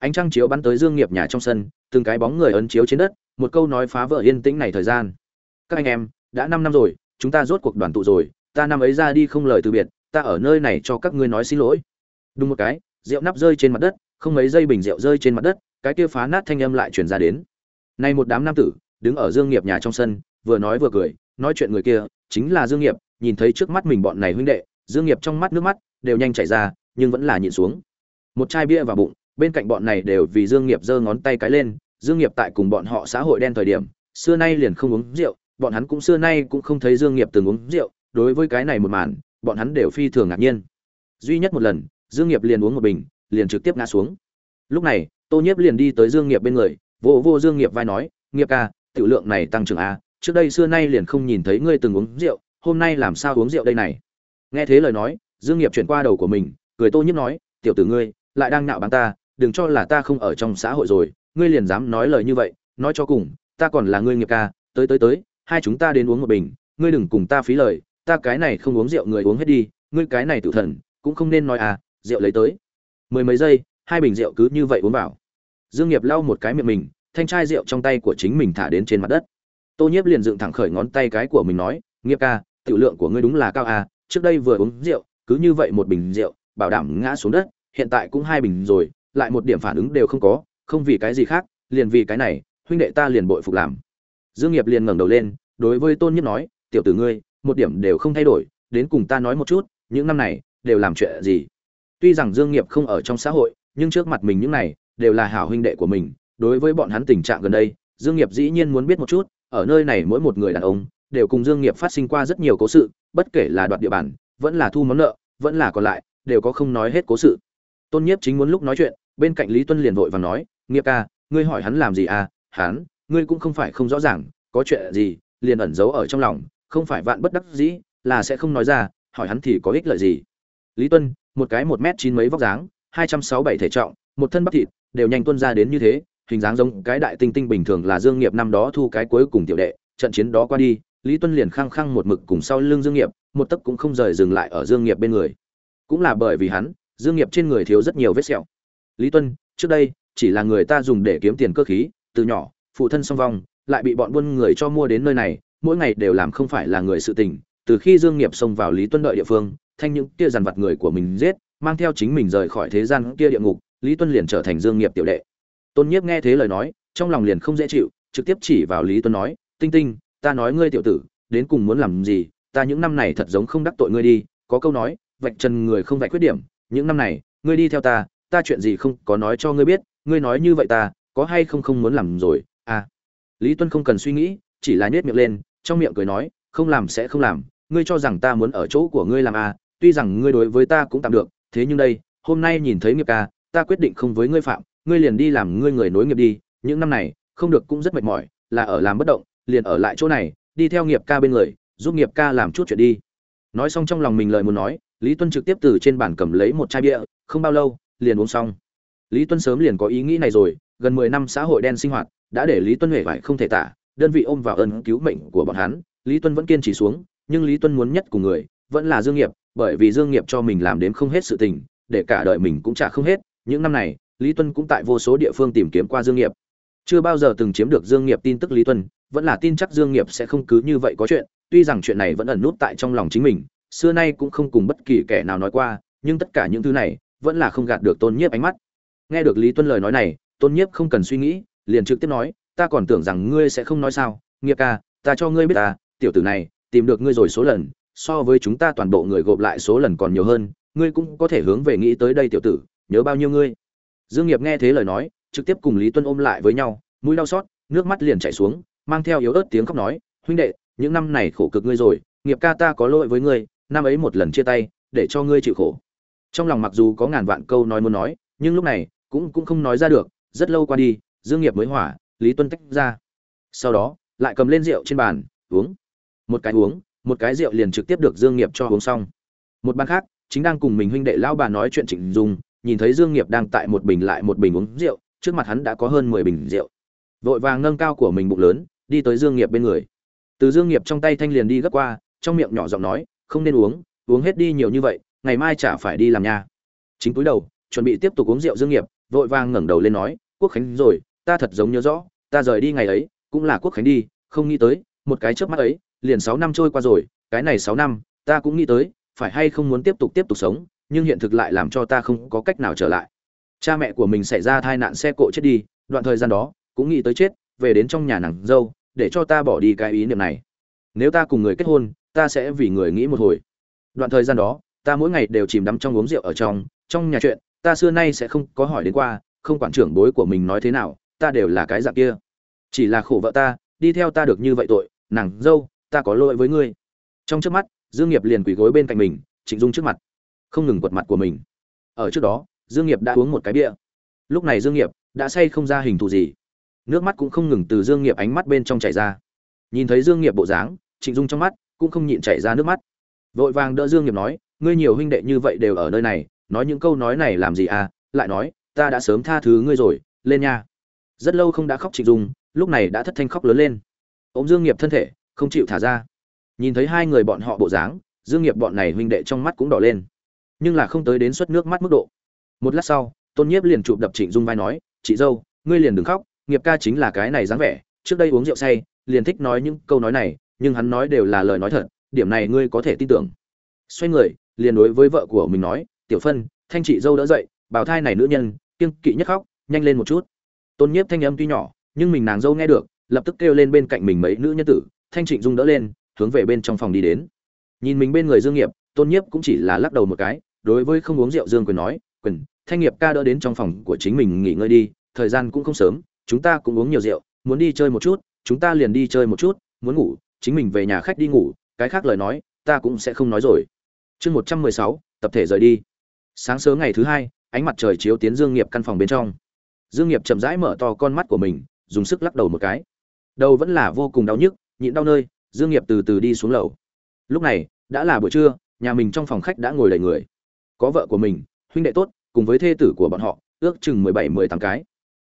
ánh trăng chiếu bắn tới dương nghiệp nhà trong sân, từng cái bóng người ấn chiếu trên đất, một câu nói phá vỡ yên tĩnh này thời gian. Các anh em, đã năm năm rồi, chúng ta rốt cuộc đoàn tụ rồi, ta năm ấy ra đi không lời từ biệt, ta ở nơi này cho các ngươi nói xin lỗi. Đúng một cái, rượu nắp rơi trên mặt đất, không mấy giây bình rượu rơi trên mặt đất, cái kia phá nát thanh âm lại truyền ra đến. Nay một đám nam tử, đứng ở dương nghiệp nhà trong sân, vừa nói vừa cười, nói chuyện người kia, chính là dương nghiệp, nhìn thấy trước mắt mình bọn này huynh đệ, dương nghiệp trong mắt nước mắt, đều nhanh chảy ra, nhưng vẫn là nhịn xuống. Một chai bia vào bụng bên cạnh bọn này đều vì dương nghiệp giơ ngón tay cái lên, dương nghiệp tại cùng bọn họ xã hội đen thời điểm, xưa nay liền không uống rượu, bọn hắn cũng xưa nay cũng không thấy dương nghiệp từng uống rượu, đối với cái này một màn, bọn hắn đều phi thường ngạc nhiên. Duy nhất một lần, dương nghiệp liền uống một bình, liền trực tiếp ngã xuống. Lúc này, tô nhiếp liền đi tới dương nghiệp bên người vô vô dương nghiệp vai nói, nghiệp ca, tiểu lượng này tăng trưởng a, trước đây xưa nay liền không nhìn thấy ngươi từng uống rượu, hôm nay làm sao uống rượu đây này? Nghe thế lời nói, dương nghiệp chuyển qua đầu của mình, cười tô nhiếp nói, tiểu tử ngươi, lại đang nạo báng ta đừng cho là ta không ở trong xã hội rồi, ngươi liền dám nói lời như vậy, nói cho cùng, ta còn là ngươi nghiệp ca, tới tới tới, hai chúng ta đến uống một bình, ngươi đừng cùng ta phí lời, ta cái này không uống rượu người uống hết đi, ngươi cái này tự thần, cũng không nên nói à rượu lấy tới. Mười mấy giây, hai bình rượu cứ như vậy uống vào. Dương nghiệp lau một cái miệng mình, thanh chai rượu trong tay của chính mình thả đến trên mặt đất. Tô nhiếp liền dựng thẳng khởi ngón tay cái của mình nói, nghiệp ca, tiểu lượng của ngươi đúng là cao à trước đây vừa uống rượu, cứ như vậy một bình rượu, bảo đảm ngã xuống đất, hiện tại cũng hai bình rồi lại một điểm phản ứng đều không có, không vì cái gì khác, liền vì cái này, huynh đệ ta liền bội phục làm. Dương nghiệp liền ngẩng đầu lên, đối với tôn nhất nói, tiểu tử ngươi, một điểm đều không thay đổi, đến cùng ta nói một chút, những năm này, đều làm chuyện gì? Tuy rằng dương nghiệp không ở trong xã hội, nhưng trước mặt mình những này, đều là hảo huynh đệ của mình, đối với bọn hắn tình trạng gần đây, dương nghiệp dĩ nhiên muốn biết một chút, ở nơi này mỗi một người đàn ông, đều cùng dương nghiệp phát sinh qua rất nhiều cố sự, bất kể là đoạt địa bàn, vẫn là thu món nợ, vẫn là còn lại, đều có không nói hết cố sự tôn nhiếp chính muốn lúc nói chuyện, bên cạnh lý tuân liền vội vàng nói, nghiệp ca, ngươi hỏi hắn làm gì à? Hắn, ngươi cũng không phải không rõ ràng, có chuyện gì, liền ẩn giấu ở trong lòng, không phải vạn bất đắc dĩ, là sẽ không nói ra, hỏi hắn thì có ích lợi gì? Lý tuân, một cái một m chín mấy vóc dáng, hai trăm sáu bảy thể trọng, một thân bắp thịt, đều nhanh tuân ra đến như thế, hình dáng giống cái đại tinh tinh bình thường là dương nghiệp năm đó thu cái cuối cùng tiểu đệ, trận chiến đó qua đi, lý tuân liền khăng khăng một mực cùng sau lưng dương nghiệp, một tấc cũng không rời dừng lại ở dương nghiệp bên người. Cũng là bởi vì hắn dương nghiệp trên người thiếu rất nhiều vết sẹo. Lý tuân, trước đây, chỉ là người ta dùng để kiếm tiền cơ khí, từ nhỏ, phụ thân song vong, lại bị bọn buôn người cho mua đến nơi này, mỗi ngày đều làm không phải là người sự tình. Từ khi dương nghiệp xông vào lý tuân đợi địa phương, thanh những kia dằn vặt người của mình giết, mang theo chính mình rời khỏi thế gian kia địa ngục, lý tuân liền trở thành dương nghiệp tiểu đệ. Tôn nhiếp nghe thế lời nói, trong lòng liền không dễ chịu, trực tiếp chỉ vào lý tuân nói, tinh tinh, ta nói ngươi tiểu tử, đến cùng muốn làm gì? Ta những năm này thật giống không đắc tội ngươi đi, có câu nói, vạch trần người không vạch khuyết điểm những năm này, ngươi đi theo ta ta chuyện gì không có nói cho ngươi biết, ngươi nói như vậy ta, có hay không không muốn làm rồi à. Lý tuân không cần suy nghĩ, chỉ là nhét miệng lên, trong miệng cười nói, không làm sẽ không làm, ngươi cho rằng ta muốn ở chỗ của ngươi làm à tuy rằng ngươi đối với ta cũng tạm được, thế nhưng đây, hôm nay nhìn thấy nghiệp ca, ta quyết định không với ngươi phạm, ngươi liền đi làm ngươi người nối nghiệp đi, những năm này, không được cũng rất mệt mỏi, là ở làm bất động, liền ở lại chỗ này, đi theo nghiệp ca bên người, giúp nghiệp ca làm chút chuyện đi. Nói xong trong lòng mình lời muốn nói lý tuân trực tiếp từ trên bàn cầm lấy một chai bia, không bao lâu, liền uống xong. Lý tuân sớm liền có ý nghĩ này rồi, gần mười năm xã hội đen sinh hoạt, đã để lý tuân hề bại không thể tả, đơn vị ôm vào ơn cứu mệnh của bọn hắn, lý tuân vẫn kiên trì xuống, nhưng lý tuân muốn nhất của người, vẫn là dương nghiệp, bởi vì dương nghiệp cho mình làm đến không hết sự tình, để cả đời mình cũng trả không hết. Những năm này, lý tuân cũng tại vô số địa phương tìm kiếm qua dương nghiệp. Chưa bao giờ từng chiếm được dương nghiệp tin tức lý tuân, vẫn là tin chắc dương nghiệp sẽ không cứ như vậy có chuyện, tuy rằng chuyện này vẫn ẩn nút tại trong lòng chính mình xưa nay cũng không cùng bất kỳ kẻ nào nói qua, nhưng tất cả những thứ này vẫn là không gạt được tôn nhiếp ánh mắt. Nghe được lý tuân lời nói này, tôn nhiếp không cần suy nghĩ, liền trực tiếp nói, ta còn tưởng rằng ngươi sẽ không nói sao, nghiệp ca, ta cho ngươi biết ta, tiểu tử này, tìm được ngươi rồi số lần, so với chúng ta toàn bộ người gộp lại số lần còn nhiều hơn, ngươi cũng có thể hướng về nghĩ tới đây tiểu tử, nhớ bao nhiêu ngươi? Dương nghiệp nghe thế lời nói, trực tiếp cùng lý tuân ôm lại với nhau, mũi đau xót, nước mắt liền chảy xuống, mang theo yếu ớt tiếng khóc nói, huynh đệ, những năm này khổ cực ngươi rồi, nghiệp ca ta có lỗi với ngươi năm ấy một lần chia tay, để cho ngươi chịu khổ. Trong lòng mặc dù có ngàn vạn câu nói muốn nói, nhưng lúc này, cũng cũng không nói ra được, rất lâu qua đi, dương nghiệp mới hỏa, lý tuân tách ra. Sau đó, lại cầm lên rượu trên bàn, uống. Một cái uống, một cái rượu liền trực tiếp được dương nghiệp cho uống xong. Một bàn khác, chính đang cùng mình huynh đệ lão bà nói chuyện trịnh dung, nhìn thấy dương nghiệp đang tại một bình lại một bình uống rượu, trước mặt hắn đã có hơn mười bình rượu. Vội vàng nâng cao của mình bụng lớn, đi tới dương nghiệp bên người. Từ dương nghiệp trong tay thanh liền đi gấp qua, trong miệng nhỏ giọng nói không nên uống uống hết đi nhiều như vậy, ngày mai chả phải đi làm nha. Chính túi đầu, chuẩn bị tiếp tục uống rượu dương nghiệp, vội vàng ngẩng đầu lên nói, quốc khánh rồi, ta thật giống nhớ rõ, ta rời đi ngày ấy, cũng là quốc khánh đi, không nghĩ tới, một cái chớp mắt ấy, liền sáu năm trôi qua rồi, cái này sáu năm, ta cũng nghĩ tới, phải hay không muốn tiếp tục tiếp tục sống, nhưng hiện thực lại làm cho ta không có cách nào trở lại. Cha mẹ của mình xảy ra tai nạn xe cộ chết đi, đoạn thời gian đó, cũng nghĩ tới chết, về đến trong nhà nàng dâu, để cho ta bỏ đi cái ý niệm này. Nếu ta cùng người kết hôn ta sẽ vì người nghĩ một hồi. Đoạn thời gian đó, ta mỗi ngày đều chìm đắm trong uống rượu ở trong trong nhà chuyện, ta xưa nay sẽ không có hỏi đến qua, không quản trưởng bối của mình nói thế nào, ta đều là cái dạng kia. Chỉ là khổ vợ ta, đi theo ta được như vậy tội, nàng dâu, ta có lỗi với ngươi. Trong trước mắt, dương nghiệp liền quỳ gối bên cạnh mình, trịnh dung trước mặt. Không ngừng quật mặt của mình. Ở trước đó, dương nghiệp đã uống một cái bia. Lúc này dương nghiệp đã say không ra hình thù gì. Nước mắt cũng không ngừng từ dương nghiệp ánh mắt bên trong chảy ra. Nhìn thấy dương nghiệp bộ dáng, trịnh dung trong mắt cũng không nhịn chảy ra nước mắt. Vội vàng đỡ dương nghiệp nói, ngươi nhiều huynh đệ như vậy đều ở nơi này, nói những câu nói này làm gì à? Lại nói, ta đã sớm tha thứ ngươi rồi, lên nha. Rất lâu không đã khóc trịnh dung, lúc này đã thất thanh khóc lớn lên. Ôm dương nghiệp thân thể, không chịu thả ra. Nhìn thấy hai người bọn họ bộ dáng, dương nghiệp bọn này huynh đệ trong mắt cũng đỏ lên. Nhưng là không tới đến suất nước mắt mức độ. Một lát sau, tôn nhiếp liền chụp đập trịnh dung vai nói, chị dâu, ngươi liền đừng khóc, nghiệp ca chính là cái này dáng vẻ, trước đây uống rượu say, liền thích nói những câu nói này nhưng hắn nói đều là lời nói thật, điểm này ngươi có thể tin tưởng. Xoay người, liền đối với vợ của mình nói, tiểu phân, thanh chị dâu đỡ dậy bảo thai này nữ nhân, kiêng kỵ nhất khóc, nhanh lên một chút. Tôn nhiếp thanh âm tuy nhỏ, nhưng mình nàng dâu nghe được, lập tức kêu lên bên cạnh mình mấy nữ nhân tử, thanh trịnh dung đỡ lên, hướng về bên trong phòng đi đến. Nhìn mình bên người dương nghiệp, tôn nhiếp cũng chỉ là lắc đầu một cái, đối với không uống rượu dương quyền nói, quyền, thanh nghiệp ca đỡ đến trong phòng của chính mình nghỉ ngơi đi, thời gian cũng không sớm, chúng ta cũng uống nhiều rượu, muốn đi chơi một chút, chúng ta liền đi chơi một chút, muốn ngủ chính mình về nhà khách đi ngủ, cái khác lời nói, ta cũng sẽ không nói rồi. Chương một trăm mười sáu, tập thể rời đi. Sáng sớm ngày thứ hai, ánh mặt trời chiếu tiến dương nghiệp căn phòng bên trong. Dương nghiệp chậm rãi mở to con mắt của mình, dùng sức lắc đầu một cái. Đầu vẫn là vô cùng đau nhức, nhịn đau nơi, dương nghiệp từ từ đi xuống lầu. Lúc này, đã là buổi trưa, nhà mình trong phòng khách đã ngồi đầy người. Có vợ của mình, huynh đệ tốt, cùng với thê tử của bọn họ, ước chừng mười bảy, mười tám cái.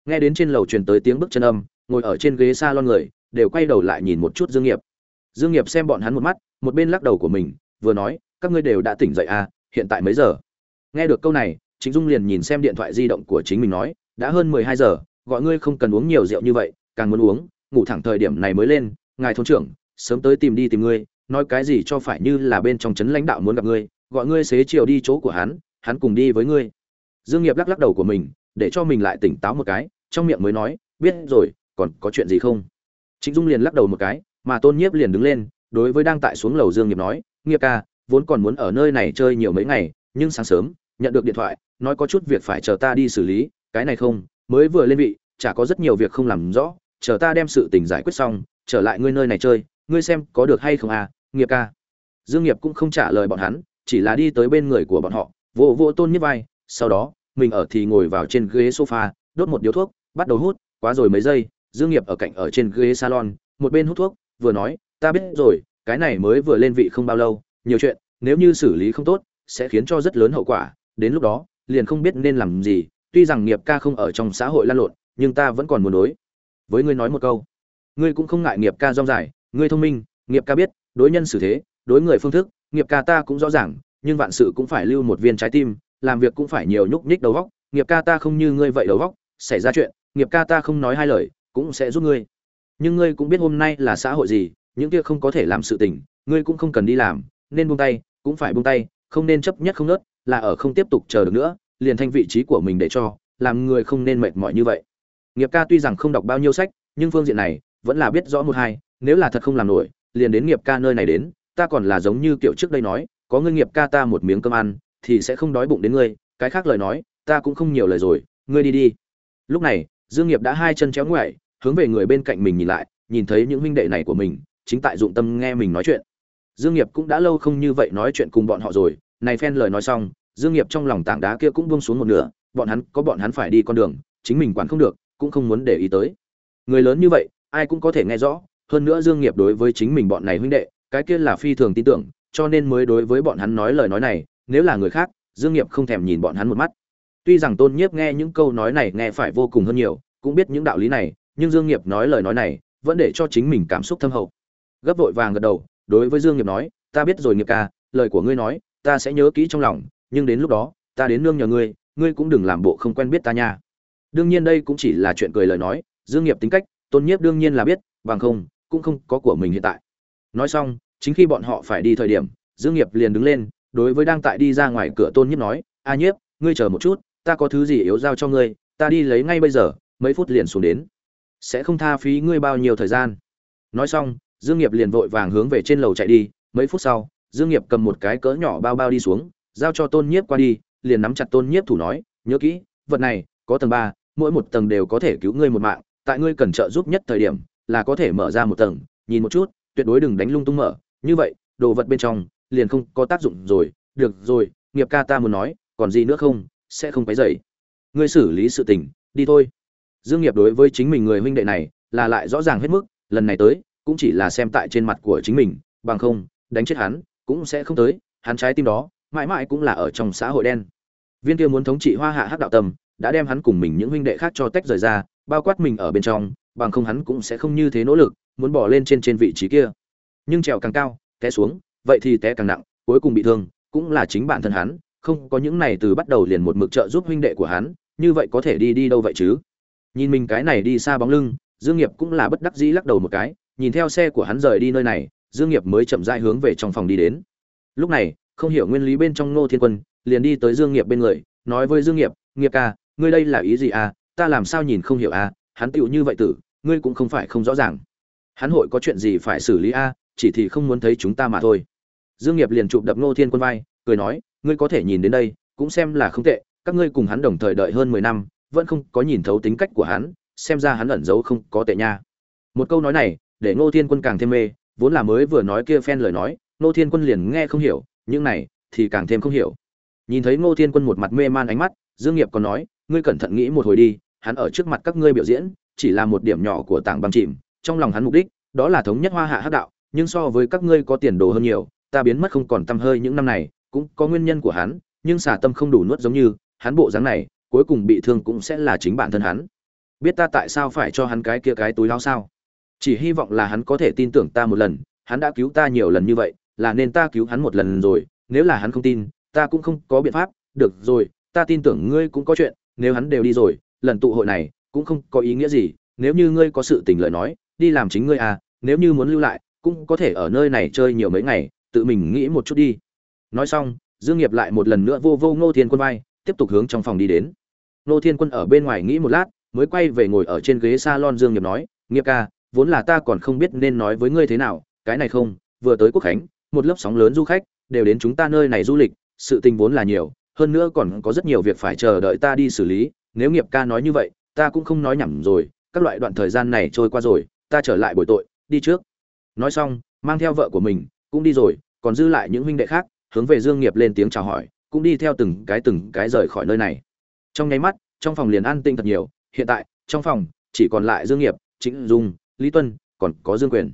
Nghe đến trên lầu truyền tới tiếng bước chân âm, ngồi ở trên ghế salon người, đều quay đầu lại nhìn một chút dương nghiệp dương nghiệp xem bọn hắn một mắt, một bên lắc đầu của mình, vừa nói, các ngươi đều đã tỉnh dậy à hiện tại mấy giờ? Nghe được câu này chính dung liền nhìn xem điện thoại di động của chính mình nói, đã hơn mười hai giờ, gọi ngươi không cần uống nhiều rượu như vậy, càng muốn uống, ngủ thẳng thời điểm này mới lên, ngài thôn trưởng, sớm tới tìm đi tìm ngươi, nói cái gì cho phải như là bên trong trấn lãnh đạo muốn gặp ngươi, gọi ngươi xế chiều đi chỗ của hắn hắn cùng đi với ngươi. Dương nghiệp lắc lắc đầu của mình, để cho mình lại tỉnh táo một cái, trong miệng mới nói, biết rồi, còn có chuyện gì không? Trịnh dung liền lắc đầu một cái mà tôn nhiếp liền đứng lên, đối với đang tại xuống lầu dương nghiệp nói, nghiệp ca, vốn còn muốn ở nơi này chơi nhiều mấy ngày, nhưng sáng sớm, nhận được điện thoại, nói có chút việc phải chờ ta đi xử lý, cái này không, mới vừa lên vị, chả có rất nhiều việc không làm rõ, chờ ta đem sự tình giải quyết xong, trở lại ngươi nơi này chơi, ngươi xem có được hay không à nghiệp ca. Dương nghiệp cũng không trả lời bọn hắn, chỉ là đi tới bên người của bọn họ, vỗ vỗ tôn nhiếp vai, sau đó, mình ở thì ngồi vào trên ghế sofa, đốt một điếu thuốc, bắt đầu hút, quá rồi mấy giây, dương nghiệp ở cạnh ở trên ghế salon, một bên hút thuốc vừa nói, ta biết rồi, cái này mới vừa lên vị không bao lâu, nhiều chuyện, nếu như xử lý không tốt, sẽ khiến cho rất lớn hậu quả, đến lúc đó, liền không biết nên làm gì, tuy rằng nghiệp ca không ở trong xã hội lan lộn, nhưng ta vẫn còn muốn đối với ngươi nói một câu. Ngươi cũng không ngại nghiệp ca rong dài, ngươi thông minh, nghiệp ca biết, đối nhân xử thế, đối người phương thức, nghiệp ca ta cũng rõ ràng, nhưng vạn sự cũng phải lưu một viên trái tim, làm việc cũng phải nhiều nhúc nhích đầu góc nghiệp ca ta không như ngươi vậy đầu góc xảy ra chuyện, nghiệp ca ta không nói hai lời, cũng sẽ giúp ngươi nhưng ngươi cũng biết hôm nay là xã hội gì, những kia không có thể làm sự tình, ngươi cũng không cần đi làm, nên buông tay, cũng phải buông tay, không nên chấp nhất không nớt, là ở không tiếp tục chờ được nữa, liền thanh vị trí của mình để cho, làm người không nên mệt mỏi như vậy. Nghiệp ca tuy rằng không đọc bao nhiêu sách, nhưng phương diện này, vẫn là biết rõ một hai, nếu là thật không làm nổi, liền đến nghiệp ca nơi này đến, ta còn là giống như kiểu trước đây nói, có ngươi nghiệp ca ta một miếng cơm ăn, thì sẽ không đói bụng đến ngươi, cái khác lời nói, ta cũng không nhiều lời rồi, ngươi đi đi. Lúc này, dương nghiệp đã hai chân chéo ngoại hướng về người bên cạnh mình nhìn lại, nhìn thấy những huynh đệ này của mình, chính tại dụng tâm nghe mình nói chuyện. Dương nghiệp cũng đã lâu không như vậy nói chuyện cùng bọn họ rồi, này phen lời nói xong, dương nghiệp trong lòng tảng đá kia cũng buông xuống một nửa, bọn hắn, có bọn hắn phải đi con đường, chính mình quản không được, cũng không muốn để ý tới. Người lớn như vậy, ai cũng có thể nghe rõ, hơn nữa dương nghiệp đối với chính mình bọn này huynh đệ, cái kia là phi thường tin tưởng, cho nên mới đối với bọn hắn nói lời nói này, nếu là người khác, dương nghiệp không thèm nhìn bọn hắn một mắt. Tuy rằng tôn nhiếp nghe những câu nói này nghe phải vô cùng hơn nhiều, cũng biết những đạo lý này nhưng dương nghiệp nói lời nói này vẫn để cho chính mình cảm xúc thâm hậu. Gấp vội vàng gật đầu, đối với dương nghiệp nói, ta biết rồi nghiệp ca, lời của ngươi nói, ta sẽ nhớ kỹ trong lòng, nhưng đến lúc đó, ta đến nương nhờ ngươi ngươi cũng đừng làm bộ không quen biết ta nha. Đương nhiên đây cũng chỉ là chuyện cười lời nói, dương nghiệp tính cách, tôn nhiếp đương nhiên là biết, bằng không, cũng không có của mình hiện tại. Nói xong, chính khi bọn họ phải đi thời điểm, dương nghiệp liền đứng lên, đối với đang tại đi ra ngoài cửa tôn nhiếp nói, a nhiếp, ngươi chờ một chút, ta có thứ gì yếu giao cho ngươi, ta đi lấy ngay bây giờ, mấy phút liền xuống đến sẽ không tha phí ngươi bao nhiêu thời gian. Nói xong, dương nghiệp liền vội vàng hướng về trên lầu chạy đi, mấy phút sau, dương nghiệp cầm một cái cỡ nhỏ bao bao đi xuống, giao cho tôn nhiếp qua đi, liền nắm chặt tôn nhiếp thủ nói, nhớ kỹ, vật này, có tầng ba, mỗi một tầng đều có thể cứu ngươi một mạng, tại ngươi cần trợ giúp nhất thời điểm, là có thể mở ra một tầng, nhìn một chút, tuyệt đối đừng đánh lung tung mở. Như vậy, đồ vật bên trong, liền không có tác dụng rồi. Được rồi, nghiệp ca ta muốn nói, còn gì nữa không, sẽ không quấy dậy ngươi xử lý sự tình, đi thôi dương nghiệp đối với chính mình người huynh đệ này là lại rõ ràng hết mức, lần này tới, cũng chỉ là xem tại trên mặt của chính mình, bằng không, đánh chết hắn cũng sẽ không tới, hắn trái tim đó mãi mãi cũng là ở trong xã hội đen. Viên kia muốn thống trị hoa hạ hắc đạo tâm đã đem hắn cùng mình những huynh đệ khác cho tách rời ra, bao quát mình ở bên trong, bằng không hắn cũng sẽ không như thế nỗ lực, muốn bỏ lên trên trên vị trí kia. Nhưng trèo càng cao, té xuống, vậy thì té càng nặng, cuối cùng bị thương, cũng là chính bản thân hắn, không có những này từ bắt đầu liền một mực trợ giúp huynh đệ của hắn, như vậy có thể đi đi đâu vậy chứ? Nhìn mình cái này đi xa bóng lưng, dương nghiệp cũng là bất đắc dĩ lắc đầu một cái, nhìn theo xe của hắn rời đi nơi này, dương nghiệp mới chậm rãi hướng về trong phòng đi đến. Lúc này, không hiểu nguyên lý bên trong nô thiên quân, liền đi tới dương nghiệp bên người, nói với dương nghiệp nghiệp ca ngươi đây là ý gì à? Ta làm sao nhìn không hiểu à? Hắn tựu như vậy tử, ngươi cũng không phải không rõ ràng. Hắn hội có chuyện gì phải xử lý à? Chỉ thì không muốn thấy chúng ta mà thôi. Dương nghiệp liền chụp đập nô thiên quân vai, cười nói, ngươi có thể nhìn đến đây, cũng xem là không tệ, các ngươi cùng hắn đồng thời đợi hơn mười năm vẫn không có nhìn thấu tính cách của hắn, xem ra hắn ẩn giấu không có tệ nha. Một câu nói này, để ngô thiên quân càng thêm mê, vốn là mới vừa nói kia phen lời nói, ngô thiên quân liền nghe không hiểu nhưng này thì càng thêm không hiểu. Nhìn thấy ngô thiên quân một mặt mê man ánh mắt, dương nghiệp còn nói, ngươi cẩn thận nghĩ một hồi đi, hắn ở trước mặt các ngươi biểu diễn, chỉ là một điểm nhỏ của tảng băng chìm, trong lòng hắn mục đích, đó là thống nhất hoa hạ hắc đạo, nhưng so với các ngươi có tiền đồ hơn nhiều, ta biến mất không còn tâm hơi những năm này, cũng có nguyên nhân của hắn, nhưng xả tâm không đủ nuốt giống như, hắn bộ dáng này cuối cùng bị thương cũng sẽ là chính bản thân hắn. Biết ta tại sao phải cho hắn cái kia cái túi áo sao? Chỉ hy vọng là hắn có thể tin tưởng ta một lần, hắn đã cứu ta nhiều lần như vậy, là nên ta cứu hắn một lần rồi, nếu là hắn không tin, ta cũng không có biện pháp. Được rồi, ta tin tưởng ngươi cũng có chuyện, nếu hắn đều đi rồi, lần tụ hội này cũng không có ý nghĩa gì. Nếu như ngươi có sự tình lợi nói, đi làm chính ngươi à nếu như muốn lưu lại, cũng có thể ở nơi này chơi nhiều mấy ngày, tự mình nghĩ một chút đi. Nói xong, dương nghiệp lại một lần nữa vô vô ngô thiên quân vai, tiếp tục hướng trong phòng đi đến. Nô thiên quân ở bên ngoài nghĩ một lát, mới quay về ngồi ở trên ghế salon dương nghiệp nói, nghiệp ca, vốn là ta còn không biết nên nói với ngươi thế nào, cái này không, vừa tới quốc khánh, một lớp sóng lớn du khách, đều đến chúng ta nơi này du lịch, sự tình vốn là nhiều, hơn nữa còn có rất nhiều việc phải chờ đợi ta đi xử lý, nếu nghiệp ca nói như vậy, ta cũng không nói nhảm rồi, các loại đoạn thời gian này trôi qua rồi, ta trở lại bồi tội, đi trước. Nói xong, mang theo vợ của mình, cũng đi rồi, còn dư lại những huynh đệ khác, hướng về dương nghiệp lên tiếng chào hỏi, cũng đi theo từng cái từng cái rời khỏi nơi này trong nháy mắt, trong phòng liền an tinh thật nhiều, hiện tại, trong phòng, chỉ còn lại dương nghiệp chính dung, lý tuân, còn có dương quyền.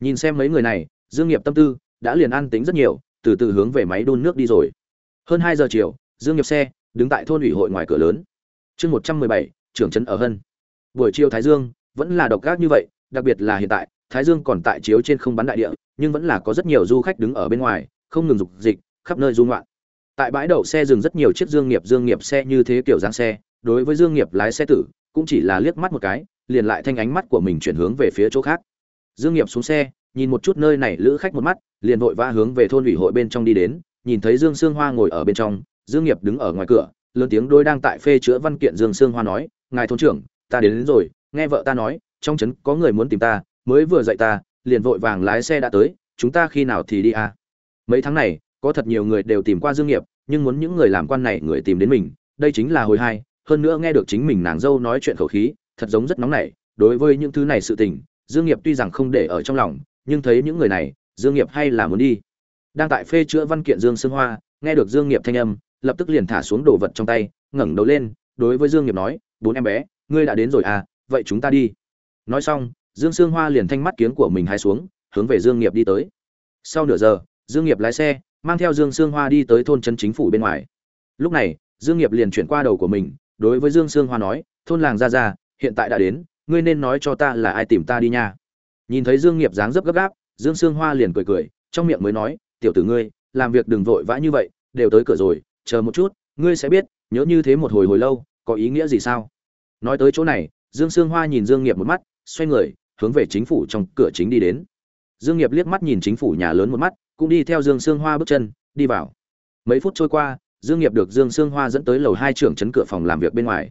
Nhìn xem mấy người này, dương nghiệp tâm tư đã liền an tĩnh rất nhiều, từ từ hướng về máy đun nước đi rồi. Hơn hai giờ chiều, dương nghiệp xe đứng tại thôn ủy hội ngoài cửa lớn. Chương một trăm mười bảy, trưởng trấn ở hân. Buổi chiều thái dương vẫn là độc gác như vậy, đặc biệt là hiện tại, thái dương còn tại chiếu trên không bán đại địa, nhưng vẫn là có rất nhiều du khách đứng ở bên ngoài, không ngừng dục dịch, khắp nơi du ngoạn tại bãi đậu xe dừng rất nhiều chiếc dương nghiệp dương nghiệp xe như thế kiểu dáng xe đối với dương nghiệp lái xe tử cũng chỉ là liếc mắt một cái liền lại thanh ánh mắt của mình chuyển hướng về phía chỗ khác. Dương nghiệp xuống xe nhìn một chút nơi này lữ khách một mắt liền vội vã hướng về thôn ủy hội bên trong đi đến nhìn thấy dương sương hoa ngồi ở bên trong dương nghiệp đứng ở ngoài cửa lớn tiếng đôi đang tại phê chữa văn kiện dương sương hoa nói ngài thôn trưởng ta đến, đến rồi nghe vợ ta nói trong trấn có người muốn tìm ta mới vừa dậy ta liền vội vàng lái xe đã tới chúng ta khi nào thì đi à? Mấy tháng này có thật nhiều người đều tìm qua dương nghiệp, nhưng muốn những người làm quan này người tìm đến mình, đây chính là hồi hai, hơn nữa nghe được chính mình nàng dâu nói chuyện khẩu khí, thật giống rất nóng nảy. Đối với những thứ này sự tình, dương nghiệp tuy rằng không để ở trong lòng, nhưng thấy những người này, dương nghiệp hay là muốn đi. Đang tại phê chữa văn kiện dương sương hoa, nghe được dương nghiệp thanh âm, lập tức liền thả xuống đồ vật trong tay, ngẩng đầu lên, đối với dương nghiệp nói, bốn em bé, ngươi đã đến rồi à vậy chúng ta đi. Nói xong, dương sương hoa liền thanh mắt kiếng của mình hai xuống, hướng về dương nghiệp đi tới. Sau nửa giờ, dương nghiệp lái xe mang theo dương sương hoa đi tới thôn trấn chính phủ bên ngoài. Lúc này, dương nghiệp liền chuyển qua đầu của mình, đối với dương sương hoa nói, thôn làng gia gia, hiện tại đã đến, ngươi nên nói cho ta là ai tìm ta đi nha. Nhìn thấy dương nghiệp dáng dấp gấp gáp, dương sương hoa liền cười cười, trong miệng mới nói, tiểu tử ngươi, làm việc đừng vội vã như vậy, đều tới cửa rồi, chờ một chút, ngươi sẽ biết, nhớ như thế một hồi hồi lâu, có ý nghĩa gì sao? Nói tới chỗ này, dương sương hoa nhìn dương nghiệp một mắt, xoay người, hướng về chính phủ trong cửa chính đi đến. Dương nghiệp liếc mắt nhìn chính phủ nhà lớn một mắt cũng đi theo dương sương hoa bước chân, đi vào. Mấy phút trôi qua, dương nghiệp được dương sương hoa dẫn tới lầu hai trưởng chấn cửa phòng làm việc bên ngoài.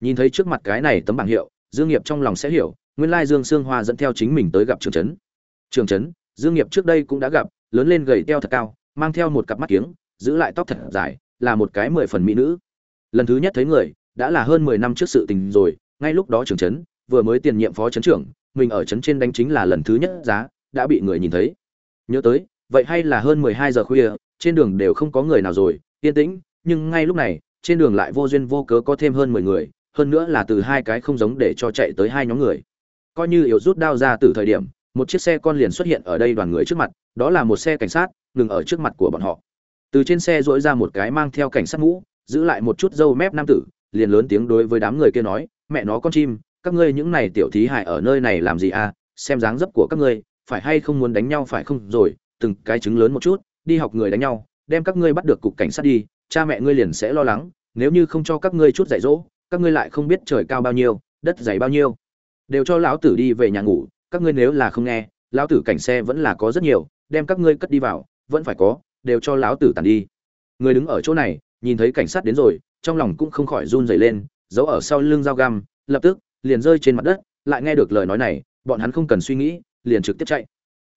Nhìn thấy trước mặt cái này tấm bảng hiệu, dương nghiệp trong lòng sẽ hiểu, nguyên lai dương sương hoa dẫn theo chính mình tới gặp trưởng chấn. Trưởng chấn, dương nghiệp trước đây cũng đã gặp, lớn lên gầy teo thật cao, mang theo một cặp mắt kiếng, giữ lại tóc thật dài, là một cái mười phần mỹ nữ. Lần thứ nhất thấy người, đã là hơn mười năm trước sự tình rồi, ngay lúc đó trưởng chấn, vừa mới tiền nhiệm phó chấn trưởng, mình ở chấn trên đánh chính là lần thứ nhất giá, đã bị người nhìn thấy. Nhớ tới vậy hay là hơn mười hai giờ khuya, trên đường đều không có người nào rồi, yên tĩnh, nhưng ngay lúc này, trên đường lại vô duyên vô cớ có thêm hơn mười người, hơn nữa là từ hai cái không giống để cho chạy tới hai nhóm người. Coi như yếu rút đao ra từ thời điểm, một chiếc xe con liền xuất hiện ở đây đoàn người trước mặt, đó là một xe cảnh sát, ngừng ở trước mặt của bọn họ. Từ trên xe dỗi ra một cái mang theo cảnh sát mũ, giữ lại một chút dâu mép nam tử, liền lớn tiếng đối với đám người kia nói, mẹ nó con chim, các ngươi những này tiểu thí hại ở nơi này làm gì à? Xem dáng dấp của các ngươi, phải hay không muốn đánh nhau phải không? Rồi từng cái chứng lớn một chút, đi học người đánh nhau, đem các ngươi bắt được cục cảnh sát đi, cha mẹ ngươi liền sẽ lo lắng, nếu như không cho các ngươi chút dạy dỗ, các ngươi lại không biết trời cao bao nhiêu, đất dày bao nhiêu. Đều cho lão tử đi về nhà ngủ, các ngươi nếu là không nghe, lão tử cảnh xe vẫn là có rất nhiều, đem các ngươi cất đi vào, vẫn phải có, đều cho lão tử tàn đi. Người đứng ở chỗ này, nhìn thấy cảnh sát đến rồi, trong lòng cũng không khỏi run rẩy lên, giấu ở sau lưng dao găm, lập tức, liền rơi trên mặt đất, lại nghe được lời nói này, bọn hắn không cần suy nghĩ, liền trực tiếp chạy.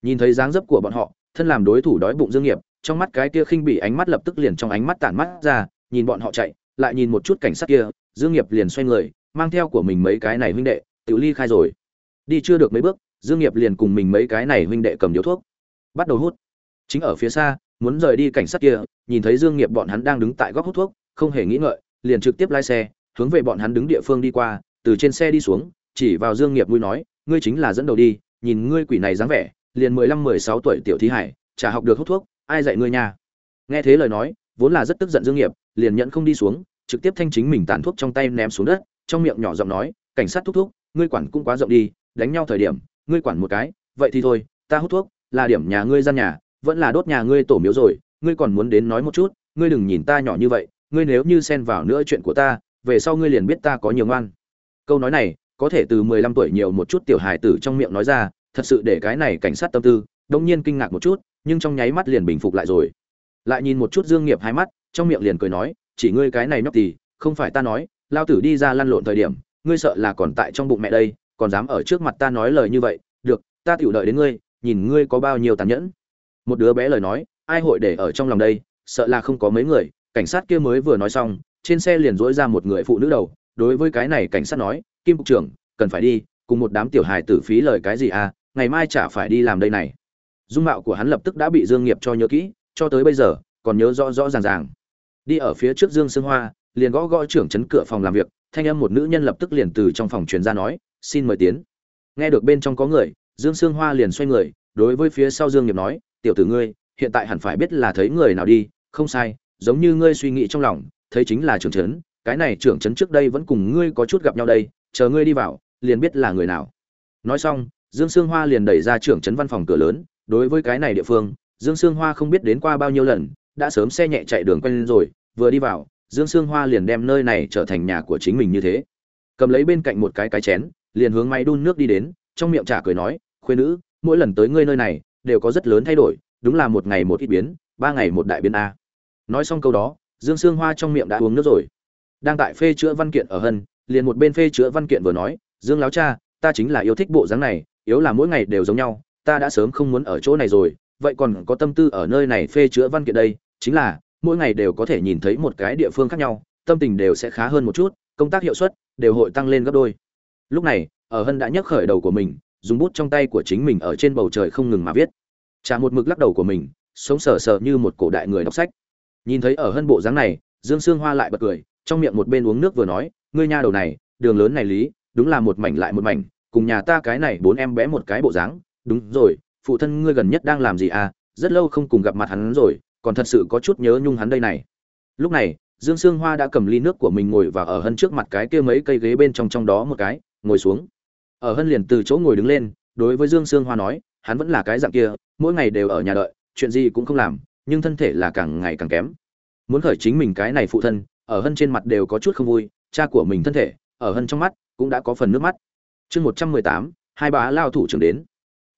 Nhìn thấy dáng dấp của bọn họ thân làm đối thủ đói bụng dương nghiệp, trong mắt cái kia khinh bỉ ánh mắt lập tức liền trong ánh mắt tản mắt ra, nhìn bọn họ chạy, lại nhìn một chút cảnh sát kia, dương nghiệp liền xoay người, mang theo của mình mấy cái này huynh đệ tự ly khai rồi. Đi chưa được mấy bước, dương nghiệp liền cùng mình mấy cái này huynh đệ cầm điếu thuốc. Bắt đầu hút. Chính ở phía xa, muốn rời đi cảnh sát kia, nhìn thấy dương nghiệp bọn hắn đang đứng tại góc hút thuốc, không hề nghĩ ngợi, liền trực tiếp lái xe, hướng về bọn hắn đứng địa phương đi qua, từ trên xe đi xuống, chỉ vào dương nghiệp vui nói, ngươi chính là dẫn đầu đi, nhìn ngươi quỷ này dáng vẻ liền mười lăm, mười sáu tuổi tiểu thí hải, chả học được hút thuốc, ai dạy ngươi nha? Nghe thế lời nói, vốn là rất tức giận dương nghiệp, liền nhận không đi xuống, trực tiếp thanh chính mình tàn thuốc trong tay ném xuống đất, trong miệng nhỏ giọng nói, cảnh sát thúc thúc, ngươi quản cũng quá rộng đi, đánh nhau thời điểm, ngươi quản một cái, vậy thì thôi, ta hút thuốc, là điểm nhà ngươi gian nhà, vẫn là đốt nhà ngươi tổ miếu rồi, ngươi còn muốn đến nói một chút, ngươi đừng nhìn ta nhỏ như vậy, ngươi nếu như xen vào nữa chuyện của ta, về sau ngươi liền biết ta có nhiều ngoan. Câu nói này, có thể từ mười lăm tuổi nhiều một chút tiểu hài tử trong miệng nói ra thật sự để cái này cảnh sát tâm tư, đông nhiên kinh ngạc một chút, nhưng trong nháy mắt liền bình phục lại rồi. Lại nhìn một chút dương nghiệp hai mắt, trong miệng liền cười nói, chỉ ngươi cái này nhóc thì, không phải ta nói, lao tử đi ra lăn lộn thời điểm, ngươi sợ là còn tại trong bụng mẹ đây, còn dám ở trước mặt ta nói lời như vậy, được, ta tiểu đợi đến ngươi, nhìn ngươi có bao nhiêu tàn nhẫn. Một đứa bé lời nói, ai hội để ở trong lòng đây, sợ là không có mấy người, cảnh sát kia mới vừa nói xong, trên xe liền dỗi ra một người phụ nữ đầu, đối với cái này cảnh sát nói, kim cục trưởng, cần phải đi, cùng một đám tiểu hài tử phí lời cái gì à ngày mai chả phải đi làm đây này. Dung mạo của hắn lập tức đã bị dương nghiệp cho nhớ kỹ, cho tới bây giờ, còn nhớ rõ rõ ràng ràng. Đi ở phía trước dương sương hoa, liền gõ gõ trưởng chấn cửa phòng làm việc, thanh âm một nữ nhân lập tức liền từ trong phòng truyền ra nói, xin mời tiến. Nghe được bên trong có người, dương sương hoa liền xoay người, đối với phía sau dương nghiệp nói, tiểu tử ngươi, hiện tại hẳn phải biết là thấy người nào đi, không sai, giống như ngươi suy nghĩ trong lòng, thấy chính là trưởng chấn cái này trưởng chấn trước đây vẫn cùng ngươi có chút gặp nhau đây, chờ ngươi đi vào, liền biết là người nào. Nói xong dương sương hoa liền đẩy ra trưởng chấn văn phòng cửa lớn, đối với cái này địa phương, dương sương hoa không biết đến qua bao nhiêu lần, đã sớm xe nhẹ chạy đường quen rồi, vừa đi vào, dương sương hoa liền đem nơi này trở thành nhà của chính mình như thế. Cầm lấy bên cạnh một cái cái chén, liền hướng máy đun nước đi đến, trong miệng trả cười nói khuyên nữ, mỗi lần tới ngươi nơi này, đều có rất lớn thay đổi, đúng là một ngày một ít biến, ba ngày một đại biến a. Nói xong câu đó, dương sương hoa trong miệng đã uống nước rồi. Đang tại phê chữa văn kiện ở hân, liền một bên phê chữa văn kiện vừa nói, dương láo cha, ta chính là yêu thích bộ dáng này yếu là mỗi ngày đều giống nhau, ta đã sớm không muốn ở chỗ này rồi, vậy còn có tâm tư ở nơi này phê chữa văn kiện đây, chính là, mỗi ngày đều có thể nhìn thấy một cái địa phương khác nhau, tâm tình đều sẽ khá hơn một chút, công tác hiệu suất đều hội tăng lên gấp đôi. Lúc này, ở hân đã nhấc khởi đầu của mình, dùng bút trong tay của chính mình ở trên bầu trời không ngừng mà viết. Trả một mực lắc đầu của mình, sống sờ sờ như một cổ đại người đọc sách. Nhìn thấy ở hân bộ dáng này, dương sương hoa lại bật cười, trong miệng một bên uống nước vừa nói, ngươi nha đầu này, đường lớn này lý, đúng là một mảnh lại một mảnh cùng nhà ta cái này bốn em bé một cái bộ dáng. Đúng rồi, phụ thân ngươi gần nhất đang làm gì à? Rất lâu không cùng gặp mặt hắn rồi, còn thật sự có chút nhớ nhung hắn đây này. Lúc này, dương sương hoa đã cầm ly nước của mình ngồi và ở hân trước mặt cái kia mấy cây ghế bên trong trong đó một cái, ngồi xuống. Ở hân liền từ chỗ ngồi đứng lên, đối với dương sương hoa nói, hắn vẫn là cái dạng kia, mỗi ngày đều ở nhà đợi, chuyện gì cũng không làm, nhưng thân thể là càng ngày càng kém. Muốn khởi chính mình cái này phụ thân, ở hân trên mặt đều có chút không vui, cha của mình thân thể, ở hân trong mắt cũng đã có phần nước mắt chương một trăm mười tám, hai bá lao thủ trưởng đến.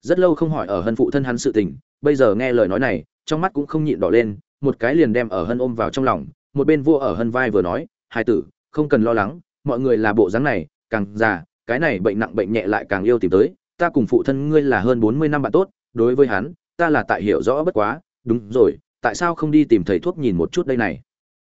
Rất lâu không hỏi ở hân phụ thân hắn sự tình, bây giờ nghe lời nói này, trong mắt cũng không nhịn đỏ lên, một cái liền đem ở hân ôm vào trong lòng, một bên vua ở hân vai vừa nói, hai tử, không cần lo lắng, mọi người là bộ dáng này, càng già, cái này bệnh nặng bệnh nhẹ lại càng yêu tìm tới, ta cùng phụ thân ngươi là hơn bốn mươi năm bạn tốt, đối với hắn, ta là tại hiểu rõ bất quá, đúng rồi, tại sao không đi tìm thầy thuốc nhìn một chút đây này?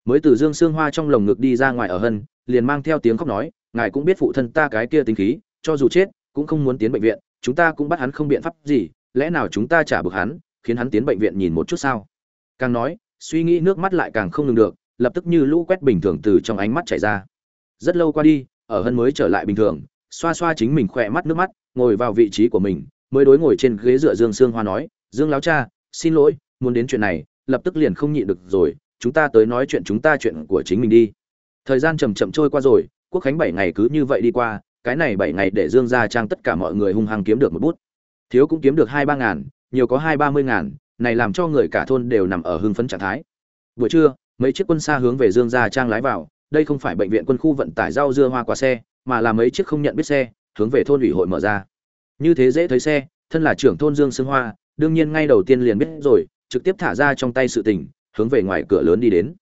Mới từ dương xương hoa trong lồng ngực đi ra ngoài ở hân, liền mang theo tiếng khóc nói, ngài cũng biết phụ thân ta cái kia tính khí cho dù chết, cũng không muốn tiến bệnh viện, chúng ta cũng bắt hắn không biện pháp gì, lẽ nào chúng ta trả bực hắn, khiến hắn tiến bệnh viện nhìn một chút sao? Càng nói, suy nghĩ nước mắt lại càng không ngừng được, lập tức như lũ quét bình thường từ trong ánh mắt chảy ra. Rất lâu qua đi, ở hân mới trở lại bình thường, xoa xoa chính mình khỏe mắt nước mắt, ngồi vào vị trí của mình, mới đối ngồi trên ghế dựa dương sương hoa nói, dương láo cha, xin lỗi, muốn đến chuyện này, lập tức liền không nhịn được rồi, chúng ta tới nói chuyện chúng ta chuyện của chính mình đi. Thời gian chầm chậm trôi qua rồi, quốc khánh bảy ngày cứ như vậy đi qua cái này bảy ngày để dương gia trang tất cả mọi người hung hăng kiếm được một bút. Thiếu cũng kiếm được hai ba ngàn, nhiều có hai ba mươi ngàn, này làm cho người cả thôn đều nằm ở hưng phấn trạng thái. Buổi trưa, mấy chiếc quân xa hướng về dương gia trang lái vào, đây không phải bệnh viện quân khu vận tải rau dưa hoa quả xe, mà là mấy chiếc không nhận biết xe, hướng về thôn ủy hội mở ra. Như thế dễ thấy xe, thân là trưởng thôn dương sương hoa, đương nhiên ngay đầu tiên liền biết rồi, trực tiếp thả ra trong tay sự tình, hướng về ngoài cửa lớn đi đến.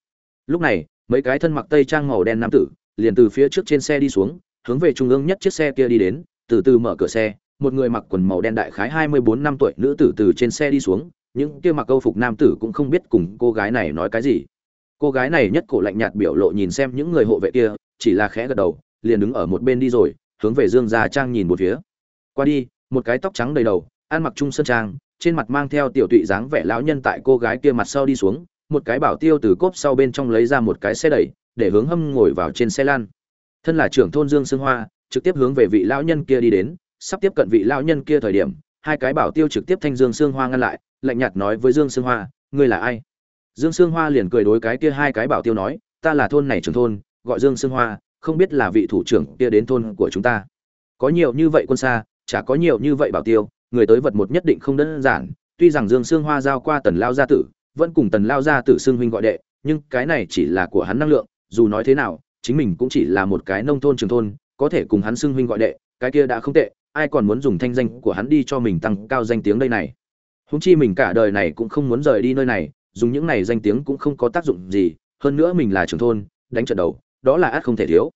Lúc này, mấy cái thân mặc tây trang màu đen nam tử, liền từ phía trước trên xe đi xuống hướng về trung ương nhất chiếc xe kia đi đến, từ từ mở cửa xe, một người mặc quần màu đen đại khái hai mươi bốn năm tuổi nữ tử từ trên xe đi xuống, những kia mặc câu phục nam tử cũng không biết cùng cô gái này nói cái gì. Cô gái này nhất cổ lạnh nhạt biểu lộ nhìn xem những người hộ vệ kia, chỉ là khẽ gật đầu, liền đứng ở một bên đi rồi, hướng về dương gia trang nhìn một phía. Qua đi, một cái tóc trắng đầy đầu, ăn mặc trung sơn trang, trên mặt mang theo tiểu tụy dáng vẻ lão nhân tại cô gái kia mặt sau đi xuống, một cái bảo tiêu từ cốp sau bên trong lấy ra một cái xe đẩy, để hướng hâm ngồi vào trên xe lan thân là trưởng thôn dương sương hoa, trực tiếp hướng về vị lão nhân kia đi đến, sắp tiếp cận vị lão nhân kia thời điểm, hai cái bảo tiêu trực tiếp thanh dương sương hoa ngăn lại, lạnh nhạt nói với dương sương hoa, ngươi là ai? Dương sương hoa liền cười đối cái kia hai cái bảo tiêu nói, ta là thôn này trưởng thôn, gọi dương sương hoa, không biết là vị thủ trưởng kia đến thôn của chúng ta. Có nhiều như vậy quân xa, chả có nhiều như vậy bảo tiêu, người tới vật một nhất định không đơn giản, tuy rằng dương sương hoa giao qua tần lao gia tử, vẫn cùng tần lao gia tử xưng huynh gọi đệ, nhưng cái này chỉ là của hắn năng lượng, dù nói thế nào chính mình cũng chỉ là một cái nông thôn trường thôn, có thể cùng hắn xưng huynh gọi đệ, cái kia đã không tệ, ai còn muốn dùng thanh danh của hắn đi cho mình tăng cao danh tiếng đây này? Húng chi mình cả đời này cũng không muốn rời đi nơi này, dùng những này danh tiếng cũng không có tác dụng gì, hơn nữa mình là trường thôn, đánh trận đầu, đó là át không thể thiếu.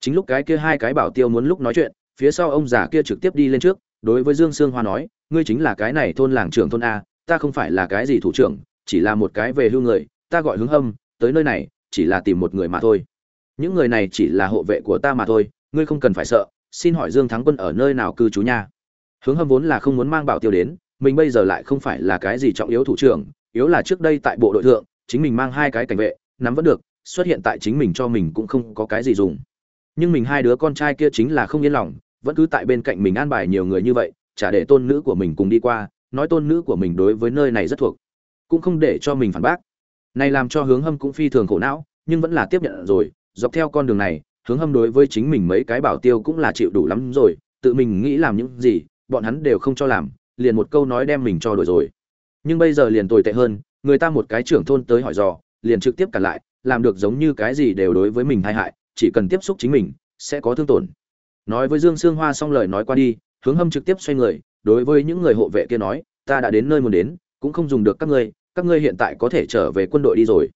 Chính lúc cái kia hai cái bảo tiêu muốn lúc nói chuyện, phía sau ông già kia trực tiếp đi lên trước, đối với dương sương hoa nói, ngươi chính là cái này thôn làng trưởng thôn a, ta không phải là cái gì thủ trưởng, chỉ là một cái về hưu người, ta gọi hướng hâm, tới nơi này, chỉ là tìm một người mà thôi những người này chỉ là hộ vệ của ta mà thôi, ngươi không cần phải sợ, xin hỏi dương thắng quân ở nơi nào cư trú nha? Hướng hâm vốn là không muốn mang bảo tiêu đến, mình bây giờ lại không phải là cái gì trọng yếu thủ trưởng, yếu là trước đây tại bộ đội thượng, chính mình mang hai cái cảnh vệ, nắm vẫn được, xuất hiện tại chính mình cho mình cũng không có cái gì dùng. Nhưng mình hai đứa con trai kia chính là không yên lòng, vẫn cứ tại bên cạnh mình an bài nhiều người như vậy, chả để tôn nữ của mình cùng đi qua, nói tôn nữ của mình đối với nơi này rất thuộc, cũng không để cho mình phản bác. Này làm cho hướng hâm cũng phi thường khổ não, nhưng vẫn là tiếp nhận rồi dọc theo con đường này, hướng hâm đối với chính mình mấy cái bảo tiêu cũng là chịu đủ lắm rồi, tự mình nghĩ làm những gì, bọn hắn đều không cho làm, liền một câu nói đem mình cho đổi rồi. Nhưng bây giờ liền tồi tệ hơn, người ta một cái trưởng thôn tới hỏi dò, liền trực tiếp cả lại, làm được giống như cái gì đều đối với mình tai hại, chỉ cần tiếp xúc chính mình, sẽ có thương tổn. Nói với dương sương hoa xong lời nói qua đi, hướng hâm trực tiếp xoay người, đối với những người hộ vệ kia nói, ta đã đến nơi muốn đến, cũng không dùng được các ngươi các ngươi hiện tại có thể trở về quân đội đi rồi.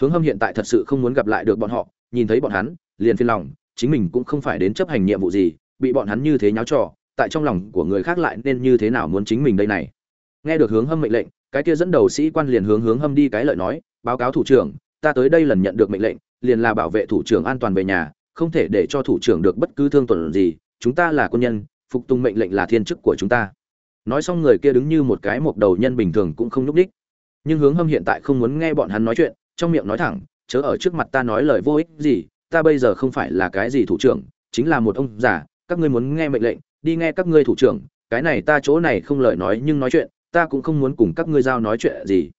Hướng hâm hiện tại thật sự không muốn gặp lại được bọn họ nhìn thấy bọn hắn, liền phiền lòng, chính mình cũng không phải đến chấp hành nhiệm vụ gì, bị bọn hắn như thế nháo trò, tại trong lòng của người khác lại nên như thế nào muốn chính mình đây này. Nghe được hướng hâm mệnh lệnh, cái kia dẫn đầu sĩ quan liền hướng hướng hâm đi cái lợi nói, báo cáo thủ trưởng, ta tới đây lần nhận được mệnh lệnh, liền là bảo vệ thủ trưởng an toàn về nhà, không thể để cho thủ trưởng được bất cứ thương tổn gì, chúng ta là quân nhân, phục tùng mệnh lệnh là thiên chức của chúng ta. Nói xong người kia đứng như một cái mộc đầu nhân bình thường cũng không nhúc đích nhưng hướng hâm hiện tại không muốn nghe bọn hắn nói chuyện, trong miệng nói thẳng chớ ở trước mặt ta nói lời vô ích gì, ta bây giờ không phải là cái gì thủ trưởng, chính là một ông già, các ngươi muốn nghe mệnh lệnh, đi nghe các ngươi thủ trưởng, cái này ta chỗ này không lời nói nhưng nói chuyện, ta cũng không muốn cùng các ngươi giao nói chuyện gì.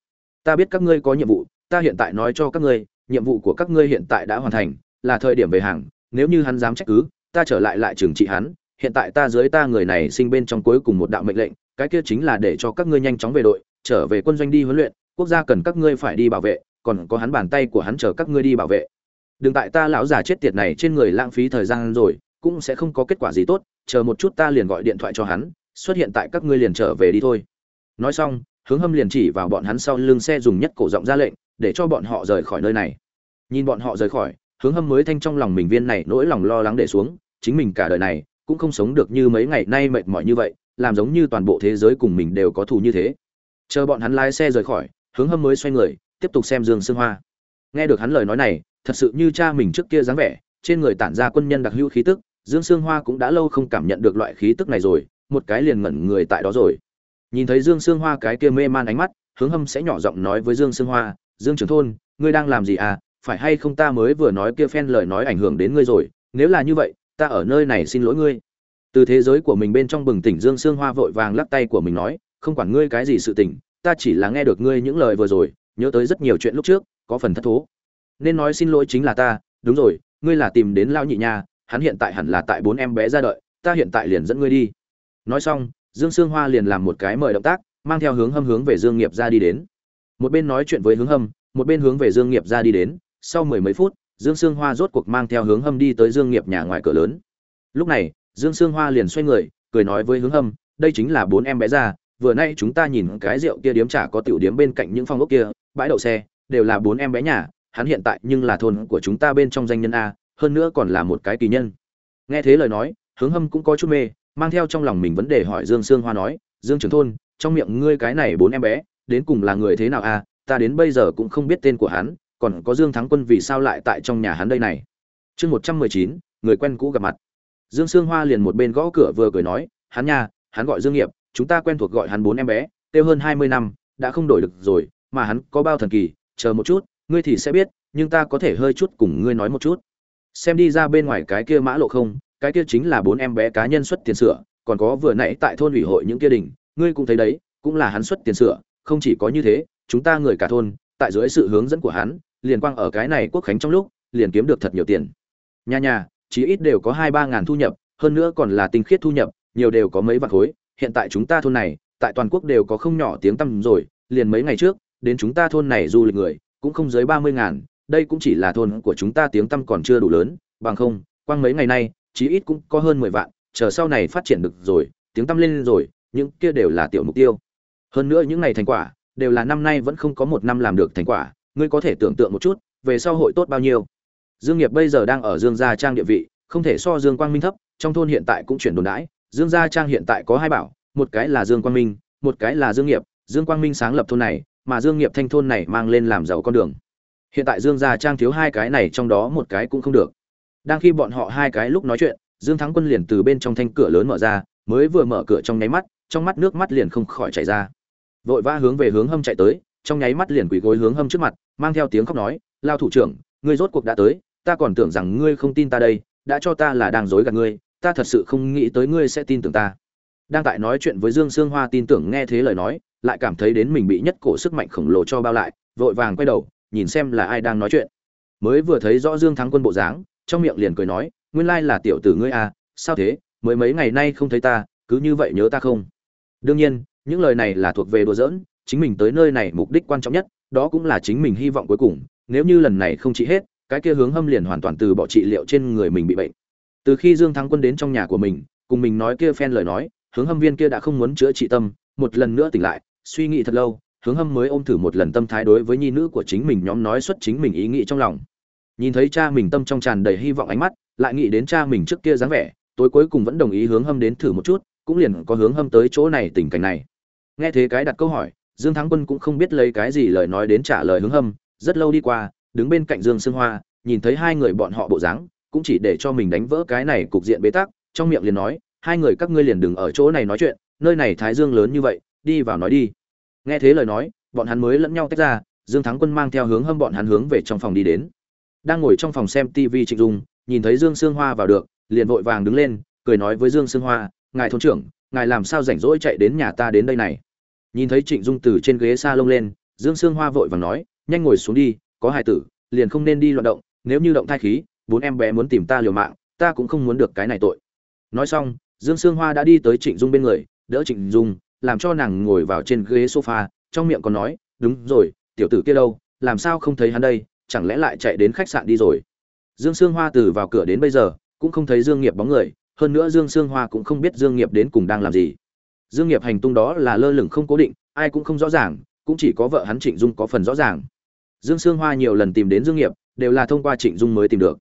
Ta biết các ngươi có nhiệm vụ, ta hiện tại nói cho các ngươi, nhiệm vụ của các ngươi hiện tại đã hoàn thành, là thời điểm về hàng, nếu như hắn dám trách cứ, ta trở lại lại trừng trị hắn, hiện tại ta dưới ta người này sinh bên trong cuối cùng một đạo mệnh lệnh, cái kia chính là để cho các ngươi nhanh chóng về đội, trở về quân doanh đi huấn luyện, quốc gia cần các ngươi phải đi bảo vệ còn có hắn bàn tay của hắn chờ các ngươi đi bảo vệ. Đừng tại ta lão già chết tiệt này trên người lãng phí thời gian rồi, cũng sẽ không có kết quả gì tốt, chờ một chút ta liền gọi điện thoại cho hắn, xuất hiện tại các ngươi liền trở về đi thôi. Nói xong, hướng hâm liền chỉ vào bọn hắn sau lưng xe dùng nhất cổ giọng ra lệnh, để cho bọn họ rời khỏi nơi này. Nhìn bọn họ rời khỏi, hướng hâm mới thanh trong lòng mình viên này nỗi lòng lo lắng để xuống, chính mình cả đời này cũng không sống được như mấy ngày nay mệt mỏi như vậy, làm giống như toàn bộ thế giới cùng mình đều có thù như thế. Chờ bọn hắn lái xe rời khỏi, hướng hâm mới xoay người tiếp tục xem dương sương hoa. Nghe được hắn lời nói này, thật sự như cha mình trước kia dáng vẻ, trên người tản ra quân nhân đặc hữu khí tức, dương sương hoa cũng đã lâu không cảm nhận được loại khí tức này rồi, một cái liền ngẩn người tại đó rồi. Nhìn thấy dương sương hoa cái kia mê man ánh mắt, hướng hâm sẽ nhỏ giọng nói với dương sương hoa, dương trưởng thôn, ngươi đang làm gì à? Phải hay không ta mới vừa nói kia phen lời nói ảnh hưởng đến ngươi rồi? Nếu là như vậy, ta ở nơi này xin lỗi ngươi. Từ thế giới của mình bên trong bừng tỉnh dương sương hoa vội vàng lắc tay của mình nói, không quản ngươi cái gì sự tình, ta chỉ là nghe được ngươi những lời vừa rồi nhớ tới rất nhiều chuyện lúc trước, có phần thất thố. Nên nói xin lỗi chính là ta, đúng rồi, ngươi là tìm đến lao nhị nha hắn hiện tại hẳn là tại bốn em bé ra đợi, ta hiện tại liền dẫn ngươi đi. Nói xong, dương sương hoa liền làm một cái mời động tác, mang theo hướng hâm hướng về dương nghiệp ra đi đến. Một bên nói chuyện với hướng hâm, một bên hướng về dương nghiệp ra đi đến, sau mười mấy phút, dương sương hoa rốt cuộc mang theo hướng hâm đi tới dương nghiệp nhà ngoài cửa lớn. Lúc này, dương sương hoa liền xoay người, cười nói với hướng hâm, đây chính là bốn em bé ra, vừa nay chúng ta nhìn cái rượu kia điếm trả có tiểu điếm bên cạnh những phòng ốc kia bãi đậu xe, đều là bốn em bé nhà, hắn hiện tại nhưng là thôn của chúng ta bên trong danh nhân a, hơn nữa còn là một cái kỳ nhân. Nghe thế lời nói, hướng hâm cũng có chút mê, mang theo trong lòng mình vấn đề hỏi dương sương hoa nói, dương trưởng thôn, trong miệng ngươi cái này bốn em bé, đến cùng là người thế nào a? Ta đến bây giờ cũng không biết tên của hắn, còn có dương thắng quân vì sao lại tại trong nhà hắn đây này? Chương một trăm mười chín, người quen cũ gặp mặt. Dương sương hoa liền một bên gõ cửa vừa cười nói, hắn nha, hắn gọi dương nghiệp, chúng ta quen thuộc gọi hắn bốn em bé, tiêu hơn hai mươi năm, đã không đổi được rồi mà hắn có bao thần kỳ, chờ một chút, ngươi thì sẽ biết, nhưng ta có thể hơi chút cùng ngươi nói một chút. Xem đi ra bên ngoài cái kia mã lộ không, cái kia chính là bốn em bé cá nhân xuất tiền sửa, còn có vừa nãy tại thôn ủy hội những kia đình, ngươi cũng thấy đấy, cũng là hắn xuất tiền sửa, không chỉ có như thế, chúng ta người cả thôn, tại dưới sự hướng dẫn của hắn, liền quang ở cái này quốc khánh trong lúc, liền kiếm được thật nhiều tiền. Nhà nhà, chí ít đều có hai ba ngàn thu nhập, hơn nữa còn là tinh khiết thu nhập, nhiều đều có mấy vạn khối, hiện tại chúng ta thôn này, tại toàn quốc đều có không nhỏ tiếng tăm rồi, liền mấy ngày trước đến chúng ta thôn này du lịch người, cũng không dưới ba mươi ngàn, đây cũng chỉ là thôn của chúng ta tiếng tăm còn chưa đủ lớn, bằng không, quang mấy ngày nay, chí ít cũng có hơn mười vạn, chờ sau này phát triển được rồi, tiếng tăm lên rồi, những kia đều là tiểu mục tiêu. Hơn nữa những ngày thành quả, đều là năm nay vẫn không có một năm làm được thành quả, ngươi có thể tưởng tượng một chút, về sau hội tốt bao nhiêu. Dương nghiệp bây giờ đang ở dương gia trang địa vị, không thể so dương quang minh thấp, trong thôn hiện tại cũng chuyển đồn đãi, dương gia trang hiện tại có hai bảo, một cái là dương quang minh, một cái là dương nghiệp, dương quang minh sáng lập thôn này mà dương nghiệp thanh thôn này mang lên làm giàu con đường. Hiện tại dương gia trang thiếu hai cái này trong đó một cái cũng không được. Đang khi bọn họ hai cái lúc nói chuyện, dương thắng quân liền từ bên trong thanh cửa lớn mở ra, mới vừa mở cửa trong nháy mắt, trong mắt nước mắt liền không khỏi chảy ra. Vội vã hướng về hướng hâm chạy tới, trong nháy mắt liền quỳ gối hướng hâm trước mặt, mang theo tiếng khóc nói, lao thủ trưởng, ngươi rốt cuộc đã tới, ta còn tưởng rằng ngươi không tin ta đây, đã cho ta là đang dối gạt ngươi, ta thật sự không nghĩ tới ngươi sẽ tin tưởng ta. Đang tại nói chuyện với dương sương hoa tin tưởng nghe thế lời nói lại cảm thấy đến mình bị nhất cổ sức mạnh khổng lồ cho bao lại, vội vàng quay đầu, nhìn xem là ai đang nói chuyện. Mới vừa thấy rõ dương thắng quân bộ dáng, trong miệng liền cười nói, nguyên lai là tiểu tử ngươi à sao thế? Mới mấy ngày nay không thấy ta, cứ như vậy nhớ ta không? Đương nhiên, những lời này là thuộc về đùa giỡn, chính mình tới nơi này mục đích quan trọng nhất, đó cũng là chính mình hy vọng cuối cùng, nếu như lần này không trị hết, cái kia hướng hâm liền hoàn toàn từ bỏ trị liệu trên người mình bị bệnh. Từ khi dương thắng quân đến trong nhà của mình, cùng mình nói kia phen lời nói, hướng hâm viên kia đã không muốn chữa trị tâm, một lần nữa tỉnh lại suy nghĩ thật lâu, hướng hâm mới ôm thử một lần tâm thái đối với nhi nữ của chính mình nhóm nói xuất chính mình ý nghĩ trong lòng. Nhìn thấy cha mình tâm trong tràn đầy hy vọng ánh mắt, lại nghĩ đến cha mình trước kia dáng vẻ, tối cuối cùng vẫn đồng ý hướng hâm đến thử một chút, cũng liền có hướng hâm tới chỗ này tình cảnh này. Nghe thế cái đặt câu hỏi, dương thắng quân cũng không biết lấy cái gì lời nói đến trả lời hướng hâm, rất lâu đi qua, đứng bên cạnh dương sương hoa, nhìn thấy hai người bọn họ bộ dáng, cũng chỉ để cho mình đánh vỡ cái này cục diện bế tắc, trong miệng liền nói, hai người các ngươi liền đừng ở chỗ này nói chuyện, nơi này thái dương lớn như vậy đi vào nói đi. Nghe thế lời nói, bọn hắn mới lẫn nhau tách ra, dương thắng quân mang theo hướng hâm bọn hắn hướng về trong phòng đi đến. Đang ngồi trong phòng xem tv trịnh dung, nhìn thấy dương sương hoa vào được, liền vội vàng đứng lên, cười nói với dương sương hoa, ngài thôn trưởng, ngài làm sao rảnh rỗi chạy đến nhà ta đến đây này? Nhìn thấy trịnh dung từ trên ghế xa lông lên, dương sương hoa vội vàng nói, nhanh ngồi xuống đi, có hài tử, liền không nên đi loạn động, nếu như động thai khí, bốn em bé muốn tìm ta liều mạng, ta cũng không muốn được cái này tội. Nói xong, dương sương hoa đã đi tới trịnh dung bên người, đỡ trịnh dung làm cho nàng ngồi vào trên ghế sofa, trong miệng còn nói, đúng rồi, tiểu tử kia đâu, làm sao không thấy hắn đây, chẳng lẽ lại chạy đến khách sạn đi rồi? Dương sương hoa từ vào cửa đến bây giờ, cũng không thấy dương nghiệp bóng người, hơn nữa dương sương hoa cũng không biết dương nghiệp đến cùng đang làm gì. Dương nghiệp hành tung đó là lơ lửng không cố định, ai cũng không rõ ràng, cũng chỉ có vợ hắn trịnh dung có phần rõ ràng. Dương sương hoa nhiều lần tìm đến dương nghiệp, đều là thông qua trịnh dung mới tìm được.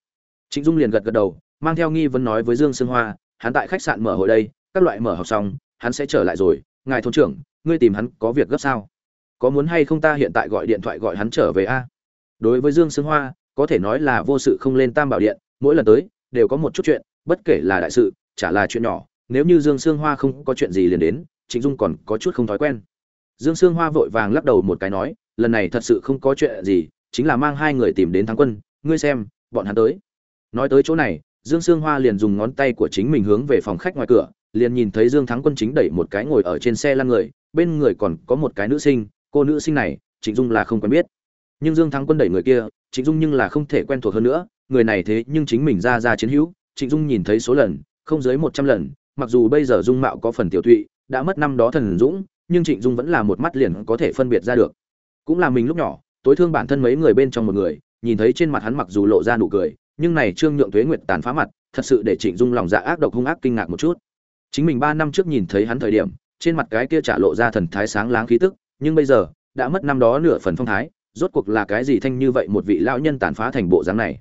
Trịnh dung liền gật gật đầu, mang theo nghi vấn nói với dương sương hoa, hắn tại khách sạn mở hội đây, các loại mở học xong, hắn sẽ trở lại rồi ngài thôn trưởng, ngươi tìm hắn có việc gấp sao? Có muốn hay không ta hiện tại gọi điện thoại gọi hắn trở về a? Đối với dương sương hoa, có thể nói là vô sự không lên tam bảo điện, mỗi lần tới, đều có một chút chuyện, bất kể là đại sự, chả là chuyện nhỏ, nếu như dương sương hoa không có chuyện gì liền đến, trịnh dung còn có chút không thói quen. Dương sương hoa vội vàng lắc đầu một cái nói, lần này thật sự không có chuyện gì, chính là mang hai người tìm đến thắng quân, ngươi xem, bọn hắn tới. Nói tới chỗ này, dương sương hoa liền dùng ngón tay của chính mình hướng về phòng khách ngoài cửa liền nhìn thấy dương thắng quân chính đẩy một cái ngồi ở trên xe lăn người, bên người còn có một cái nữ sinh, cô nữ sinh này, trịnh dung là không quen biết. Nhưng dương thắng quân đẩy người kia, trịnh dung nhưng là không thể quen thuộc hơn nữa, người này thế nhưng chính mình ra ra chiến hữu, trịnh dung nhìn thấy số lần, không dưới một trăm lần, mặc dù bây giờ dung mạo có phần tiểu thụy, đã mất năm đó thần dũng, nhưng trịnh dung vẫn là một mắt liền có thể phân biệt ra được. Cũng là mình lúc nhỏ, tối thương bản thân mấy người bên trong một người, nhìn thấy trên mặt hắn mặc dù lộ ra nụ cười, nhưng này trương nhượng thuế nguyệt tàn phá mặt, thật sự để trịnh dung lòng dạ ác độc hung ác kinh ngạc một chút chính mình ba năm trước nhìn thấy hắn thời điểm, trên mặt cái kia trả lộ ra thần thái sáng láng khí tức, nhưng bây giờ, đã mất năm đó nửa phần phong thái, rốt cuộc là cái gì thanh như vậy một vị lão nhân tàn phá thành bộ dáng này.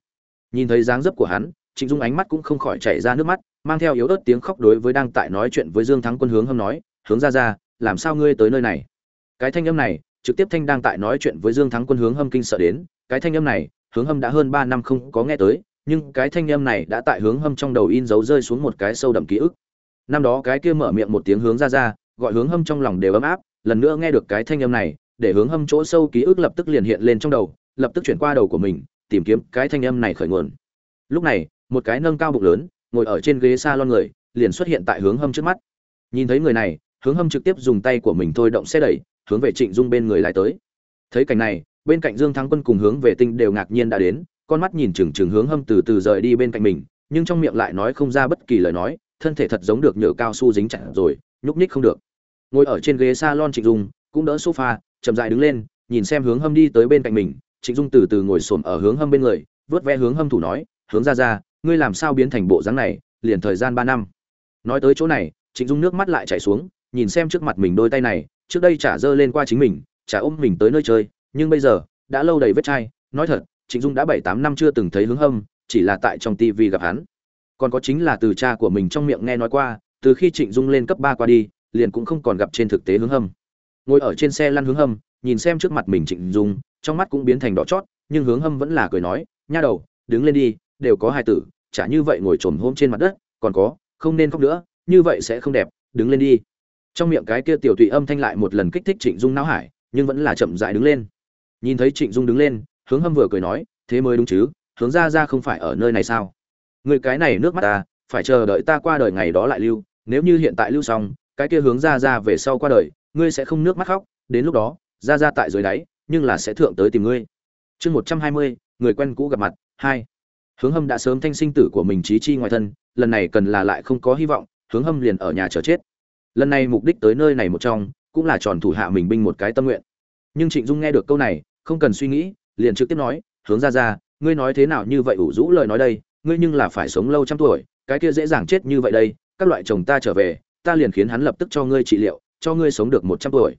Nhìn thấy dáng dấp của hắn, trịnh dung ánh mắt cũng không khỏi chảy ra nước mắt, mang theo yếu ớt tiếng khóc đối với đang tại nói chuyện với dương thắng quân hướng hâm nói, hướng ra ra, làm sao ngươi tới nơi này? Cái thanh âm này, trực tiếp thanh đang tại nói chuyện với dương thắng quân hướng hâm kinh sợ đến, cái thanh âm này, hướng hâm đã hơn ba năm không có nghe tới, nhưng cái thanh âm này đã tại hướng hâm trong đầu in dấu rơi xuống một cái sâu đậm ký ức năm đó cái kia mở miệng một tiếng hướng ra ra, gọi hướng hâm trong lòng đều ấm áp, lần nữa nghe được cái thanh âm này, để hướng hâm chỗ sâu ký ức lập tức liền hiện lên trong đầu, lập tức chuyển qua đầu của mình, tìm kiếm cái thanh âm này khởi nguồn. Lúc này, một cái nâng cao bụng lớn, ngồi ở trên ghế salon người, liền xuất hiện tại hướng hâm trước mắt. Nhìn thấy người này, hướng hâm trực tiếp dùng tay của mình thôi động xe đẩy, hướng về trịnh dung bên người lại tới. Thấy cảnh này, bên cạnh dương thắng quân cùng hướng về tinh đều ngạc nhiên đã đến, con mắt nhìn chừng chừng hướng hâm từ từ rời đi bên cạnh mình, nhưng trong miệng lại nói không ra bất kỳ lời nói thân thể thật giống được nhựa cao su dính chặt rồi, nhúc nhích không được. Ngồi ở trên ghế salon trịnh dung, cũng đỡ sofa, chậm dại đứng lên, nhìn xem hướng hâm đi tới bên cạnh mình. Trịnh dung từ từ ngồi xổm ở hướng hâm bên người, vớt ve hướng hâm thủ nói, hướng ra ra, ngươi làm sao biến thành bộ dáng này, liền thời gian ba năm. Nói tới chỗ này, trịnh dung nước mắt lại chảy xuống, nhìn xem trước mặt mình đôi tay này, trước đây trả dơ lên qua chính mình trả ôm mình tới nơi chơi, nhưng bây giờ, đã lâu đầy vết chai. Nói thật, trịnh dung đã bảy tám năm chưa từng thấy hướng hâm, chỉ là tại trong tivi gặp hắn còn có chính là từ cha của mình trong miệng nghe nói qua, từ khi trịnh dung lên cấp ba qua đi, liền cũng không còn gặp trên thực tế hướng hâm. Ngồi ở trên xe lăn hướng hâm, nhìn xem trước mặt mình trịnh dung, trong mắt cũng biến thành đỏ chót, nhưng hướng hâm vẫn là cười nói, nha đầu, đứng lên đi, đều có hai tử, chả như vậy ngồi trồm hôm trên mặt đất, còn có, không nên khóc nữa, như vậy sẽ không đẹp, đứng lên đi. Trong miệng cái kia tiểu tụy âm thanh lại một lần kích thích trịnh dung não hải, nhưng vẫn là chậm dại đứng lên. Nhìn thấy trịnh dung đứng lên, hướng hâm vừa cười nói, thế mới đúng chứ, hướng ra ra không phải ở nơi này sao? Người cái này nước mắt ta, phải chờ đợi ta qua đời ngày đó lại lưu, nếu như hiện tại lưu xong, cái kia hướng ra ra về sau qua đời, ngươi sẽ không nước mắt khóc, đến lúc đó, ra ra tại dưới đáy, nhưng là sẽ thượng tới tìm ngươi. Chương một trăm hai mươi, người quen cũ gặp mặt, hai. Hướng hâm đã sớm thanh sinh tử của mình trí chi ngoài thân, lần này cần là lại không có hy vọng, hướng hâm liền ở nhà chờ chết. Lần này mục đích tới nơi này một trong, cũng là tròn thủ hạ mình binh một cái tâm nguyện. Nhưng trịnh dung nghe được câu này, không cần suy nghĩ, liền trực tiếp nói, hướng ra ra, ngươi nói thế nào như vậy, ủ rũ lời nói đây ngươi nhưng là phải sống lâu trăm tuổi, cái kia dễ dàng chết như vậy đây, các loại chồng ta trở về, ta liền khiến hắn lập tức cho ngươi trị liệu, cho ngươi sống được một trăm tuổi.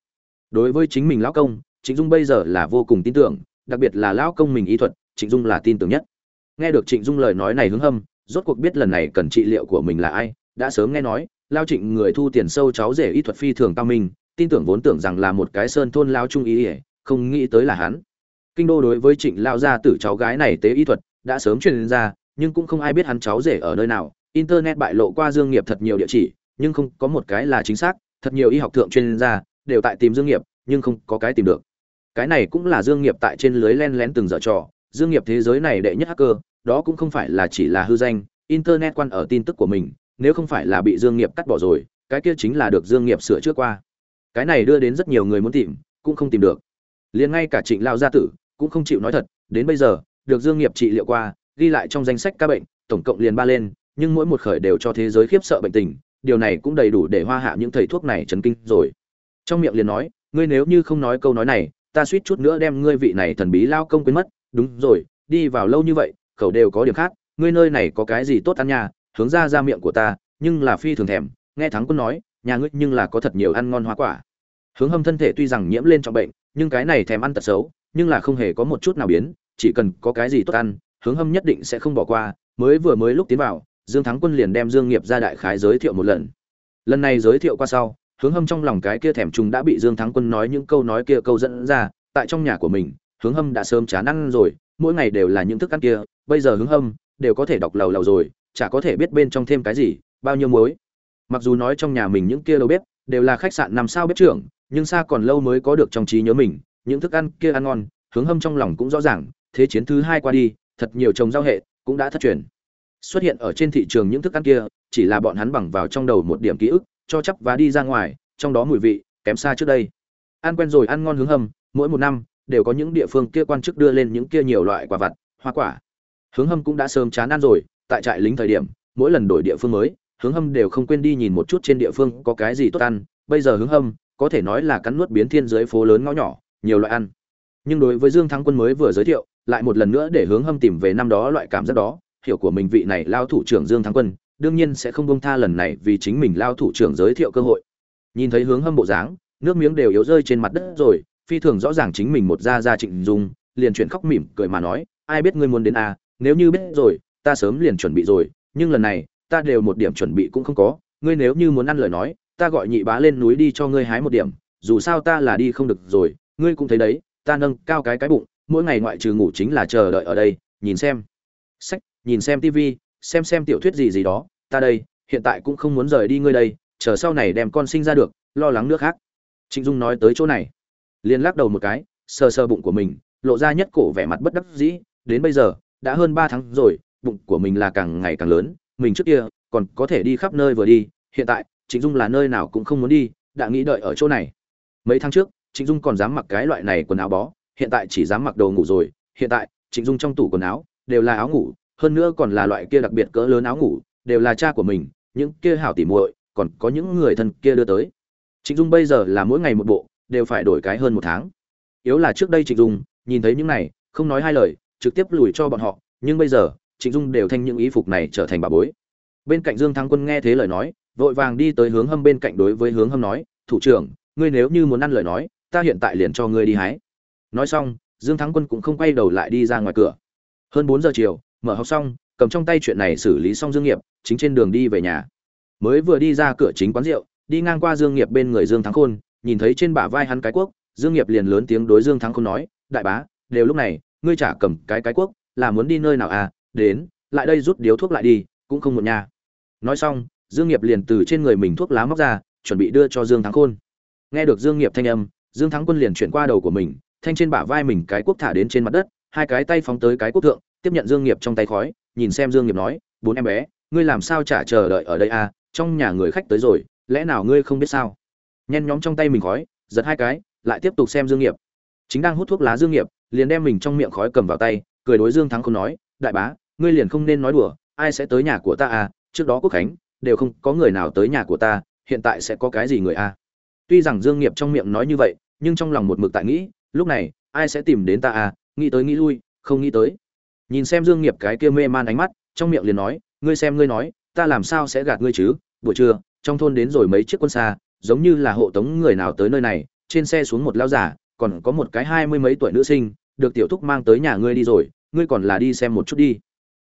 Đối với chính mình lão công, trịnh dung bây giờ là vô cùng tin tưởng, đặc biệt là lão công mình y thuật, trịnh dung là tin tưởng nhất. Nghe được trịnh dung lời nói này hướng hâm, rốt cuộc biết lần này cần trị liệu của mình là ai, đã sớm nghe nói, lao trịnh người thu tiền sâu cháu rể y thuật phi thường cao minh, tin tưởng vốn tưởng rằng là một cái sơn thôn lao trung ý ỉa không nghĩ tới là hắn. Kinh đô đối với trịnh lao gia tử cháu gái này tế y thuật, đã sớm truyền ra nhưng cũng không ai biết hắn cháu rể ở nơi nào. Internet bại lộ qua dương nghiệp thật nhiều địa chỉ, nhưng không có một cái là chính xác. Thật nhiều y học thượng chuyên gia đều tại tìm dương nghiệp, nhưng không có cái tìm được. Cái này cũng là dương nghiệp tại trên lưới len lén từng dở trò. Dương nghiệp thế giới này đệ nhất hacker, đó cũng không phải là chỉ là hư danh. Internet quan ở tin tức của mình, nếu không phải là bị dương nghiệp cắt bỏ rồi, cái kia chính là được dương nghiệp sửa trước qua. Cái này đưa đến rất nhiều người muốn tìm, cũng không tìm được. Liền ngay cả trịnh lao gia tử cũng không chịu nói thật, đến bây giờ, được dương nghiệp trị liệu qua ghi lại trong danh sách các bệnh, tổng cộng liền ba lên, nhưng mỗi một khởi đều cho thế giới khiếp sợ bệnh tình, điều này cũng đầy đủ để hoa hạ những thầy thuốc này chấn kinh rồi. Trong miệng liền nói, ngươi nếu như không nói câu nói này, ta suýt chút nữa đem ngươi vị này thần bí lao công quên mất. Đúng rồi, đi vào lâu như vậy cậu đều có điểm khác, ngươi nơi này có cái gì tốt ăn nha, hướng ra ra miệng của ta, nhưng là phi thường thèm. Nghe thắng quân nói, nhà ngươi nhưng là có thật nhiều ăn ngon hoa quả. Hướng hâm thân thể tuy rằng nhiễm lên trọng bệnh, nhưng cái này thèm ăn tật xấu, nhưng là không hề có một chút nào biến, chỉ cần có cái gì tốt ăn hướng hâm nhất định sẽ không bỏ qua, mới vừa mới lúc tiến vào, dương thắng quân liền đem dương nghiệp ra đại khái giới thiệu một lần. Lần này giới thiệu qua sau, hướng hâm trong lòng cái kia thèm trùng đã bị dương thắng quân nói những câu nói kia câu dẫn ra, tại trong nhà của mình, hướng hâm đã sớm chán ăn rồi, mỗi ngày đều là những thức ăn kia, bây giờ hướng hâm đều có thể đọc lầu lầu rồi, chả có thể biết bên trong thêm cái gì, bao nhiêu muối. Mặc dù nói trong nhà mình những kia lâu bếp đều là khách sạn nằm sao bếp trưởng, nhưng xa còn lâu mới có được trong trí nhớ mình, những thức ăn kia ăn ngon, hướng hâm trong lòng cũng rõ ràng, thế chiến thứ hai qua đi thật nhiều trồng giao hệ cũng đã thất truyền. Xuất hiện ở trên thị trường những thức ăn kia, chỉ là bọn hắn bằng vào trong đầu một điểm ký ức, cho chấp và đi ra ngoài, trong đó mùi vị kém xa trước đây. Ăn quen rồi ăn ngon hướng hâm, mỗi một năm đều có những địa phương kia quan chức đưa lên những kia nhiều loại quả vặt, hoa quả. Hướng hâm cũng đã sớm chán ăn rồi, tại trại lính thời điểm, mỗi lần đổi địa phương mới, hướng hâm đều không quên đi nhìn một chút trên địa phương có cái gì tốt ăn. Bây giờ hướng hâm có thể nói là cắn nuốt biến thiên dưới phố lớn ngõ nhỏ, nhiều loại ăn nhưng đối với dương thắng quân mới vừa giới thiệu, lại một lần nữa để hướng hâm tìm về năm đó loại cảm giác đó, hiểu của mình vị này lao thủ trưởng dương thắng quân, đương nhiên sẽ không bông tha lần này vì chính mình lao thủ trưởng giới thiệu cơ hội. Nhìn thấy hướng hâm bộ dáng, nước miếng đều yếu rơi trên mặt đất rồi, phi thường rõ ràng chính mình một gia gia trịnh dung, liền chuyển khóc mỉm cười mà nói, ai biết ngươi muốn đến à nếu như biết rồi, ta sớm liền chuẩn bị rồi, nhưng lần này, ta đều một điểm chuẩn bị cũng không có, ngươi nếu như muốn ăn lời nói, ta gọi nhị bá lên núi đi cho ngươi hái một điểm, dù sao ta là đi không được rồi, ngươi cũng thấy đấy ta nâng cao cái cái bụng mỗi ngày ngoại trừ ngủ chính là chờ đợi ở đây nhìn xem. Sách nhìn xem TV, xem xem tiểu thuyết gì gì đó ta đây hiện tại cũng không muốn rời đi ngươi đây chờ sau này đem con sinh ra được lo lắng nước khác. Trịnh dung nói tới chỗ này. Liền lắc đầu một cái sờ sờ bụng của mình lộ ra nhất cổ vẻ mặt bất đắc dĩ đến bây giờ đã hơn ba tháng rồi bụng của mình là càng ngày càng lớn mình trước kia còn có thể đi khắp nơi vừa đi hiện tại trịnh dung là nơi nào cũng không muốn đi đã nghĩ đợi ở chỗ này. Mấy tháng trước trịnh dung còn dám mặc cái loại này quần áo bó, hiện tại chỉ dám mặc đồ ngủ rồi, hiện tại, trịnh dung trong tủ quần áo, đều là áo ngủ, hơn nữa còn là loại kia đặc biệt cỡ lớn áo ngủ, đều là cha của mình, những kia hảo tỉ muội, còn có những người thân kia đưa tới. Trịnh dung bây giờ là mỗi ngày một bộ, đều phải đổi cái hơn một tháng. Yếu là trước đây trịnh dung, nhìn thấy những này, không nói hai lời, trực tiếp lùi cho bọn họ, nhưng bây giờ, trịnh dung đều thanh những ý phục này trở thành bà bối. Bên cạnh dương thắng quân nghe thế lời nói, vội vàng đi tới hướng hâm bên cạnh đối với hướng hâm nói, thủ trưởng, ngươi nếu như muốn ăn lời nói ta hiện tại liền cho ngươi đi hái. Nói xong, dương thắng quân cũng không quay đầu lại đi ra ngoài cửa. Hơn bốn giờ chiều, mở học xong, cầm trong tay chuyện này xử lý xong dương nghiệp, chính trên đường đi về nhà. Mới vừa đi ra cửa chính quán rượu, đi ngang qua dương nghiệp bên người dương thắng khôn, nhìn thấy trên bả vai hắn cái quốc dương nghiệp liền lớn tiếng đối dương thắng khôn nói, đại bá, đều lúc này, ngươi chả cầm cái cái quốc là muốn đi nơi nào à đến, lại đây rút điếu thuốc lại đi, cũng không một nhà nói xong, dương nghiệp liền từ trên người mình thuốc lá móc ra, chuẩn bị đưa cho dương thắng khôn. Nghe được dương nghiệp thanh âm dương thắng quân liền chuyển qua đầu của mình, thanh trên bả vai mình cái quốc thả đến trên mặt đất, hai cái tay phóng tới cái quốc thượng, tiếp nhận dương nghiệp trong tay khói, nhìn xem dương nghiệp nói, bốn em bé, ngươi làm sao chả chờ đợi ở đây à? Trong nhà người khách tới rồi, lẽ nào ngươi không biết sao? Nhen nhóm trong tay mình khói, giật hai cái, lại tiếp tục xem dương nghiệp. Chính đang hút thuốc lá dương nghiệp, liền đem mình trong miệng khói cầm vào tay, cười đối dương thắng không nói, đại bá, ngươi liền không nên nói đùa, ai sẽ tới nhà của ta à? Trước đó quốc khánh, đều không có người nào tới nhà của ta, hiện tại sẽ có cái gì người à? Tuy rằng dương nghiệp trong miệng nói như vậy nhưng trong lòng một mực tại nghĩ lúc này ai sẽ tìm đến ta à nghĩ tới nghĩ lui không nghĩ tới. Nhìn xem dương nghiệp cái kia mê man ánh mắt trong miệng liền nói ngươi xem ngươi nói ta làm sao sẽ gạt ngươi chứ? Buổi trưa trong thôn đến rồi mấy chiếc quân xa giống như là hộ tống người nào tới nơi này trên xe xuống một lão giả còn có một cái hai mươi mấy tuổi nữ sinh được tiểu thúc mang tới nhà ngươi đi rồi ngươi còn là đi xem một chút đi.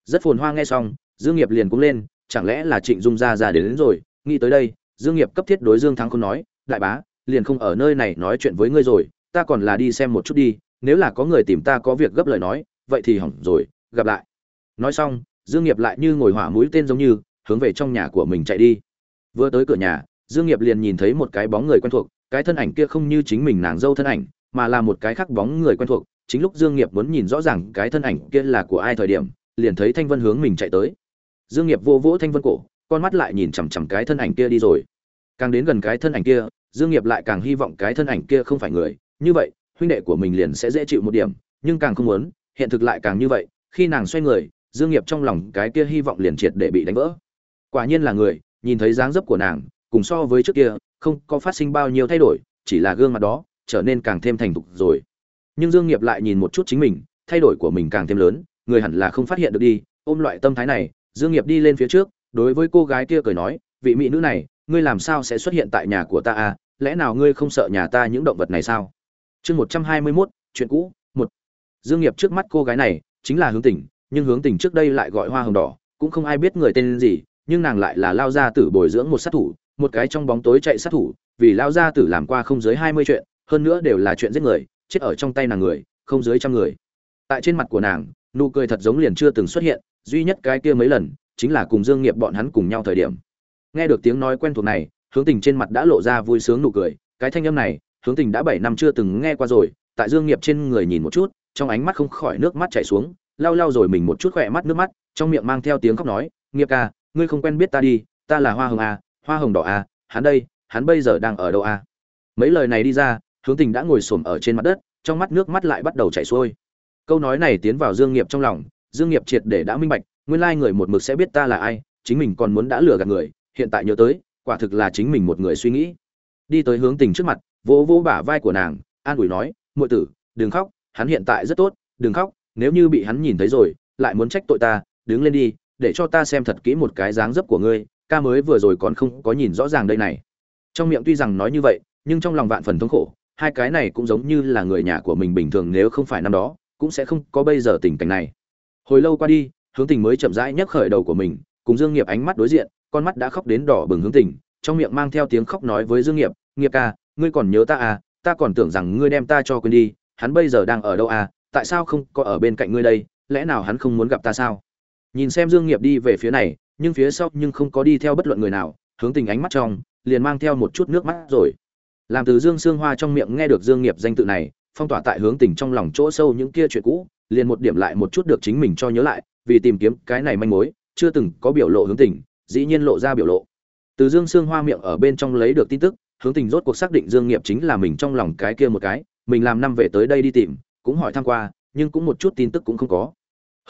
Rất phồn hoa nghe xong dương nghiệp liền cũng lên chẳng lẽ là trịnh dung gia già đến, đến rồi nghĩ tới đây. Dương nghiệp cấp thiết đối dương thắng không nói đại bá liền không ở nơi này nói chuyện với ngươi rồi, ta còn là đi xem một chút đi, nếu là có người tìm ta có việc gấp lời nói, vậy thì hỏng rồi, gặp lại. Nói xong, dương nghiệp lại như ngồi hỏa mũi tên giống như, hướng về trong nhà của mình chạy đi. Vừa tới cửa nhà, dương nghiệp liền nhìn thấy một cái bóng người quen thuộc, cái thân ảnh kia không như chính mình nàng dâu thân ảnh, mà là một cái khác bóng người quen thuộc, chính lúc dương nghiệp muốn nhìn rõ ràng cái thân ảnh kia là của ai thời điểm, liền thấy thanh vân hướng mình chạy tới. Dương nghiệp vô vỗ thanh vân cổ, con mắt lại nhìn chằm chằm cái thân ảnh kia đi rồi. Càng đến gần cái thân ảnh kia dương nghiệp lại càng hy vọng cái thân ảnh kia không phải người. Như vậy, huynh đệ của mình liền sẽ dễ chịu một điểm, nhưng càng không muốn, hiện thực lại càng như vậy. Khi nàng xoay người, dương nghiệp trong lòng cái kia hy vọng liền triệt để bị đánh vỡ. Quả nhiên là người, nhìn thấy dáng dấp của nàng, cùng so với trước kia, không có phát sinh bao nhiêu thay đổi, chỉ là gương mặt đó, trở nên càng thêm thành thục rồi. Nhưng dương nghiệp lại nhìn một chút chính mình, thay đổi của mình càng thêm lớn, người hẳn là không phát hiện được đi, ôm loại tâm thái này, dương nghiệp đi lên phía trước, đối với cô gái kia cười nói, vị mỹ nữ này, ngươi làm sao sẽ xuất hiện tại nhà của ta à? Lẽ nào ngươi không sợ nhà ta những động vật này sao? Chương một trăm hai mươi 121, chuyện cũ một. Dương nghiệp trước mắt cô gái này chính là hướng Tỉnh, nhưng hướng Tỉnh trước đây lại gọi hoa hồng đỏ cũng không ai biết người tên gì nhưng nàng lại là lao gia tử bồi dưỡng một sát thủ một cái trong bóng tối chạy sát thủ vì lao gia tử làm qua không dưới hai mươi chuyện hơn nữa đều là chuyện giết người chết ở trong tay nàng người không dưới trăm người. Tại trên mặt của nàng nụ cười thật giống liền chưa từng xuất hiện duy nhất cái kia mấy lần chính là cùng dương nghiệp bọn hắn cùng nhau thời điểm. Nghe được tiếng nói quen thuộc này hướng tình trên mặt đã lộ ra vui sướng nụ cười. Cái thanh âm này, hướng tình đã bảy năm chưa từng nghe qua rồi. Tại dương nghiệp trên người nhìn một chút, trong ánh mắt không khỏi nước mắt chảy xuống. Lau lau rồi mình một chút khỏe mắt nước mắt, trong miệng mang theo tiếng khóc nói, nghiệp ca, ngươi không quen biết ta đi, ta là hoa hồng a hoa hồng đỏ a hắn đây, hắn bây giờ đang ở đâu a mấy lời này đi ra, hướng tình đã ngồi xổm ở trên mặt đất, trong mắt nước mắt lại bắt đầu chảy xuôi. Câu nói này tiến vào dương nghiệp trong lòng. Dương nghiệp triệt để đã minh bạch, nguyên lai người một mực sẽ biết ta là ai, chính mình còn muốn đã lừa gạt người, hiện tại nhớ tới quả thực là chính mình một người suy nghĩ. Đi tới hướng tình trước mặt, vỗ vỗ bả vai của nàng, an ủi nói, muội tử, đừng khóc, hắn hiện tại rất tốt, đừng khóc, nếu như bị hắn nhìn thấy rồi, lại muốn trách tội ta, đứng lên đi, để cho ta xem thật kỹ một cái dáng dấp của ngươi, ca mới vừa rồi còn không có nhìn rõ ràng đây này. Trong miệng tuy rằng nói như vậy, nhưng trong lòng vạn phần thống khổ, hai cái này cũng giống như là người nhà của mình bình thường nếu không phải năm đó, cũng sẽ không có bây giờ tình cảnh này. Hồi lâu qua đi, hướng tình mới chậm rãi nhấc khởi đầu của mình, cùng dương nghiệp ánh mắt đối diện con mắt đã khóc đến đỏ bừng hướng tình trong miệng mang theo tiếng khóc nói với dương nghiệp nghiệp ca, ngươi còn nhớ ta à? Ta còn tưởng rằng ngươi đem ta cho quên đi, hắn bây giờ đang ở đâu à? Tại sao không có ở bên cạnh ngươi đây? Lẽ nào hắn không muốn gặp ta sao? Nhìn xem dương nghiệp đi về phía này, nhưng phía sau nhưng không có đi theo bất luận người nào, hướng tình ánh mắt trong, liền mang theo một chút nước mắt rồi. Làm từ dương xương hoa trong miệng nghe được dương nghiệp danh tự này, phong tỏa tại hướng tình trong lòng chỗ sâu những kia chuyện cũ, liền một điểm lại một chút được chính mình cho nhớ lại, vì tìm kiếm cái này manh mối, chưa từng có biểu lộ hướng tình dĩ nhiên lộ ra biểu lộ. Từ dương xương hoa miệng ở bên trong lấy được tin tức, hướng tình rốt cuộc xác định dương nghiệp chính là mình trong lòng cái kia một cái, mình làm năm về tới đây đi tìm, cũng hỏi thăm qua, nhưng cũng một chút tin tức cũng không có.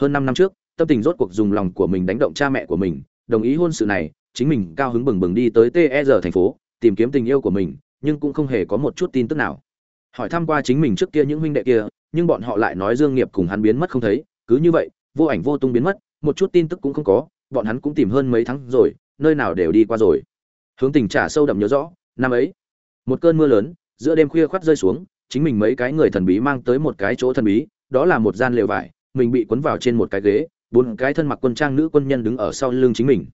Hơn năm năm trước, tâm tình rốt cuộc dùng lòng của mình đánh động cha mẹ của mình, đồng ý hôn sự này, chính mình cao hứng bừng bừng đi tới TR thành phố, tìm kiếm tình yêu của mình, nhưng cũng không hề có một chút tin tức nào. Hỏi thăm qua chính mình trước kia những huynh đệ kia, nhưng bọn họ lại nói dương nghiệp cùng hắn biến mất không thấy, cứ như vậy, vô ảnh vô tung biến mất, một chút tin tức cũng không có bọn hắn cũng tìm hơn mấy tháng rồi, nơi nào đều đi qua rồi. Hướng tình trả sâu đậm nhớ rõ, năm ấy, một cơn mưa lớn, giữa đêm khuya khoắt rơi xuống, chính mình mấy cái người thần bí mang tới một cái chỗ thần bí, đó là một gian lều vải, mình bị cuốn vào trên một cái ghế, bốn cái thân mặc quân trang nữ quân nhân đứng ở sau lưng chính mình.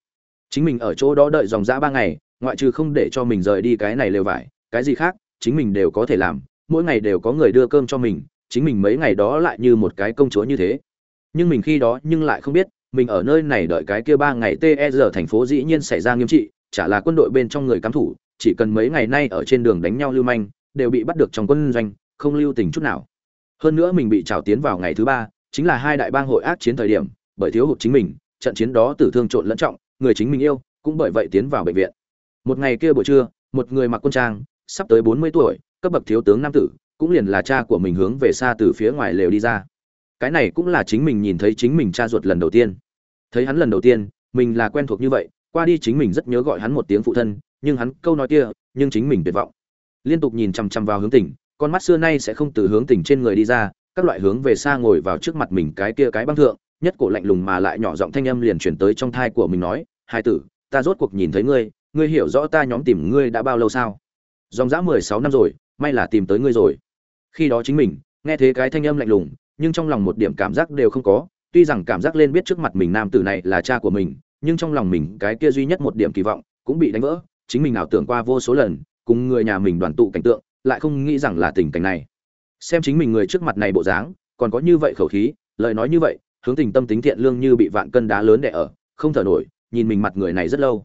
Chính mình ở chỗ đó đợi dòng dã ba ngày, ngoại trừ không để cho mình rời đi cái này lều vải, cái gì khác, chính mình đều có thể làm, mỗi ngày đều có người đưa cơm cho mình, chính mình mấy ngày đó lại như một cái công chúa như thế. Nhưng mình khi đó nhưng lại không biết mình ở nơi này đợi cái kia ba ngày TR e thành phố dĩ nhiên xảy ra nghiêm trị, chả là quân đội bên trong người cắm thủ, chỉ cần mấy ngày nay ở trên đường đánh nhau lưu manh, đều bị bắt được trong quân doanh, không lưu tình chút nào. Hơn nữa mình bị trào tiến vào ngày thứ ba, chính là hai đại bang hội ác chiến thời điểm, bởi thiếu hụt chính mình, trận chiến đó tử thương trộn lẫn trọng, người chính mình yêu, cũng bởi vậy tiến vào bệnh viện. Một ngày kia buổi trưa, một người mặc quân trang, sắp tới 40 tuổi, cấp bậc thiếu tướng nam tử, cũng liền là cha của mình hướng về xa từ phía ngoài lều đi ra cái này cũng là chính mình nhìn thấy chính mình cha ruột lần đầu tiên. Thấy hắn lần đầu tiên, mình là quen thuộc như vậy, qua đi chính mình rất nhớ gọi hắn một tiếng phụ thân, nhưng hắn câu nói kia, nhưng chính mình tuyệt vọng. Liên tục nhìn chằm chằm vào hướng tỉnh, con mắt xưa nay sẽ không từ hướng tỉnh trên người đi ra, các loại hướng về xa ngồi vào trước mặt mình cái kia cái băng thượng, nhất cổ lạnh lùng mà lại nhỏ giọng thanh âm liền chuyển tới trong thai của mình nói, hai tử, ta rốt cuộc nhìn thấy ngươi ngươi hiểu rõ ta nhóm tìm ngươi đã bao lâu sao? Dòng dã mười sáu năm rồi, may là tìm tới ngươi rồi. Khi đó chính mình, nghe thấy cái thanh âm lạnh lùng nhưng trong lòng một điểm cảm giác đều không có, tuy rằng cảm giác lên biết trước mặt mình nam tử này là cha của mình, nhưng trong lòng mình cái kia duy nhất một điểm kỳ vọng cũng bị đánh vỡ, chính mình ảo tưởng qua vô số lần, cùng người nhà mình đoàn tụ cảnh tượng, lại không nghĩ rằng là tình cảnh này. Xem chính mình người trước mặt này bộ dáng, còn có như vậy khẩu khí, lời nói như vậy, hướng tình tâm tính thiện lương như bị vạn cân đá lớn đè ở, không thở nổi, nhìn mình mặt người này rất lâu.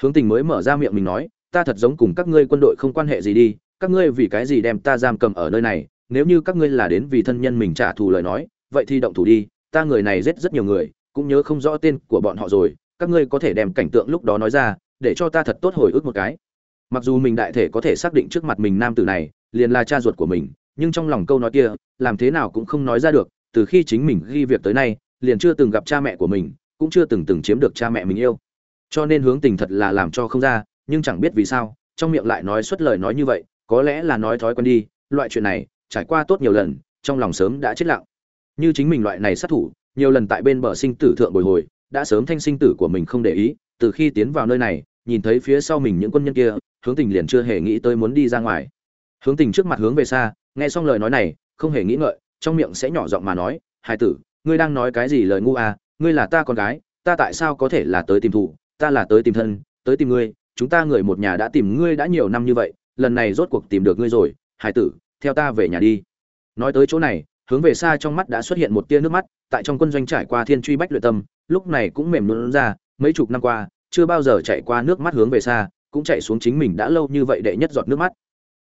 Hướng tình mới mở ra miệng mình nói, ta thật giống cùng các ngươi quân đội không quan hệ gì đi, các ngươi vì cái gì đem ta giam cầm ở nơi này nếu như các ngươi là đến vì thân nhân mình trả thù lời nói, vậy thì động thủ đi, ta người này giết rất nhiều người, cũng nhớ không rõ tên của bọn họ rồi, các ngươi có thể đem cảnh tượng lúc đó nói ra, để cho ta thật tốt hồi ức một cái. Mặc dù mình đại thể có thể xác định trước mặt mình nam tử này liền là cha ruột của mình, nhưng trong lòng câu nói kia, làm thế nào cũng không nói ra được, từ khi chính mình ghi việc tới nay, liền chưa từng gặp cha mẹ của mình, cũng chưa từng từng chiếm được cha mẹ mình yêu. Cho nên hướng tình thật là làm cho không ra, nhưng chẳng biết vì sao, trong miệng lại nói suốt lời nói như vậy, có lẽ là nói thói quen đi, loại chuyện này trải qua tốt nhiều lần, trong lòng sớm đã chết lặng. Như chính mình loại này sát thủ, nhiều lần tại bên bờ sinh tử thượng bồi hồi, đã sớm thanh sinh tử của mình không để ý, từ khi tiến vào nơi này, nhìn thấy phía sau mình những quân nhân kia, hướng tình liền chưa hề nghĩ tới muốn đi ra ngoài. Hướng tình trước mặt hướng về xa, nghe xong lời nói này, không hề nghĩ ngợi, trong miệng sẽ nhỏ giọng mà nói hai tử, ngươi đang nói cái gì lời ngu à ngươi là ta con gái, ta tại sao có thể là tới tìm thủ ta là tới tìm thân, tới tìm ngươi, chúng ta người một nhà đã tìm ngươi đã nhiều năm như vậy, lần này rốt cuộc tìm được ngươi rồi, hải tử theo ta về nhà đi. Nói tới chỗ này, hướng về xa trong mắt đã xuất hiện một tia nước mắt, tại trong quân doanh trải qua thiên truy bách luyện tâm, lúc này cũng mềm luôn ra, mấy chục năm qua, chưa bao giờ chạy qua nước mắt hướng về xa, cũng chạy xuống chính mình đã lâu như vậy đệ nhất giọt nước mắt.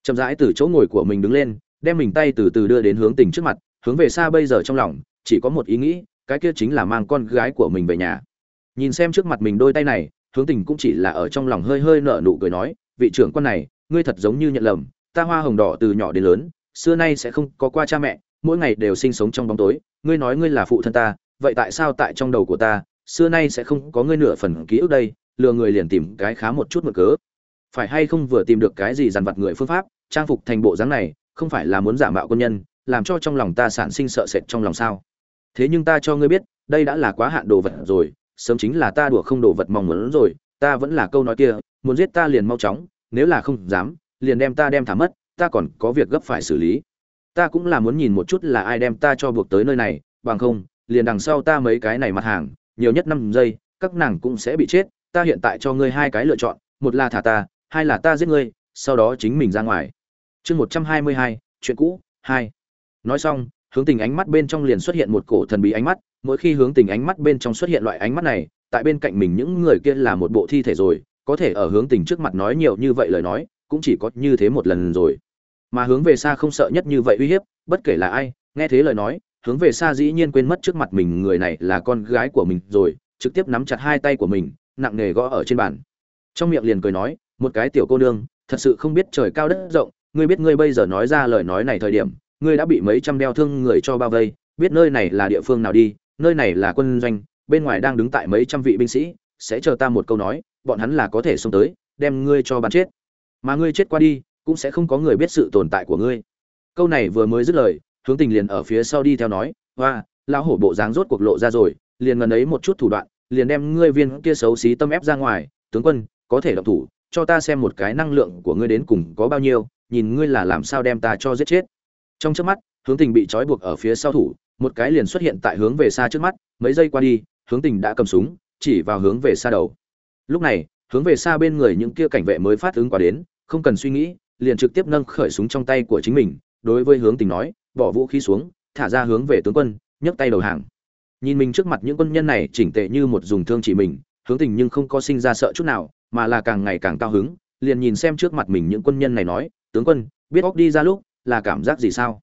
Chậm rãi từ chỗ ngồi của mình đứng lên, đem mình tay từ từ đưa đến hướng tình trước mặt, hướng về xa bây giờ trong lòng, chỉ có một ý nghĩ, cái kia chính là mang con gái của mình về nhà. Nhìn xem trước mặt mình đôi tay này, hướng tình cũng chỉ là ở trong lòng hơi hơi nở nụ cười nói, vị trưởng quan này, ngươi thật giống như nhận lầm ta hoa hồng đỏ từ nhỏ đến lớn, xưa nay sẽ không có qua cha mẹ, mỗi ngày đều sinh sống trong bóng tối, ngươi nói ngươi là phụ thân ta, vậy tại sao tại trong đầu của ta, xưa nay sẽ không có ngươi nửa phần ký ức đây, lừa người liền tìm cái khá một chút mực cớ. Phải hay không vừa tìm được cái gì dằn vặt người phương pháp, trang phục thành bộ dáng này, không phải là muốn giả mạo quân nhân, làm cho trong lòng ta sản sinh sợ sệt trong lòng sao? Thế nhưng ta cho ngươi biết, đây đã là quá hạn đồ vật rồi, sớm chính là ta đùa không đồ vật mong muốn rồi, ta vẫn là câu nói kia, muốn giết ta liền mau chóng, nếu là không dám liền đem ta đem thả mất, ta còn có việc gấp phải xử lý. Ta cũng là muốn nhìn một chút là ai đem ta cho buộc tới nơi này, bằng không, liền đằng sau ta mấy cái này mặt hàng, nhiều nhất năm giây, các nàng cũng sẽ bị chết, ta hiện tại cho ngươi hai cái lựa chọn, một là thả ta, hai là ta giết ngươi, sau đó chính mình ra ngoài. Chương một trăm hai mươi hai, chuyện cũ, hai. Nói xong, hướng tình ánh mắt bên trong liền xuất hiện một cổ thần bí ánh mắt, mỗi khi hướng tình ánh mắt bên trong xuất hiện loại ánh mắt này, tại bên cạnh mình những người kia là một bộ thi thể rồi, có thể ở hướng tình trước mặt nói nhiều như vậy lời nói cũng chỉ có như thế một lần rồi. Mà hướng về xa không sợ nhất như vậy uy hiếp, bất kể là ai, nghe thế lời nói, hướng về xa dĩ nhiên quên mất trước mặt mình người này là con gái của mình rồi, trực tiếp nắm chặt hai tay của mình, nặng nề gõ ở trên bàn. Trong miệng liền cười nói, một cái tiểu cô nương, thật sự không biết trời cao đất rộng, ngươi biết ngươi bây giờ nói ra lời nói này thời điểm, ngươi đã bị mấy trăm đeo thương người cho bao vây, biết nơi này là địa phương nào đi, nơi này là quân doanh, bên ngoài đang đứng tại mấy trăm vị binh sĩ, sẽ chờ ta một câu nói, bọn hắn là có thể xông tới, đem ngươi cho bắn chết mà ngươi chết qua đi, cũng sẽ không có người biết sự tồn tại của ngươi. Câu này vừa mới dứt lời, hướng tình liền ở phía sau đi theo nói, hoa, lão hổ bộ dáng rốt cuộc lộ ra rồi, liền ngần ấy một chút thủ đoạn, liền đem ngươi viên kia xấu xí tâm ép ra ngoài, tướng quân, có thể động thủ, cho ta xem một cái năng lượng của ngươi đến cùng có bao nhiêu, nhìn ngươi là làm sao đem ta cho giết chết. Trong trước mắt, hướng tình bị trói buộc ở phía sau thủ, một cái liền xuất hiện tại hướng về xa trước mắt, mấy giây qua đi, hướng tình đã cầm súng, chỉ vào hướng về xa đầu. Lúc này, hướng về xa bên người những kia cảnh vệ mới phát ứng quả đến không cần suy nghĩ, liền trực tiếp nâng khởi súng trong tay của chính mình, đối với hướng tình nói, bỏ vũ khí xuống, thả ra hướng về tướng quân, nhấc tay đầu hàng. Nhìn mình trước mặt những quân nhân này chỉnh tệ như một dùng thương chỉ mình, hướng tình nhưng không có sinh ra sợ chút nào, mà là càng ngày càng cao hứng, liền nhìn xem trước mặt mình những quân nhân này nói, tướng quân, biết óc đi ra lúc, là cảm giác gì sao?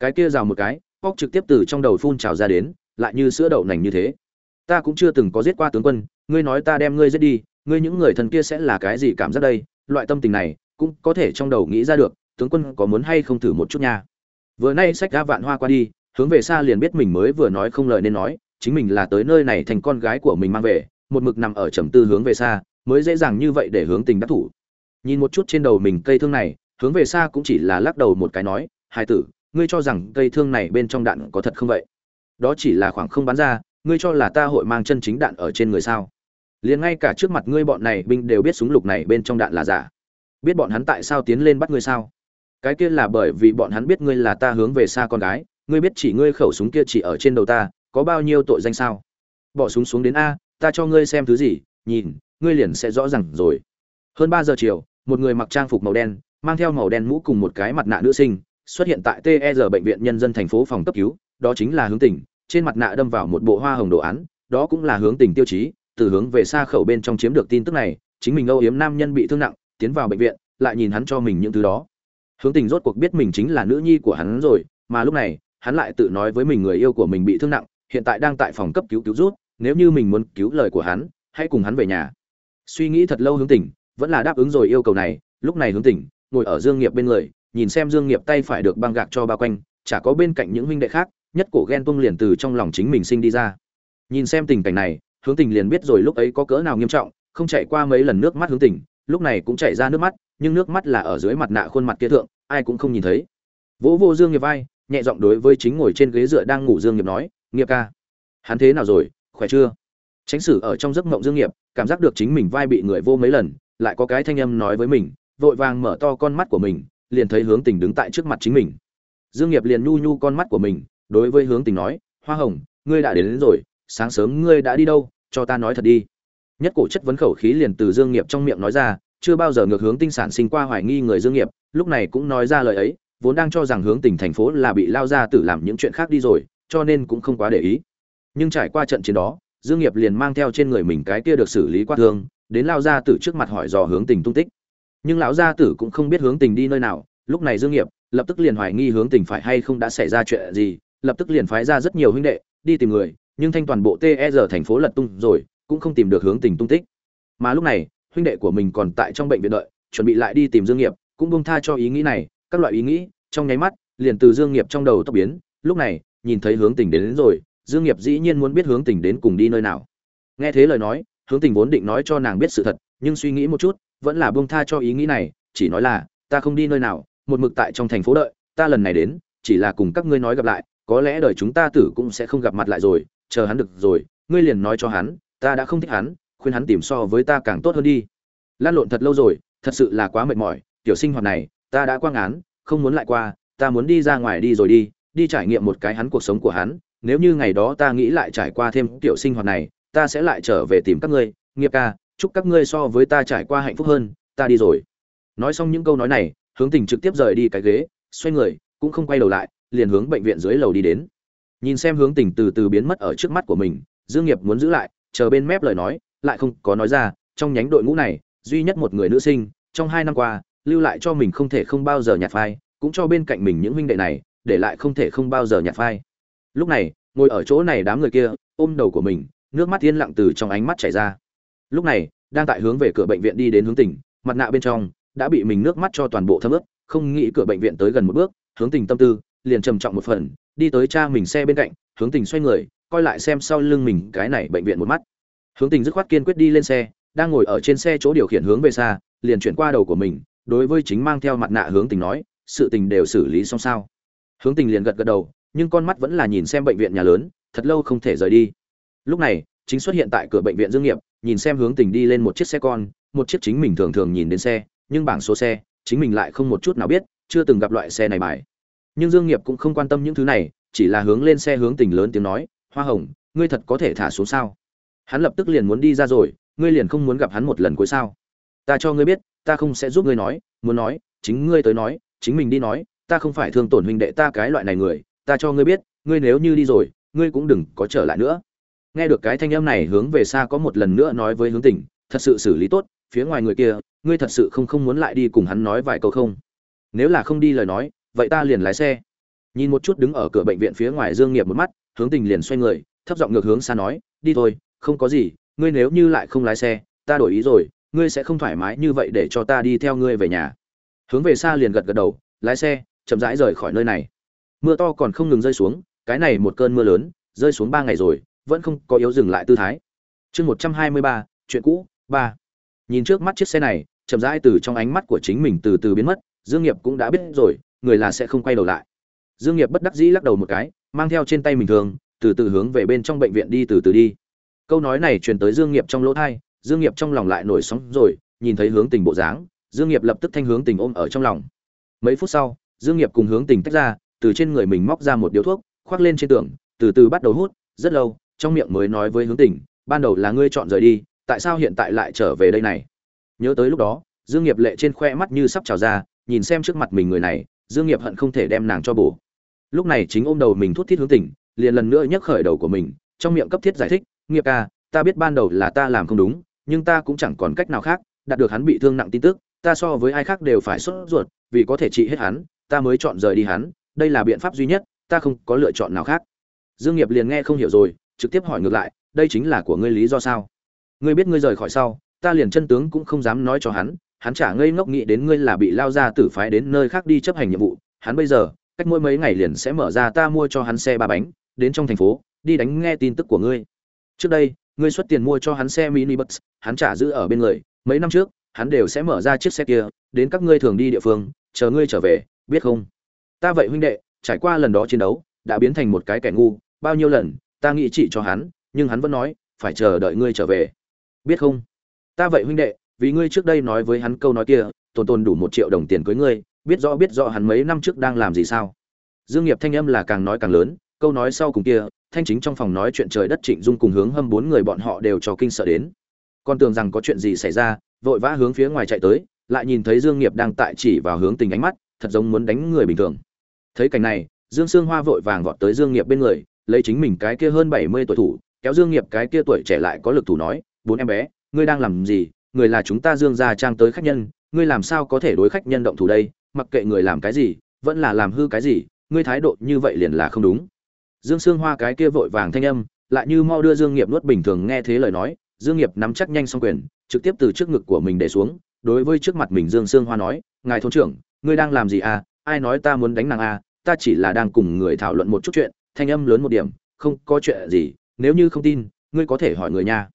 Cái kia rào một cái, óc trực tiếp từ trong đầu phun trào ra đến, lại như sữa đậu nành như thế. Ta cũng chưa từng có giết qua tướng quân, ngươi nói ta đem ngươi giết đi, ngươi những người thần kia sẽ là cái gì cảm giác đây? Loại tâm tình này cũng có thể trong đầu nghĩ ra được, tướng quân có muốn hay không thử một chút nha. Vừa nay sách ra vạn hoa qua đi, hướng về xa liền biết mình mới vừa nói không lời nên nói, chính mình là tới nơi này thành con gái của mình mang về, một mực nằm ở trầm tư hướng về xa, mới dễ dàng như vậy để hướng tình đắc thủ. Nhìn một chút trên đầu mình cây thương này, hướng về xa cũng chỉ là lắc đầu một cái nói hai tử, ngươi cho rằng cây thương này bên trong đạn có thật không vậy? Đó chỉ là khoảng không bắn ra, ngươi cho là ta hội mang chân chính đạn ở trên người sao? Liền ngay cả trước mặt ngươi bọn này binh đều biết súng lục này bên trong đạn là giả biết bọn hắn tại sao tiến lên bắt ngươi sao? Cái kia là bởi vì bọn hắn biết ngươi là ta hướng về xa con gái ngươi biết chỉ ngươi khẩu súng kia chỉ ở trên đầu ta có bao nhiêu tội danh sao? Bỏ súng xuống đến a ta cho ngươi xem thứ gì nhìn ngươi liền sẽ rõ ràng rồi. Hơn ba giờ chiều một người mặc trang phục màu đen mang theo màu đen mũ cùng một cái mặt nạ nữ sinh xuất hiện tại ter e bệnh viện nhân dân thành phố phòng cấp cứu, đó chính là hướng tình, trên mặt nạ đâm vào một bộ hoa hồng đồ án, đó cũng là hướng tình tiêu chí, từ hướng về xa khẩu bên trong chiếm được tin tức này, chính mình Âu Yếm nam nhân bị thương nặng, tiến vào bệnh viện, lại nhìn hắn cho mình những thứ đó. Hướng tình rốt cuộc biết mình chính là nữ nhi của hắn rồi, mà lúc này, hắn lại tự nói với mình người yêu của mình bị thương nặng, hiện tại đang tại phòng cấp cứu cứu rút, nếu như mình muốn cứu lời của hắn, hãy cùng hắn về nhà. Suy nghĩ thật lâu hướng tình, vẫn là đáp ứng rồi yêu cầu này, lúc này hướng tình, ngồi ở Dương Nghiệp bên người, nhìn xem Dương Nghiệp tay phải được băng gạc cho bao quanh, chả có bên cạnh những huynh đệ khác, nhất cổ ghen tuông liền từ trong lòng chính mình sinh đi ra. Nhìn xem tình cảnh này, Hướng Tình liền biết rồi lúc ấy có cỡ nào nghiêm trọng, không chạy qua mấy lần nước mắt Hướng Tình, lúc này cũng chảy ra nước mắt, nhưng nước mắt là ở dưới mặt nạ khuôn mặt kia thượng, ai cũng không nhìn thấy. Vỗ vô Dương Nghiệp vai, nhẹ giọng đối với chính ngồi trên ghế dựa đang ngủ Dương Nghiệp nói, "Nghiệp ca." hắn thế nào rồi khỏe chưa tránh sử ở trong giấc mộng dương nghiệp cảm giác được chính mình vai bị người vô mấy lần lại có cái thanh âm nói với mình vội vàng mở to con mắt của mình liền thấy hướng tình đứng tại trước mặt chính mình dương nghiệp liền nhu nhu con mắt của mình đối với hướng tình nói hoa hồng ngươi đã đến, đến rồi sáng sớm ngươi đã đi đâu cho ta nói thật đi nhất cổ chất vấn khẩu khí liền từ dương nghiệp trong miệng nói ra, chưa bao giờ ngược hướng tinh sản sinh qua hoài nghi người dương nghiệp, lúc này cũng nói ra lời ấy, vốn đang cho rằng hướng tỉnh thành phố là bị lao ra tử làm những chuyện khác đi rồi, cho nên cũng không quá để ý. Nhưng trải qua trận chiến đó, dương nghiệp liền mang theo trên người mình cái kia được xử lý qua thương, đến lao ra tử trước mặt hỏi dò hướng tình tung tích. Nhưng lão gia tử cũng không biết hướng tình đi nơi nào, lúc này dương nghiệp lập tức liền hoài nghi hướng tình phải hay không đã xảy ra chuyện gì, lập tức liền phái ra rất nhiều huynh đệ, đi tìm người, nhưng thanh toàn bộ TR thành phố lật tung rồi cũng không tìm được hướng tình tung tích. Mà lúc này huynh đệ của mình còn tại trong bệnh viện đợi chuẩn bị lại đi tìm dương nghiệp cũng buông tha cho ý nghĩ này các loại ý nghĩ trong nháy mắt liền từ dương nghiệp trong đầu tốc biến lúc này nhìn thấy hướng tình đến, đến rồi dương nghiệp dĩ nhiên muốn biết hướng tình đến cùng đi nơi nào. Nghe thế lời nói hướng tình vốn định nói cho nàng biết sự thật nhưng suy nghĩ một chút vẫn là buông tha cho ý nghĩ này chỉ nói là ta không đi nơi nào một mực tại trong thành phố đợi ta lần này đến chỉ là cùng các ngươi nói gặp lại có lẽ đời chúng ta tử cũng sẽ không gặp mặt lại rồi chờ hắn được rồi ngươi liền nói cho hắn ta đã không thích hắn, khuyên hắn tìm so với ta càng tốt hơn đi. Lan lộn thật lâu rồi, thật sự là quá mệt mỏi, tiểu sinh hoạt này, ta đã quang án, không muốn lại qua, ta muốn đi ra ngoài đi rồi đi đi trải nghiệm một cái hắn cuộc sống của hắn, nếu như ngày đó ta nghĩ lại trải qua thêm tiểu sinh hoạt này, ta sẽ lại trở về tìm các ngươi, nghiệp ca, chúc các ngươi so với ta trải qua hạnh phúc hơn, ta đi rồi. Nói xong những câu nói này, hướng tình trực tiếp rời đi cái ghế, xoay người, cũng không quay đầu lại, liền hướng bệnh viện dưới lầu đi đến. Nhìn xem hướng tình từ từ biến mất ở trước mắt của mình, dương nghiệp muốn giữ lại chờ bên mép lời nói, lại không có nói ra, trong nhánh đội ngũ này, duy nhất một người nữ sinh, trong hai năm qua, lưu lại cho mình không thể không bao giờ nhạt phai, cũng cho bên cạnh mình những huynh đệ này, để lại không thể không bao giờ nhạt phai. Lúc này, ngồi ở chỗ này đám người kia, ôm đầu của mình, nước mắt yên lặng từ trong ánh mắt chảy ra. Lúc này, đang tại hướng về cửa bệnh viện đi đến hướng tỉnh, mặt nạ bên trong, đã bị mình nước mắt cho toàn bộ thấm ướt, không nghĩ cửa bệnh viện tới gần một bước, hướng tình tâm tư, liền trầm trọng một phần, đi tới cha mình xe bên cạnh, hướng tình xoay người coi lại xem sau lưng mình cái này bệnh viện một mắt. Hướng tình dứt khoát kiên quyết đi lên xe, đang ngồi ở trên xe chỗ điều khiển hướng về xa, liền chuyển qua đầu của mình, đối với chính mang theo mặt nạ hướng tình nói, sự tình đều xử lý xong sao. Hướng tình liền gật gật đầu, nhưng con mắt vẫn là nhìn xem bệnh viện nhà lớn, thật lâu không thể rời đi. Lúc này, chính xuất hiện tại cửa bệnh viện dương nghiệp, nhìn xem hướng tình đi lên một chiếc xe con, một chiếc chính mình thường thường nhìn đến xe, nhưng bảng số xe, chính mình lại không một chút nào biết, chưa từng gặp loại xe này bài. Nhưng dương nghiệp cũng không quan tâm những thứ này, chỉ là hướng lên xe hướng tình lớn tiếng nói hoa hồng, ngươi thật có thể thả xuống sao? Hắn lập tức liền muốn đi ra rồi, ngươi liền không muốn gặp hắn một lần cuối sao? Ta cho ngươi biết, ta không sẽ giúp ngươi nói, muốn nói, chính ngươi tới nói, chính mình đi nói, ta không phải thương tổn huynh đệ ta cái loại này người, ta cho ngươi biết, ngươi nếu như đi rồi, ngươi cũng đừng có trở lại nữa. Nghe được cái thanh âm này hướng về xa có một lần nữa nói với hướng tình thật sự xử lý tốt, phía ngoài người kia, ngươi thật sự không không muốn lại đi cùng hắn nói vài câu không? Nếu là không đi lời nói, vậy ta liền lái xe. Nhìn một chút đứng ở cửa bệnh viện phía ngoài dương nghiệp một mắt hướng tình liền xoay người, thấp giọng ngược hướng xa nói, đi thôi, không có gì, ngươi nếu như lại không lái xe, ta đổi ý rồi, ngươi sẽ không thoải mái như vậy để cho ta đi theo ngươi về nhà. Hướng về xa liền gật gật đầu, lái xe, chậm rãi rời khỏi nơi này. Mưa to còn không ngừng rơi xuống, cái này một cơn mưa lớn, rơi xuống ba ngày rồi, vẫn không có yếu dừng lại tư thái. Chương một trăm hai mươi ba, chuyện cũ, ba. Nhìn trước mắt chiếc xe này, chậm rãi từ trong ánh mắt của chính mình từ từ biến mất, dương nghiệp cũng đã biết rồi, người là sẽ không quay đầu lại. Dương nghiệp bất đắc dĩ lắc đầu một cái mang theo trên tay mình thường từ từ hướng về bên trong bệnh viện đi từ từ đi. Câu nói này truyền tới dương nghiệp trong lỗ thai, dương nghiệp trong lòng lại nổi sóng rồi nhìn thấy hướng tình bộ dáng dương nghiệp lập tức thanh hướng tình ôm ở trong lòng. Mấy phút sau dương nghiệp cùng hướng tình tách ra từ trên người mình móc ra một điếu thuốc khoác lên trên tường từ từ bắt đầu hút rất lâu trong miệng mới nói với hướng tình ban đầu là ngươi chọn rời đi tại sao hiện tại lại trở về đây này? Nhớ tới lúc đó dương nghiệp lệ trên khoe mắt như sắp trào ra nhìn xem trước mặt mình người này dương nghiệp hận không thể đem nàng cho bổ lúc này chính ôm đầu mình thút thít hướng tình liền lần nữa nhấc khởi đầu của mình, trong miệng cấp thiết giải thích, nghiệp ca, ta biết ban đầu là ta làm không đúng, nhưng ta cũng chẳng còn cách nào khác, đạt được hắn bị thương nặng tin tức, ta so với ai khác đều phải sốt ruột, vì có thể trị hết hắn, ta mới chọn rời đi hắn, đây là biện pháp duy nhất, ta không có lựa chọn nào khác. Dương nghiệp liền nghe không hiểu rồi, trực tiếp hỏi ngược lại, đây chính là của ngươi lý do sao? Ngươi biết ngươi rời khỏi sau, ta liền chân tướng cũng không dám nói cho hắn hắn chả ngây ngốc nghĩ đến ngươi là bị lao ra tử phái đến nơi khác đi chấp hành nhiệm vụ, hắn bây giờ cách mỗi mấy ngày liền sẽ mở ra ta mua cho hắn xe ba bánh, đến trong thành phố, đi đánh nghe tin tức của ngươi. Trước đây, ngươi xuất tiền mua cho hắn xe mini bus hắn trả giữ ở bên người, mấy năm trước, hắn đều sẽ mở ra chiếc xe kia, đến các ngươi thường đi địa phương, chờ ngươi trở về, biết không? Ta vậy huynh đệ, trải qua lần đó chiến đấu, đã biến thành một cái kẻ ngu, bao nhiêu lần, ta nghĩ trị cho hắn, nhưng hắn vẫn nói, phải chờ đợi ngươi trở về. Biết không? Ta vậy huynh đệ, vì ngươi trước đây nói với hắn câu nói kia, tồn tồn đủ một triệu đồng tiền cưới ngươi biết rõ biết rõ hắn mấy năm trước đang làm gì sao. Dương nghiệp thanh âm là càng nói càng lớn, câu nói sau cùng kia, thanh chính trong phòng nói chuyện trời đất trịnh dung cùng hướng hâm bốn người bọn họ đều cho kinh sợ đến. Con tưởng rằng có chuyện gì xảy ra, vội vã hướng phía ngoài chạy tới, lại nhìn thấy dương nghiệp đang tại chỉ vào hướng tình ánh mắt, thật giống muốn đánh người bình thường. Thấy cảnh này, dương sương hoa vội vàng vọt tới dương nghiệp bên người, lấy chính mình cái kia hơn 70 tuổi thủ, kéo dương nghiệp cái kia tuổi trẻ lại có lực thủ nói, bốn em bé, ngươi đang làm gì? Người là chúng ta dương gia trang tới khách nhân, ngươi làm sao có thể đối khách nhân động thủ đây? Mặc kệ người làm cái gì, vẫn là làm hư cái gì, ngươi thái độ như vậy liền là không đúng. Dương sương hoa cái kia vội vàng thanh âm, lại như mau đưa dương nghiệp nuốt bình thường nghe thế lời nói, dương nghiệp nắm chắc nhanh xong quyền, trực tiếp từ trước ngực của mình để xuống, đối với trước mặt mình dương sương hoa nói, ngài thôn trưởng, ngươi đang làm gì à? Ai nói ta muốn đánh nàng à? Ta chỉ là đang cùng người thảo luận một chút chuyện, thanh âm lớn một điểm, không có chuyện gì, nếu như không tin, ngươi có thể hỏi người nha.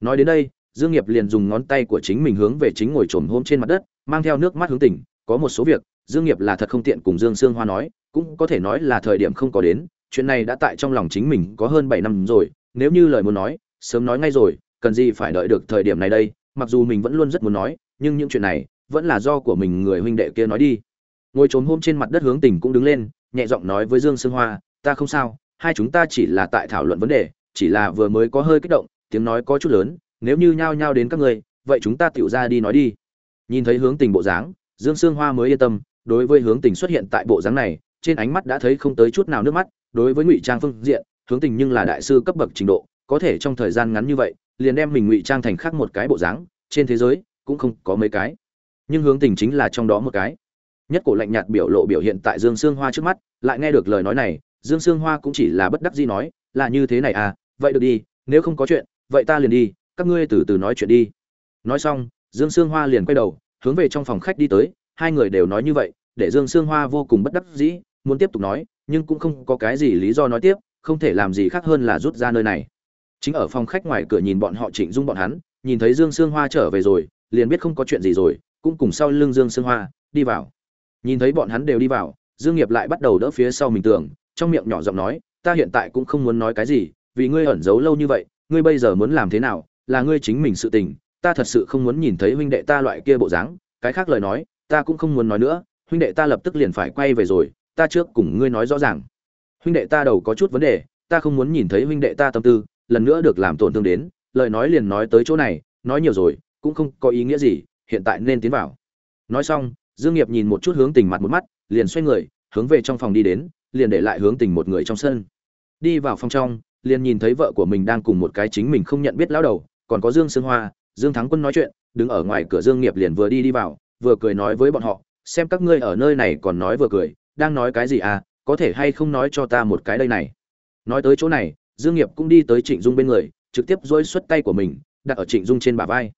Nói đến đây, dương nghiệp liền dùng ngón tay của chính mình hướng về chính ngồi trồm hôm trên mặt đất, mang theo nước mắt hướng tỉnh có một số việc, dương nghiệp là thật không tiện cùng dương sương hoa nói, cũng có thể nói là thời điểm không có đến, chuyện này đã tại trong lòng chính mình có hơn bảy năm rồi, nếu như lời muốn nói, sớm nói ngay rồi, cần gì phải đợi được thời điểm này đây, mặc dù mình vẫn luôn rất muốn nói, nhưng những chuyện này vẫn là do của mình người huynh đệ kia nói đi. Ngồi trốn hôm trên mặt đất hướng tình cũng đứng lên, nhẹ giọng nói với dương sương hoa, ta không sao, hai chúng ta chỉ là tại thảo luận vấn đề, chỉ là vừa mới có hơi kích động, tiếng nói có chút lớn, nếu như nhao nhao đến các người vậy chúng ta tựu ra đi nói đi. Nhìn thấy hướng tình bộ dáng dương sương hoa mới yên tâm, đối với hướng tình xuất hiện tại bộ dáng này, trên ánh mắt đã thấy không tới chút nào nước mắt, đối với ngụy trang phương diện, hướng tình nhưng là đại sư cấp bậc trình độ, có thể trong thời gian ngắn như vậy, liền đem mình ngụy trang thành khác một cái bộ dáng, trên thế giới, cũng không có mấy cái. Nhưng hướng tình chính là trong đó một cái. Nhất cổ lạnh nhạt biểu lộ biểu hiện tại dương sương hoa trước mắt, lại nghe được lời nói này, dương sương hoa cũng chỉ là bất đắc dĩ nói, là như thế này à vậy được đi, nếu không có chuyện, vậy ta liền đi, các ngươi từ từ nói chuyện đi. Nói xong, dương sương hoa liền quay đầu hướng về trong phòng khách đi tới, hai người đều nói như vậy, để dương sương hoa vô cùng bất đắc dĩ, muốn tiếp tục nói, nhưng cũng không có cái gì lý do nói tiếp, không thể làm gì khác hơn là rút ra nơi này. Chính ở phòng khách ngoài cửa nhìn bọn họ chỉnh dung bọn hắn, nhìn thấy dương sương hoa trở về rồi, liền biết không có chuyện gì rồi, cũng cùng sau lưng dương sương hoa, đi vào. Nhìn thấy bọn hắn đều đi vào, dương nghiệp lại bắt đầu đỡ phía sau mình tưởng, trong miệng nhỏ giọng nói, ta hiện tại cũng không muốn nói cái gì, vì ngươi ẩn giấu lâu như vậy, ngươi bây giờ muốn làm thế nào, là ngươi chính mình sự tình ta thật sự không muốn nhìn thấy huynh đệ ta loại kia bộ dáng, cái khác lời nói, ta cũng không muốn nói nữa, huynh đệ ta lập tức liền phải quay về rồi, ta trước cùng ngươi nói rõ ràng. Huynh đệ ta đầu có chút vấn đề, ta không muốn nhìn thấy huynh đệ ta tâm tư, lần nữa được làm tổn thương đến, lời nói liền nói tới chỗ này, nói nhiều rồi, cũng không có ý nghĩa gì, hiện tại nên tiến vào. Nói xong, dương nghiệp nhìn một chút hướng tình mặt một mắt, liền xoay người, hướng về trong phòng đi đến, liền để lại hướng tình một người trong sân. Đi vào phòng trong, liền nhìn thấy vợ của mình đang cùng một cái chính mình không nhận biết lão đầu, còn có dương sương hoa dương thắng quân nói chuyện, đứng ở ngoài cửa dương nghiệp liền vừa đi đi vào, vừa cười nói với bọn họ, xem các ngươi ở nơi này còn nói vừa cười, đang nói cái gì à có thể hay không nói cho ta một cái đây này? Nói tới chỗ này, dương nghiệp cũng đi tới trịnh dung bên người, trực tiếp duỗi xuất tay của mình, đặt ở trịnh dung trên bả vai.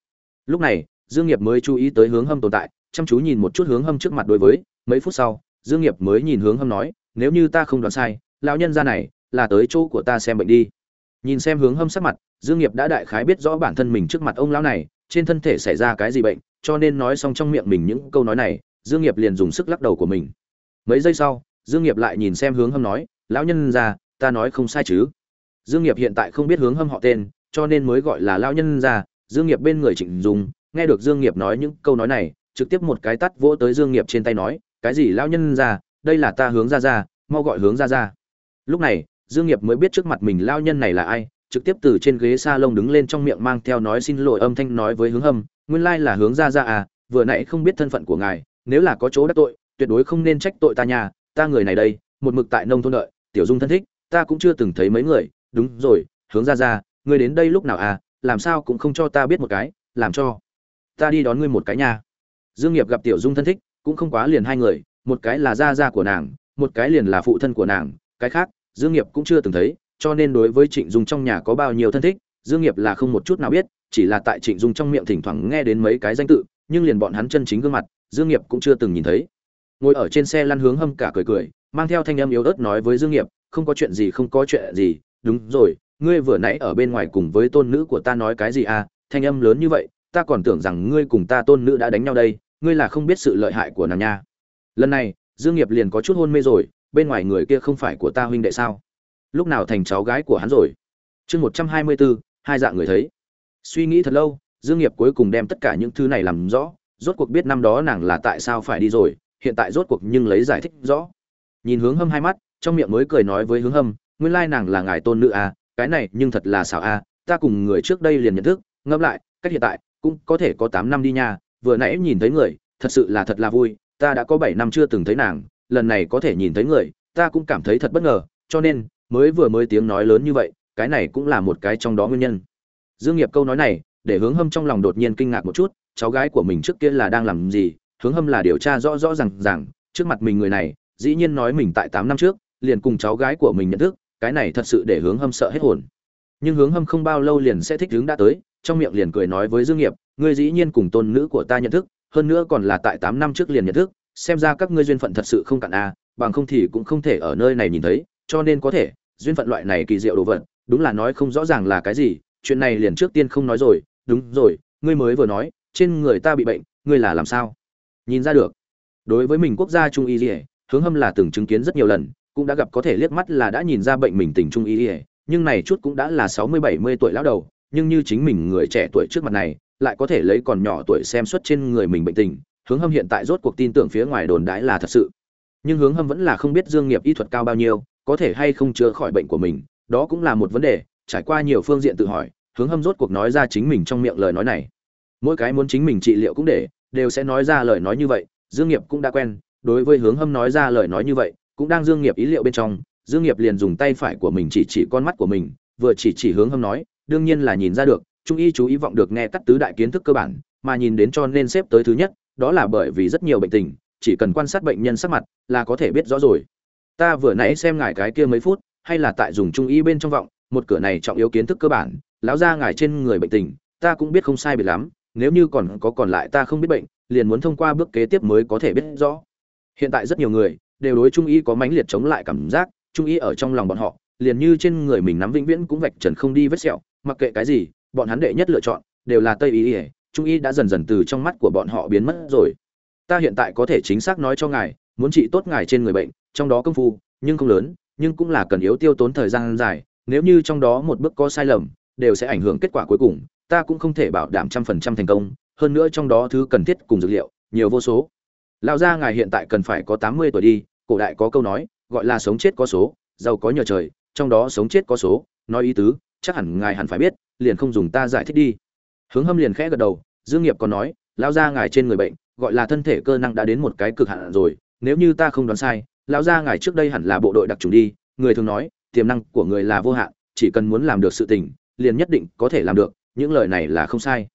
Lúc này, dương nghiệp mới chú ý tới hướng hâm tồn tại, chăm chú nhìn một chút hướng hâm trước mặt đối với, mấy phút sau, dương nghiệp mới nhìn hướng hâm nói, nếu như ta không đoán sai, lão nhân gia này là tới chỗ của ta xem bệnh đi. Nhìn xem hướng hâm sắc mặt dương nghiệp đã đại khái biết rõ bản thân mình trước mặt ông lão này, trên thân thể xảy ra cái gì bệnh, cho nên nói xong trong miệng mình những câu nói này, dương nghiệp liền dùng sức lắc đầu của mình. Mấy giây sau, dương nghiệp lại nhìn xem hướng hâm nói, lão nhân gia, ta nói không sai chứ? Dương nghiệp hiện tại không biết hướng hâm họ tên, cho nên mới gọi là lão nhân gia, dương nghiệp bên người trịnh dung, nghe được dương nghiệp nói những câu nói này, trực tiếp một cái tát vỗ tới dương nghiệp trên tay nói, cái gì lão nhân gia, đây là ta hướng ra ra mau gọi hướng ra ra lúc này, dương nghiệp mới biết trước mặt mình lão nhân này là ai trực tiếp từ trên ghế salon đứng lên trong miệng mang theo nói xin lỗi âm thanh nói với hướng hâm, nguyên lai là hướng ra ra à vừa nãy không biết thân phận của ngài, nếu là có chỗ đắc tội, tuyệt đối không nên trách tội ta nhà ta người này đây, một mực tại nông thôn đợi, tiểu dung thân thích, ta cũng chưa từng thấy mấy người, đúng rồi, hướng ra ra ngươi đến đây lúc nào à làm sao cũng không cho ta biết một cái, làm cho ta đi đón ngươi một cái nhà dương nghiệp gặp tiểu dung thân thích, cũng không quá liền hai người, một cái là gia gia của nàng, một cái liền là phụ thân của nàng, cái khác, dương nghiệp cũng chưa từng thấy cho nên đối với trịnh dung trong nhà có bao nhiêu thân thích, dương nghiệp là không một chút nào biết, chỉ là tại trịnh dung trong miệng thỉnh thoảng nghe đến mấy cái danh tự, nhưng liền bọn hắn chân chính gương mặt, dương nghiệp cũng chưa từng nhìn thấy. Ngồi ở trên xe lăn hướng hâm cả cười cười, mang theo thanh âm yếu ớt nói với dương nghiệp, không có chuyện gì, không có chuyện gì, đúng rồi, ngươi vừa nãy ở bên ngoài cùng với tôn nữ của ta nói cái gì à thanh âm lớn như vậy, ta còn tưởng rằng ngươi cùng ta tôn nữ đã đánh nhau đây, ngươi là không biết sự lợi hại của nàng nha. Lần này, dương nghiệp liền có chút hôn mê rồi, bên ngoài người kia không phải của ta huynh đệ sao? Lúc nào thành cháu gái của hắn rồi? Chương một trăm hai mươi bốn hai dạng người thấy. Suy nghĩ thật lâu dương nghiệp cuối cùng đem tất cả những thứ này làm rõ rốt cuộc biết năm đó nàng là tại sao phải đi rồi hiện tại rốt cuộc nhưng lấy giải thích rõ. Nhìn hướng hâm hai mắt trong miệng mới cười nói với hướng hâm nguyên lai nàng là ngài tôn nữ à, cái này nhưng thật là xảo à, ta cùng người trước đây liền nhận thức ngẫm lại cách hiện tại cũng có thể có tám năm đi nha vừa nãy nhìn thấy người thật sự là thật là vui ta đã có bảy năm chưa từng thấy nàng lần này có thể nhìn thấy người ta cũng cảm thấy thật bất ngờ cho nên mới vừa mới tiếng nói lớn như vậy, cái này cũng là một cái trong đó nguyên nhân. Dương nghiệp câu nói này, để hướng hâm trong lòng đột nhiên kinh ngạc một chút, cháu gái của mình trước kia là đang làm gì? Hướng hâm là điều tra rõ rõ ràng ràng, trước mặt mình người này, dĩ nhiên nói mình tại tám năm trước, liền cùng cháu gái của mình nhận thức, cái này thật sự để hướng hâm sợ hết hồn. Nhưng hướng hâm không bao lâu liền sẽ thích hướng đã tới, trong miệng liền cười nói với dương nghiệp, ngươi dĩ nhiên cùng tôn nữ của ta nhận thức, hơn nữa còn là tại tám năm trước liền nhận thức, xem ra các ngươi duyên phận thật sự không cạn a bằng không thì cũng không thể ở nơi này nhìn thấy cho nên có thể, duyên phận loại này kỳ diệu đồ vật, đúng là nói không rõ ràng là cái gì, chuyện này liền trước tiên không nói rồi, đúng rồi, ngươi mới vừa nói, trên người ta bị bệnh, ngươi là làm sao? Nhìn ra được. Đối với mình quốc gia trung y dỉa hướng hâm là từng chứng kiến rất nhiều lần, cũng đã gặp có thể liếc mắt là đã nhìn ra bệnh mình tình trung y dỉa nhưng này chút cũng đã là sáu mươi bảy mươi tuổi lão đầu, nhưng như chính mình người trẻ tuổi trước mặt này, lại có thể lấy còn nhỏ tuổi xem xuất trên người mình bệnh tình, hướng hâm hiện tại rốt cuộc tin tưởng phía ngoài đồn đãi là thật sự. Nhưng hướng hâm vẫn là không biết dương nghiệp y thuật cao bao nhiêu có thể hay không chữa khỏi bệnh của mình, đó cũng là một vấn đề, trải qua nhiều phương diện tự hỏi, hướng hâm rốt cuộc nói ra chính mình trong miệng lời nói này. Mỗi cái muốn chính mình trị liệu cũng để, đều sẽ nói ra lời nói như vậy, dương nghiệp cũng đã quen, đối với hướng hâm nói ra lời nói như vậy, cũng đang dương nghiệp ý liệu bên trong, dương nghiệp liền dùng tay phải của mình chỉ chỉ con mắt của mình, vừa chỉ chỉ hướng hâm nói, đương nhiên là nhìn ra được, trung y chú ý vọng được nghe cắt tứ đại kiến thức cơ bản, mà nhìn đến cho nên xếp tới thứ nhất, đó là bởi vì rất nhiều bệnh tình, chỉ cần quan sát bệnh nhân sắc mặt, là có thể biết rõ rồi ta vừa nãy xem ngài cái kia mấy phút, hay là tại dùng trung y bên trong vọng, một cửa này trọng yếu kiến thức cơ bản, lão ra ngài trên người bệnh tình, ta cũng biết không sai biệt lắm, nếu như còn có còn lại ta không biết bệnh, liền muốn thông qua bước kế tiếp mới có thể biết rõ. Hiện tại rất nhiều người, đều đối trung y có mãnh liệt chống lại cảm giác, trung y ở trong lòng bọn họ, liền như trên người mình nắm vĩnh viễn cũng vạch trần không đi vết sẹo, mặc kệ cái gì, bọn hắn đệ nhất lựa chọn, đều là tây y ỉa trung y đã dần dần từ trong mắt của bọn họ biến mất rồi. Ta hiện tại có thể chính xác nói cho ngài, muốn trị tốt ngài trên người bệnh trong đó công phu, nhưng không lớn, nhưng cũng là cần yếu tiêu tốn thời gian dài, nếu như trong đó một bước có sai lầm, đều sẽ ảnh hưởng kết quả cuối cùng, ta cũng không thể bảo đảm trăm phần trăm thành công, hơn nữa trong đó thứ cần thiết cùng dược liệu, nhiều vô số. Lão gia ngài hiện tại cần phải có tám mươi tuổi đi, cổ đại có câu nói, gọi là sống chết có số, giàu có nhờ trời, trong đó sống chết có số, nói ý tứ, chắc hẳn ngài hẳn phải biết, liền không dùng ta giải thích đi. Hướng hâm liền khẽ gật đầu, dương nghiệp còn nói, lão gia ngài trên người bệnh, gọi là thân thể cơ năng đã đến một cái cực hạn rồi, nếu như ta không đoán sai lão gia ngài trước đây hẳn là bộ đội đặc trùng đi, người thường nói, tiềm năng của người là vô hạn, chỉ cần muốn làm được sự tình, liền nhất định có thể làm được, những lời này là không sai.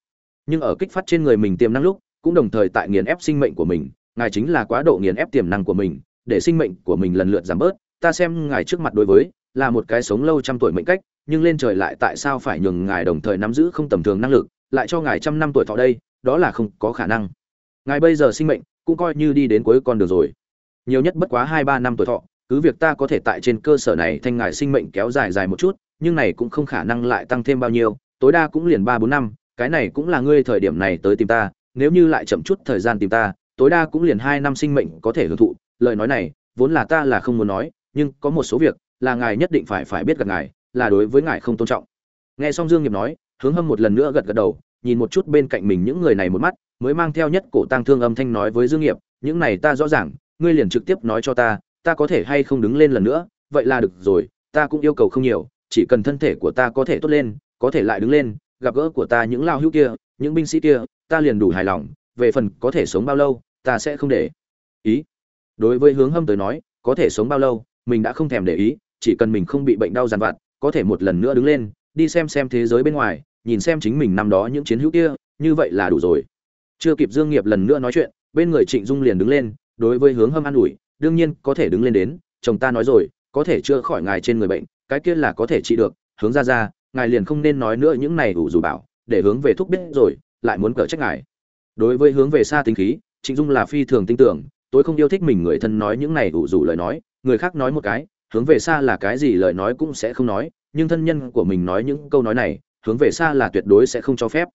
Nhưng ở kích phát trên người mình tiềm năng lúc, cũng đồng thời tại nghiền ép sinh mệnh của mình, ngài chính là quá độ nghiền ép tiềm năng của mình, để sinh mệnh của mình lần lượt giảm bớt, ta xem ngài trước mặt đối với, là một cái sống lâu trăm tuổi mệnh cách, nhưng lên trời lại tại sao phải nhường ngài đồng thời nắm giữ không tầm thường năng lực, lại cho ngài trăm năm tuổi thọ đây, đó là không có khả năng. Ngài bây giờ sinh mệnh, cũng coi như đi đến cuối con đường rồi nhiều nhất bất quá hai ba năm tuổi thọ, cứ việc ta có thể tại trên cơ sở này thanh ngài sinh mệnh kéo dài dài một chút, nhưng này cũng không khả năng lại tăng thêm bao nhiêu, tối đa cũng liền ba bốn năm, cái này cũng là ngươi thời điểm này tới tìm ta, nếu như lại chậm chút thời gian tìm ta, tối đa cũng liền hai năm sinh mệnh có thể hưởng thụ, lời nói này, vốn là ta là không muốn nói, nhưng có một số việc, là ngài nhất định phải phải biết gặp ngài, là đối với ngài không tôn trọng. Nghe xong dương nghiệp nói, hướng hâm một lần nữa gật gật đầu, nhìn một chút bên cạnh mình những người này một mắt, mới mang theo nhất cổ tang thương âm thanh nói với dương nghiệp, những này ta rõ ràng ngươi liền trực tiếp nói cho ta ta có thể hay không đứng lên lần nữa? Vậy là được rồi, ta cũng yêu cầu không nhiều, chỉ cần thân thể của ta có thể tốt lên, có thể lại đứng lên, gặp gỡ của ta những lao hữu kia, những binh sĩ kia, ta liền đủ hài lòng, về phần có thể sống bao lâu, ta sẽ không để ý. Đối với hướng hâm tới nói, có thể sống bao lâu, mình đã không thèm để ý, chỉ cần mình không bị bệnh đau dằn vặt, có thể một lần nữa đứng lên, đi xem xem thế giới bên ngoài, nhìn xem chính mình năm đó những chiến hữu kia, như vậy là đủ rồi. Chưa kịp dương nghiệp lần nữa nói chuyện, bên người trịnh dung liền đứng lên đối với hướng hâm an ủi, đương nhiên có thể đứng lên đến, chồng ta nói rồi, có thể chữa khỏi ngài trên người bệnh, cái kia là có thể trị được, hướng ra ra, ngài liền không nên nói nữa những này ủ dù bảo, để hướng về thuốc biết rồi, lại muốn cở trách ngài. Đối với hướng về xa tính khí, trịnh dung là phi thường tin tưởng, tôi không yêu thích mình người thân nói những này ủ rủ lời nói, người khác nói một cái, hướng về xa là cái gì lời nói cũng sẽ không nói, nhưng thân nhân của mình nói những câu nói này, hướng về xa là tuyệt đối sẽ không cho phép.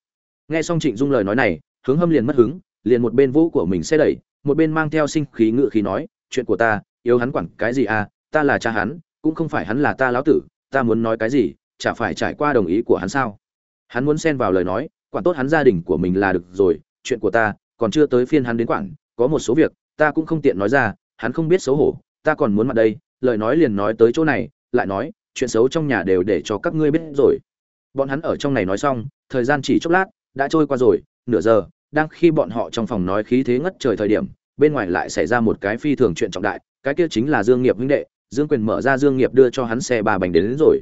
Nghe xong trịnh dung lời nói này, hướng hâm liền mất hứng, liền một bên vũ của mình sẽ đẩy một bên mang theo sinh khí ngự khí nói, chuyện của ta yếu hắn quản cái gì à? Ta là cha hắn, cũng không phải hắn là ta lão tử, ta muốn nói cái gì, chả phải trải qua đồng ý của hắn sao? Hắn muốn xen vào lời nói, quản tốt hắn gia đình của mình là được rồi, chuyện của ta, còn chưa tới phiên hắn đến quản, có một số việc, ta cũng không tiện nói ra, hắn không biết xấu hổ, ta còn muốn mặt đây, lời nói liền nói tới chỗ này, lại nói, chuyện xấu trong nhà đều để cho các ngươi biết rồi. Bọn hắn ở trong này nói xong, thời gian chỉ chốc lát, đã trôi qua rồi, nửa giờ đang khi bọn họ trong phòng nói khí thế ngất trời thời điểm bên ngoài lại xảy ra một cái phi thường chuyện trọng đại cái kia chính là dương nghiệp huynh đệ dương quyền mở ra dương nghiệp đưa cho hắn xe ba bánh đến, đến rồi.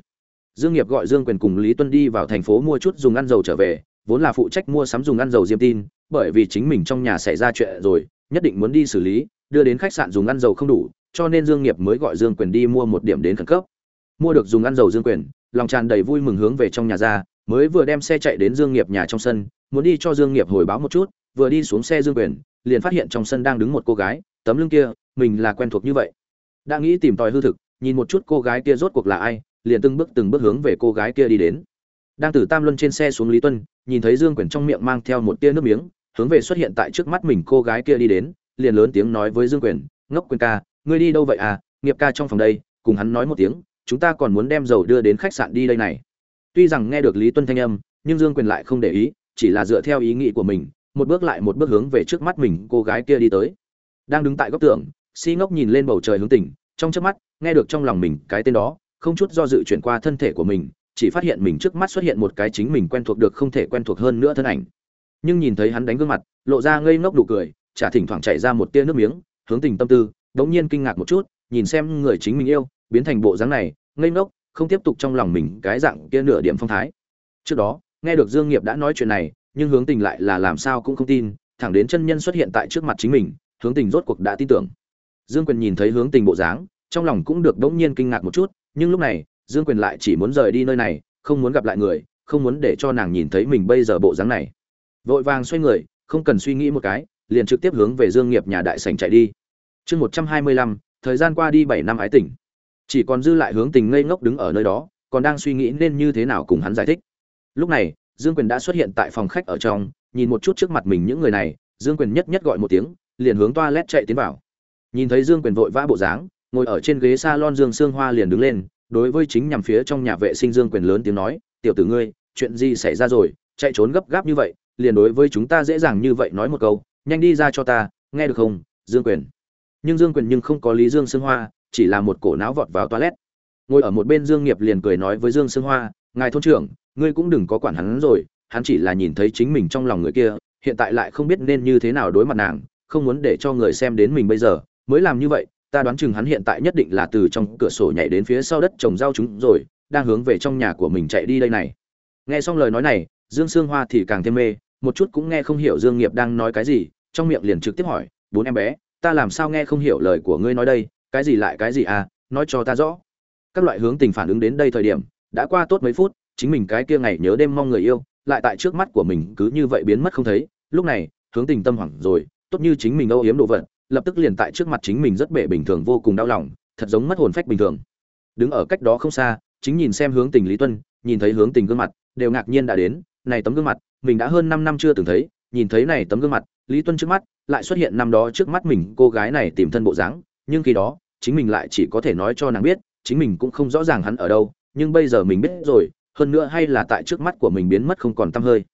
Dương nghiệp gọi dương quyền cùng lý tuân đi vào thành phố mua chút dùng ăn dầu trở về vốn là phụ trách mua sắm dùng ăn dầu diêm tin bởi vì chính mình trong nhà xảy ra chuyện rồi nhất định muốn đi xử lý đưa đến khách sạn dùng ăn dầu không đủ cho nên dương nghiệp mới gọi dương quyền đi mua một điểm đến khẩn cấp. Mua được dùng ăn dầu dương quyền lòng tràn đầy vui mừng hướng về trong nhà ra mới vừa đem xe chạy đến dương nghiệp nhà trong sân muốn đi cho dương nghiệp hồi báo một chút, vừa đi xuống xe dương quyền, liền phát hiện trong sân đang đứng một cô gái, tấm lưng kia, mình là quen thuộc như vậy. Đã nghĩ tìm tòi hư thực, nhìn một chút cô gái kia rốt cuộc là ai, liền từng bước từng bước hướng về cô gái kia đi đến. Đang từ tam luân trên xe xuống lý tuân, nhìn thấy dương quyền trong miệng mang theo một tia nước miếng, hướng về xuất hiện tại trước mắt mình cô gái kia đi đến, liền lớn tiếng nói với dương quyền, ngốc quyền ca, ngươi đi đâu vậy à? Nghiệp ca trong phòng đây, cùng hắn nói một tiếng, chúng ta còn muốn đem dầu đưa đến khách sạn đi đây này. Tuy rằng nghe được lý tuân thanh âm, nhưng dương quyền lại không để ý chỉ là dựa theo ý nghĩ của mình, một bước lại một bước hướng về trước mắt mình cô gái kia đi tới. Đang đứng tại góc tường, si ngốc nhìn lên bầu trời hướng tỉnh, trong trước mắt, nghe được trong lòng mình cái tên đó, không chút do dự chuyển qua thân thể của mình, chỉ phát hiện mình trước mắt xuất hiện một cái chính mình quen thuộc được không thể quen thuộc hơn nữa thân ảnh. Nhưng nhìn thấy hắn đánh gương mặt, lộ ra ngây ngốc đủ cười, chả thỉnh thoảng chảy ra một tia nước miếng, hướng tình tâm tư, đống nhiên kinh ngạc một chút, nhìn xem người chính mình yêu, biến thành bộ dáng này, ngây ngốc, không tiếp tục trong lòng mình cái dạng kia nửa điểm phong thái. Trước đó nghe được dương nghiệp đã nói chuyện này, nhưng hướng tình lại là làm sao cũng không tin, thẳng đến chân nhân xuất hiện tại trước mặt chính mình, hướng tình rốt cuộc đã tin tưởng. Dương quyền nhìn thấy hướng tình bộ dáng, trong lòng cũng được đống nhiên kinh ngạc một chút, nhưng lúc này, dương quyền lại chỉ muốn rời đi nơi này, không muốn gặp lại người, không muốn để cho nàng nhìn thấy mình bây giờ bộ dáng này. Vội vàng xoay người, không cần suy nghĩ một cái, liền trực tiếp hướng về dương nghiệp nhà đại sảnh chạy đi. Chương một trăm hai mươi lăm, thời gian qua đi bảy năm ái tình. Chỉ còn dư lại hướng tình ngây ngốc đứng ở nơi đó, còn đang suy nghĩ nên như thế nào cùng hắn giải thích lúc này, dương quyền đã xuất hiện tại phòng khách ở trong, nhìn một chút trước mặt mình những người này, dương quyền nhất nhất gọi một tiếng, liền hướng toilet chạy tiến vào. Nhìn thấy dương quyền vội vã bộ dáng, ngồi ở trên ghế salon dương sương hoa liền đứng lên, đối với chính nhằm phía trong nhà vệ sinh dương quyền lớn tiếng nói, tiểu tử ngươi, chuyện gì xảy ra rồi? Chạy trốn gấp gáp như vậy, liền đối với chúng ta dễ dàng như vậy nói một câu, nhanh đi ra cho ta, nghe được không, dương quyền? Nhưng dương quyền nhưng không có lý dương sương hoa, chỉ là một cổ não vọt vào toilet. Ngồi ở một bên dương nghiệp liền cười nói với dương sương hoa, ngài thôn trưởng ngươi cũng đừng có quản hắn rồi, hắn chỉ là nhìn thấy chính mình trong lòng người kia, hiện tại lại không biết nên như thế nào đối mặt nàng, không muốn để cho người xem đến mình bây giờ, mới làm như vậy, ta đoán chừng hắn hiện tại nhất định là từ trong cửa sổ nhảy đến phía sau đất trồng rau chúng rồi, đang hướng về trong nhà của mình chạy đi đây này. Nghe xong lời nói này, dương sương hoa thì càng thêm mê, một chút cũng nghe không hiểu dương nghiệp đang nói cái gì, trong miệng liền trực tiếp hỏi, bốn em bé, ta làm sao nghe không hiểu lời của ngươi nói đây, cái gì lại cái gì à nói cho ta rõ. Các loại hướng tình phản ứng đến đây thời điểm, đã qua tốt mấy phút chính mình cái kia ngày nhớ đêm mong người yêu, lại tại trước mắt của mình cứ như vậy biến mất không thấy, lúc này, hướng tình tâm hoảng rồi, tốt như chính mình âu yếm đồ vật, lập tức liền tại trước mặt chính mình rất bể bình thường vô cùng đau lòng, thật giống mất hồn phách bình thường. Đứng ở cách đó không xa, chính nhìn xem hướng tình lý tuân, nhìn thấy hướng tình gương mặt, đều ngạc nhiên đã đến, này tấm gương mặt, mình đã hơn 5 năm chưa từng thấy, nhìn thấy này tấm gương mặt, lý tuân trước mắt, lại xuất hiện năm đó trước mắt mình, cô gái này tìm thân bộ dáng, nhưng khi đó, chính mình lại chỉ có thể nói cho nàng biết, chính mình cũng không rõ ràng hắn ở đâu, nhưng bây giờ mình biết rồi hơn nữa hay là tại trước mắt của mình biến mất không còn tăm hơi.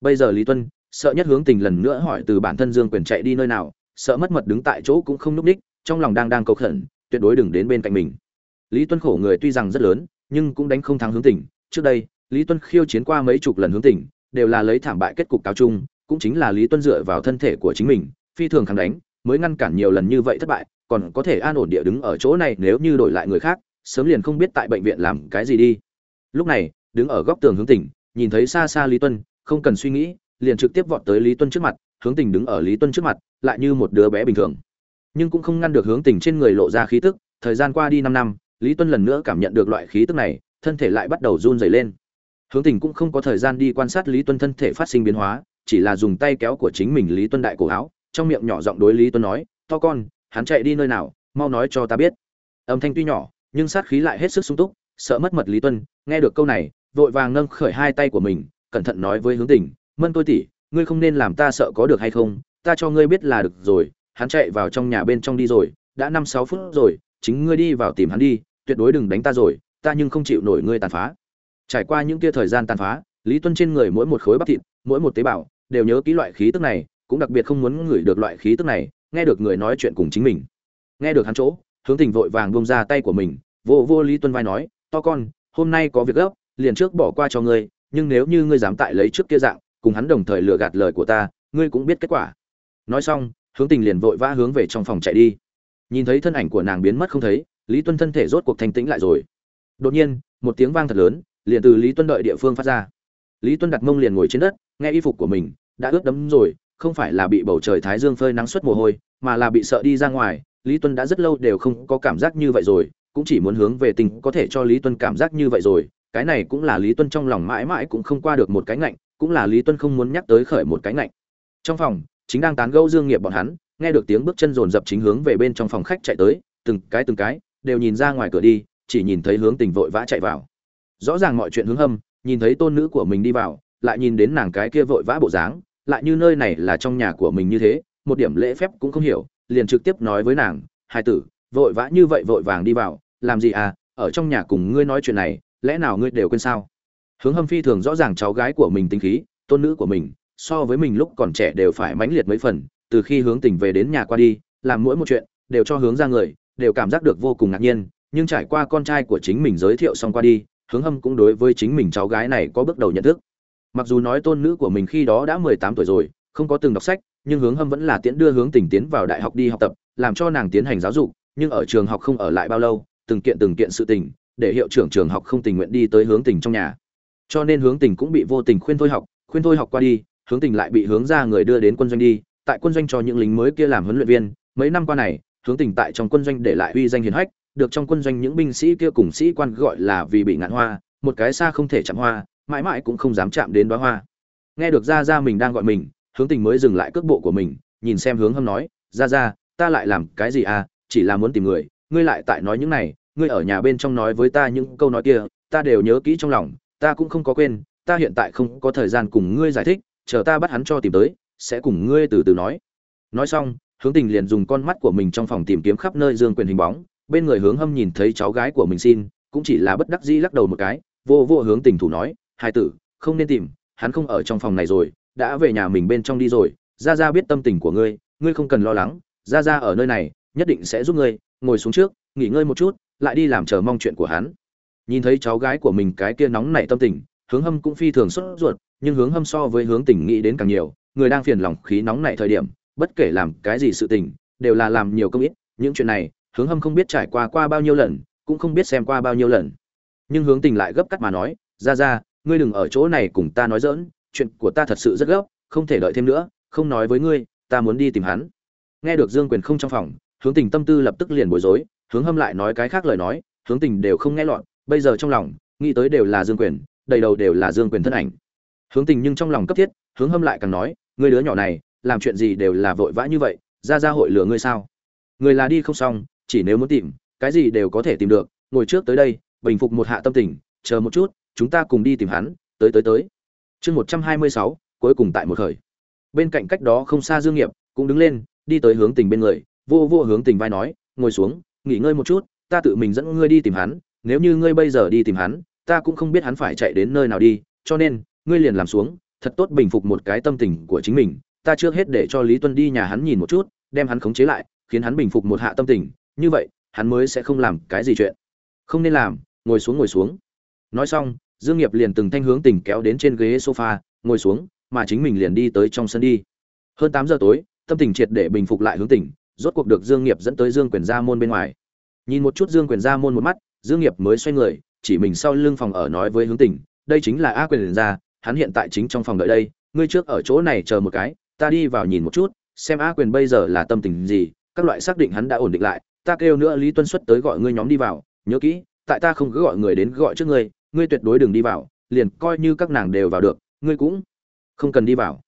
Bây giờ lý tuân, sợ nhất hướng tình lần nữa hỏi từ bản thân dương quyền chạy đi nơi nào, sợ mất mật đứng tại chỗ cũng không núp đích trong lòng đang đang cầu khẩn, tuyệt đối đừng đến bên cạnh mình. Lý tuân khổ người tuy rằng rất lớn, nhưng cũng đánh không thắng hướng tình. Trước đây, lý tuân khiêu chiến qua mấy chục lần hướng tình, đều là lấy thảm bại kết cục cáo chung, cũng chính là lý tuân dựa vào thân thể của chính mình, phi thường kháng đánh, mới ngăn cản nhiều lần như vậy thất bại, còn có thể an ổn địa đứng ở chỗ này nếu như đổi lại người khác, sớm liền không biết tại bệnh viện làm cái gì đi. Lúc này đứng ở góc tường hướng tỉnh, nhìn thấy xa xa lý tuân, không cần suy nghĩ, liền trực tiếp vọt tới lý tuân trước mặt, hướng tình đứng ở lý tuân trước mặt, lại như một đứa bé bình thường. Nhưng cũng không ngăn được hướng tình trên người lộ ra khí tức, thời gian qua đi năm năm, lý tuân lần nữa cảm nhận được loại khí tức này, thân thể lại bắt đầu run rẩy lên. Hướng tình cũng không có thời gian đi quan sát lý tuân thân thể phát sinh biến hóa, chỉ là dùng tay kéo của chính mình lý tuân đại cổ áo, trong miệng nhỏ giọng đối lý tuân nói, to con, hắn chạy đi nơi nào, mau nói cho ta biết. Âm thanh tuy nhỏ, nhưng sát khí lại hết sức sung túc, sợ mất mật lý tuân, nghe được câu này vội vàng nâng khởi hai tay của mình, cẩn thận nói với hướng tình, mân tôi tỉ ngươi không nên làm ta sợ có được hay không? Ta cho ngươi biết là được rồi, hắn chạy vào trong nhà bên trong đi rồi, đã năm sáu phút rồi, chính ngươi đi vào tìm hắn đi, tuyệt đối đừng đánh ta rồi, ta nhưng không chịu nổi ngươi tàn phá. Trải qua những kia thời gian tàn phá, lý tuân trên người mỗi một khối bắp thịt, mỗi một tế bào, đều nhớ kỹ loại khí tức này, cũng đặc biệt không muốn ngửi được loại khí tức này, nghe được người nói chuyện cùng chính mình. Nghe được hắn chỗ, hướng tình vội vàng bông ra tay của mình, vô vô lý tuân vai nói, to con, hôm nay có việc gấp liền trước bỏ qua cho ngươi, nhưng nếu như ngươi dám tại lấy trước kia dạng, cùng hắn đồng thời lừa gạt lời của ta, ngươi cũng biết kết quả. Nói xong, hướng tình liền vội vã hướng về trong phòng chạy đi. Nhìn thấy thân ảnh của nàng biến mất không thấy, lý tuân thân thể rốt cuộc thanh tĩnh lại rồi. Đột nhiên, một tiếng vang thật lớn, liền từ lý tuân đợi địa phương phát ra. Lý tuân đặt mông liền ngồi trên đất, nghe y phục của mình, đã ướt đẫm rồi, không phải là bị bầu trời thái dương phơi nắng suốt mồ hôi, mà là bị sợ đi ra ngoài. Lý tuân đã rất lâu đều không có cảm giác như vậy rồi, cũng chỉ muốn hướng về tình có thể cho lý tuân cảm giác như vậy rồi cái này cũng là lý tuân trong lòng mãi mãi cũng không qua được một cái ngạnh, cũng là lý tuân không muốn nhắc tới khởi một cái ngạnh. Trong phòng, chính đang tán gẫu dương nghiệp bọn hắn, nghe được tiếng bước chân rồn rập chính hướng về bên trong phòng khách chạy tới, từng cái từng cái, đều nhìn ra ngoài cửa đi, chỉ nhìn thấy hướng tình vội vã chạy vào. Rõ ràng mọi chuyện hướng hâm, nhìn thấy tôn nữ của mình đi vào, lại nhìn đến nàng cái kia vội vã bộ dáng, lại như nơi này là trong nhà của mình như thế, một điểm lễ phép cũng không hiểu, liền trực tiếp nói với nàng hai tử, vội vã như vậy vội vàng đi vào, làm gì à ở trong nhà cùng ngươi nói chuyện này lẽ nào ngươi đều quên sao? Hướng hâm phi thường rõ ràng cháu gái của mình tính khí, tôn nữ của mình, so với mình lúc còn trẻ đều phải mãnh liệt mấy phần, từ khi hướng tình về đến nhà qua đi, làm mỗi một chuyện, đều cho hướng ra người, đều cảm giác được vô cùng ngạc nhiên, nhưng trải qua con trai của chính mình giới thiệu xong qua đi, hướng hâm cũng đối với chính mình cháu gái này có bước đầu nhận thức. Mặc dù nói tôn nữ của mình khi đó đã mười tám tuổi rồi, không có từng đọc sách, nhưng hướng hâm vẫn là tiễn đưa hướng tình tiến vào đại học đi học tập, làm cho nàng tiến hành giáo dục, nhưng ở trường học không ở lại bao lâu, từng kiện từng kiện sự tình để hiệu trưởng trường học không tình nguyện đi tới hướng tình trong nhà. Cho nên hướng tình cũng bị vô tình khuyên thôi học, khuyên thôi học qua đi, hướng tình lại bị hướng ra người đưa đến quân doanh đi, tại quân doanh cho những lính mới kia làm huấn luyện viên. Mấy năm qua này, hướng tình tại trong quân doanh để lại uy danh hiền hách, được trong quân doanh những binh sĩ kia cùng sĩ quan gọi là vì bị ngạn hoa, một cái xa không thể chạm hoa, mãi mãi cũng không dám chạm đến đóa hoa. Nghe được ra ra mình đang gọi mình, hướng tình mới dừng lại cước bộ của mình, nhìn xem hướng hâm nói ra ra ta lại làm cái gì à? Chỉ là muốn tìm người, ngươi lại tại nói những này ngươi ở nhà bên trong nói với ta những câu nói kia, ta đều nhớ kỹ trong lòng, ta cũng không có quên, ta hiện tại không có thời gian cùng ngươi giải thích, chờ ta bắt hắn cho tìm tới, sẽ cùng ngươi từ từ nói. Nói xong, hướng tình liền dùng con mắt của mình trong phòng tìm kiếm khắp nơi dương quyền hình bóng, bên người hướng hâm nhìn thấy cháu gái của mình xin, cũng chỉ là bất đắc dĩ lắc đầu một cái, vô vô hướng tình thủ nói, hai tử, không nên tìm, hắn không ở trong phòng này rồi, đã về nhà mình bên trong đi rồi ra ra biết tâm tình của ngươi ngươi không cần lo lắng ra ra ở nơi này, nhất định sẽ giúp ngươi, ngồi xuống trước, nghỉ ngơi một chút lại đi làm chờ mong chuyện của hắn. Nhìn thấy cháu gái của mình cái kia nóng nảy tâm tình, hướng hâm cũng phi thường sốt ruột, nhưng hướng hâm so với hướng tình nghĩ đến càng nhiều, người đang phiền lòng khí nóng nảy thời điểm, bất kể làm cái gì sự tình, đều là làm nhiều công ít. Những chuyện này, hướng hâm không biết trải qua qua bao nhiêu lần, cũng không biết xem qua bao nhiêu lần. Nhưng hướng tình lại gấp cắt mà nói, ra ra, ngươi đừng ở chỗ này cùng ta nói dỡn chuyện của ta thật sự rất gấp, không thể đợi thêm nữa, không nói với ngươi, ta muốn đi tìm hắn. Nghe được dương quyền không trong phòng, hướng tình tâm tư lập tức liền bối rối hướng hâm lại nói cái khác lời nói, hướng tình đều không nghe lọt, bây giờ trong lòng, nghĩ tới đều là dương quyền, đầy đầu đều là dương quyền thân ảnh. Hướng tình nhưng trong lòng cấp thiết, hướng hâm lại càng nói người đứa nhỏ này, làm chuyện gì đều là vội vã như vậy, ra ra hội lừa ngươi sao? Người là đi không xong, chỉ nếu muốn tìm, cái gì đều có thể tìm được, ngồi trước tới đây, bình phục một hạ tâm tình, chờ một chút, chúng ta cùng đi tìm hắn, tới tới tới. Chương một trăm hai mươi sáu, cuối cùng tại một khởi. Bên cạnh cách đó không xa dương nghiệp, cũng đứng lên, đi tới hướng tình bên người, vô vô hướng tình vai nói, ngồi xuống nghỉ ngơi một chút, ta tự mình dẫn ngươi đi tìm hắn, nếu như ngươi bây giờ đi tìm hắn, ta cũng không biết hắn phải chạy đến nơi nào đi, cho nên, ngươi liền làm xuống, thật tốt bình phục một cái tâm tình của chính mình, ta trước hết để cho lý tuân đi nhà hắn nhìn một chút, đem hắn khống chế lại, khiến hắn bình phục một hạ tâm tình, như vậy, hắn mới sẽ không làm cái gì chuyện. Không nên làm, ngồi xuống ngồi xuống. Nói xong, dương nghiệp liền từng thanh hướng tình kéo đến trên ghế sofa, ngồi xuống, mà chính mình liền đi tới trong sân đi. Hơn tám giờ tối, tâm tình triệt để bình phục lại hướng tình rốt cuộc được dương nghiệp dẫn tới dương quyền gia môn bên ngoài nhìn một chút dương quyền ra môn một mắt dương nghiệp mới xoay người, chỉ mình sau lưng phòng ở nói với hướng tình, đây chính là a quyền ra hắn hiện tại chính trong phòng đợi đây, ngươi trước ở chỗ này chờ một cái, ta đi vào nhìn một chút, xem a quyền bây giờ là tâm tình gì, các loại xác định hắn đã ổn định lại, ta kêu nữa lý tuân xuất tới gọi ngươi nhóm đi vào, nhớ kỹ, tại ta không cứ gọi người đến gọi trước ngươi ngươi tuyệt đối đừng đi vào, liền coi như các nàng đều vào được, ngươi cũng không cần đi vào.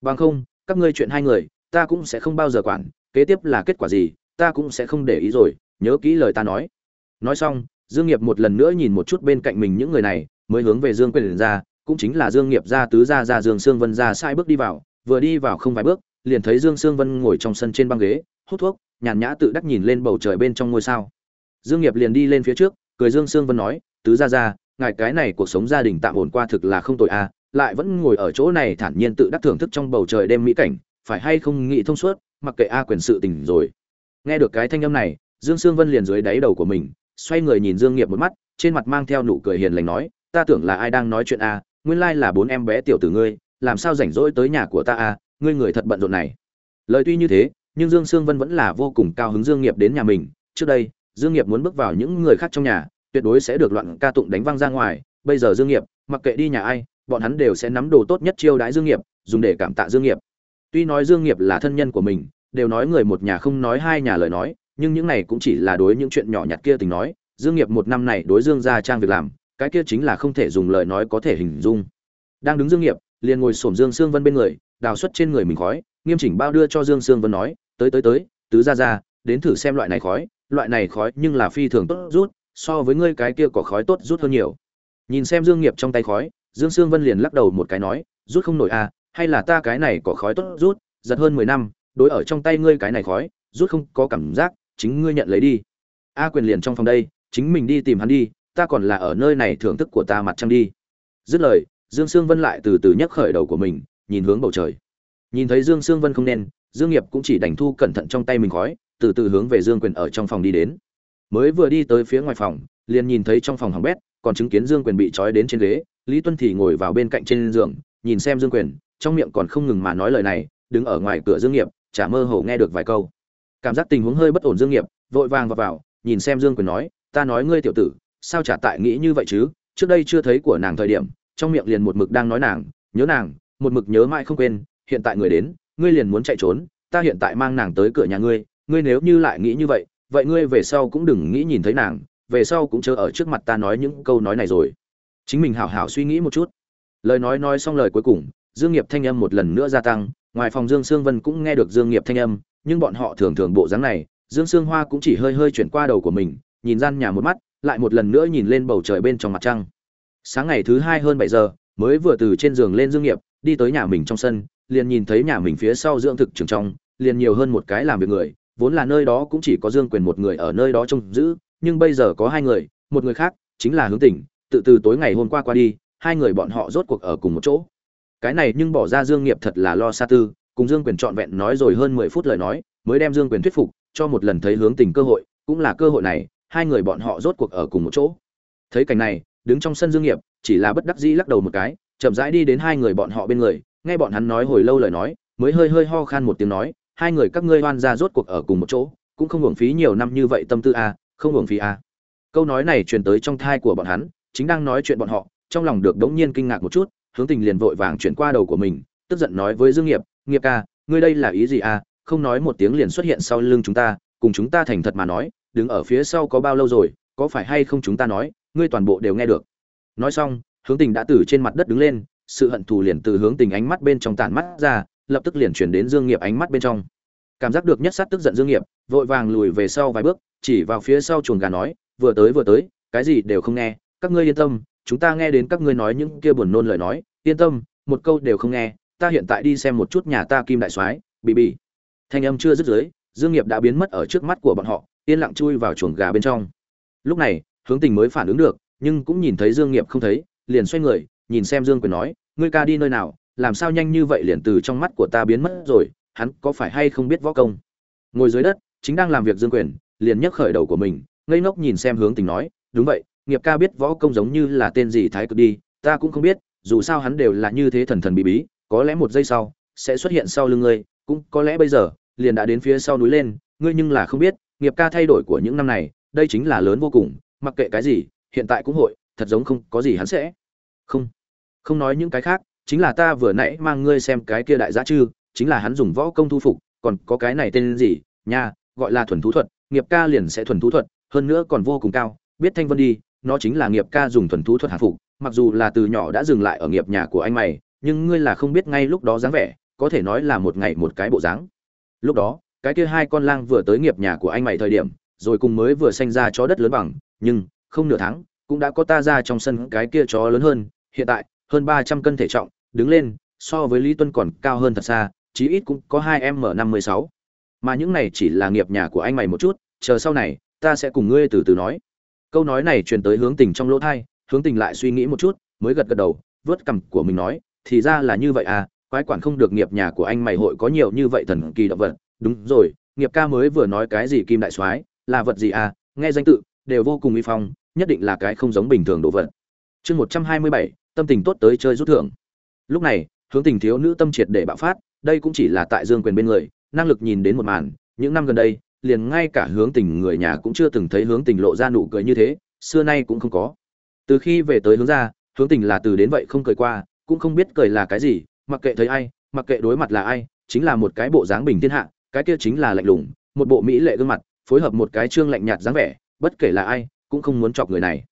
Bằng không, các ngươi chuyện hai người, ta cũng sẽ không bao giờ quản, kế tiếp là kết quả gì, ta cũng sẽ không để ý rồi nhớ kỹ lời ta nói. Nói xong, dương nghiệp một lần nữa nhìn một chút bên cạnh mình những người này, mới hướng về dương quyền ra, cũng chính là dương nghiệp ra tứ ra ra dương sương vân ra sai bước đi vào, vừa đi vào không vài bước, liền thấy dương sương vân ngồi trong sân trên băng ghế, hút thuốc, nhàn nhã tự đắc nhìn lên bầu trời bên trong ngôi sao. Dương nghiệp liền đi lên phía trước, cười dương sương vân nói, tứ gia gia, ngài cái này cuộc sống gia đình tạm ổn qua thực là không tội a lại vẫn ngồi ở chỗ này thản nhiên tự đắc thưởng thức trong bầu trời đêm mỹ cảnh, phải hay không nghĩ thông suốt, mặc kệ a quyền sự tình rồi. Nghe được cái thanh âm này dương sương vân liền dưới đáy đầu của mình, xoay người nhìn dương nghiệp một mắt, trên mặt mang theo nụ cười hiền lành nói, ta tưởng là ai đang nói chuyện a nguyên lai là bốn em bé tiểu tử ngươi, làm sao rảnh rỗi tới nhà của ta a ngươi người thật bận rộn này. Lời tuy như thế, nhưng dương sương vân vẫn là vô cùng cao hứng dương nghiệp đến nhà mình. Trước đây, dương nghiệp muốn bước vào những người khác trong nhà, tuyệt đối sẽ được loạn ca tụng đánh văng ra ngoài. Bây giờ dương nghiệp, mặc kệ đi nhà ai, bọn hắn đều sẽ nắm đồ tốt nhất chiêu đãi dương nghiệp, dùng để cảm tạ dương nghiệp. Tuy nói dương nghiệp là thân nhân của mình, đều nói người một nhà không nói hai nhà lời nói nhưng những này cũng chỉ là đối những chuyện nhỏ nhặt kia tình nói, dương nghiệp một năm này đối dương gia trang việc làm, cái kia chính là không thể dùng lời nói có thể hình dung. Đang đứng dương nghiệp, liền ngồi xổm dương sương vân bên người, đào xuất trên người mình khói, nghiêm chỉnh bao đưa cho dương sương vân nói, tới tới tới, tứ gia gia, đến thử xem loại này khói, loại này khói nhưng là phi thường tốt rút, so với ngươi cái kia có khói tốt rút hơn nhiều. Nhìn xem dương nghiệp trong tay khói, dương sương vân liền lắc đầu một cái nói, rút không nổi à hay là ta cái này có khói tốt rút, giật hơn mười năm, đối ở trong tay ngươi cái này khói, rút không có cảm giác chính ngươi nhận lấy đi. A quyền liền trong phòng đây, chính mình đi tìm hắn đi, ta còn là ở nơi này thưởng thức của ta mặt trăng đi. Dứt lời, dương sương vân lại từ từ nhấc khởi đầu của mình, nhìn hướng bầu trời. Nhìn thấy dương sương vân không nên, dương nghiệp cũng chỉ đành thu cẩn thận trong tay mình khói, từ từ hướng về dương quyền ở trong phòng đi đến. Mới vừa đi tới phía ngoài phòng, liền nhìn thấy trong phòng hỏng bét, còn chứng kiến dương quyền bị trói đến trên ghế, lý tuân thì ngồi vào bên cạnh trên giường, nhìn xem dương quyền, trong miệng còn không ngừng mà nói lời này, đứng ở ngoài cửa dương nghiệp, chả mơ hồ nghe được vài câu cảm giác tình huống hơi bất ổn dương nghiệp, vội vàng vào vào, nhìn xem dương quyền nói, ta nói ngươi tiểu tử, sao chả tại nghĩ như vậy chứ? Trước đây chưa thấy của nàng thời điểm, trong miệng liền một mực đang nói nàng, nhớ nàng, một mực nhớ mãi không quên, hiện tại người đến, ngươi liền muốn chạy trốn, ta hiện tại mang nàng tới cửa nhà ngươi ngươi nếu như lại nghĩ như vậy vậy ngươi về sau cũng đừng nghĩ nhìn thấy nàng, về sau cũng chớ ở trước mặt ta nói những câu nói này rồi. Chính mình hảo hảo suy nghĩ một chút. Lời nói nói xong lời cuối cùng, dương nghiệp thanh âm một lần nữa gia tăng, ngoài phòng dương sương vân cũng nghe được dương nghiệp thanh âm nhưng bọn họ thường thường bộ dáng này, dương sương hoa cũng chỉ hơi hơi chuyển qua đầu của mình, nhìn gian nhà một mắt, lại một lần nữa nhìn lên bầu trời bên trong mặt trăng. Sáng ngày thứ hai hơn bảy giờ, mới vừa từ trên giường lên dương nghiệp, đi tới nhà mình trong sân, liền nhìn thấy nhà mình phía sau dưỡng thực trường trong, liền nhiều hơn một cái làm việc người, vốn là nơi đó cũng chỉ có dương quyền một người ở nơi đó trông giữ, nhưng bây giờ có hai người, một người khác, chính là hướng tỉnh, tự từ tối ngày hôm qua qua đi, hai người bọn họ rốt cuộc ở cùng một chỗ. Cái này nhưng bỏ ra dương nghiệp thật là lo xa tư cùng dương quyền trọn vẹn nói rồi hơn mười phút lời nói, mới đem dương quyền thuyết phục, cho một lần thấy hướng tình cơ hội, cũng là cơ hội này, hai người bọn họ rốt cuộc ở cùng một chỗ. Thấy cảnh này, đứng trong sân dương nghiệp, chỉ là bất đắc dĩ lắc đầu một cái, chậm rãi đi đến hai người bọn họ bên người, nghe bọn hắn nói hồi lâu lời nói, mới hơi hơi ho khan một tiếng nói, hai người các ngươi oan ra rốt cuộc ở cùng một chỗ, cũng không hưởng phí nhiều năm như vậy tâm tư a không hưởng phí a câu nói này truyền tới trong thai của bọn hắn, chính đang nói chuyện bọn họ, trong lòng được đống nhiên kinh ngạc một chút, hướng tình liền vội vàng chuyển qua đầu của mình, tức giận nói với dương nghiệp nghiệp ca, ngươi đây là ý gì à? không nói một tiếng liền xuất hiện sau lưng chúng ta, cùng chúng ta thành thật mà nói, đứng ở phía sau có bao lâu rồi, có phải hay không chúng ta nói, ngươi toàn bộ đều nghe được nói xong, hướng tình đã từ trên mặt đất đứng lên, sự hận thù liền từ hướng tình ánh mắt bên trong tàn mắt ra, lập tức liền chuyển đến dương nghiệp ánh mắt bên trong cảm giác được nhất sát tức giận dương nghiệp, vội vàng lùi về sau vài bước, chỉ vào phía sau chuồng gà nói, vừa tới vừa tới, cái gì đều không nghe, các ngươi yên tâm, chúng ta nghe đến các ngươi nói những kia buồn nôn lời nói, yên tâm, một câu đều không nghe ta hiện tại đi xem một chút nhà ta kim đại soái bị bị thanh âm chưa dứt dưới, dương nghiệp đã biến mất ở trước mắt của bọn họ, yên lặng chui vào chuồng gà bên trong. Lúc này, hướng tình mới phản ứng được, nhưng cũng nhìn thấy dương nghiệp không thấy, liền xoay người, nhìn xem dương quyền nói, ngươi ca đi nơi nào, làm sao nhanh như vậy liền từ trong mắt của ta biến mất rồi, hắn có phải hay không biết võ công? Ngồi dưới đất, chính đang làm việc dương quyền, liền nhấc khởi đầu của mình, ngây ngốc nhìn xem hướng tình nói, đúng vậy, nghiệp ca biết võ công giống như là tên gì thái cực đi, ta cũng không biết, dù sao hắn đều là như thế thần thần bí bí có lẽ một giây sau, sẽ xuất hiện sau lưng ngươi, cũng có lẽ bây giờ, liền đã đến phía sau núi lên, ngươi nhưng là không biết, nghiệp ca thay đổi của những năm này, đây chính là lớn vô cùng, mặc kệ cái gì, hiện tại cũng hội, thật giống không có gì hắn sẽ. Không không nói những cái khác, chính là ta vừa nãy mang ngươi xem cái kia đại giá chư, chính là hắn dùng võ công thu phục, còn có cái này tên gì, nha, gọi là thuần thú thuật, nghiệp ca liền sẽ thuần thú thuật, hơn nữa còn vô cùng cao, biết thanh vân đi, nó chính là nghiệp ca dùng thuần thú thuật hạ phục, mặc dù là từ nhỏ đã dừng lại ở nghiệp nhà của anh mày nhưng ngươi là không biết ngay lúc đó dáng vẻ, có thể nói là một ngày một cái bộ dáng. Lúc đó, cái kia hai con lang vừa tới nghiệp nhà của anh mày thời điểm, rồi cùng mới vừa sanh ra chó đất lớn bằng, nhưng, không nửa tháng, cũng đã có ta ra trong sân cái kia chó lớn hơn, hiện tại, hơn ba trăm cân thể trọng, đứng lên, so với lý tuân còn cao hơn thật xa, chí ít cũng có hai m năm mươi sáu. Mà những này chỉ là nghiệp nhà của anh mày một chút, chờ sau này, ta sẽ cùng ngươi từ từ nói. Câu nói này truyền tới hướng tình trong lỗ thai, hướng tình lại suy nghĩ một chút, mới gật gật đầu, vớt cằm của mình nói thì ra là như vậy à quái quản không được nghiệp nhà của anh mày hội có nhiều như vậy thần kỳ động vật. Đúng rồi, nghiệp ca mới vừa nói cái gì kim đại soái, là vật gì à nghe danh tự, đều vô cùng uy phong, nhất định là cái không giống bình thường đồ vật. Chương một trăm hai mươi bảy, tâm tình tốt tới chơi rút thưởng. Lúc này, hướng tình thiếu nữ tâm triệt để bạo phát, đây cũng chỉ là tại dương quyền bên người, năng lực nhìn đến một màn, những năm gần đây, liền ngay cả hướng tình người nhà cũng chưa từng thấy hướng tình lộ ra nụ cười như thế, xưa nay cũng không có. Từ khi về tới hướng ra hướng tình là từ đến vậy không cười qua cũng không biết cười là cái gì, mặc kệ thấy ai, mặc kệ đối mặt là ai, chính là một cái bộ dáng bình thiên hạ, cái kia chính là lạnh lùng, một bộ mỹ lệ gương mặt, phối hợp một cái trương lạnh nhạt dáng vẻ, bất kể là ai, cũng không muốn chọc người này.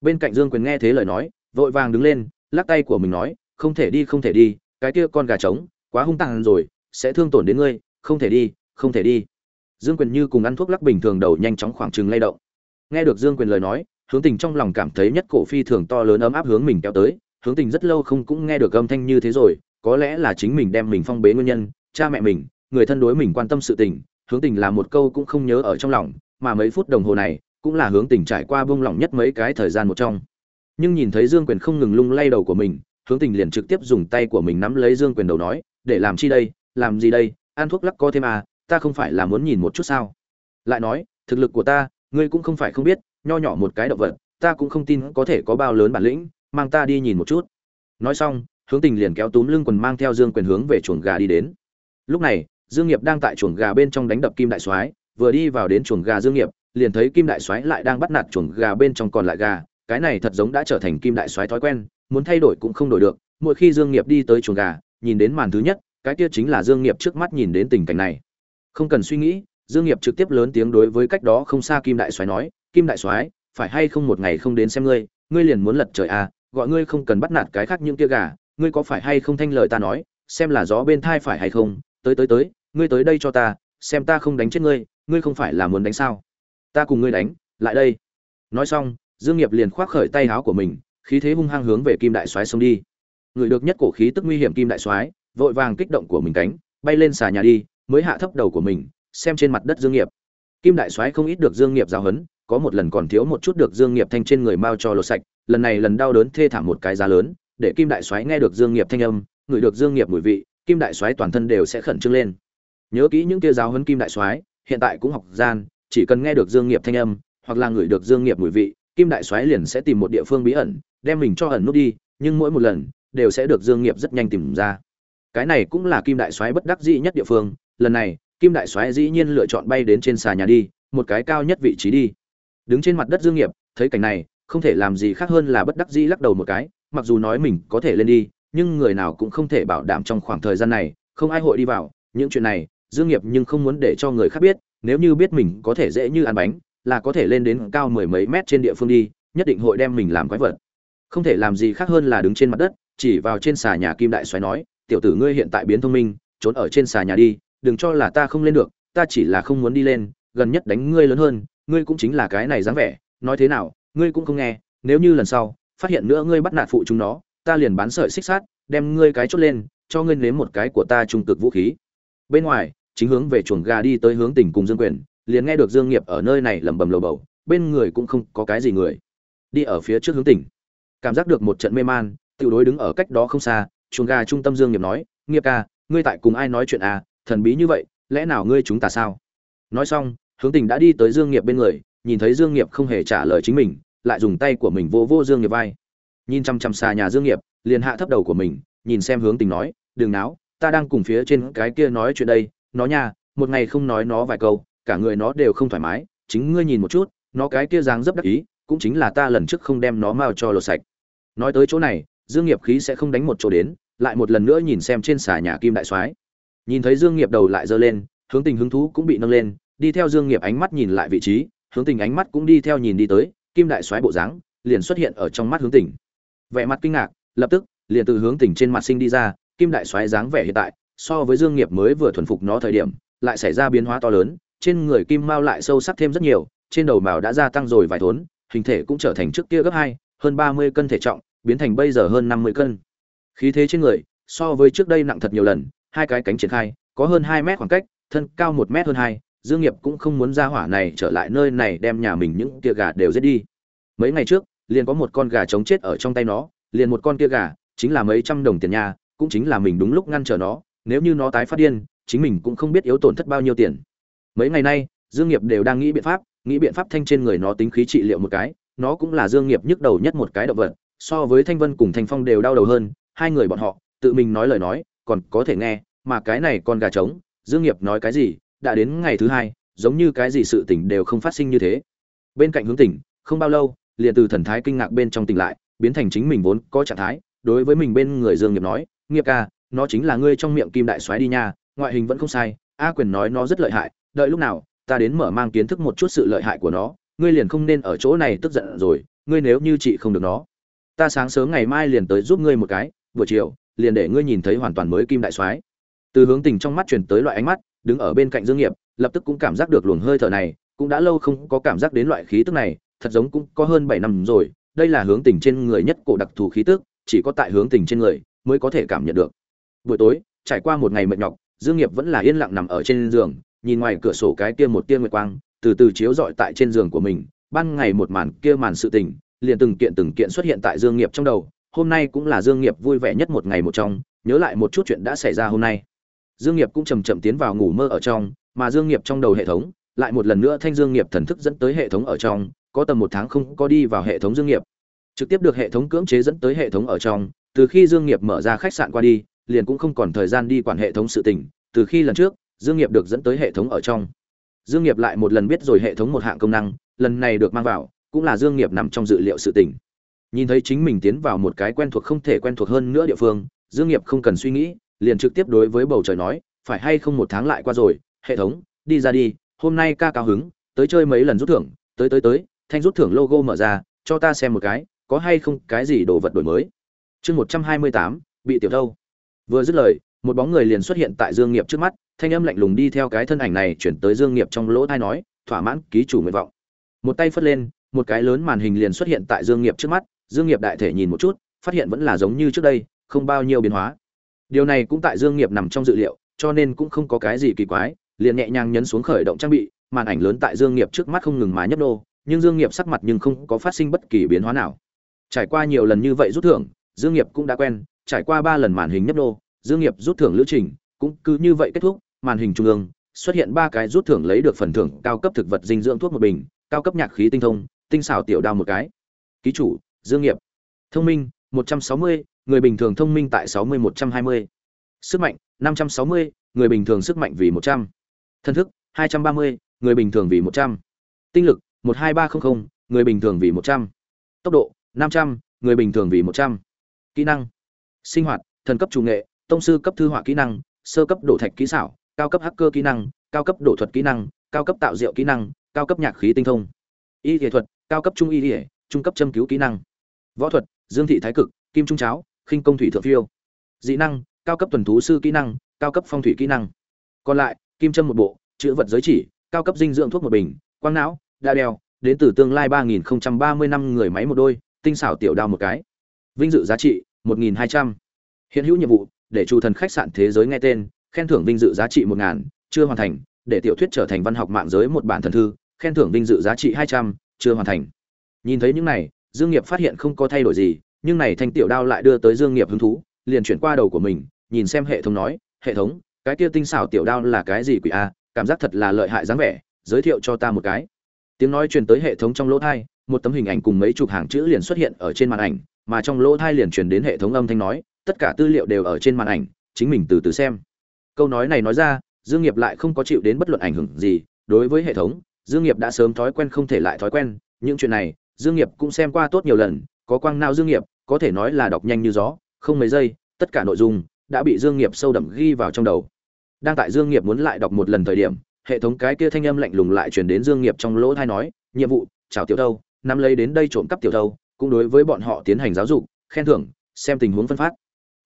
Bên cạnh dương quyền nghe thế lời nói, vội vàng đứng lên, lắc tay của mình nói, không thể đi, không thể đi, cái kia con gà trống, quá hung tàn rồi, sẽ thương tổn đến ngươi, không thể đi, không thể đi. Dương quyền như cùng ăn thuốc lắc bình thường đầu nhanh chóng khoảng trừng lay động. Nghe được dương quyền lời nói, hướng tình trong lòng cảm thấy nhất cổ phi thường to lớn ấm áp hướng mình kéo tới hướng tình rất lâu không cũng nghe được âm thanh như thế rồi, có lẽ là chính mình đem mình phong bế nguyên nhân, cha mẹ mình, người thân đối mình quan tâm sự tình, hướng tình là một câu cũng không nhớ ở trong lòng, mà mấy phút đồng hồ này, cũng là hướng tình trải qua bông lỏng nhất mấy cái thời gian một trong. Nhưng nhìn thấy dương quyền không ngừng lung lay đầu của mình, hướng tình liền trực tiếp dùng tay của mình nắm lấy dương quyền đầu nói, để làm chi đây, làm gì đây, ăn thuốc lắc co thêm à ta không phải là muốn nhìn một chút sao? Lại nói, thực lực của ta, ngươi cũng không phải không biết, nho nhỏ một cái động vật, ta cũng không tin có thể có bao lớn bản lĩnh mang ta đi nhìn một chút. Nói xong, hướng tình liền kéo túm lưng quần mang theo dương quyền hướng về chuồng gà đi đến. Lúc này, dương nghiệp đang tại chuồng gà bên trong đánh đập kim đại soái, vừa đi vào đến chuồng gà dương nghiệp, liền thấy kim đại soái lại đang bắt nạt chuồng gà bên trong còn lại gà. Cái này thật giống đã trở thành kim đại soái thói quen, muốn thay đổi cũng không đổi được. Mỗi khi dương nghiệp đi tới chuồng gà, nhìn đến màn thứ nhất, cái kia chính là dương nghiệp trước mắt nhìn đến tình cảnh này. Không cần suy nghĩ, dương nghiệp trực tiếp lớn tiếng đối với cách đó không xa kim đại soái nói, kim đại soái, phải hay không một ngày không đến xem ngươi? Ngươi liền muốn lật trời à? Gọi ngươi không cần bắt nạt cái khác những kia gà, ngươi có phải hay không thanh lời ta nói, xem là gió bên thai phải hay không, tới tới tới, ngươi tới đây cho ta, xem ta không đánh chết ngươi ngươi không phải là muốn đánh sao? Ta cùng ngươi đánh, lại đây. Nói xong, dương nghiệp liền khoác khởi tay áo của mình, khí thế hung hăng hướng về kim đại soái xông đi. Người được nhất cổ khí tức nguy hiểm kim đại soái, vội vàng kích động của mình cánh, bay lên xà nhà đi, mới hạ thấp đầu của mình, xem trên mặt đất dương nghiệp. Kim đại soái không ít được dương nghiệp giao hấn có một lần còn thiếu một chút được dương nghiệp thanh trên người mau cho lột sạch lần này lần đau đớn thê thảm một cái giá lớn, để kim đại soái nghe được dương nghiệp thanh âm người được dương nghiệp mùi vị, kim đại soái toàn thân đều sẽ khẩn trương lên. Nhớ kỹ những kia giáo huấn kim đại soái, hiện tại cũng học gian, chỉ cần nghe được dương nghiệp thanh âm, hoặc là người được dương nghiệp mùi vị, kim đại soái liền sẽ tìm một địa phương bí ẩn, đem mình cho ẩn nút đi, nhưng mỗi một lần, đều sẽ được dương nghiệp rất nhanh tìm ra. Cái này cũng là kim đại soái bất đắc dĩ nhất địa phương, lần này, kim đại soái dĩ nhiên lựa chọn bay đến trên xà nhà đi, một cái cao nhất vị trí đi. Đứng trên mặt đất dương nghiệp, thấy cảnh này không thể làm gì khác hơn là bất đắc dĩ lắc đầu một cái, mặc dù nói mình có thể lên đi, nhưng người nào cũng không thể bảo đảm trong khoảng thời gian này, không ai hội đi vào. Những chuyện này, dương nghiệp nhưng không muốn để cho người khác biết, nếu như biết mình có thể dễ như ăn bánh, là có thể lên đến cao mười mấy mét trên địa phương đi, nhất định hội đem mình làm quái vật. Không thể làm gì khác hơn là đứng trên mặt đất, chỉ vào trên xà nhà kim đại xoáy nói, tiểu tử ngươi hiện tại biến thông minh, trốn ở trên xà nhà đi, đừng cho là ta không lên được, ta chỉ là không muốn đi lên, gần nhất đánh ngươi lớn hơn, ngươi cũng chính là cái này dáng vẻ, nói thế nào ngươi cũng không nghe, nếu như lần sau, phát hiện nữa ngươi bắt nạt phụ chúng nó, ta liền bán sợi xích sát đem ngươi cái chốt lên, cho ngươi nếm một cái của ta trung cực vũ khí. Bên ngoài, chính hướng về chuồng gà đi tới hướng tỉnh cùng dương quyền, liền nghe được dương nghiệp ở nơi này lẩm bẩm lầu bầu, bên người cũng không có cái gì người. Đi ở phía trước hướng tỉnh. Cảm giác được một trận mê man, tiểu đối đứng ở cách đó không xa, chuồng gà trung tâm dương nghiệp nói, nghiệp ca, ngươi tại cùng ai nói chuyện à? Thần bí như vậy, lẽ nào ngươi chúng ta sao? Nói xong, hướng tỉnh đã đi tới dương nghiệp bên người nhìn thấy dương nghiệp không hề trả lời chính mình, lại dùng tay của mình vô vô dương nghiệp vai. Nhìn chăm chăm xa nhà dương nghiệp, liền hạ thấp đầu của mình, nhìn xem hướng tình nói, đừng náo, ta đang cùng phía trên cái kia nói chuyện đây, nó nha, một ngày không nói nó vài câu, cả người nó đều không thoải mái, chính ngươi nhìn một chút, nó cái kia dáng dấp đắc ý, cũng chính là ta lần trước không đem nó mao cho lột sạch. Nói tới chỗ này, dương nghiệp khí sẽ không đánh một chỗ đến, lại một lần nữa nhìn xem trên xà nhà kim đại soái. Nhìn thấy dương nghiệp đầu lại giơ lên, hướng tình hứng thú cũng bị nâng lên, đi theo dương nghiệp ánh mắt nhìn lại vị trí hướng tình ánh mắt cũng đi theo nhìn đi tới, kim đại soái bộ dáng liền xuất hiện ở trong mắt hướng tình. Vẻ mặt kinh ngạc, lập tức, liền từ hướng tình trên mặt sinh đi ra, kim đại soái dáng vẻ hiện tại, so với dương nghiệp mới vừa thuần phục nó thời điểm, lại xảy ra biến hóa to lớn, trên người kim mao lại sâu sắc thêm rất nhiều, trên đầu mào đã gia tăng rồi vài thốn, hình thể cũng trở thành trước kia gấp hai, hơn ba mươi cân thể trọng, biến thành bây giờ hơn năm mươi cân. Khí thế trên người, so với trước đây nặng thật nhiều lần, hai cái cánh triển khai, có hơn hai mét khoảng cách, thân cao một mét hơn hai dương nghiệp cũng không muốn ra hỏa này trở lại nơi này đem nhà mình những kia gà đều giết đi. Mấy ngày trước, liền có một con gà trống chết ở trong tay nó, liền một con kia gà, chính là mấy trăm đồng tiền nhà, cũng chính là mình đúng lúc ngăn trở nó, nếu như nó tái phát điên, chính mình cũng không biết yếu tổn thất bao nhiêu tiền. Mấy ngày nay, dương nghiệp đều đang nghĩ biện pháp, nghĩ biện pháp thanh trên người nó tính khí trị liệu một cái, nó cũng là dương nghiệp nhức đầu nhất một cái động vật, so với thanh vân cùng thanh phong đều đau đầu hơn, hai người bọn họ, tự mình nói lời nói, còn có thể nghe, mà cái này con gà trống, dương nghiệp nói cái gì đã đến ngày thứ hai, giống như cái gì sự tỉnh đều không phát sinh như thế. Bên cạnh hướng tỉnh, không bao lâu, liền từ thần thái kinh ngạc bên trong tỉnh lại, biến thành chính mình vốn có trạng thái, đối với mình bên người dương nghiệp nói, nghiệp ca, nó chính là ngươi trong miệng kim đại soái đi nha, ngoại hình vẫn không sai, a quyền nói nó rất lợi hại, đợi lúc nào, ta đến mở mang kiến thức một chút sự lợi hại của nó, ngươi liền không nên ở chỗ này tức giận rồi, ngươi nếu như chị không được nó, ta sáng sớm ngày mai liền tới giúp ngươi một cái, buổi chiều, liền để ngươi nhìn thấy hoàn toàn mới kim đại soái. Từ hướng tình trong mắt chuyển tới loại ánh mắt đứng ở bên cạnh dương nghiệp, lập tức cũng cảm giác được luồng hơi thở này, cũng đã lâu không có cảm giác đến loại khí tức này, thật giống cũng có hơn bảy năm rồi, đây là hướng tình trên người nhất cổ đặc thù khí tức, chỉ có tại hướng tình trên người mới có thể cảm nhận được. Buổi tối, trải qua một ngày mệt nhọc, dương nghiệp vẫn là yên lặng nằm ở trên giường, nhìn ngoài cửa sổ cái kia một tia nguyệt quang, từ từ chiếu rọi tại trên giường của mình, ban ngày một màn kia màn sự tình, liền từng kiện từng kiện xuất hiện tại dương nghiệp trong đầu, hôm nay cũng là dương nghiệp vui vẻ nhất một ngày một trong, nhớ lại một chút chuyện đã xảy ra hôm nay dương nghiệp cũng chậm chậm tiến vào ngủ mơ ở trong, mà dương nghiệp trong đầu hệ thống, lại một lần nữa thanh dương nghiệp thần thức dẫn tới hệ thống ở trong, có tầm một tháng không có đi vào hệ thống dương nghiệp. Trực tiếp được hệ thống cưỡng chế dẫn tới hệ thống ở trong, từ khi dương nghiệp mở ra khách sạn qua đi, liền cũng không còn thời gian đi quản hệ thống sự tình, từ khi lần trước, dương nghiệp được dẫn tới hệ thống ở trong. Dương nghiệp lại một lần biết rồi hệ thống một hạng công năng, lần này được mang vào, cũng là dương nghiệp nằm trong dự liệu sự tình. Nhìn thấy chính mình tiến vào một cái quen thuộc không thể quen thuộc hơn nữa địa phương, dương nghiệp không cần suy nghĩ liền trực tiếp đối với bầu trời nói, phải hay không một tháng lại qua rồi, hệ thống, đi ra đi, hôm nay ca cao hứng, tới chơi mấy lần rút thưởng, tới tới tới, thanh rút thưởng logo mở ra, cho ta xem một cái, có hay không cái gì đồ vật đổi mới. Chương một trăm hai mươi tám, bị tiểu thâu. Vừa dứt lời, một bóng người liền xuất hiện tại dương nghiệp trước mắt, thanh âm lạnh lùng đi theo cái thân ảnh này chuyển tới dương nghiệp trong lỗ tai nói, thỏa mãn, ký chủ nguyện vọng. Một tay phất lên, một cái lớn màn hình liền xuất hiện tại dương nghiệp trước mắt, dương nghiệp đại thể nhìn một chút, phát hiện vẫn là giống như trước đây, không bao nhiêu biến hóa điều này cũng tại dương nghiệp nằm trong dự liệu cho nên cũng không có cái gì kỳ quái liền nhẹ nhàng nhấn xuống khởi động trang bị màn ảnh lớn tại dương nghiệp trước mắt không ngừng mà nhấp nô nhưng dương nghiệp sắc mặt nhưng không có phát sinh bất kỳ biến hóa nào. Trải qua nhiều lần như vậy rút thưởng dương nghiệp cũng đã quen trải qua ba lần màn hình nhấp nô dương nghiệp rút thưởng lữ trình cũng cứ như vậy kết thúc màn hình trung ương xuất hiện ba cái rút thưởng lấy được phần thưởng cao cấp thực vật dinh dưỡng thuốc một bình cao cấp nhạc khí tinh thông tinh xảo tiểu đao một cái. Ký chủ dương nghiệp. Thông minh 160, người bình thường thông minh tại 60 120. sức mạnh 560, người bình thường sức mạnh vì 100. thân thức 230, người bình thường vì 100. tinh lực 12300, người bình thường vì 100. tốc độ 500, người bình thường vì 100. kỹ năng sinh hoạt thần cấp chủ nghệ tông sư cấp thư họa kỹ năng sơ cấp đổ thạch kỹ xảo cao cấp hacker kỹ năng cao cấp đổ thuật kỹ năng cao cấp tạo rượu kỹ năng cao cấp nhạc khí tinh thông y y thuật cao cấp trung y y, trung cấp châm cứu kỹ năng võ thuật dương thị thái cực kim trung cháo khinh công thủy thượng phiêu. Dị năng, cao cấp tuần thú sư kỹ năng, cao cấp phong thủy kỹ năng. Còn lại, kim châm một bộ, chữ vật giới chỉ, cao cấp dinh dưỡng thuốc một bình, quang não, đa đeo, đến từ tương lai ba nghìn ba mươi năm người máy một đôi, tinh xảo tiểu đao một cái. Vinh dự giá trị, một nghìn hai trăm. Hiện hữu nhiệm vụ, để chủ thần khách sạn thế giới nghe tên, khen thưởng vinh dự giá trị một ngàn, chưa hoàn thành, để tiểu thuyết trở thành văn học mạng giới một bản thần thư, khen thưởng vinh dự giá trị hai trăm, chưa hoàn thành. Nhìn thấy những này, dương nghiệp phát hiện không có thay đổi gì nhưng này thanh tiểu đao lại đưa tới dương nghiệp hứng thú, liền chuyển qua đầu của mình, nhìn xem hệ thống nói, hệ thống, cái kia tinh xảo tiểu đao là cái gì quỷ a? Cảm giác thật là lợi hại dáng vẻ, giới thiệu cho ta một cái. Tiếng nói truyền tới hệ thống trong lỗ thai một tấm hình ảnh cùng mấy chục hàng chữ liền xuất hiện ở trên màn ảnh, mà trong lỗ thai liền truyền đến hệ thống âm thanh nói, tất cả tư liệu đều ở trên màn ảnh, chính mình từ từ xem. Câu nói này nói ra, dương nghiệp lại không có chịu đến bất luận ảnh hưởng gì, đối với hệ thống, dương nghiệp đã sớm thói quen không thể lại thói quen, những chuyện này, dương nghiệp cũng xem qua tốt nhiều lần có quang não dương nghiệp, có thể nói là đọc nhanh như gió, không mấy giây, tất cả nội dung đã bị dương nghiệp sâu đậm ghi vào trong đầu đang tại dương nghiệp muốn lại đọc một lần thời điểm, hệ thống cái kia thanh âm lạnh lùng lại truyền đến dương nghiệp trong lỗ tai nói, nhiệm vụ, chào tiểu thâu, nắm lấy đến đây trộm cắp tiểu thâu, cũng đối với bọn họ tiến hành giáo dục, khen thưởng, xem tình huống phân phát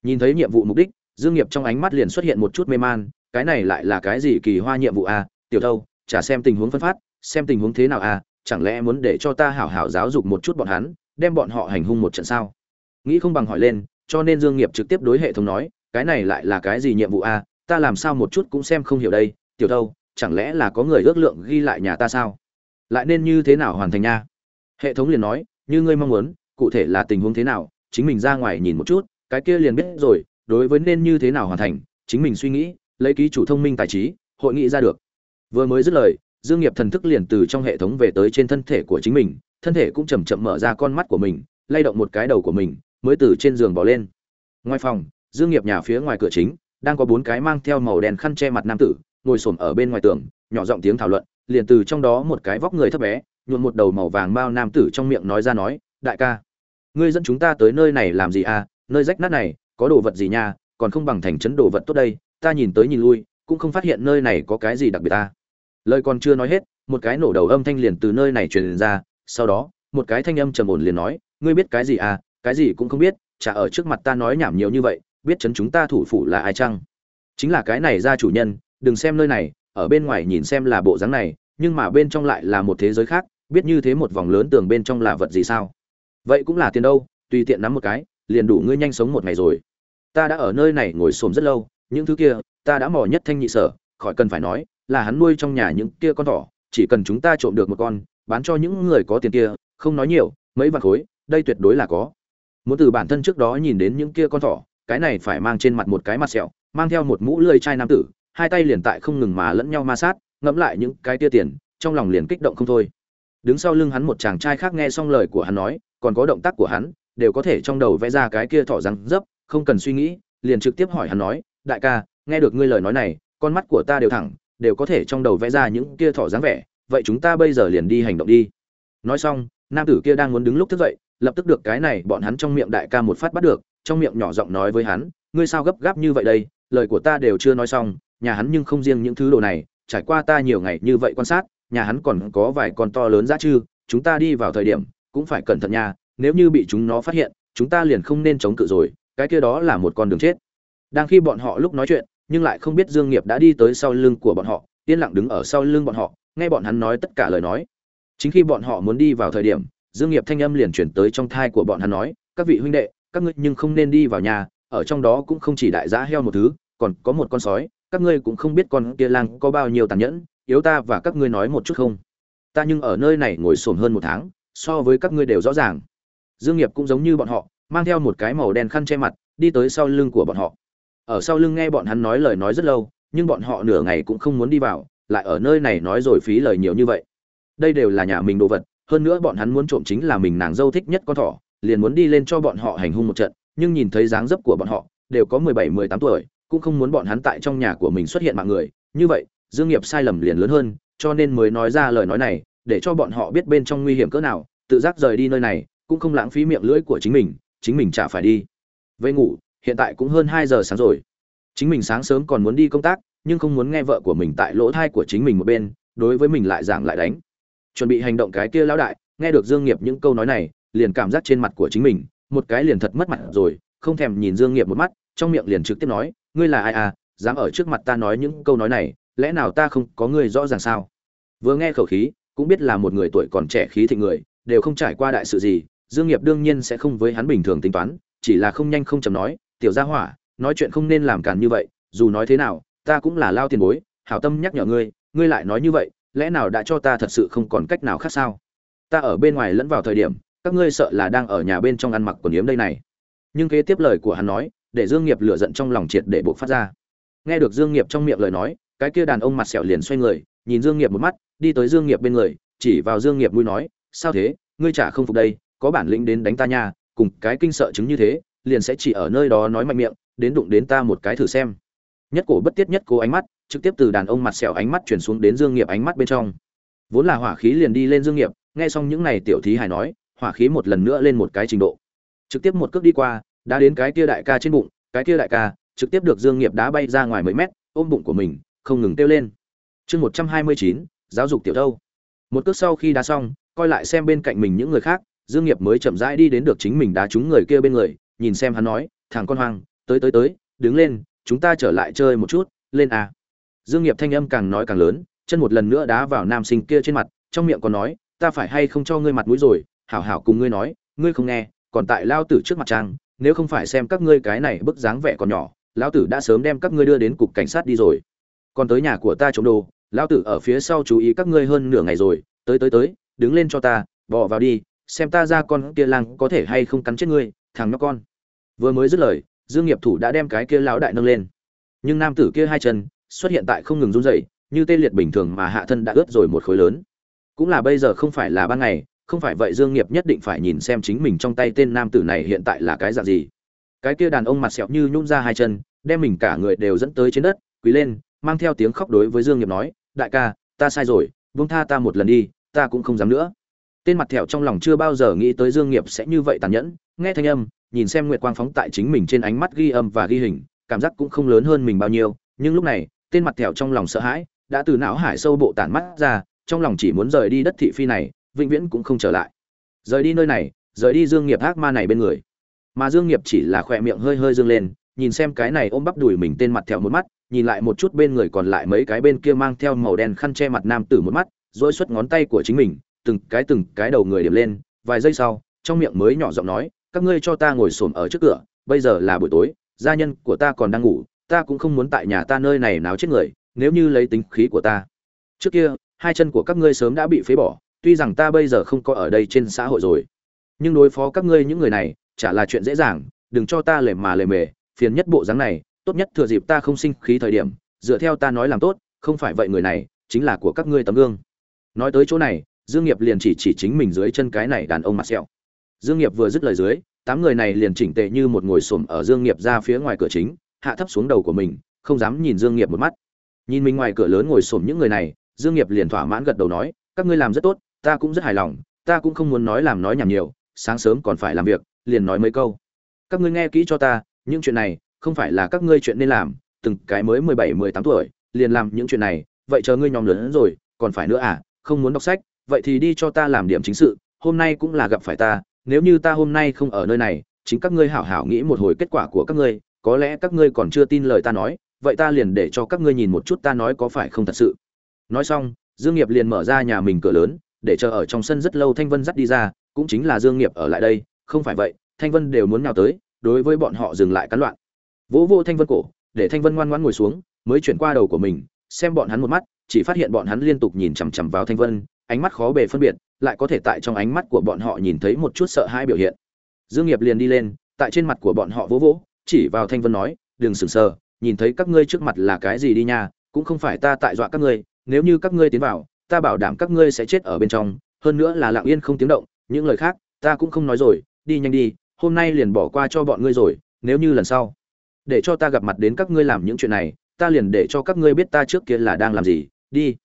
nhìn thấy nhiệm vụ mục đích, dương nghiệp trong ánh mắt liền xuất hiện một chút mê man, cái này lại là cái gì kỳ hoa nhiệm vụ à? tiểu thâu trả xem tình huống phân phát, xem tình huống thế nào à? chẳng lẽ muốn để cho ta hảo hảo giáo dục một chút bọn hắn đem bọn họ hành hung một trận sao? Nghĩ không bằng hỏi lên, cho nên dương nghiệp trực tiếp đối hệ thống nói, cái này lại là cái gì nhiệm vụ a? À? ta làm sao một chút cũng xem không hiểu đây, tiểu thâu chẳng lẽ là có người ước lượng ghi lại nhà ta sao? Lại nên như thế nào hoàn thành nha? Hệ thống liền nói, như ngươi mong muốn, cụ thể là tình huống thế nào, chính mình ra ngoài nhìn một chút, cái kia liền biết rồi, đối với nên như thế nào hoàn thành, chính mình suy nghĩ, lấy ký chủ thông minh tài trí, hội nghị ra được. Vừa mới dứt lời, dương nghiệp thần thức liền từ trong hệ thống về tới trên thân thể của chính mình thân thể cũng chậm chậm mở ra con mắt của mình, lay động một cái đầu của mình, mới từ trên giường bò lên. Ngoài phòng, dương nghiệp nhà phía ngoài cửa chính, đang có bốn cái mang theo màu đen khăn che mặt nam tử, ngồi xổm ở bên ngoài tường, nhỏ giọng tiếng thảo luận, liền từ trong đó một cái vóc người thấp bé, nhuộm một đầu màu vàng mao nam tử trong miệng nói ra nói, đại ca, ngươi dẫn chúng ta tới nơi này làm gì à? Nơi rách nát này, có đồ vật gì nha? Còn không bằng thành trấn đồ vật tốt đây, ta nhìn tới nhìn lui, cũng không phát hiện nơi này có cái gì đặc biệt ta. Lời còn chưa nói hết, một cái nổ đầu âm thanh liền từ nơi này truyền ra sau đó, một cái thanh âm trầm ổn liền nói, ngươi biết cái gì à? Cái gì cũng không biết, chả ở trước mặt ta nói nhảm nhiều như vậy, biết chấn chúng ta thủ phủ là ai chăng? Chính là cái này ra chủ nhân, đừng xem nơi này, ở bên ngoài nhìn xem là bộ dáng này, nhưng mà bên trong lại là một thế giới khác, biết như thế một vòng lớn tường bên trong là vật gì sao? Vậy cũng là tiền đâu, tùy tiện nắm một cái, liền đủ ngươi nhanh sống một ngày rồi. Ta đã ở nơi này ngồi xổm rất lâu, những thứ kia, ta đã mò nhất thanh nhị sở, khỏi cần phải nói, là hắn nuôi trong nhà những kia con thỏ, chỉ cần chúng ta trộm được một con bán cho những người có tiền kia, không nói nhiều, mấy vạn khối, đây tuyệt đối là có. Muốn từ bản thân trước đó nhìn đến những kia con thỏ, cái này phải mang trên mặt một cái mặt sẹo, mang theo một mũ lưỡi chai nam tử, hai tay liền tại không ngừng mà lẫn nhau ma sát, ngẫm lại những cái tia tiền, trong lòng liền kích động không thôi. Đứng sau lưng hắn một chàng trai khác nghe xong lời của hắn nói, còn có động tác của hắn, đều có thể trong đầu vẽ ra cái kia thỏ răng dấp, không cần suy nghĩ, liền trực tiếp hỏi hắn nói, đại ca, nghe được ngươi lời nói này, con mắt của ta đều thẳng, đều có thể trong đầu vẽ ra những kia thỏ dáng vẻ vậy chúng ta bây giờ liền đi hành động đi. Nói xong, nam tử kia đang muốn đứng lúc thức dậy, lập tức được cái này bọn hắn trong miệng đại ca một phát bắt được, trong miệng nhỏ giọng nói với hắn, ngươi sao gấp gáp như vậy đây? Lời của ta đều chưa nói xong, nhà hắn nhưng không riêng những thứ đồ này, trải qua ta nhiều ngày như vậy quan sát, nhà hắn còn có vài con to lớn giá chư, chúng ta đi vào thời điểm, cũng phải cẩn thận nha, nếu như bị chúng nó phát hiện, chúng ta liền không nên chống cự rồi, cái kia đó là một con đường chết. Đang khi bọn họ lúc nói chuyện, nhưng lại không biết dương nghiệp đã đi tới sau lưng của bọn họ, yên lặng đứng ở sau lưng bọn họ nghe bọn hắn nói tất cả lời nói, chính khi bọn họ muốn đi vào thời điểm, dương nghiệp thanh âm liền chuyển tới trong thai của bọn hắn nói, các vị huynh đệ, các ngươi nhưng không nên đi vào nhà, ở trong đó cũng không chỉ đại giá heo một thứ, còn có một con sói, các ngươi cũng không biết con kia lang có bao nhiêu tàn nhẫn, yếu ta và các ngươi nói một chút không? Ta nhưng ở nơi này ngồi xổm hơn một tháng, so với các ngươi đều rõ ràng. Dương nghiệp cũng giống như bọn họ, mang theo một cái màu đen khăn che mặt, đi tới sau lưng của bọn họ. Ở sau lưng nghe bọn hắn nói lời nói rất lâu, nhưng bọn họ nửa ngày cũng không muốn đi vào lại ở nơi này nói rồi phí lời nhiều như vậy. Đây đều là nhà mình đồ vật, hơn nữa bọn hắn muốn trộm chính là mình nàng dâu thích nhất con thỏ, liền muốn đi lên cho bọn họ hành hung một trận, nhưng nhìn thấy dáng dấp của bọn họ, đều có mười bảy, mười tám tuổi, cũng không muốn bọn hắn tại trong nhà của mình xuất hiện mạng người. Như vậy, dương nghiệp sai lầm liền lớn hơn, cho nên mới nói ra lời nói này, để cho bọn họ biết bên trong nguy hiểm cỡ nào, tự giác rời đi nơi này, cũng không lãng phí miệng lưỡi của chính mình chính mình chả phải đi. Về ngủ, hiện tại cũng hơn hai giờ sáng rồi. Chính mình sáng sớm còn muốn đi công tác nhưng không muốn nghe vợ của mình tại lỗ thai của chính mình một bên, đối với mình lại giảng lại đánh. Chuẩn bị hành động cái kia lão đại, nghe được dương nghiệp những câu nói này, liền cảm giác trên mặt của chính mình, một cái liền thật mất mặt rồi, không thèm nhìn dương nghiệp một mắt, trong miệng liền trực tiếp nói, ngươi là ai à dám ở trước mặt ta nói những câu nói này, lẽ nào ta không có ngươi rõ ràng sao? Vừa nghe khẩu khí, cũng biết là một người tuổi còn trẻ khí thịnh người, đều không trải qua đại sự gì, dương nghiệp đương nhiên sẽ không với hắn bình thường tính toán, chỉ là không nhanh không chậm nói, tiểu gia hỏa, nói chuyện không nên làm càn như vậy, dù nói thế nào ta cũng là lao tiền bối, hảo tâm nhắc nhở ngươi ngươi lại nói như vậy, lẽ nào đã cho ta thật sự không còn cách nào khác sao? Ta ở bên ngoài lẫn vào thời điểm, các ngươi sợ là đang ở nhà bên trong ăn mặc quần yếm đây này. Nhưng kế tiếp lời của hắn nói, để dương nghiệp lửa giận trong lòng triệt để bộc phát ra. Nghe được dương nghiệp trong miệng lời nói, cái kia đàn ông mặt sẹo liền xoay người, nhìn dương nghiệp một mắt, đi tới dương nghiệp bên người, chỉ vào dương nghiệp mũi nói, sao thế? Ngươi chả không phục đây, có bản lĩnh đến đánh ta nha, cùng cái kinh sợ chứng như thế, liền sẽ chỉ ở nơi đó nói mạnh miệng, đến đụng đến ta một cái thử xem nhất cổ bất tiết nhất cố ánh mắt, trực tiếp từ đàn ông mặt sẹo ánh mắt chuyển xuống đến dương nghiệp ánh mắt bên trong. Vốn là hỏa khí liền đi lên dương nghiệp, nghe xong những này tiểu thí hài nói, hỏa khí một lần nữa lên một cái trình độ. Trực tiếp một cước đi qua, đã đến cái kia đại ca trên bụng, cái kia đại ca, trực tiếp được dương nghiệp đá bay ra ngoài mấy mét, ôm bụng của mình, không ngừng tiêu lên. Chương một trăm hai mươi chín, giáo dục tiểu thâu. Một cước sau khi đá xong, coi lại xem bên cạnh mình những người khác, dương nghiệp mới chậm rãi đi đến được chính mình đá trúng người kia bên người, nhìn xem hắn nói, thằng con hoang, tới tới tới, đứng lên chúng ta trở lại chơi một chút, lên à. Dương nghiệp thanh âm càng nói càng lớn, chân một lần nữa đá vào nam sinh kia trên mặt, trong miệng còn nói, ta phải hay không cho ngươi mặt mũi rồi, hảo hảo cùng ngươi nói, ngươi không nghe, còn tại lao tử trước mặt trang, nếu không phải xem các ngươi cái này bức dáng vẻ còn nhỏ lão tử đã sớm đem các ngươi đưa đến cục cảnh sát đi rồi. Còn tới nhà của ta chống đồ lão tử ở phía sau chú ý các ngươi hơn nửa ngày rồi, tới tới tới, đứng lên cho ta, bỏ vào đi, xem ta ra con kia lang có thể hay không cắn chết ngươi, thằng nhóc con. Vừa mới dứt lời dương nghiệp thủ đã đem cái kia lão đại nâng lên. Nhưng nam tử kia hai chân xuất hiện tại không ngừng run rẩy, như tê liệt bình thường mà hạ thân đã ướt rồi một khối lớn. Cũng là bây giờ không phải là ban ngày, không phải vậy dương nghiệp nhất định phải nhìn xem chính mình trong tay tên nam tử này hiện tại là cái dạng gì. Cái kia đàn ông mặt sẹo như nhún ra hai chân, đem mình cả người đều dẫn tới trên đất, quỳ lên, mang theo tiếng khóc đối với dương nghiệp nói, đại ca, ta sai rồi, buông tha ta một lần đi, ta cũng không dám nữa tên mặt thẹo trong lòng chưa bao giờ nghĩ tới dương nghiệp sẽ như vậy tàn nhẫn. Nghe thanh âm, nhìn xem nguyệt quang phóng tại chính mình trên ánh mắt ghi âm và ghi hình, cảm giác cũng không lớn hơn mình bao nhiêu. Nhưng lúc này, tên mặt thẹo trong lòng sợ hãi đã từ não hải sâu bộ tản mắt ra, trong lòng chỉ muốn rời đi đất thị phi này, vĩnh viễn cũng không trở lại. Rời đi nơi này, rời đi dương nghiệp ác ma này bên người. Mà dương nghiệp chỉ là khỏe miệng hơi hơi dương lên, nhìn xem cái này ôm bắp đùi mình tên mặt thẹo một mắt, nhìn lại một chút bên người còn lại mấy cái bên kia mang theo màu đen khăn che mặt nam tử một mắt rồi xuất ngón tay của chính mình từng cái từng cái đầu người điểm lên, vài giây sau, trong miệng mới nhỏ giọng nói, các ngươi cho ta ngồi xổm ở trước cửa, bây giờ là buổi tối, gia nhân của ta còn đang ngủ, ta cũng không muốn tại nhà ta nơi này náo chết người, nếu như lấy tính khí của ta. Trước kia, hai chân của các ngươi sớm đã bị phế bỏ, tuy rằng ta bây giờ không có ở đây trên xã hội rồi. Nhưng đối phó các ngươi những người này, chả là chuyện dễ dàng, đừng cho ta lề mà lề mề, phiền nhất bộ dáng này, tốt nhất thừa dịp ta không sinh khí thời điểm, dựa theo ta nói làm tốt, không phải vậy người này, chính là của các ngươi tấm gương. Nói tới chỗ này dương nghiệp liền chỉ chỉ chính mình dưới chân cái này đàn ông mặt sẹo. Dương nghiệp vừa dứt lời dưới, tám người này liền chỉnh tề như một ngồi xổm ở dương nghiệp ra phía ngoài cửa chính, hạ thấp xuống đầu của mình, không dám nhìn dương nghiệp một mắt. Nhìn mình ngoài cửa lớn ngồi xổm những người này, dương nghiệp liền thỏa mãn gật đầu nói, các ngươi làm rất tốt, ta cũng rất hài lòng, ta cũng không muốn nói làm nói nhảm nhiều, sáng sớm còn phải làm việc, liền nói mấy câu. Các ngươi nghe kỹ cho ta, những chuyện này, không phải là các ngươi chuyện nên làm, từng cái mới mười bảy, mười tám tuổi, liền làm những chuyện này, vậy chờ ngươi nhóm lớn rồi, còn phải nữa à không muốn đọc sách vậy thì đi cho ta làm điểm chính sự, hôm nay cũng là gặp phải ta, nếu như ta hôm nay không ở nơi này, chính các ngươi hảo hảo nghĩ một hồi kết quả của các ngươi, có lẽ các ngươi còn chưa tin lời ta nói, vậy ta liền để cho các ngươi nhìn một chút ta nói có phải không thật sự. Nói xong, dương nghiệp liền mở ra nhà mình cửa lớn, để chờ ở trong sân rất lâu thanh vân dắt đi ra, cũng chính là dương nghiệp ở lại đây, không phải vậy, thanh vân đều muốn nhào tới, đối với bọn họ dừng lại cắn loạn. Vỗ vỗ thanh vân cổ, để thanh vân ngoan ngoãn ngồi xuống, mới chuyển qua đầu của mình, xem bọn hắn một mắt, chỉ phát hiện bọn hắn liên tục nhìn chằm chằm vào thanh vân ánh mắt khó bề phân biệt, lại có thể tại trong ánh mắt của bọn họ nhìn thấy một chút sợ hãi biểu hiện. Dương nghiệp liền đi lên, tại trên mặt của bọn họ vỗ vỗ, chỉ vào thanh vân nói, đừng sửng sờ, nhìn thấy các ngươi trước mặt là cái gì đi nha, cũng không phải ta tại dọa các ngươi, nếu như các ngươi tiến vào, ta bảo đảm các ngươi sẽ chết ở bên trong, hơn nữa là lặng yên không tiếng động, những lời khác, ta cũng không nói rồi, đi nhanh đi, hôm nay liền bỏ qua cho bọn ngươi rồi, nếu như lần sau, để cho ta gặp mặt đến các ngươi làm những chuyện này, ta liền để cho các ngươi biết ta trước kia là đang làm gì, đi.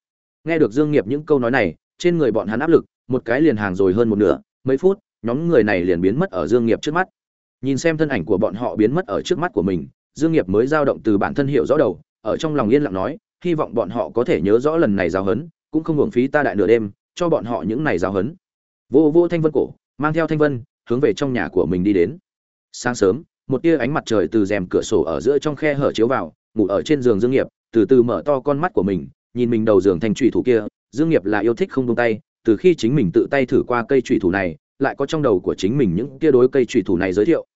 Nghe được dương nghiệp những câu nói này trên người bọn hắn áp lực, một cái liền hàng rồi hơn một nửa, mấy phút, nhóm người này liền biến mất ở dương nghiệp trước mắt. Nhìn xem thân ảnh của bọn họ biến mất ở trước mắt của mình, dương nghiệp mới dao động từ bản thân hiểu rõ đầu, ở trong lòng yên lặng nói, hy vọng bọn họ có thể nhớ rõ lần này giáo hấn, cũng không hưởng phí ta đại nửa đêm, cho bọn họ những này giáo hấn. Vô vô thanh vân cổ, mang theo thanh vân, hướng về trong nhà của mình đi đến. Sáng sớm, một tia ánh mặt trời từ rèm cửa sổ ở giữa trong khe hở chiếu vào, ngủ ở trên giường dương nghiệp, từ từ mở to con mắt của mình nhìn mình đầu giường thành trụy thủ kia, dương nghiệp là yêu thích không buông tay, từ khi chính mình tự tay thử qua cây trụy thủ này, lại có trong đầu của chính mình những kia đối cây trụy thủ này giới thiệu.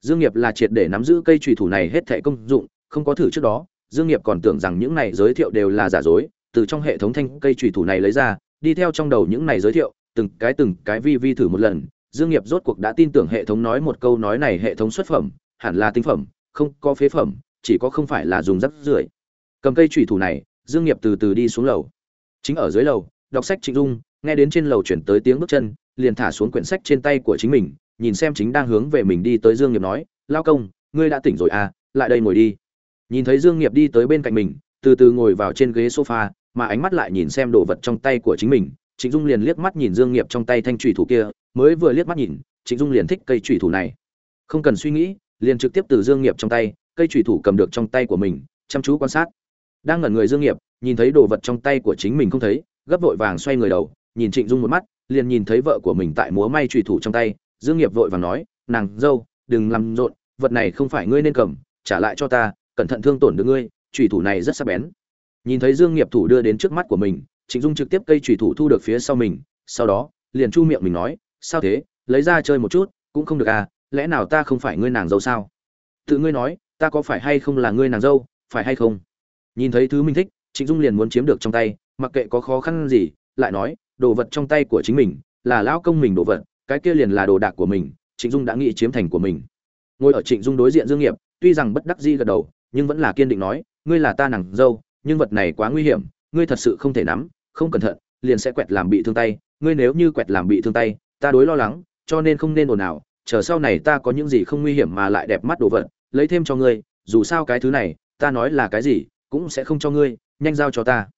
Dương nghiệp là triệt để nắm giữ cây trụy thủ này hết thảy công dụng, không có thử trước đó, dương nghiệp còn tưởng rằng những này giới thiệu đều là giả dối, từ trong hệ thống thanh cây trụy thủ này lấy ra, đi theo trong đầu những này giới thiệu, từng cái từng cái vi vi thử một lần, dương nghiệp rốt cuộc đã tin tưởng hệ thống nói một câu nói này hệ thống xuất phẩm, hẳn là tinh phẩm, không có phế phẩm, chỉ có không phải là dùng rất rưởi. Cầm cây trụy thủ này dương nghiệp từ từ đi xuống lầu. Chính ở dưới lầu, đọc sách trịnh dung, nghe đến trên lầu chuyển tới tiếng bước chân, liền thả xuống quyển sách trên tay của chính mình, nhìn xem chính đang hướng về mình đi tới dương nghiệp nói, lao công, ngươi đã tỉnh rồi à lại đây ngồi đi. Nhìn thấy dương nghiệp đi tới bên cạnh mình, từ từ ngồi vào trên ghế sofa, mà ánh mắt lại nhìn xem đồ vật trong tay của chính mình, trịnh dung liền liếc mắt nhìn dương nghiệp trong tay thanh trùy thủ kia, mới vừa liếc mắt nhìn, trịnh dung liền thích cây trùy thủ này. Không cần suy nghĩ, liền trực tiếp từ dương nghiệp trong tay, cây trùy thủ cầm được trong tay của mình, chăm chú quan sát đang ngẩn người dương nghiệp, nhìn thấy đồ vật trong tay của chính mình không thấy, gấp vội vàng xoay người đầu, nhìn trịnh dung một mắt, liền nhìn thấy vợ của mình tại múa may trùy thủ trong tay. Dương nghiệp vội vàng nói, nàng, dâu, đừng làm rộn, vật này không phải ngươi nên cầm, trả lại cho ta, cẩn thận thương tổn được ngươi trùy thủ này rất sắc bén. Nhìn thấy dương nghiệp thủ đưa đến trước mắt của mình, trịnh dung trực tiếp cây trùy thủ thu được phía sau mình, sau đó, liền chu miệng mình nói, sao thế? Lấy ra chơi một chút, cũng không được à lẽ nào ta không phải ngươi nàng dâu sao? Tự ngươi nói, ta có phải hay không là ngươi nàng dâu, phải hay không? Nhìn thấy thứ mình thích, trịnh dung liền muốn chiếm được trong tay, mặc kệ có khó khăn gì, lại nói, đồ vật trong tay của chính mình, là lão công mình đồ vật, cái kia liền là đồ đạc của mình, trịnh dung đã nghĩ chiếm thành của mình. Ngồi ở trịnh dung đối diện dương nghiệp, tuy rằng bất đắc dĩ gật đầu, nhưng vẫn là kiên định nói, ngươi là ta nàng dâu, nhưng vật này quá nguy hiểm, ngươi thật sự không thể nắm, không cẩn thận, liền sẽ quẹt làm bị thương tay, ngươi nếu như quẹt làm bị thương tay, ta đối lo lắng, cho nên không nên ồn ào, chờ sau này ta có những gì không nguy hiểm mà lại đẹp mắt đồ vật, lấy thêm cho ngươi, dù sao cái thứ này, ta nói là cái gì cũng sẽ không cho ngươi, nhanh giao cho ta.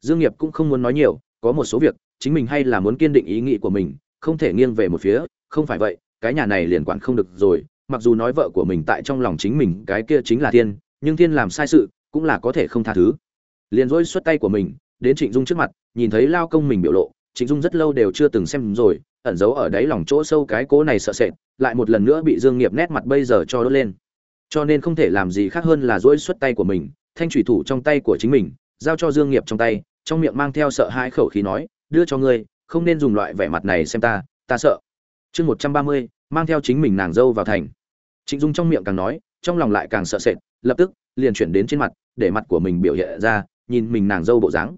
Dương nghiệp cũng không muốn nói nhiều, có một số việc, chính mình hay là muốn kiên định ý nghĩ của mình, không thể nghiêng về một phía, không phải vậy, cái nhà này liền quản không được rồi, mặc dù nói vợ của mình tại trong lòng chính mình cái kia chính là thiên, nhưng thiên làm sai sự, cũng là có thể không tha thứ. Liền dỗi xuất tay của mình, đến trịnh dung trước mặt, nhìn thấy lao công mình biểu lộ, trịnh dung rất lâu đều chưa từng xem rồi, ẩn giấu ở đáy lòng chỗ sâu cái cố này sợ sệt, lại một lần nữa bị dương nghiệp nét mặt bây giờ cho đốt lên. Cho nên không thể làm gì khác hơn là dỗi xuất tay của mình thanh thủy thủ trong tay của chính mình, giao cho dương nghiệp trong tay, trong miệng mang theo sợ hãi khẩu khí nói, đưa cho ngươi, không nên dùng loại vẻ mặt này xem ta ta sợ. Chương một trăm ba mươi, mang theo chính mình nàng dâu vào thành. Trịnh dung trong miệng càng nói, trong lòng lại càng sợ sệt, lập tức, liền chuyển đến trên mặt, để mặt của mình biểu hiện ra, nhìn mình nàng dâu bộ dáng.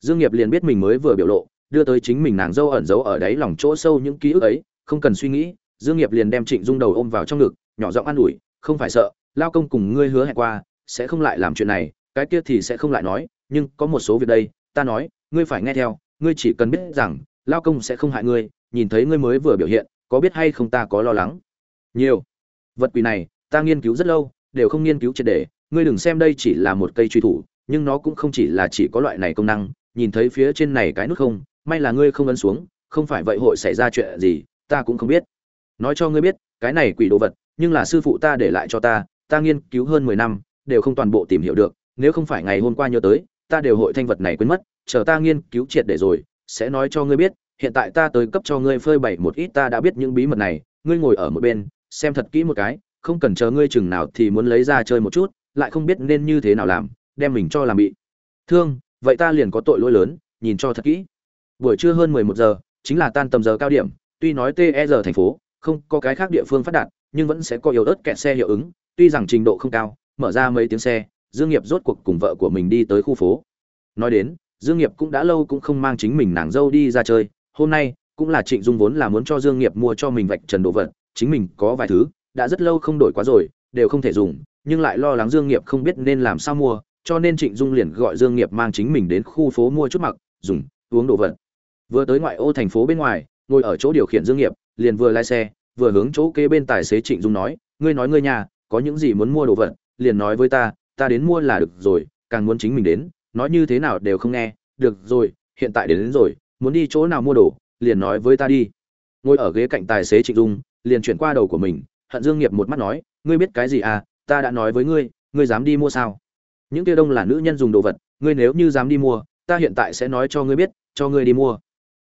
Dương nghiệp liền biết mình mới vừa biểu lộ, đưa tới chính mình nàng dâu ẩn giấu ở đáy lòng chỗ sâu những ký ức ấy, không cần suy nghĩ, dương nghiệp liền đem trịnh dung đầu ôm vào trong ngực, nhỏ giọng an ủi, không phải sợ, lao công cùng ngươi hứa hẹn qua sẽ không lại làm chuyện này, cái kia thì sẽ không lại nói, nhưng có một số việc đây, ta nói, ngươi phải nghe theo, ngươi chỉ cần biết rằng, lao công sẽ không hại ngươi, nhìn thấy ngươi mới vừa biểu hiện, có biết hay không ta có lo lắng? Nhiều. Vật quỷ này, ta nghiên cứu rất lâu, đều không nghiên cứu triệt để, ngươi đừng xem đây chỉ là một cây truy thủ, nhưng nó cũng không chỉ là chỉ có loại này công năng, nhìn thấy phía trên này cái nút không, may là ngươi không ấn xuống, không phải vậy hội xảy ra chuyện gì, ta cũng không biết. Nói cho ngươi biết, cái này quỷ đồ vật, nhưng là sư phụ ta để lại cho ta ta nghiên cứu hơn mười năm đều không toàn bộ tìm hiểu được, nếu không phải ngày hôm qua nhớ tới, ta đều hội thanh vật này quên mất, chờ ta nghiên cứu triệt để rồi, sẽ nói cho ngươi biết, hiện tại ta tới cấp cho ngươi phơi bày một ít ta đã biết những bí mật này, ngươi ngồi ở một bên, xem thật kỹ một cái, không cần chờ ngươi chừng nào thì muốn lấy ra chơi một chút, lại không biết nên như thế nào làm, đem mình cho làm bị. Thương, vậy ta liền có tội lỗi lớn, nhìn cho thật kỹ. Buổi trưa hơn mười một giờ, chính là tan tầm giờ cao điểm, tuy nói te giờ thành phố, không có cái khác địa phương phát đạt, nhưng vẫn sẽ có yếu ớt kẹt xe hiệu ứng, tuy rằng trình độ không cao mở ra mấy tiếng xe, dương nghiệp rốt cuộc cùng vợ của mình đi tới khu phố. Nói đến, dương nghiệp cũng đã lâu cũng không mang chính mình nàng dâu đi ra chơi, hôm nay cũng là trịnh dung vốn là muốn cho dương nghiệp mua cho mình vạch trần đồ vật, chính mình có vài thứ, đã rất lâu không đổi quá rồi, đều không thể dùng, nhưng lại lo lắng dương nghiệp không biết nên làm sao mua, cho nên trịnh dung liền gọi dương nghiệp mang chính mình đến khu phố mua chút mặc, dùng, uống đồ vật. Vừa tới ngoại ô thành phố bên ngoài, ngồi ở chỗ điều khiển dương nghiệp, liền vừa lái xe, vừa hướng chỗ kế bên tài xế trịnh dung nói, ngươi nói ngươi nhà, có những gì muốn mua đồ vật? Liền nói với ta ta đến mua là được rồi càng muốn chính mình đến nói như thế nào đều không nghe được rồi hiện tại đến, đến rồi muốn đi chỗ nào mua đồ liền nói với ta đi. Ngồi ở ghế cạnh tài xế trịnh dung liền chuyển qua đầu của mình hận dương nghiệp một mắt nói ngươi biết cái gì à ta đã nói với ngươi ngươi dám đi mua sao? Những kia đông là nữ nhân dùng đồ vật ngươi nếu như dám đi mua ta hiện tại sẽ nói cho ngươi biết cho ngươi đi mua.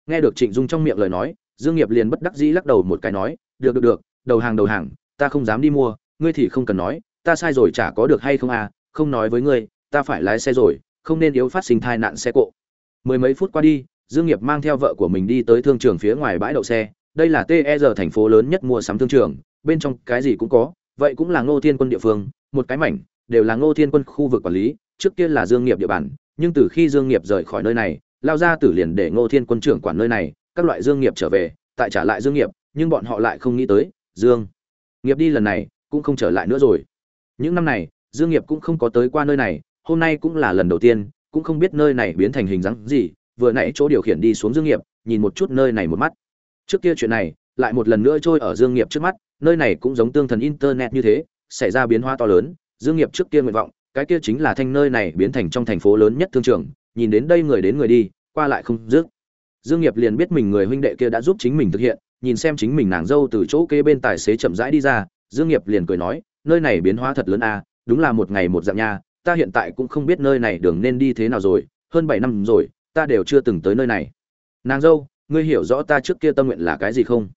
Nghe được trịnh dung trong miệng lời nói dương nghiệp liền bất đắc dĩ lắc đầu một cái nói được được được đầu hàng đầu hàng ta không dám đi mua ngươi thì không cần nói ta sai rồi chả có được hay không à không nói với ngươi, ta phải lái xe rồi, không nên yếu phát sinh tai nạn xe cộ. Mười mấy phút qua đi, dương nghiệp mang theo vợ của mình đi tới thương trường phía ngoài bãi đậu xe. Đây là ter e thành phố lớn nhất mua sắm thương trường, bên trong cái gì cũng có, vậy cũng là ngô thiên quân địa phương, một cái mảnh, đều là ngô thiên quân khu vực quản lý, trước kia là dương nghiệp địa bàn, nhưng từ khi dương nghiệp rời khỏi nơi này, lao ra tử liền để ngô thiên quân trưởng quản nơi này, các loại dương nghiệp trở về, tại trả lại dương nghiệp, nhưng bọn họ lại không nghĩ tới, dương nghiệp đi lần này, cũng không trở lại nữa rồi những năm này, dương nghiệp cũng không có tới qua nơi này, hôm nay cũng là lần đầu tiên, cũng không biết nơi này biến thành hình dáng gì, vừa nãy chỗ điều khiển đi xuống dương nghiệp, nhìn một chút nơi này một mắt. Trước kia chuyện này, lại một lần nữa trôi ở dương nghiệp trước mắt, nơi này cũng giống tương thần internet như thế, xảy ra biến hóa to lớn, dương nghiệp trước kia nguyện vọng, cái kia chính là thanh nơi này biến thành trong thành phố lớn nhất thương trường, nhìn đến đây người đến người đi, qua lại không dứt. Dương nghiệp liền biết mình người huynh đệ kia đã giúp chính mình thực hiện, nhìn xem chính mình nàng dâu từ chỗ kế bên tài xế chậm rãi đi ra, dương nghiệp liền cười nói nơi này biến hóa thật lớn a đúng là một ngày một dạng nha, ta hiện tại cũng không biết nơi này đường nên đi thế nào rồi, hơn bảy năm rồi, ta đều chưa từng tới nơi này. Nàng dâu, ngươi hiểu rõ ta trước kia tâm nguyện là cái gì không?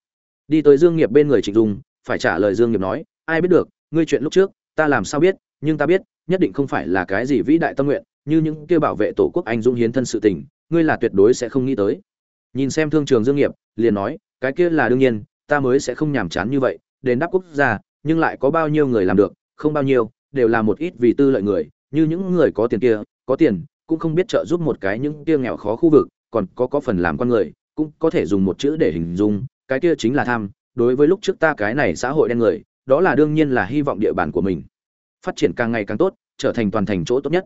Đi tới dương nghiệp bên người trịnh dung, phải trả lời dương nghiệp nói, ai biết được, ngươi chuyện lúc trước, ta làm sao biết, nhưng ta biết, nhất định không phải là cái gì vĩ đại tâm nguyện, như những kia bảo vệ tổ quốc anh dũng hiến thân sự tình, ngươi là tuyệt đối sẽ không nghĩ tới. Nhìn xem thương trường dương nghiệp, liền nói, cái kia là đương nhiên, ta mới sẽ không nhàm chán như vậy đến đáp quốc gia nhưng lại có bao nhiêu người làm được, không bao nhiêu, đều là một ít vì tư lợi người, như những người có tiền kia, có tiền, cũng không biết trợ giúp một cái những kia nghèo khó khu vực, còn có có phần làm con người, cũng có thể dùng một chữ để hình dung, cái kia chính là tham, đối với lúc trước ta cái này xã hội đen người, đó là đương nhiên là hy vọng địa bàn của mình. Phát triển càng ngày càng tốt, trở thành toàn thành chỗ tốt nhất.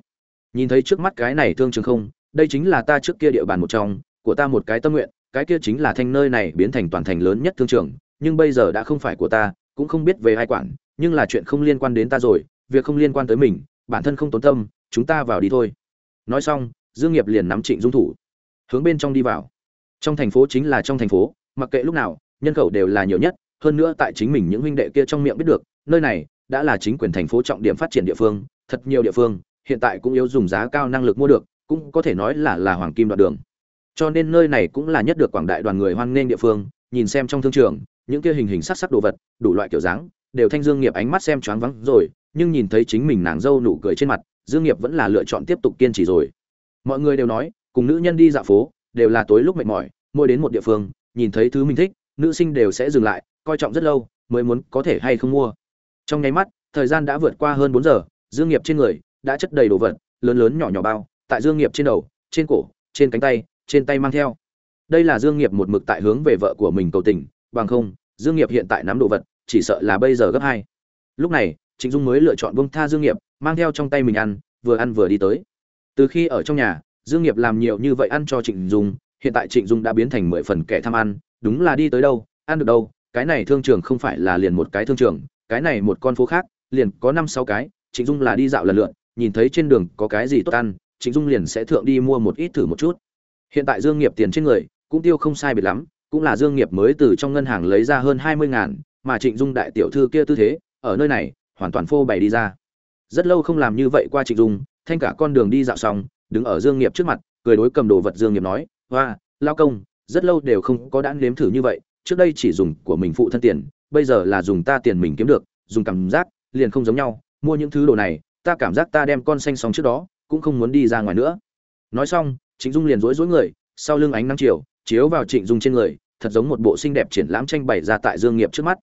Nhìn thấy trước mắt cái này thương trường không, đây chính là ta trước kia địa bàn một trong, của ta một cái tâm nguyện, cái kia chính là thanh nơi này biến thành toàn thành lớn nhất thương trường, nhưng bây giờ đã không phải của ta cũng không biết về ai quản, nhưng là chuyện không liên quan đến ta rồi, việc không liên quan tới mình, bản thân không tốn tâm, chúng ta vào đi thôi. Nói xong, dương nghiệp liền nắm trịnh dung thủ, hướng bên trong đi vào. Trong thành phố chính là trong thành phố, mặc kệ lúc nào, nhân khẩu đều là nhiều nhất, hơn nữa tại chính mình những huynh đệ kia trong miệng biết được, nơi này đã là chính quyền thành phố trọng điểm phát triển địa phương, thật nhiều địa phương, hiện tại cũng yếu dùng giá cao năng lực mua được, cũng có thể nói là là hoàng kim đoạn đường. Cho nên nơi này cũng là nhất được quảng đại đoàn người hoan nghênh địa phương, nhìn xem trong thương trường những kia hình hình sắc sắc đồ vật, đủ loại kiểu dáng, đều thanh dương nghiệp ánh mắt xem choáng vắng rồi, nhưng nhìn thấy chính mình nàng dâu nụ cười trên mặt, dương nghiệp vẫn là lựa chọn tiếp tục kiên trì rồi. Mọi người đều nói, cùng nữ nhân đi dạo phố, đều là tối lúc mệt mỏi, mỗi đến một địa phương, nhìn thấy thứ mình thích, nữ sinh đều sẽ dừng lại, coi trọng rất lâu, mới muốn có thể hay không mua. Trong nháy mắt, thời gian đã vượt qua hơn bốn giờ, dương nghiệp trên người đã chất đầy đồ vật, lớn lớn nhỏ nhỏ bao, tại dương nghiệp trên đầu, trên cổ, trên cánh tay, trên tay mang theo. Đây là dương nghiệp một mực tại hướng về vợ của mình cầu tình bằng không, dương nghiệp hiện tại nắm đồ vật, chỉ sợ là bây giờ gấp hai. Lúc này, trịnh dung mới lựa chọn buông tha dương nghiệp, mang theo trong tay mình ăn, vừa ăn vừa đi tới. Từ khi ở trong nhà, dương nghiệp làm nhiều như vậy ăn cho trịnh dung, hiện tại trịnh dung đã biến thành mười phần kẻ tham ăn, đúng là đi tới đâu, ăn được đâu, cái này thương trường không phải là liền một cái thương trường, cái này một con phố khác, liền có năm sáu cái, trịnh dung là đi dạo lần lượt, nhìn thấy trên đường có cái gì tốt ăn, trịnh dung liền sẽ thượng đi mua một ít thử một chút. Hiện tại dương nghiệp tiền trên người, cũng tiêu không sai biệt lắm cũng là dương nghiệp mới từ trong ngân hàng lấy ra hơn hai mươi ngàn, mà trịnh dung đại tiểu thư kia tư thế, ở nơi này, hoàn toàn phô bày đi ra. Rất lâu không làm như vậy qua trịnh dung, thanh cả con đường đi dạo xong, đứng ở dương nghiệp trước mặt, cười đối cầm đồ vật dương nghiệp nói, hoa, lao công, rất lâu đều không có đã nếm thử như vậy, trước đây chỉ dùng của mình phụ thân tiền, bây giờ là dùng ta tiền mình kiếm được, dùng cảm giác, liền không giống nhau, mua những thứ đồ này, ta cảm giác ta đem con xanh xong trước đó, cũng không muốn đi ra ngoài nữa. Nói xong, trịnh dung liền rối rối người, sau lưng ánh nắng chiều chiếu vào trịnh dung trên người, thật giống một bộ xinh đẹp triển lãm tranh bày ra tại dương nghiệp trước mắt.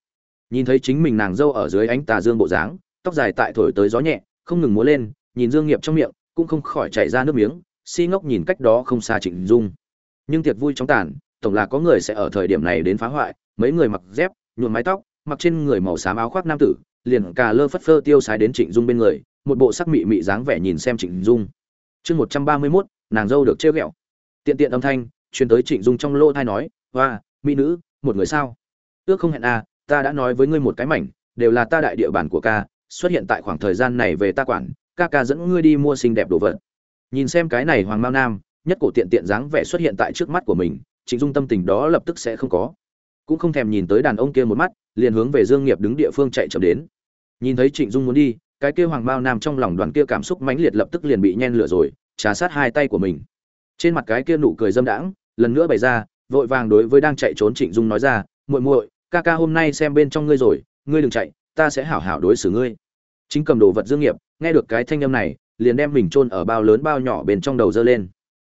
Nhìn thấy chính mình nàng dâu ở dưới ánh tà dương bộ dáng, tóc dài tại thổi tới gió nhẹ, không ngừng múa lên, nhìn dương nghiệp trong miệng, cũng không khỏi chảy ra nước miếng, si ngốc nhìn cách đó không xa trịnh dung. Nhưng tiệc vui trong tàn, tổng là có người sẽ ở thời điểm này đến phá hoại, mấy người mặc dép, nhuộm mái tóc, mặc trên người màu xám áo khoác nam tử, liền cà lơ phất phơ tiêu sái đến trịnh dung bên người, một bộ sắc mị mị dáng vẻ nhìn xem trịnh dung. Chương một trăm ba mươi mốt, nàng dâu được trêu ghẹo. Tiện tiện âm thanh truyền tới trịnh dung trong lỗ tai nói "Oa, mỹ nữ một người sao? Ước không hẹn à ta đã nói với ngươi một cái mảnh đều là ta đại địa bàn của ca xuất hiện tại khoảng thời gian này về ta quản ca ca dẫn ngươi đi mua xinh đẹp đồ vật. Nhìn xem cái này hoàng mao nam nhất cổ tiện tiện dáng vẻ xuất hiện tại trước mắt của mình trịnh dung tâm tình đó lập tức sẽ không có. Cũng không thèm nhìn tới đàn ông kia một mắt liền hướng về dương nghiệp đứng địa phương chạy chậm đến. Nhìn thấy trịnh dung muốn đi cái kia hoàng mao nam trong lòng đoàn kia cảm xúc mãnh liệt lập tức liền bị nhen lửa rồi trà sát hai tay của mình. Trên mặt cái kia nụ cười dâm đãng lần nữa bày ra, vội vàng đối với đang chạy trốn trịnh dung nói ra, muội muội, ca ca hôm nay xem bên trong ngươi rồi, ngươi đừng chạy, ta sẽ hảo hảo đối xử ngươi. Chính cầm đồ vật dương nghiệp, nghe được cái thanh âm này, liền đem mình chôn ở bao lớn bao nhỏ bên trong đầu dơ lên.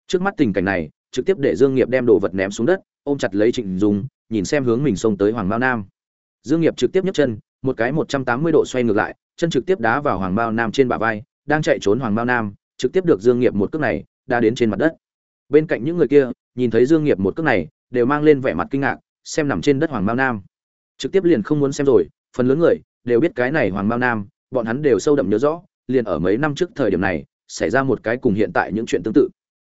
Trước mắt tình cảnh này, trực tiếp để dương nghiệp đem đồ vật ném xuống đất, ôm chặt lấy trịnh dung, nhìn xem hướng mình xông tới hoàng mao nam. Dương nghiệp trực tiếp nhấc chân, một cái 180 độ xoay ngược lại, chân trực tiếp đá vào hoàng mao nam trên bả vai, đang chạy trốn hoàng mao nam, trực tiếp được dương nghiệp một cước này, đá đến trên mặt đất bên cạnh những người kia, nhìn thấy dương nghiệp một cước này, đều mang lên vẻ mặt kinh ngạc, xem nằm trên đất hoàng mao nam. Trực tiếp liền không muốn xem rồi, phần lớn người đều biết cái này hoàng mao nam, bọn hắn đều sâu đậm nhớ rõ, liền ở mấy năm trước thời điểm này, xảy ra một cái cùng hiện tại những chuyện tương tự.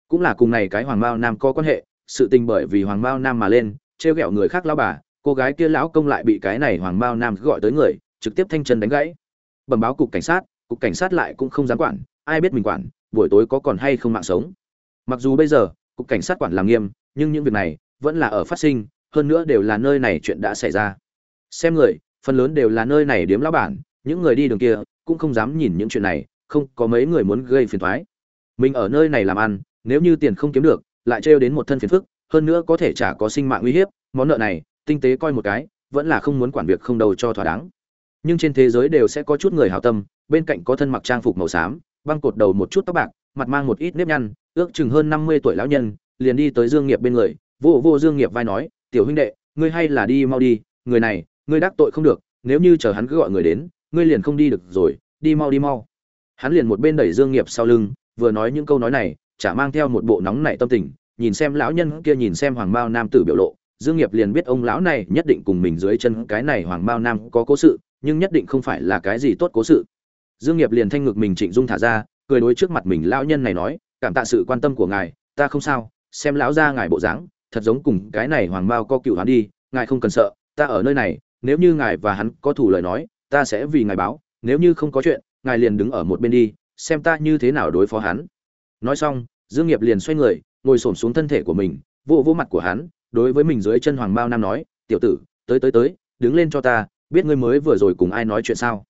Cũng là cùng này cái hoàng mao nam có quan hệ, sự tình bởi vì hoàng mao nam mà lên, trêu ghẹo người khác lão bà, cô gái kia lão công lại bị cái này hoàng mao nam gọi tới người, trực tiếp thanh chân đánh gãy. Bẩm báo cục cảnh sát, cục cảnh sát lại cũng không dám quản, ai biết mình quản, buổi tối có còn hay không mạng sống mặc dù bây giờ, cục cảnh sát quản làm nghiêm, nhưng những việc này vẫn là ở phát sinh, hơn nữa đều là nơi này chuyện đã xảy ra. Xem người, phần lớn đều là nơi này điếm lão bản, những người đi đường kia cũng không dám nhìn những chuyện này, không có mấy người muốn gây phiền thoái mình ở nơi này làm ăn, nếu như tiền không kiếm được, lại trêu đến một thân phiền phức, hơn nữa có thể chả có sinh mạng uy hiếp, món nợ này, tinh tế coi một cái, vẫn là không muốn quản việc không đầu cho thỏa đáng. Nhưng trên thế giới đều sẽ có chút người hảo tâm, bên cạnh có thân mặc trang phục màu xám, băng cột đầu một chút tóc bạc, mặt mang một ít nếp nhăn ước chừng hơn năm mươi tuổi lão nhân, liền đi tới dương nghiệp bên người, vô vô dương nghiệp vai nói, tiểu huynh đệ, ngươi hay là đi mau đi, người này, ngươi đắc tội không được, nếu như chờ hắn cứ gọi người đến, ngươi liền không đi được rồi, đi mau đi mau. Hắn liền một bên đẩy dương nghiệp sau lưng, vừa nói những câu nói này, chả mang theo một bộ nóng nảy tâm tình, nhìn xem lão nhân kia nhìn xem hoàng mao nam tử biểu lộ, dương nghiệp liền biết ông lão này nhất định cùng mình dưới chân cái này hoàng bao nam có cố sự, nhưng nhất định không phải là cái gì tốt cố sự. Dương nghiệp liền thanh ngực mình trịnh dung thả ra, cười đối trước mặt mình lão nhân này nói cảm tạ sự quan tâm của ngài, ta không sao, xem lão ra ngài bộ dáng, thật giống cùng cái này hoàng bao co cựu hắn đi, ngài không cần sợ, ta ở nơi này, nếu như ngài và hắn có thủ lời nói, ta sẽ vì ngài báo, nếu như không có chuyện, ngài liền đứng ở một bên đi, xem ta như thế nào đối phó hắn. Nói xong, dương nghiệp liền xoay người, ngồi xổm xuống thân thể của mình, vỗ vỗ mặt của hắn, đối với mình dưới chân hoàng bao nam nói, tiểu tử, tới tới tới, đứng lên cho ta, biết ngươi mới vừa rồi cùng ai nói chuyện sao?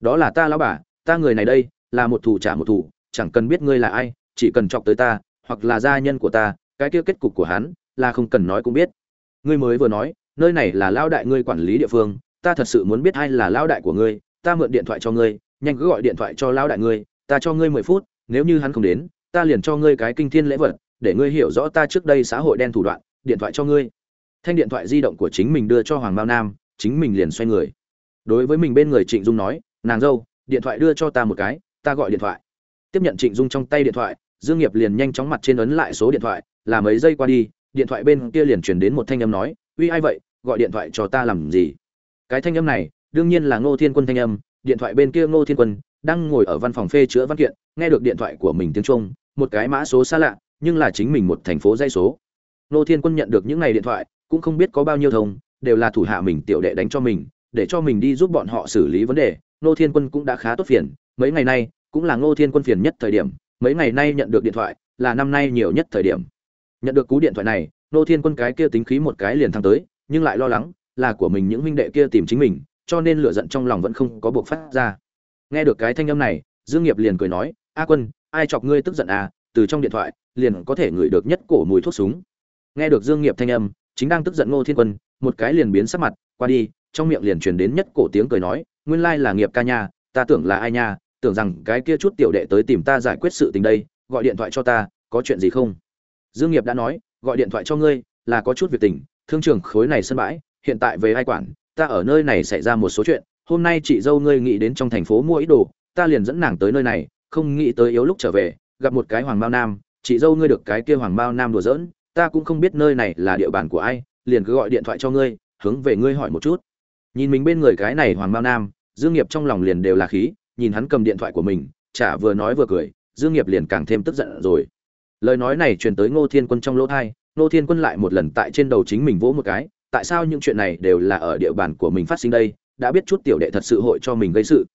Đó là ta lão bà, ta người này đây, là một thủ trả một thủ, chẳng cần biết ngươi là ai chỉ cần chọc tới ta, hoặc là gia nhân của ta, cái kia kết cục của hắn là không cần nói cũng biết. Ngươi mới vừa nói, nơi này là lão đại ngươi quản lý địa phương, ta thật sự muốn biết ai là lão đại của ngươi, ta mượn điện thoại cho ngươi, nhanh cứ gọi điện thoại cho lão đại ngươi, ta cho ngươi mười phút, nếu như hắn không đến, ta liền cho ngươi cái kinh thiên lễ vật, để ngươi hiểu rõ ta trước đây xã hội đen thủ đoạn, điện thoại cho ngươi. Thanh điện thoại di động của chính mình đưa cho hoàng bao nam, chính mình liền xoay người. Đối với mình bên người trịnh dung nói, nàng dâu, điện thoại đưa cho ta một cái, ta gọi điện thoại. Tiếp nhận trịnh dung trong tay điện thoại dương nghiệp liền nhanh chóng mặt trên ấn lại số điện thoại, là mấy giây qua đi, điện thoại bên kia liền truyền đến một thanh âm nói, uy, ai vậy? Gọi điện thoại cho ta làm gì? Cái thanh âm này, đương nhiên là ngô thiên quân thanh âm, điện thoại bên kia ngô thiên quân đang ngồi ở văn phòng phê chữa văn kiện, nghe được điện thoại của mình tiếng trung, một cái mã số xa lạ, nhưng là chính mình một thành phố dây số. Ngô thiên quân nhận được những ngày điện thoại, cũng không biết có bao nhiêu thông, đều là thủ hạ mình tiểu đệ đánh cho mình, để cho mình đi giúp bọn họ xử lý vấn đề. Ngô thiên quân cũng đã khá tốt phiền, mấy ngày nay cũng là ngô thiên quân phiền nhất thời điểm mấy ngày nay nhận được điện thoại là năm nay nhiều nhất thời điểm. Nhận được cú điện thoại này ngô thiên quân cái kia tính khí một cái liền thăng tới, nhưng lại lo lắng là của mình những huynh đệ kia tìm chính mình, cho nên lửa giận trong lòng vẫn không có buộc phát ra. Nghe được cái thanh âm này, dương nghiệp liền cười nói, a quân, ai chọc ngươi tức giận à từ trong điện thoại liền có thể ngửi được nhất cổ mùi thuốc súng. Nghe được dương nghiệp thanh âm, chính đang tức giận ngô thiên quân, một cái liền biến sắc mặt, qua đi, trong miệng liền truyền đến nhất cổ tiếng cười nói, nguyên lai là nghiệp ca nha, ta tưởng là ai nha tưởng rằng cái kia chút tiểu đệ tới tìm ta giải quyết sự tình đây, gọi điện thoại cho ta, có chuyện gì không? Dương nghiệp đã nói, gọi điện thoại cho ngươi, là có chút việc tình, thương trường khối này sân bãi, hiện tại về ai quản, ta ở nơi này xảy ra một số chuyện, hôm nay chị dâu ngươi nghĩ đến trong thành phố mua ít đồ, ta liền dẫn nàng tới nơi này, không nghĩ tới yếu lúc trở về, gặp một cái hoàng bao nam, chị dâu ngươi được cái kia hoàng bao nam đùa giỡn, ta cũng không biết nơi này là địa bàn của ai, liền cứ gọi điện thoại cho ngươi, hướng về ngươi hỏi một chút. Nhìn mình bên người cái này hoàng bao nam, dương nghiệp trong lòng liền đều là khí nhìn hắn cầm điện thoại của mình, chả vừa nói vừa cười, dương nghiệp liền càng thêm tức giận rồi. Lời nói này truyền tới ngô thiên quân trong lỗ thai, ngô thiên quân lại một lần tại trên đầu chính mình vỗ một cái, tại sao những chuyện này đều là ở địa bàn của mình phát sinh đây, đã biết chút tiểu đệ thật sự hội cho mình gây sự.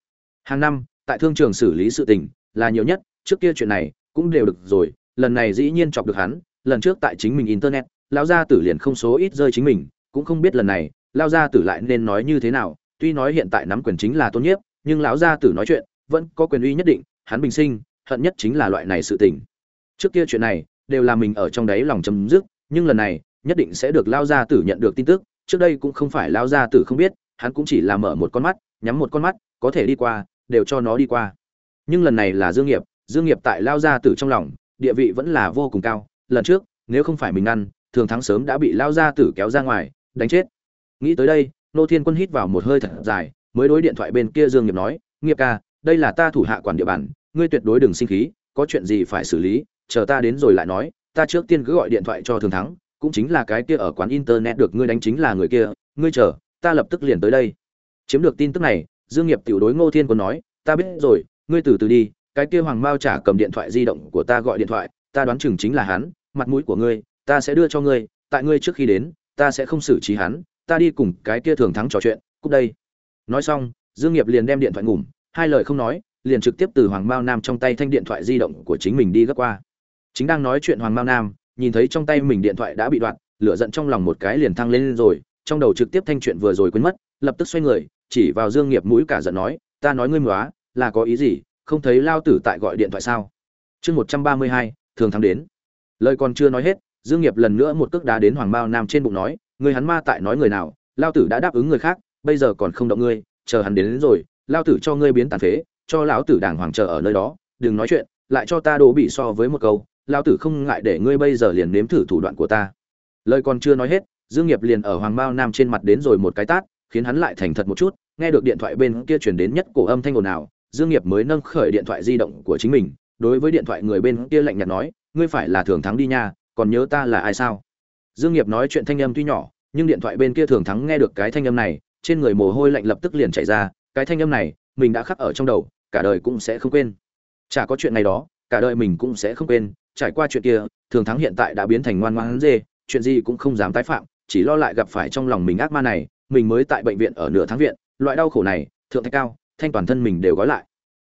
Hàng năm, tại thương trường xử lý sự tình, là nhiều nhất, trước kia chuyện này, cũng đều được rồi, lần này dĩ nhiên chọc được hắn, lần trước tại chính mình internet, lão gia tử liền không số ít rơi chính mình, cũng không biết lần này, lão gia tử lại nên nói như thế nào, tuy nói hiện tại nắm quyền chính là tôn nhiếp nhưng lão gia tử nói chuyện vẫn có quyền uy nhất định, hắn bình sinh, hận nhất chính là loại này sự tình. Trước kia chuyện này, đều là mình ở trong đấy lòng chấm dứt, nhưng lần này, nhất định sẽ được lao gia tử nhận được tin tức, trước đây cũng không phải lao gia tử không biết, hắn cũng chỉ là mở một con mắt, nhắm một con mắt, có thể đi qua, đều cho nó đi qua. Nhưng lần này là dương nghiệp dương nghiệp tại lao gia tử trong lòng, địa vị vẫn là vô cùng cao, lần trước, nếu không phải mình ăn, thường thắng sớm đã bị lao gia tử kéo ra ngoài, đánh chết. Nghĩ tới đây, nô thiên quân hít vào một hơi thật dài mới đối điện thoại bên kia dương nghiệp nói, nghiệp ca, đây là ta thủ hạ quản địa bàn, ngươi tuyệt đối đừng sinh khí, có chuyện gì phải xử lý, chờ ta đến rồi lại nói, ta trước tiên cứ gọi điện thoại cho thường thắng, cũng chính là cái kia ở quán internet được ngươi đánh chính là người kia, ngươi chờ, ta lập tức liền tới đây. Chiếm được tin tức này, dương nghiệp tiểu đối ngô thiên quân nói, ta biết rồi, ngươi từ từ đi, cái kia hoàng mao trả cầm điện thoại di động của ta gọi điện thoại, ta đoán chừng chính là hắn, mặt mũi của ngươi, ta sẽ đưa cho ngươi, tại ngươi trước khi đến, ta sẽ không xử trí hắn, ta đi cùng cái kia thường thắng trò chuyện cúc đây nói xong, dương nghiệp liền đem điện thoại ngủm, hai lời không nói, liền trực tiếp từ hoàng mao nam trong tay thanh điện thoại di động của chính mình đi gấp qua. Chính đang nói chuyện hoàng mao nam, nhìn thấy trong tay mình điện thoại đã bị đoạn lửa giận trong lòng một cái liền thăng lên rồi, trong đầu trực tiếp thanh chuyện vừa rồi quên mất, lập tức xoay người, chỉ vào dương nghiệp mũi cả giận nói, ta nói ngươi móa là có ý gì, không thấy lao tử tại gọi điện thoại sao? Chương một trăm ba mươi hai, thường thắng đến. Lời còn chưa nói hết, dương nghiệp lần nữa một cước đá đến hoàng bao nam trên bụng nói người hắn ma tại nói người nào, lao tử đã đáp ứng người khác bây giờ còn không động ngươi chờ hắn đến, đến rồi lao tử cho ngươi biến tàn phế cho lão tử đàng hoàng chờ ở nơi đó đừng nói chuyện lại cho ta đổ bị so với một câu lao tử không ngại để ngươi bây giờ liền nếm thử thủ đoạn của ta. Lời còn chưa nói hết dương nghiệp liền ở hoàng mao nam trên mặt đến rồi một cái tát khiến hắn lại thành thật một chút nghe được điện thoại bên kia truyền đến nhất cổ âm thanh ồn ào dương nghiệp mới nâng khởi điện thoại di động của chính mình đối với điện thoại người bên kia lạnh nhạt nói ngươi phải là thường thắng đi nha còn nhớ ta là ai sao? Dương nghiệp nói chuyện thanh âm tuy nhỏ nhưng điện thoại bên kia thường thắng nghe được cái thanh âm này trên người mồ hôi lạnh lập tức liền chảy ra, cái thanh âm này, mình đã khắc ở trong đầu, cả đời cũng sẽ không quên. Chả có chuyện này đó, cả đời mình cũng sẽ không quên, trải qua chuyện kia, thường thắng hiện tại đã biến thành ngoan ngoãn dê, chuyện gì cũng không dám tái phạm, chỉ lo lại gặp phải trong lòng mình ác ma này, mình mới tại bệnh viện ở nửa tháng viện, loại đau khổ này, thượng thạch cao, thanh toàn thân mình đều gói lại.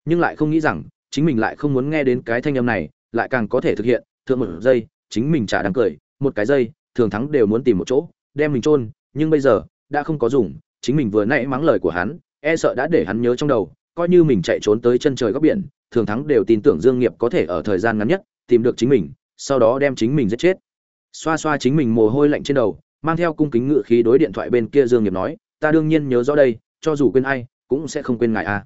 Nhưng lại không nghĩ rằng, chính mình lại không muốn nghe đến cái thanh âm này, lại càng có thể thực hiện, thượng một giây, chính mình chả đáng cười, một cái giây, thường thắng đều muốn tìm một chỗ, đem mình chôn, nhưng bây giờ, đã không có dùng chính mình vừa nãy mắng lời của hắn e sợ đã để hắn nhớ trong đầu, coi như mình chạy trốn tới chân trời góc biển, thường thắng đều tin tưởng dương nghiệp có thể ở thời gian ngắn nhất tìm được chính mình, sau đó đem chính mình giết chết xoa xoa chính mình mồ hôi lạnh trên đầu, mang theo cung kính ngự khí đối điện thoại bên kia dương nghiệp nói, ta đương nhiên nhớ rõ đây, cho dù quên ai, cũng sẽ không quên ngài a à.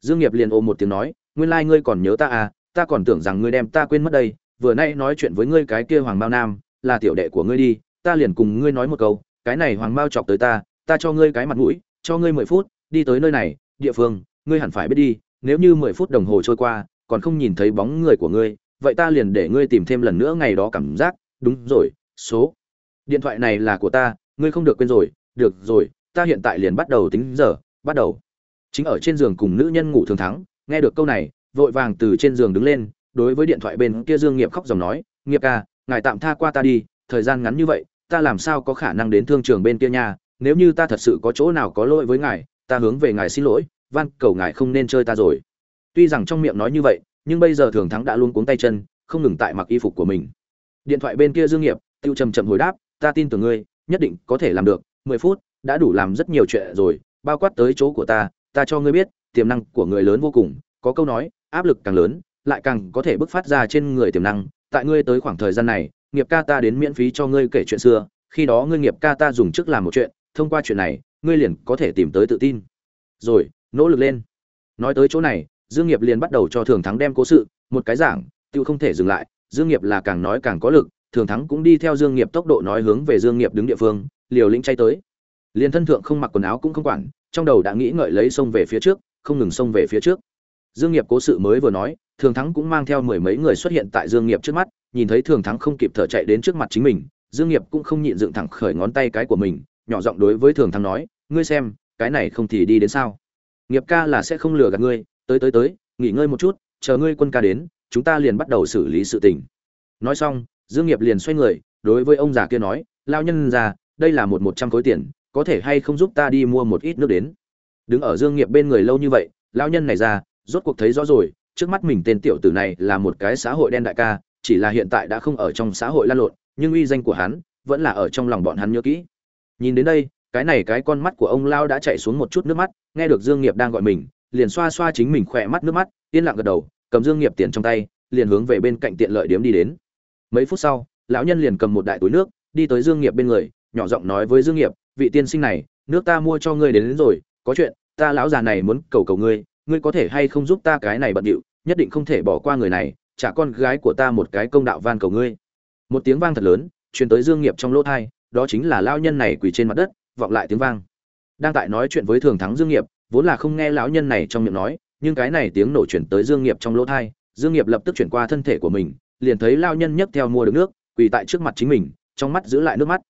dương nghiệp liền ôm một tiếng nói, nguyên lai like ngươi còn nhớ ta à ta còn tưởng rằng ngươi đem ta quên mất đây, vừa nãy nói chuyện với ngươi cái kia hoàng bao nam, là tiểu đệ của ngươi đi, ta liền cùng ngươi nói một câu, cái này hoàng bao chọc tới ta ta cho ngươi cái mặt mũi, cho ngươi mười phút, đi tới nơi này, địa phương, ngươi hẳn phải biết đi, nếu như mười phút đồng hồ trôi qua, còn không nhìn thấy bóng người của ngươi, vậy ta liền để ngươi tìm thêm lần nữa ngày đó cảm giác. Đúng rồi, số. Điện thoại này là của ta, ngươi không được quên rồi. Được rồi, ta hiện tại liền bắt đầu tính giờ, bắt đầu. Chính ở trên giường cùng nữ nhân ngủ thường thắng, nghe được câu này, vội vàng từ trên giường đứng lên, đối với điện thoại bên kia dương nghiệp khóc dòng nói, nghiệp ca, ngài tạm tha qua ta đi, thời gian ngắn như vậy, ta làm sao có khả năng đến thương trường bên kia nha? Nếu như ta thật sự có chỗ nào có lỗi với ngài, ta hướng về ngài xin lỗi, van cầu ngài không nên chơi ta rồi. Tuy rằng trong miệng nói như vậy, nhưng bây giờ thường thắng đã luôn cuống tay chân, không ngừng tại mặc y phục của mình. Điện thoại bên kia dương nghiệp, tiêu trầm trầm hồi đáp, ta tin tưởng ngươi, nhất định có thể làm được, mười phút, đã đủ làm rất nhiều chuyện rồi, bao quát tới chỗ của ta ta cho ngươi biết, tiềm năng của người lớn vô cùng, có câu nói, áp lực càng lớn, lại càng có thể bứt phát ra trên người tiềm năng. Tại ngươi tới khoảng thời gian này, nghiệp ca ta đến miễn phí cho ngươi kể chuyện xưa, khi đó ngươi nghiệp ca ta dùng chức làm một chuyện thông qua chuyện này, ngươi liền có thể tìm tới tự tin. Rồi, nỗ lực lên. Nói tới chỗ này, dương nghiệp liền bắt đầu cho thường thắng đem cố sự, một cái giảng, tiêu không thể dừng lại. Dương nghiệp là càng nói càng có lực, thường thắng cũng đi theo dương nghiệp tốc độ nói hướng về dương nghiệp đứng địa phương, liều lĩnh chay tới. Liền thân thượng không mặc quần áo cũng không quản, trong đầu đã nghĩ ngợi lấy xông về phía trước, không ngừng xông về phía trước. Dương nghiệp cố sự mới vừa nói, thường thắng cũng mang theo mười mấy người xuất hiện tại dương nghiệp trước mắt, nhìn thấy thường thắng không kịp thở chạy đến trước mặt chính mình, dương nghiệp cũng không nhịn dựng thẳng khởi ngón tay cái của mình nhỏ giọng đối với thường thắng nói, ngươi xem, cái này không thì đi đến sao? Nghiệp ca là sẽ không lừa gạt ngươi, tới tới tới, nghỉ ngơi một chút, chờ ngươi quân ca đến, chúng ta liền bắt đầu xử lý sự tình. Nói xong, dương nghiệp liền xoay người, đối với ông già kia nói lao nhân già, đây là một một trăm khối tiền, có thể hay không giúp ta đi mua một ít nước đến? Đứng ở dương nghiệp bên người lâu như vậy lao nhân này ra, rốt cuộc thấy rõ rồi, trước mắt mình tên tiểu tử này là một cái xã hội đen đại ca, chỉ là hiện tại đã không ở trong xã hội lan lộn, nhưng uy danh của hắn vẫn là ở trong lòng bọn hắn nhớ kỹ nhìn đến đây cái này cái con mắt của ông lao đã chạy xuống một chút nước mắt nghe được dương nghiệp đang gọi mình liền xoa xoa chính mình khỏe mắt nước mắt yên lặng gật đầu cầm dương nghiệp tiền trong tay liền hướng về bên cạnh tiện lợi điếm đi đến. Mấy phút sau lão nhân liền cầm một đại túi nước đi tới dương nghiệp bên người nhỏ giọng nói với dương nghiệp vị tiên sinh này nước ta mua cho ngươi đến, đến rồi có chuyện ta lão già này muốn cầu cầu ngươi ngươi có thể hay không giúp ta cái này bận điệu nhất định không thể bỏ qua người này trả con gái của ta một cái công đạo van cầu ngươi. Một tiếng vang thật lớn truyền tới dương nghiệp trong lỗ tai đó chính là lão nhân này quỳ trên mặt đất, vọng lại tiếng vang. Đang tại nói chuyện với thường thắng dương nghiệp, vốn là không nghe lão nhân này trong miệng nói, nhưng cái này tiếng nổ chuyển tới dương nghiệp trong lỗ tai, dương nghiệp lập tức chuyển qua thân thể của mình, liền thấy lão nhân nhấc theo mua được nước, quỳ tại trước mặt chính mình, trong mắt giữ lại nước mắt.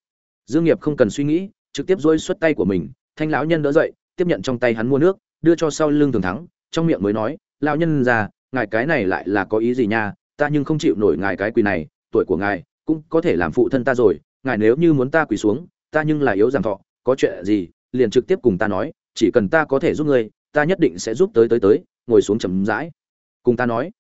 Dương nghiệp không cần suy nghĩ, trực tiếp duỗi xuất tay của mình, thanh lão nhân đỡ dậy, tiếp nhận trong tay hắn mua nước, đưa cho sau lưng thường thắng, trong miệng mới nói, lão nhân già, ngài cái này lại là có ý gì nha? Ta nhưng không chịu nổi ngài cái quỳ này, tuổi của ngài cũng có thể làm phụ thân ta rồi ngài nếu như muốn ta quỳ xuống, ta nhưng là yếu giảm thọ, có chuyện gì, liền trực tiếp cùng ta nói, chỉ cần ta có thể giúp ngươi, ta nhất định sẽ giúp tới tới tới, ngồi xuống chậm rãi. Cùng ta nói.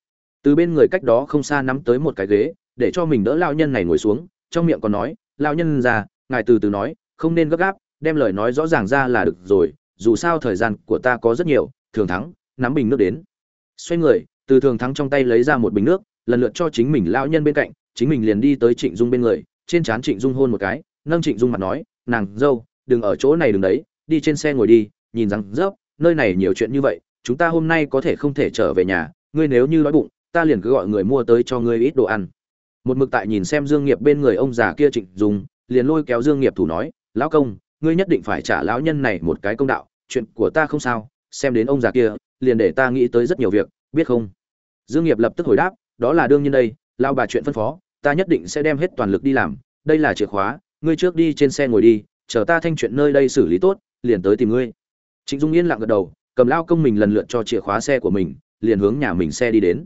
Từ bên người cách đó không xa nắm tới một cái ghế, để cho mình đỡ lao nhân này ngồi xuống, trong miệng còn nói, lao nhân già ngài từ từ nói, không nên gấp gáp, đem lời nói rõ ràng ra là được rồi, dù sao thời gian của ta có rất nhiều, thường thắng, nắm bình nước đến. Xoay người, từ thường thắng trong tay lấy ra một bình nước, lần lượt cho chính mình lão nhân bên cạnh, chính mình liền đi tới trịnh dung bên người trên trán trịnh dung hôn một cái, nâng trịnh dung mặt nói, nàng, dâu, đừng ở chỗ này, đừng đấy, đi trên xe ngồi đi, nhìn rằng, dốc, nơi này nhiều chuyện như vậy, chúng ta hôm nay có thể không thể trở về nhà, ngươi nếu như đói bụng, ta liền cứ gọi người mua tới cho ngươi ít đồ ăn. Một mực tại nhìn xem dương nghiệp bên người ông già kia trịnh dung, liền lôi kéo dương nghiệp thủ nói, lão công, ngươi nhất định phải trả lão nhân này một cái công đạo, chuyện của ta không sao, xem đến ông già kia, liền để ta nghĩ tới rất nhiều việc, biết không? Dương nghiệp lập tức hồi đáp, đó là đương nhiên đây, lão bà chuyện phân phó ta nhất định sẽ đem hết toàn lực đi làm, đây là chìa khóa, ngươi trước đi trên xe ngồi đi, chờ ta thanh chuyện nơi đây xử lý tốt, liền tới tìm ngươi. Trịnh dung yên lặng gật đầu, cầm lao công mình lần lượt cho chìa khóa xe của mình, liền hướng nhà mình xe đi đến.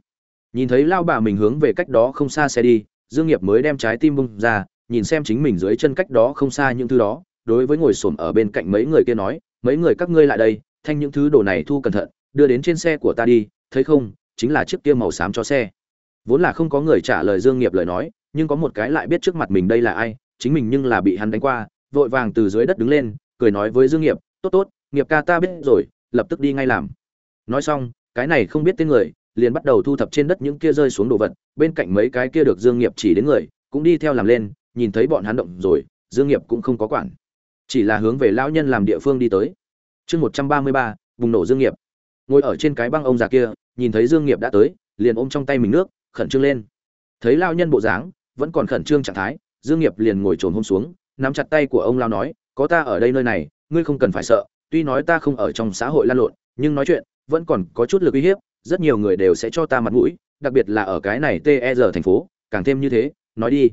Nhìn thấy lao bà mình hướng về cách đó không xa xe đi, dương nghiệp mới đem trái tim bung ra, nhìn xem chính mình dưới chân cách đó không xa những thứ đó, đối với ngồi xổm ở bên cạnh mấy người kia nói, mấy người các ngươi lại đây, thanh những thứ đồ này thu cẩn thận, đưa đến trên xe của ta đi, thấy không, chính là chiếc kia màu xám cho xe vốn là không có người trả lời dương nghiệp lời nói, nhưng có một cái lại biết trước mặt mình đây là ai, chính mình nhưng là bị hắn đánh qua, vội vàng từ dưới đất đứng lên, cười nói với dương nghiệp, tốt tốt, nghiệp ca ta biết rồi, lập tức đi ngay làm. Nói xong, cái này không biết tên người, liền bắt đầu thu thập trên đất những kia rơi xuống đồ vật, bên cạnh mấy cái kia được dương nghiệp chỉ đến người, cũng đi theo làm lên, nhìn thấy bọn hắn động rồi, dương nghiệp cũng không có quản. Chỉ là hướng về lão nhân làm địa phương đi tới. Chương một trăm ba mươi ba vùng nổ dương nghiệp. Ngồi ở trên cái băng ông già kia, nhìn thấy dương nghiệp đã tới, liền ôm trong tay mình nước khẩn trương lên. Thấy lão nhân bộ dáng, vẫn còn khẩn trương trạng thái, dương nghiệp liền ngồi trồn hôm xuống, nắm chặt tay của ông lão nói, có ta ở đây nơi này, ngươi không cần phải sợ, tuy nói ta không ở trong xã hội lan lộn, nhưng nói chuyện, vẫn còn có chút lực uy hiếp, rất nhiều người đều sẽ cho ta mặt mũi, đặc biệt là ở cái này ter thành phố, càng thêm như thế, nói đi.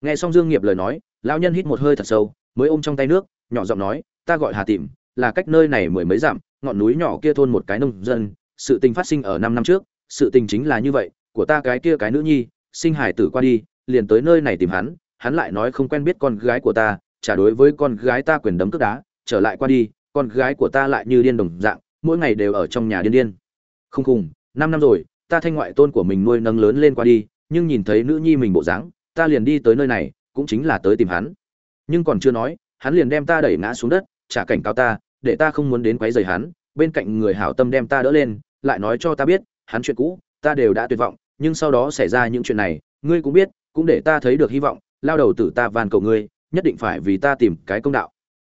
Nghe xong dương nghiệp lời nói lão nhân hít một hơi thật sâu, mới ôm trong tay nước, nhỏ giọng nói, ta gọi hà tìm là cách nơi này mười mấy dặm, ngọn núi nhỏ kia thôn một cái nông dân, sự tình phát sinh ở năm năm trước, sự tình chính là như vậy của ta cái kia cái nữ nhi, sinh hải tử qua đi, liền tới nơi này tìm hắn hắn lại nói không quen biết con gái của ta trả đối với con gái ta quyền đấm cước đá, trở lại qua đi, con gái của ta lại như điên đồng dạng, mỗi ngày đều ở trong nhà điên điên. Không cùng, năm năm rồi, ta thanh ngoại tôn của mình nuôi nâng lớn lên qua đi, nhưng nhìn thấy nữ nhi mình bộ dáng, ta liền đi tới nơi này, cũng chính là tới tìm hắn. Nhưng còn chưa nói, hắn liền đem ta đẩy ngã xuống đất, trả cảnh cáo ta, để ta không muốn đến quấy rầy hắn, bên cạnh người hảo tâm đem ta đỡ lên, lại nói cho ta biết, hắn chuyện cũ, ta đều đã tuyệt vọng nhưng sau đó xảy ra những chuyện này, ngươi cũng biết, cũng để ta thấy được hy vọng, lao đầu tử ta van cầu ngươi, nhất định phải vì ta tìm cái công đạo.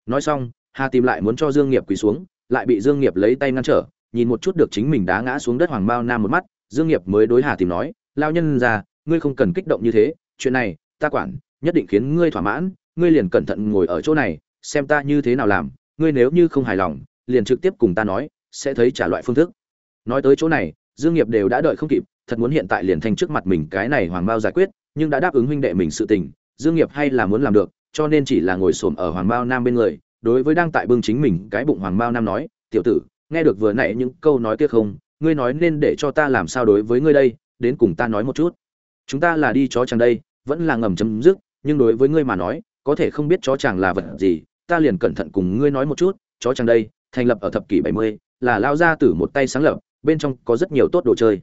Nói xong, hà tìm lại muốn cho dương nghiệp quỳ xuống, lại bị dương nghiệp lấy tay ngăn trở, nhìn một chút được chính mình đá ngã xuống đất hoàng bao nam một mắt, dương nghiệp mới đối hà tìm nói, lao nhân ra ngươi không cần kích động như thế, chuyện này, ta quản, nhất định khiến ngươi thỏa mãn, ngươi liền cẩn thận ngồi ở chỗ này, xem ta như thế nào làm, ngươi nếu như không hài lòng, liền trực tiếp cùng ta nói, sẽ thấy trả loại phương thức. Nói tới chỗ này, dương nghiệp đều đã đợi không kịp thật muốn hiện tại liền thành trước mặt mình cái này hoàng bao giải quyết nhưng đã đáp ứng huynh đệ mình sự tình dương nghiệp hay là muốn làm được cho nên chỉ là ngồi xổm ở hoàng bao nam bên người đối với đang tại bưng chính mình cái bụng hoàng bao nam nói tiểu tử nghe được vừa nãy những câu nói kia không ngươi nói nên để cho ta làm sao đối với ngươi đây đến cùng ta nói một chút. Chúng ta là đi chó chàng đây vẫn là ngầm chấm dứt nhưng đối với ngươi mà nói có thể không biết chó chàng là vật gì ta liền cẩn thận cùng ngươi nói một chút chó chàng đây thành lập ở thập kỷ 70, là lao ra từ một tay sáng lập bên trong có rất nhiều tốt đồ chơi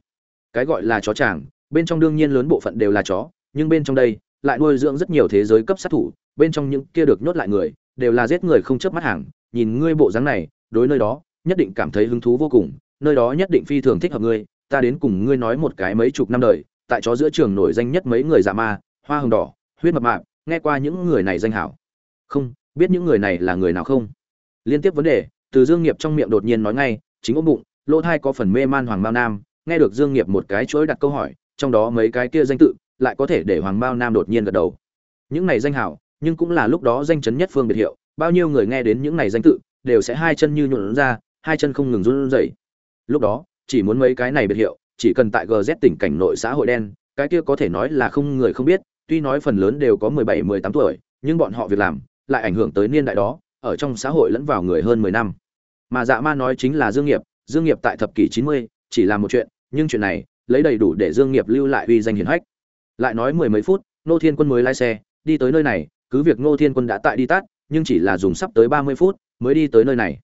cái gọi là chó chàng, bên trong đương nhiên lớn bộ phận đều là chó, nhưng bên trong đây, lại nuôi dưỡng rất nhiều thế giới cấp sát thủ, bên trong những kia được nhốt lại người, đều là giết người không chớp mắt hàng. Nhìn ngươi bộ dáng này, đối nơi đó, nhất định cảm thấy hứng thú vô cùng, nơi đó nhất định phi thường thích hợp ngươi, ta đến cùng ngươi nói một cái mấy chục năm đời, tại chó giữa trường nổi danh nhất mấy người dạ ma, hoa hồng đỏ, huyết mập mạp, nghe qua những người này danh hảo. Không, biết những người này là người nào không? Liên tiếp vấn đề, từ dương nghiệp trong miệng đột nhiên nói ngay, chính ôm bụng, lỗ thai có phần mê man hoàng mao nam nghe được dương nghiệp một cái chuỗi đặt câu hỏi trong đó mấy cái kia danh tự lại có thể để hoàng bao nam đột nhiên gật đầu những này danh hảo nhưng cũng là lúc đó danh chấn nhất phương biệt hiệu bao nhiêu người nghe đến những này danh tự đều sẽ hai chân như nhuộn ra hai chân không ngừng run rẩy lúc đó chỉ muốn mấy cái này biệt hiệu chỉ cần tại gz tỉnh cảnh nội xã hội đen cái kia có thể nói là không người không biết tuy nói phần lớn đều có 17, 18 tuổi, nhưng bọn họ việc làm lại ảnh hưởng tới niên đại đó, ở trong xã hội lẫn vào người hơn 10 năm. Mà Dạ Ma nói chính là Dương Nghiệp, Dương Nghiệp tại thập kỷ 90 chỉ làm một chuyện, nhưng chuyện này lấy đầy đủ để Dương Nghiệp lưu lại uy danh hiển hách. Lại nói mười mấy phút, Nô Thiên Quân mới lái xe, đi tới nơi này, cứ việc Nô Thiên Quân đã tại đi tắt, nhưng chỉ là dùng sắp tới 30 phút mới đi tới nơi này.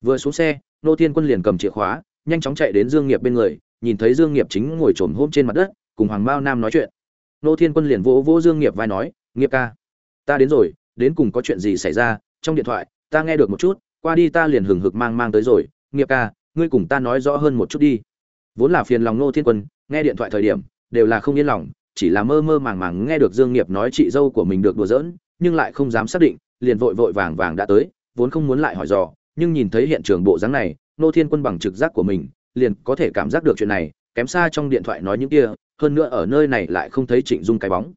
Vừa xuống xe, Nô Thiên Quân liền cầm chìa khóa, nhanh chóng chạy đến Dương Nghiệp bên người, nhìn thấy Dương Nghiệp chính ngồi trồn hôm trên mặt đất, cùng Hoàng Bao Nam nói chuyện nô thiên quân liền vỗ vỗ dương nghiệp vai nói nghiệp ca ta đến rồi đến cùng có chuyện gì xảy ra trong điện thoại ta nghe được một chút qua đi ta liền hừng hực mang mang tới rồi nghiệp ca ngươi cùng ta nói rõ hơn một chút đi vốn là phiền lòng nô thiên quân nghe điện thoại thời điểm đều là không yên lòng chỉ là mơ mơ màng màng nghe được dương nghiệp nói chị dâu của mình được đùa giỡn nhưng lại không dám xác định liền vội vội vàng vàng đã tới vốn không muốn lại hỏi dò nhưng nhìn thấy hiện trường bộ dáng này nô thiên quân bằng trực giác của mình liền có thể cảm giác được chuyện này kém xa trong điện thoại nói những kia hơn nữa ở nơi này lại không thấy Trịnh Dung cái bóng.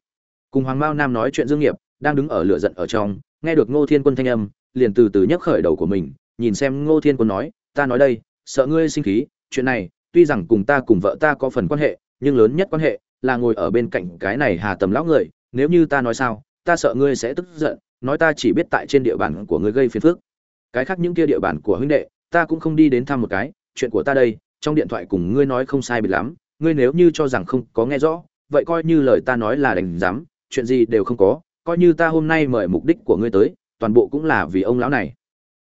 Cùng Hoàng Mao Nam nói chuyện Dương Nghiệp, đang đứng ở lửa giận ở trong, nghe được Ngô Thiên Quân thanh âm, liền từ từ nhấc khởi đầu của mình, nhìn xem Ngô Thiên Quân nói, ta nói đây, sợ ngươi sinh khí, chuyện này, tuy rằng cùng ta cùng vợ ta có phần quan hệ, nhưng lớn nhất quan hệ là ngồi ở bên cạnh cái này Hà Tầm lão người, nếu như ta nói sao, ta sợ ngươi sẽ tức giận, nói ta chỉ biết tại trên địa bàn của ngươi gây phiền phức. Cái khác những kia địa bàn của huynh đệ ta cũng không đi đến thăm một cái chuyện của ta đây trong điện thoại cùng ngươi nói không sai biệt lắm. Ngươi nếu như cho rằng không có nghe rõ vậy coi như lời ta nói là đành dám chuyện gì đều không có coi như ta hôm nay mời mục đích của ngươi tới toàn bộ cũng là vì ông lão này.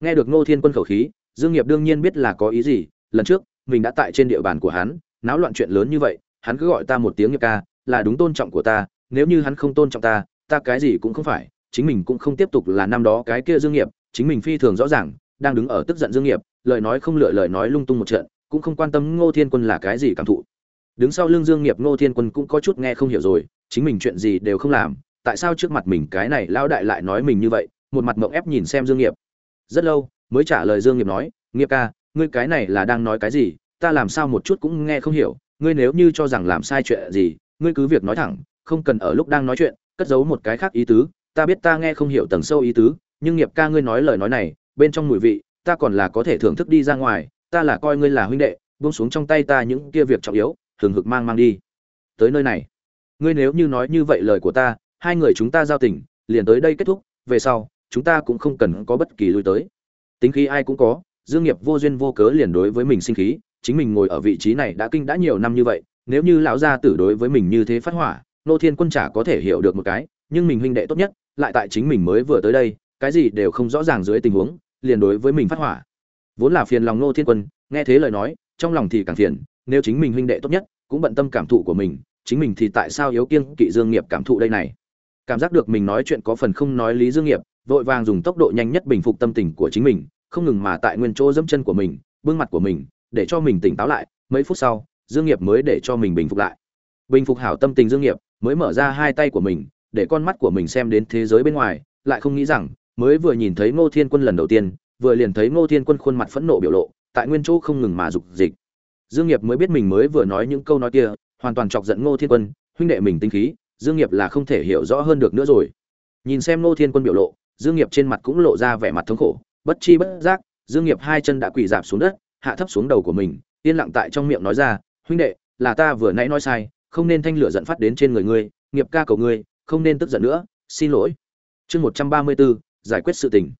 Nghe được ngô thiên quân khẩu khí dương nghiệp đương nhiên biết là có ý gì lần trước mình đã tại trên địa bàn của hắn, náo loạn chuyện lớn như vậy, hắn cứ gọi ta một tiếng nghiệp ca, là đúng tôn trọng của ta, nếu như hắn không tôn trọng ta ta cái gì cũng không phải, chính mình cũng không tiếp tục là năm đó cái kia dương nghiệp, chính mình phi thường rõ ràng, đang đứng ở tức giận dương nghiệp, lời nói không lựa lời nói lung tung một trận, cũng không quan tâm ngô thiên quân là cái gì cảm thụ. Đứng sau lưng dương nghiệp, ngô thiên quân cũng có chút nghe không hiểu rồi, chính mình chuyện gì đều không làm, tại sao trước mặt mình cái này lão đại lại nói mình như vậy, một mặt mộng ép nhìn xem dương nghiệp. Rất lâu, mới trả lời dương nghiệp nói, nghiệp ca ngươi cái này là đang nói cái gì, ta làm sao một chút cũng nghe không hiểu, ngươi nếu như cho rằng làm sai chuyện gì, ngươi cứ việc nói thẳng, không cần ở lúc đang nói chuyện, cất giấu một cái khác ý tứ, ta biết ta nghe không hiểu tầng sâu ý tứ, nhưng nghiệp ca ngươi nói lời nói này, bên trong mùi vị, ta còn là có thể thưởng thức đi ra ngoài, ta là coi ngươi là huynh đệ, buông xuống trong tay ta những kia việc trọng yếu thường hực mang mang đi. Tới nơi này, ngươi nếu như nói như vậy lời của ta, hai người chúng ta giao tình, liền tới đây kết thúc, về sau, chúng ta cũng không cần có bất kỳ lui tới. Tính khí ai cũng có dương nghiệp vô duyên vô cớ liền đối với mình sinh khí, chính mình ngồi ở vị trí này đã kinh đã nhiều năm như vậy, nếu như lão gia tử đối với mình như thế phát hỏa, nô thiên quân chả có thể hiểu được một cái, nhưng mình huynh đệ tốt nhất, lại tại chính mình mới vừa tới đây, cái gì đều không rõ ràng dưới tình huống, liền đối với mình phát hỏa. Vốn là phiền lòng nô thiên quân, nghe thế lời nói, trong lòng thì càng phiền, nếu chính mình huynh đệ tốt nhất, cũng bận tâm cảm thụ của mình, chính mình thì tại sao yếu kiêng kỵ dương nghiệp cảm thụ đây này? Cảm giác được mình nói chuyện có phần không nói lý dương nghiệp, vội vàng dùng tốc độ nhanh nhất bình phục tâm tình của chính mình không ngừng mà tại nguyên chỗ dẫm chân của mình, bưng mặt của mình, để cho mình tỉnh táo lại, mấy phút sau, dương nghiệp mới để cho mình bình phục lại. Bình phục hảo tâm tình dương nghiệp, mới mở ra hai tay của mình, để con mắt của mình xem đến thế giới bên ngoài, lại không nghĩ rằng, mới vừa nhìn thấy ngô thiên quân lần đầu tiên, vừa liền thấy ngô thiên quân khuôn mặt phẫn nộ biểu lộ, tại nguyên chỗ không ngừng mà dục dịch. Dương nghiệp mới biết mình mới vừa nói những câu nói kia, hoàn toàn chọc giận ngô thiên quân, huynh đệ mình tinh khí, dương nghiệp là không thể hiểu rõ hơn được nữa rồi. Nhìn xem ngô thiên quân biểu lộ, dương nghiệp trên mặt cũng lộ ra vẻ mặt thống khổ bất chi bất giác dương nghiệp hai chân đã quỳ dạp xuống đất hạ thấp xuống đầu của mình yên lặng tại trong miệng nói ra huynh đệ là ta vừa nãy nói sai không nên thanh lửa giận phát đến trên người ngươi nghiệp ca cầu ngươi không nên tức giận nữa xin lỗi. Chương một trăm ba mươi 134, giải quyết sự tình.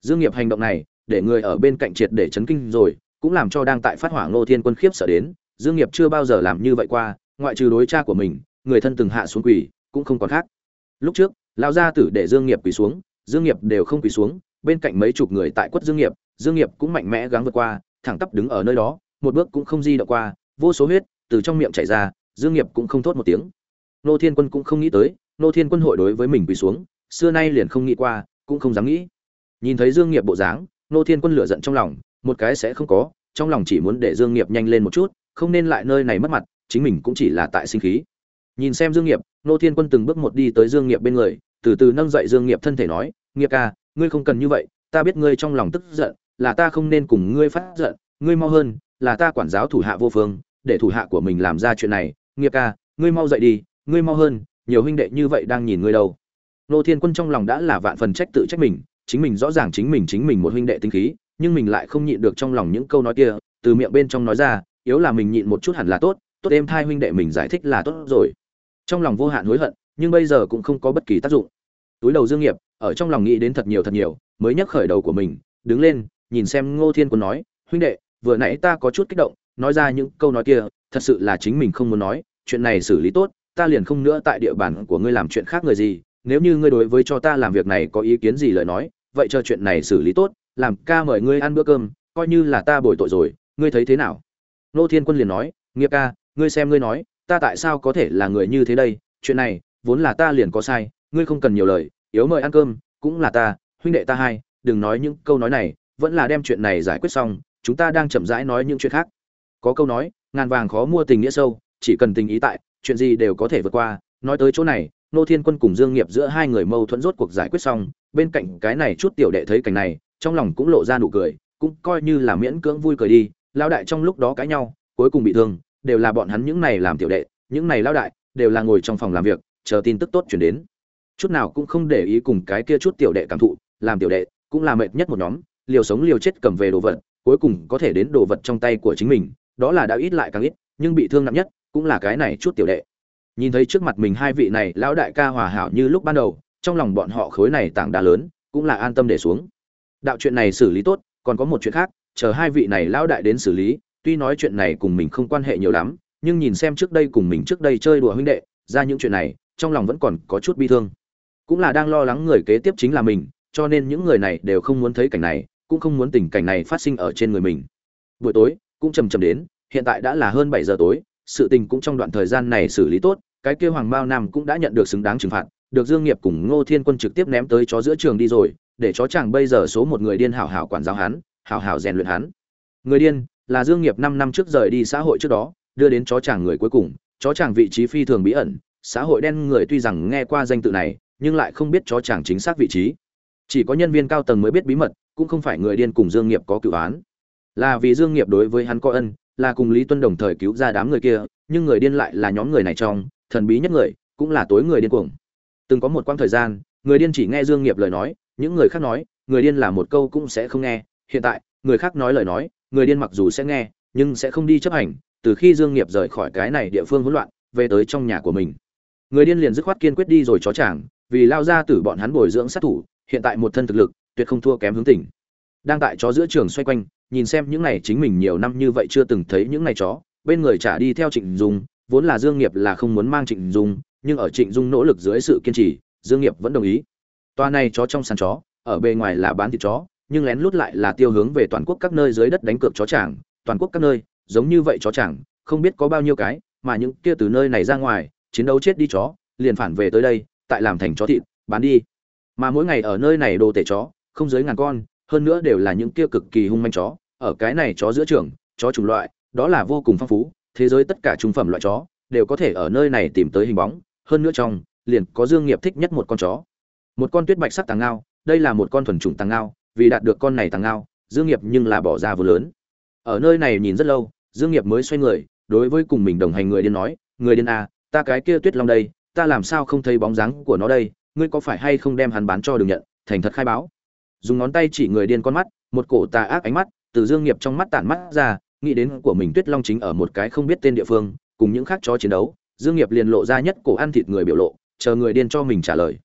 Dương nghiệp hành động này để người ở bên cạnh triệt để chấn kinh rồi cũng làm cho đang tại phát hỏa ngô thiên quân khiếp sợ đến dương nghiệp chưa bao giờ làm như vậy qua ngoại trừ đối cha của mình người thân từng hạ xuống quỳ cũng không còn khác. Lúc trước lão gia tử để dương nghiệp quỳ xuống dương nghiệp đều không quỳ xuống bên cạnh mấy chục người tại quất dương nghiệp dương nghiệp cũng mạnh mẽ gắng vượt qua, thẳng tắp đứng ở nơi đó, một bước cũng không di động qua, vô số huyết từ trong miệng chảy ra, dương nghiệp cũng không thốt một tiếng. Nô thiên quân cũng không nghĩ tới, nô thiên quân hội đối với mình quỳ xuống, xưa nay liền không nghĩ qua, cũng không dám nghĩ. Nhìn thấy dương nghiệp bộ dáng, nô thiên quân lửa giận trong lòng, một cái sẽ không có, trong lòng chỉ muốn để dương nghiệp nhanh lên một chút, không nên lại nơi này mất mặt, chính mình cũng chỉ là tại sinh khí. Nhìn xem dương nghiệp, nô thiên quân từng bước một đi tới dương nghiệp bên người, từ từ nâng dậy dương nghiệp thân thể nói, nghiệp ca ngươi không cần như vậy, ta biết ngươi trong lòng tức giận, là ta không nên cùng ngươi phát giận, ngươi mau hơn, là ta quản giáo thủ hạ vô phương, để thủ hạ của mình làm ra chuyện này. Nghiệp ca, ngươi mau dậy đi, ngươi mau hơn, nhiều huynh đệ như vậy đang nhìn ngươi đâu. Nô thiên quân trong lòng đã là vạn phần trách tự trách mình, chính mình rõ ràng chính mình chính mình một huynh đệ tinh khí, nhưng mình lại không nhịn được trong lòng những câu nói kia, từ miệng bên trong nói ra, yếu là mình nhịn một chút hẳn là tốt tốt em thai huynh đệ mình giải thích là tốt rồi. Trong lòng vô hạn hối hận, nhưng bây giờ cũng không có bất kỳ tác dụng. Túi đầu dương nghiệp ở trong lòng nghĩ đến thật nhiều thật nhiều, mới nhắc khởi đầu của mình, đứng lên, nhìn xem ngô thiên quân nói, huynh đệ, vừa nãy ta có chút kích động, nói ra những câu nói kia, thật sự là chính mình không muốn nói, chuyện này xử lý tốt, ta liền không nữa tại địa bàn của ngươi làm chuyện khác người gì, nếu như ngươi đối với cho ta làm việc này có ý kiến gì lời nói, vậy cho chuyện này xử lý tốt, làm ca mời ngươi ăn bữa cơm, coi như là ta bồi tội rồi, ngươi thấy thế nào? Nô thiên quân liền nói, nghiệp ca, ngươi xem ngươi nói, ta tại sao có thể là người như thế đây, chuyện này, vốn là ta liền có sai, ngươi không cần nhiều lời yếu mời ăn cơm, cũng là ta, huynh đệ ta hai, đừng nói những câu nói này, vẫn là đem chuyện này giải quyết xong, chúng ta đang chậm rãi nói những chuyện khác. Có câu nói, ngàn vàng khó mua tình nghĩa sâu, chỉ cần tình ý tại, chuyện gì đều có thể vượt qua. Nói tới chỗ này, nô thiên quân cùng dương nghiệp giữa hai người mâu thuẫn rốt cuộc giải quyết xong, bên cạnh cái này chút tiểu đệ thấy cảnh này, trong lòng cũng lộ ra nụ cười, cũng coi như là miễn cưỡng vui cười đi. Lao đại trong lúc đó cãi nhau, cuối cùng bị thương, đều là bọn hắn những này làm tiểu đệ, những này lao đại, đều là ngồi trong phòng làm việc, chờ tin tức tốt chuyển đến chút nào cũng không để ý cùng cái kia chút tiểu đệ cảm thụ, làm tiểu đệ cũng là mệt nhất một nhóm, liều sống liều chết cầm về đồ vật, cuối cùng có thể đến đồ vật trong tay của chính mình, đó là đã ít lại càng ít, nhưng bị thương nặng nhất cũng là cái này chút tiểu đệ. Nhìn thấy trước mặt mình hai vị này, lão đại ca hòa hảo như lúc ban đầu, trong lòng bọn họ khối này tảng đá lớn cũng là an tâm để xuống. Đạo chuyện này xử lý tốt, còn có một chuyện khác, chờ hai vị này lão đại đến xử lý, tuy nói chuyện này cùng mình không quan hệ nhiều lắm, nhưng nhìn xem trước đây cùng mình trước đây chơi đùa huynh đệ, ra những chuyện này, trong lòng vẫn còn có chút bi thương cũng là đang lo lắng người kế tiếp chính là mình, cho nên những người này đều không muốn thấy cảnh này, cũng không muốn tình cảnh này phát sinh ở trên người mình. Buổi tối, cũng chầm chầm đến, hiện tại đã là hơn bảy giờ tối, sự tình cũng trong đoạn thời gian này xử lý tốt, cái kia hoàng mao nam cũng đã nhận được xứng đáng trừng phạt, được dương nghiệp cùng ngô thiên quân trực tiếp ném tới chó giữa trường đi rồi, để chó chàng bây giờ số một người điên hảo hảo quản giáo hắn, hảo hảo rèn luyện hắn. Người điên, là dương nghiệp 5 năm trước rời đi xã hội trước đó, đưa đến chó chàng người cuối cùng, chó chàng vị trí phi thường bí ẩn, xã hội đen người tuy rằng nghe qua danh tự này nhưng lại không biết chó chàng chính xác vị trí. Chỉ có nhân viên cao tầng mới biết bí mật, cũng không phải người điên cùng dương nghiệp có cựu án. Là vì dương nghiệp đối với hắn có ân, là cùng lý tuân đồng thời cứu ra đám người kia, nhưng người điên lại là nhóm người này trong, thần bí nhất người, cũng là tối người điên cuồng. Từng có một quãng thời gian, người điên chỉ nghe dương nghiệp lời nói, những người khác nói, người điên là một câu cũng sẽ không nghe. Hiện tại, người khác nói lời nói, người điên mặc dù sẽ nghe, nhưng sẽ không đi chấp hành, từ khi dương nghiệp rời khỏi cái này địa phương hỗn loạn, về tới trong nhà của mình. Người điên liền dứt khoát kiên quyết đi rồi chó chàng vì lao ra tử bọn hắn bồi dưỡng sát thủ, hiện tại một thân thực lực, tuyệt không thua kém hướng tỉnh. Đang tại chó giữa trường xoay quanh, nhìn xem những này chính mình nhiều năm như vậy chưa từng thấy những này chó, bên người trả đi theo trịnh dung, vốn là dương nghiệp là không muốn mang trịnh dung, nhưng ở trịnh dung nỗ lực dưới sự kiên trì, dương nghiệp vẫn đồng ý. Toa này chó trong sàn chó, ở bề ngoài là bán thịt chó, nhưng lén lút lại là tiêu hướng về toàn quốc các nơi dưới đất đánh cược chó chẳng toàn quốc các nơi, giống như vậy chó chẳng không biết có bao nhiêu cái, mà những kia từ nơi này ra ngoài, chiến đấu chết đi chó, liền phản về tới đây tại làm thành chó thịt, bán đi. Mà mỗi ngày ở nơi này đồ tể chó, không dưới ngàn con, hơn nữa đều là những kia cực kỳ hung manh chó. Ở cái này chó giữa trường, chó chủng loại, đó là vô cùng phong phú, thế giới tất cả trung phẩm loại chó, đều có thể ở nơi này tìm tới hình bóng. Hơn nữa trong, liền có dương nghiệp thích nhất một con chó. Một con tuyết bạch sắc tàng ngao, đây là một con thuần chủng tàng ngao, vì đạt được con này tàng ngao, dương nghiệp nhưng là bỏ ra vô lớn. Ở nơi này nhìn rất lâu, dương nghiệp mới xoay người, đối với cùng mình đồng hành người điên nói, người điên à ta cái kia tuyết long đây ta làm sao không thấy bóng dáng của nó đây, ngươi có phải hay không đem hắn bán cho đường nhận, thành thật khai báo. Dùng ngón tay chỉ người điên con mắt, một cổ tà ác ánh mắt, từ dương nghiệp trong mắt tản mắt ra, nghĩ đến của mình tuyết long chính ở một cái không biết tên địa phương, cùng những khác chó chiến đấu, dương nghiệp liền lộ ra nhất cổ ăn thịt người biểu lộ, chờ người điên cho mình trả lời.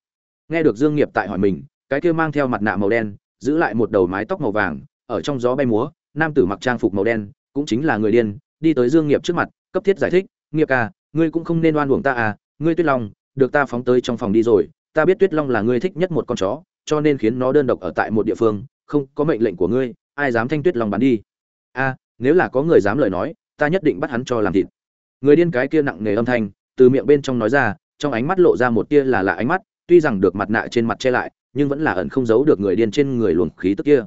Nghe được dương nghiệp tại hỏi mình, cái kia mang theo mặt nạ màu đen, giữ lại một đầu mái tóc màu vàng, ở trong gió bay múa, nam tử mặc trang phục màu đen, cũng chính là người điên, đi tới dương nghiệp trước mặt, cấp thiết giải thích, nghiệp ca ngươi cũng không nên oan uổng ta à ngươi tuyết long, được ta phóng tới trong phòng đi rồi, ta biết tuyết long là ngươi thích nhất một con chó, cho nên khiến nó đơn độc ở tại một địa phương, không có mệnh lệnh của ngươi, ai dám thanh tuyết long bắn đi? A, nếu là có người dám lời nói, ta nhất định bắt hắn cho làm thịt. Người điên cái kia nặng nề âm thanh, từ miệng bên trong nói ra, trong ánh mắt lộ ra một tia là lạ ánh mắt, tuy rằng được mặt nạ trên mặt che lại, nhưng vẫn là ẩn không giấu được người điên trên người luồng khí tức kia.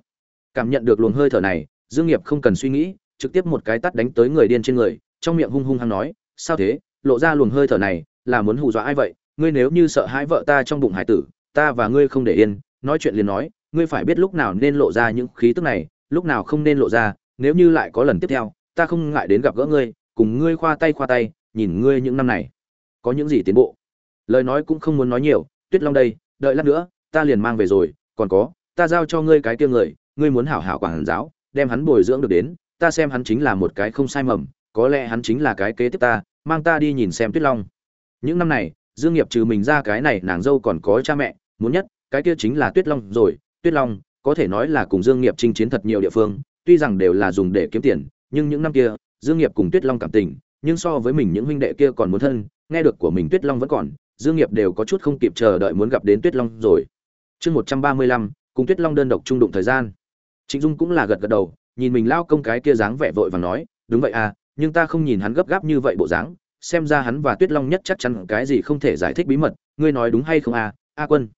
Cảm nhận được luồng hơi thở này, dương nghiệp không cần suy nghĩ, trực tiếp một cái tát đánh tới người điên trên người, trong miệng hung hung hăng nói, sao thế? Lộ ra luồng hơi thở này là muốn hù dọa ai vậy? Ngươi nếu như sợ hãi vợ ta trong bụng hải tử, ta và ngươi không để yên. Nói chuyện liền nói, ngươi phải biết lúc nào nên lộ ra những khí tức này, lúc nào không nên lộ ra, nếu như lại có lần tiếp theo, ta không ngại đến gặp gỡ ngươi, cùng ngươi khoa tay khoa tay, nhìn ngươi những năm này. Có những gì tiến bộ? Lời nói cũng không muốn nói nhiều, tuyết long đây, đợi lát nữa, ta liền mang về rồi, còn có, ta giao cho ngươi cái kia người, ngươi muốn hảo hảo quản giáo, đem hắn bồi dưỡng được đến, ta xem hắn chính là một cái không sai mầm, có lẽ hắn chính là cái kế tiếp ta, mang ta đi nhìn xem tuyết long những năm này, dương nghiệp trừ mình ra cái này nàng dâu còn có cha mẹ, muốn nhất, cái kia chính là tuyết long rồi. Tuyết long, có thể nói là cùng dương nghiệp chinh chiến thật nhiều địa phương, tuy rằng đều là dùng để kiếm tiền, nhưng những năm kia, dương nghiệp cùng tuyết long cảm tình, nhưng so với mình những huynh đệ kia còn muốn thân, nghe được của mình tuyết long vẫn còn, dương nghiệp đều có chút không kịp chờ đợi muốn gặp đến tuyết long rồi. Chương một trăm ba mươi lăm, cùng tuyết long đơn độc trung đụng thời gian. Trịnh dung cũng là gật gật đầu, nhìn mình lao công cái kia dáng vẻ vội vàng nói, đúng vậy à nhưng ta không nhìn hắn gấp gáp như vậy bộ dáng xem ra hắn và tuyết long nhất chắc chắn cái gì không thể giải thích bí mật, ngươi nói đúng hay không à a quân.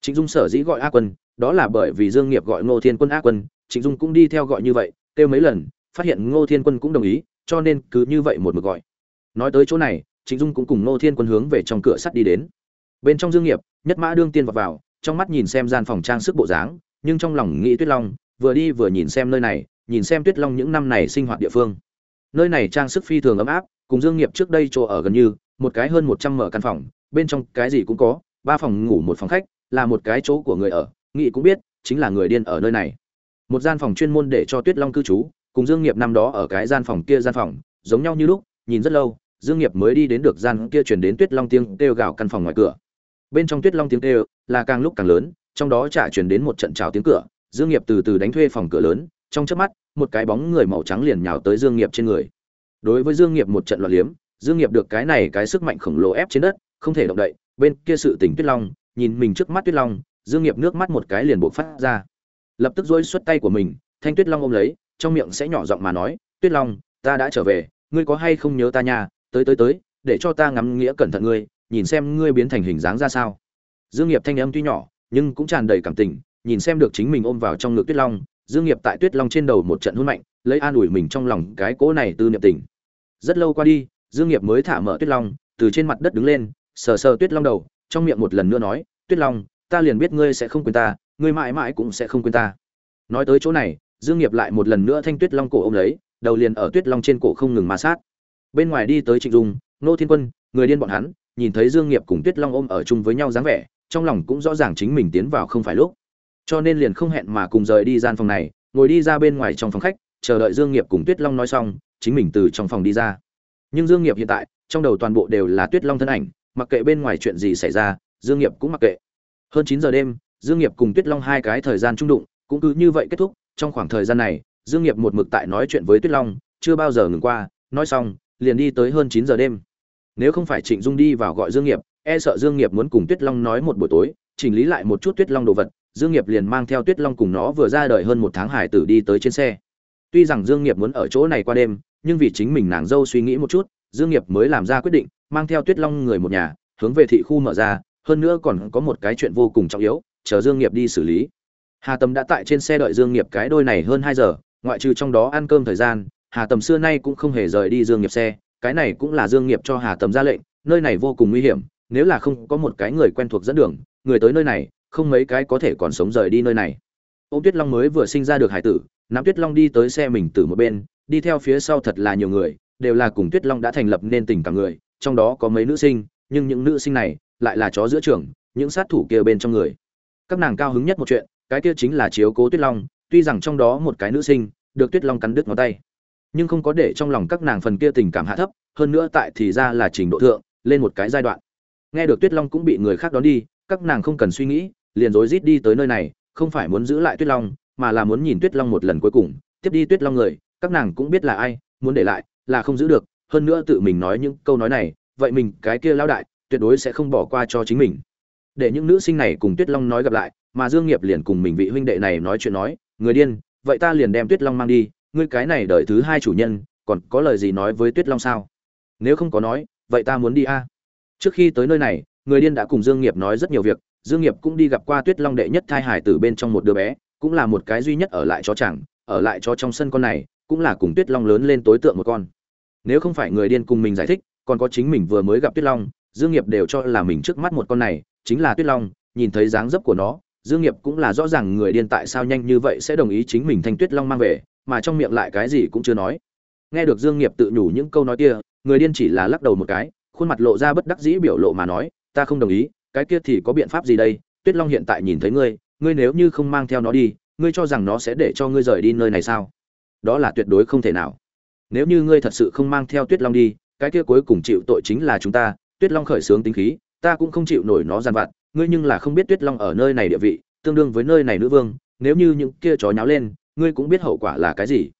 Trịnh dung sở dĩ gọi a quân, đó là bởi vì dương nghiệp gọi ngô thiên quân a quân, trịnh dung cũng đi theo gọi như vậy, kêu mấy lần, phát hiện ngô thiên quân cũng đồng ý, cho nên cứ như vậy một mực gọi. Nói tới chỗ này, trịnh dung cũng cùng ngô thiên quân hướng về trong cửa sắt đi đến. Bên trong dương nghiệp, nhất mã đương tiên vào vào, trong mắt nhìn xem gian phòng trang sức bộ dáng, nhưng trong lòng nghĩ tuyết long, vừa đi vừa nhìn xem nơi này, nhìn xem tuyết long những năm này sinh hoạt địa phương. Nơi này trang sức phi thường ấm áp cùng dương nghiệp trước đây chỗ ở gần như, một cái hơn một trăm mở căn phòng, bên trong cái gì cũng có, ba phòng ngủ một phòng khách, là một cái chỗ của người ở, nghị cũng biết, chính là người điên ở nơi này. Một gian phòng chuyên môn để cho tuyết long cư trú, cùng dương nghiệp năm đó ở cái gian phòng kia gian phòng, giống nhau như lúc, nhìn rất lâu, dương nghiệp mới đi đến được gian kia truyền đến tuyết long tiếng kêu gào căn phòng ngoài cửa. Bên trong tuyết long tiếng kêu là càng lúc càng lớn, trong đó trả truyền đến một trận trào tiếng cửa, dương nghiệp từ từ đánh thuê phòng cửa lớn, trong chớp mắt, một cái bóng người màu trắng liền nhào tới dương nghiệp trên người đối với dương nghiệp một trận loạn liếm, dương nghiệp được cái này cái sức mạnh khổng lồ ép trên đất, không thể động đậy, bên kia sự tỉnh tuyết long, nhìn mình trước mắt tuyết long, dương nghiệp nước mắt một cái liền buộc phát ra. Lập tức duỗi xuất tay của mình, thanh tuyết long ôm lấy, trong miệng sẽ nhỏ giọng mà nói, tuyết long, ta đã trở về, ngươi có hay không nhớ ta nha? Tới tới tới, để cho ta ngắm nghĩa cẩn thận ngươi, nhìn xem ngươi biến thành hình dáng ra sao. Dương nghiệp thanh âm tuy nhỏ, nhưng cũng tràn đầy cảm tình, nhìn xem được chính mình ôm vào trong ngực tuyết long dương nghiệp tại tuyết long trên đầu một trận hôn mạnh, lấy an ủi mình trong lòng cái cỗ này tư niệm tình. Rất lâu qua đi, dương nghiệp mới thả mở tuyết long, từ trên mặt đất đứng lên, sờ sờ tuyết long đầu, trong miệng một lần nữa nói, tuyết long, ta liền biết ngươi sẽ không quên ta, ngươi mãi mãi cũng sẽ không quên ta. Nói tới chỗ này, dương nghiệp lại một lần nữa thanh tuyết long cổ ôm lấy, đầu liền ở tuyết long trên cổ không ngừng ma sát. Bên ngoài đi tới trịnh dung, nô thiên quân, người điên bọn hắn, nhìn thấy dương nghiệp cùng tuyết long ôm ở chung với nhau dáng vẻ, trong lòng cũng rõ ràng chính mình tiến vào không phải lúc cho nên liền không hẹn mà cùng rời đi gian phòng này, ngồi đi ra bên ngoài trong phòng khách, chờ đợi dương nghiệp cùng tuyết long nói xong, chính mình từ trong phòng đi ra. Nhưng dương nghiệp hiện tại, trong đầu toàn bộ đều là tuyết long thân ảnh, mặc kệ bên ngoài chuyện gì xảy ra, dương nghiệp cũng mặc kệ. Hơn 9 giờ đêm, dương nghiệp cùng tuyết long hai cái thời gian trung đụng, cũng cứ như vậy kết thúc, trong khoảng thời gian này, dương nghiệp một mực tại nói chuyện với tuyết long, chưa bao giờ ngừng qua, nói xong, liền đi tới hơn 9 giờ đêm. Nếu không phải trịnh dung đi vào gọi dương nghiệp e sợ dương nghiệp muốn cùng tuyết long nói một buổi tối, chỉnh lý lại một chút tuyết long đồ vật dương nghiệp liền mang theo tuyết long cùng nó vừa ra đời hơn một tháng hải tử đi tới trên xe. Tuy rằng dương nghiệp muốn ở chỗ này qua đêm, nhưng vì chính mình nàng dâu suy nghĩ một chút, dương nghiệp mới làm ra quyết định, mang theo tuyết long người một nhà, hướng về thị khu mở ra, hơn nữa còn có một cái chuyện vô cùng trọng yếu, chờ dương nghiệp đi xử lý. Hà tâm đã tại trên xe đợi dương nghiệp cái đôi này hơn 2 giờ, ngoại trừ trong đó ăn cơm thời gian, hà Tâm xưa nay cũng không hề rời đi dương nghiệp xe, cái này cũng là dương nghiệp cho hà Tâm ra lệnh, nơi này vô cùng nguy hiểm, nếu là không có một cái người quen thuộc dẫn đường, người tới nơi này không mấy cái có thể còn sống rời đi nơi này. Ô tuyết long mới vừa sinh ra được hải tử, nắm tuyết long đi tới xe mình từ một bên, đi theo phía sau thật là nhiều người, đều là cùng tuyết long đã thành lập nên tình cảm người, trong đó có mấy nữ sinh, nhưng những nữ sinh này lại là chó giữa trường, những sát thủ kia bên trong người. Các nàng cao hứng nhất một chuyện, cái kia chính là chiếu cố tuyết long, tuy rằng trong đó một cái nữ sinh được tuyết long cắn đứt ngón tay, nhưng không có để trong lòng các nàng phần kia tình cảm hạ thấp, hơn nữa tại thì ra là trình độ thượng, lên một cái giai đoạn. Nghe được tuyết long cũng bị người khác đón đi, các nàng không cần suy nghĩ liền rối rít đi tới nơi này, không phải muốn giữ lại tuyết long, mà là muốn nhìn tuyết long một lần cuối cùng. Tiếp đi tuyết long người, các nàng cũng biết là ai, muốn để lại là không giữ được, hơn nữa tự mình nói những câu nói này, vậy mình, cái kia lão đại, tuyệt đối sẽ không bỏ qua cho chính mình. Để những nữ sinh này cùng tuyết long nói gặp lại, mà dương nghiệp liền cùng mình vị huynh đệ này nói chuyện nói, người điên, vậy ta liền đem tuyết long mang đi, ngươi cái này đợi thứ hai chủ nhân, còn có lời gì nói với tuyết long sao? Nếu không có nói, vậy ta muốn đi a. Trước khi tới nơi này, người điên đã cùng dương nghiệp nói rất nhiều việc dương nghiệp cũng đi gặp qua tuyết long đệ nhất thai hải tử bên trong một đứa bé, cũng là một cái duy nhất ở lại chó chẳng ở lại chó trong sân con này, cũng là cùng tuyết long lớn lên tối tượng một con. Nếu không phải người điên cùng mình giải thích, còn có chính mình vừa mới gặp tuyết long, dương nghiệp đều cho là mình trước mắt một con này, chính là tuyết long, nhìn thấy dáng dấp của nó, dương nghiệp cũng là rõ ràng người điên tại sao nhanh như vậy sẽ đồng ý chính mình thanh tuyết long mang về, mà trong miệng lại cái gì cũng chưa nói. Nghe được dương nghiệp tự nhủ những câu nói kia, người điên chỉ là lắc đầu một cái, khuôn mặt lộ ra bất đắc dĩ biểu lộ mà nói, ta không đồng ý cái kia thì có biện pháp gì đây? Tuyết long hiện tại nhìn thấy ngươi ngươi nếu như không mang theo nó đi, ngươi cho rằng nó sẽ để cho ngươi rời đi nơi này sao? Đó là tuyệt đối không thể nào. Nếu như ngươi thật sự không mang theo tuyết long đi, cái kia cuối cùng chịu tội chính là chúng ta. Tuyết long khởi sướng tính khí, ta cũng không chịu nổi nó gian vặt. Ngươi nhưng là không biết tuyết long ở nơi này địa vị, tương đương với nơi này nữ vương. Nếu như những kia chó nháo lên, ngươi cũng biết hậu quả là cái gì.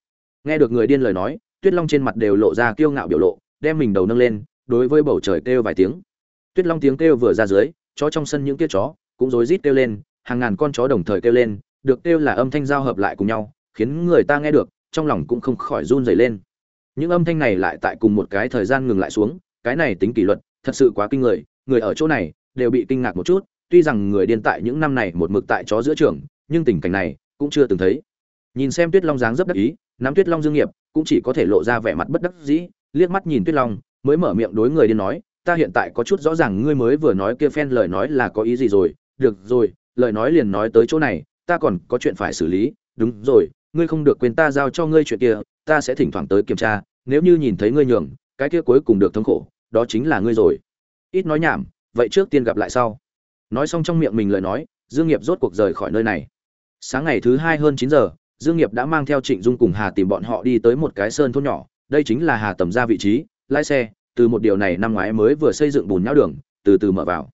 Nghe được người điên lời nói, tuyết long trên mặt đều lộ ra kiêu ngạo biểu lộ, đem mình đầu nâng lên, đối với bầu trời kêu vài tiếng. Tuyết long tiếng kêu vừa ra dưới chó trong sân những kia chó cũng rối rít kêu lên, hàng ngàn con chó đồng thời kêu lên, được kêu là âm thanh giao hợp lại cùng nhau, khiến người ta nghe được, trong lòng cũng không khỏi run rẩy lên. Những âm thanh này lại tại cùng một cái thời gian ngừng lại xuống, cái này tính kỷ luật, thật sự quá kinh người người ở chỗ này đều bị kinh ngạc một chút, tuy rằng người điên tại những năm này một mực tại chó giữa trường, nhưng tình cảnh này cũng chưa từng thấy. Nhìn xem tuyết long dáng rất đắc ý, nắm tuyết long dương nghiệp cũng chỉ có thể lộ ra vẻ mặt bất đắc dĩ, liếc mắt nhìn tuyết long, mới mở miệng đối người điên nói ta hiện tại có chút rõ ràng ngươi mới vừa nói kia phen lời nói là có ý gì rồi. Được rồi, lời nói liền nói tới chỗ này, ta còn có chuyện phải xử lý. Đúng rồi, ngươi không được quên ta giao cho ngươi chuyện kia, ta sẽ thỉnh thoảng tới kiểm tra. Nếu như nhìn thấy ngươi nhường, cái kia cuối cùng được thống khổ, đó chính là ngươi rồi. Ít nói nhảm, vậy trước tiên gặp lại sau. Nói xong trong miệng mình lời nói, dương nghiệp rốt cuộc rời khỏi nơi này. Sáng ngày thứ hai hơn chín giờ, dương nghiệp đã mang theo trịnh dung cùng hà tìm bọn họ đi tới một cái sơn thôn nhỏ. Đây chính là hà tầm ra vị trí, lái xe từ một điều này năm ngoái mới vừa xây dựng bùn nhão đường từ từ mở vào.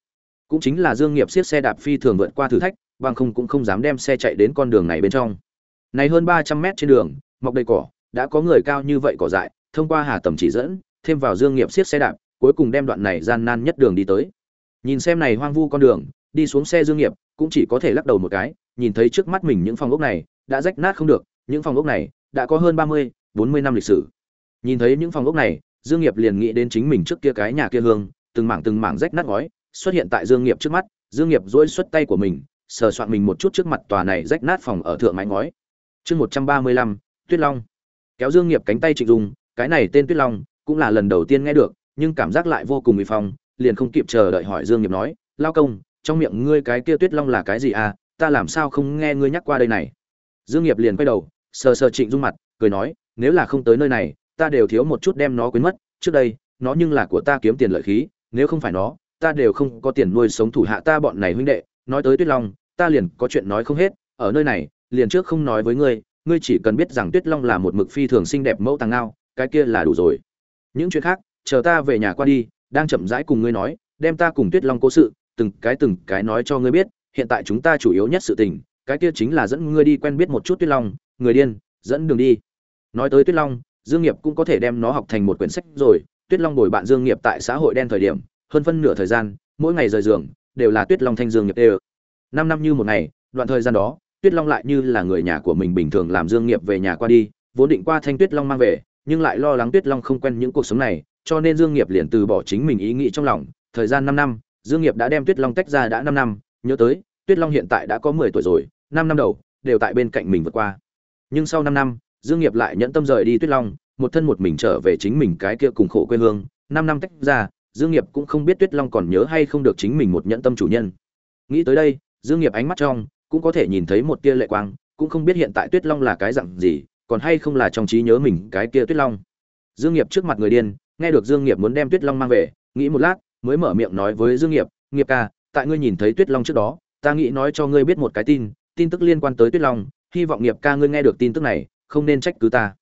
Cũng chính là dương nghiệp siết xe đạp phi thường vượt qua thử thách bằng không cũng không dám đem xe chạy đến con đường này bên trong. Này hơn 300 mét trên đường mọc đầy cỏ đã có người cao như vậy cỏ dại thông qua hà tầm chỉ dẫn thêm vào dương nghiệp siết xe đạp cuối cùng đem đoạn này gian nan nhất đường đi tới. Nhìn xem này hoang vu con đường đi xuống xe dương nghiệp cũng chỉ có thể lắc đầu một cái nhìn thấy trước mắt mình những phòng ốc này đã rách nát không được những phòng ốc này đã có hơn 30, 40 năm lịch sử. Nhìn thấy những phòng ốc này dương nghiệp liền nghĩ đến chính mình trước kia cái nhà kia hương từng mảng từng mảng rách nát gói, xuất hiện tại dương nghiệp trước mắt dương nghiệp duỗi xuất tay của mình sờ soạn mình một chút trước mặt tòa này rách nát phòng ở thượng mái ngói. Chương 135, tuyết long. Kéo dương nghiệp cánh tay trịnh dung cái này tên tuyết long cũng là lần đầu tiên nghe được nhưng cảm giác lại vô cùng uy phong liền không kịp chờ đợi hỏi dương nghiệp nói lao công trong miệng ngươi cái kia tuyết long là cái gì à? Ta làm sao không nghe ngươi nhắc qua đây này? Dương nghiệp liền quay đầu sờ sờ trịnh dung mặt cười nói nếu là không tới nơi này ta đều thiếu một chút đem nó quên mất, trước đây, nó nhưng là của ta kiếm tiền lợi khí, nếu không phải nó, ta đều không có tiền nuôi sống thủ hạ ta bọn này huynh đệ. Nói tới tuyết long, ta liền có chuyện nói không hết. Ở nơi này, liền trước không nói với ngươi ngươi chỉ cần biết rằng tuyết long là một mực phi thường xinh đẹp mẫu tàng ngao, cái kia là đủ rồi. Những chuyện khác, chờ ta về nhà qua đi, đang chậm rãi cùng ngươi nói, đem ta cùng tuyết long cố sự, từng cái từng cái nói cho ngươi biết. Hiện tại chúng ta chủ yếu nhất sự tình, cái kia chính là dẫn ngươi đi quen biết một chút tuyết long. Người điên, dẫn đường đi. Nói tới tuyết long dương nghiệp cũng có thể đem nó học thành một quyển sách rồi. Tuyết long bồi bạn dương nghiệp tại xã hội đen thời điểm, hơn phân nửa thời gian, mỗi ngày rời giường, đều là tuyết long thanh dương nghiệp đều năm năm như một ngày, đoạn thời gian đó, tuyết long lại như là người nhà của mình bình thường làm dương nghiệp về nhà qua đi, vốn định qua thanh tuyết long mang về, nhưng lại lo lắng tuyết long không quen những cuộc sống này, cho nên dương nghiệp liền từ bỏ chính mình ý nghĩ trong lòng. Thời gian 5 năm, dương nghiệp đã đem tuyết long tách ra đã 5 năm. Nhớ tới, tuyết long hiện tại đã có 10 tuổi rồi 5 năm đầu, đều tại bên cạnh mình vượt qua. Nhưng sau 5 năm dương nghiệp lại nhẫn tâm rời đi tuyết long, một thân một mình trở về chính mình cái kia cùng khổ quê hương. Năm năm tách ra, dương nghiệp cũng không biết tuyết long còn nhớ hay không được chính mình một nhẫn tâm chủ nhân. Nghĩ tới đây, dương nghiệp ánh mắt trong cũng có thể nhìn thấy một tia lệ quang, cũng không biết hiện tại tuyết long là cái dạng gì, còn hay không là trong trí nhớ mình cái kia tuyết long. Dương nghiệp trước mặt người điên, nghe được dương nghiệp muốn đem tuyết long mang về, nghĩ một lát, mới mở miệng nói với dương nghiệp nghiệp ca, tại ngươi nhìn thấy tuyết long trước đó, ta nghĩ nói cho ngươi biết một cái tin tin tức liên quan tới tuyết long, hy vọng nghiệp ca ngươi nghe được tin tức này không nên trách cứ ta.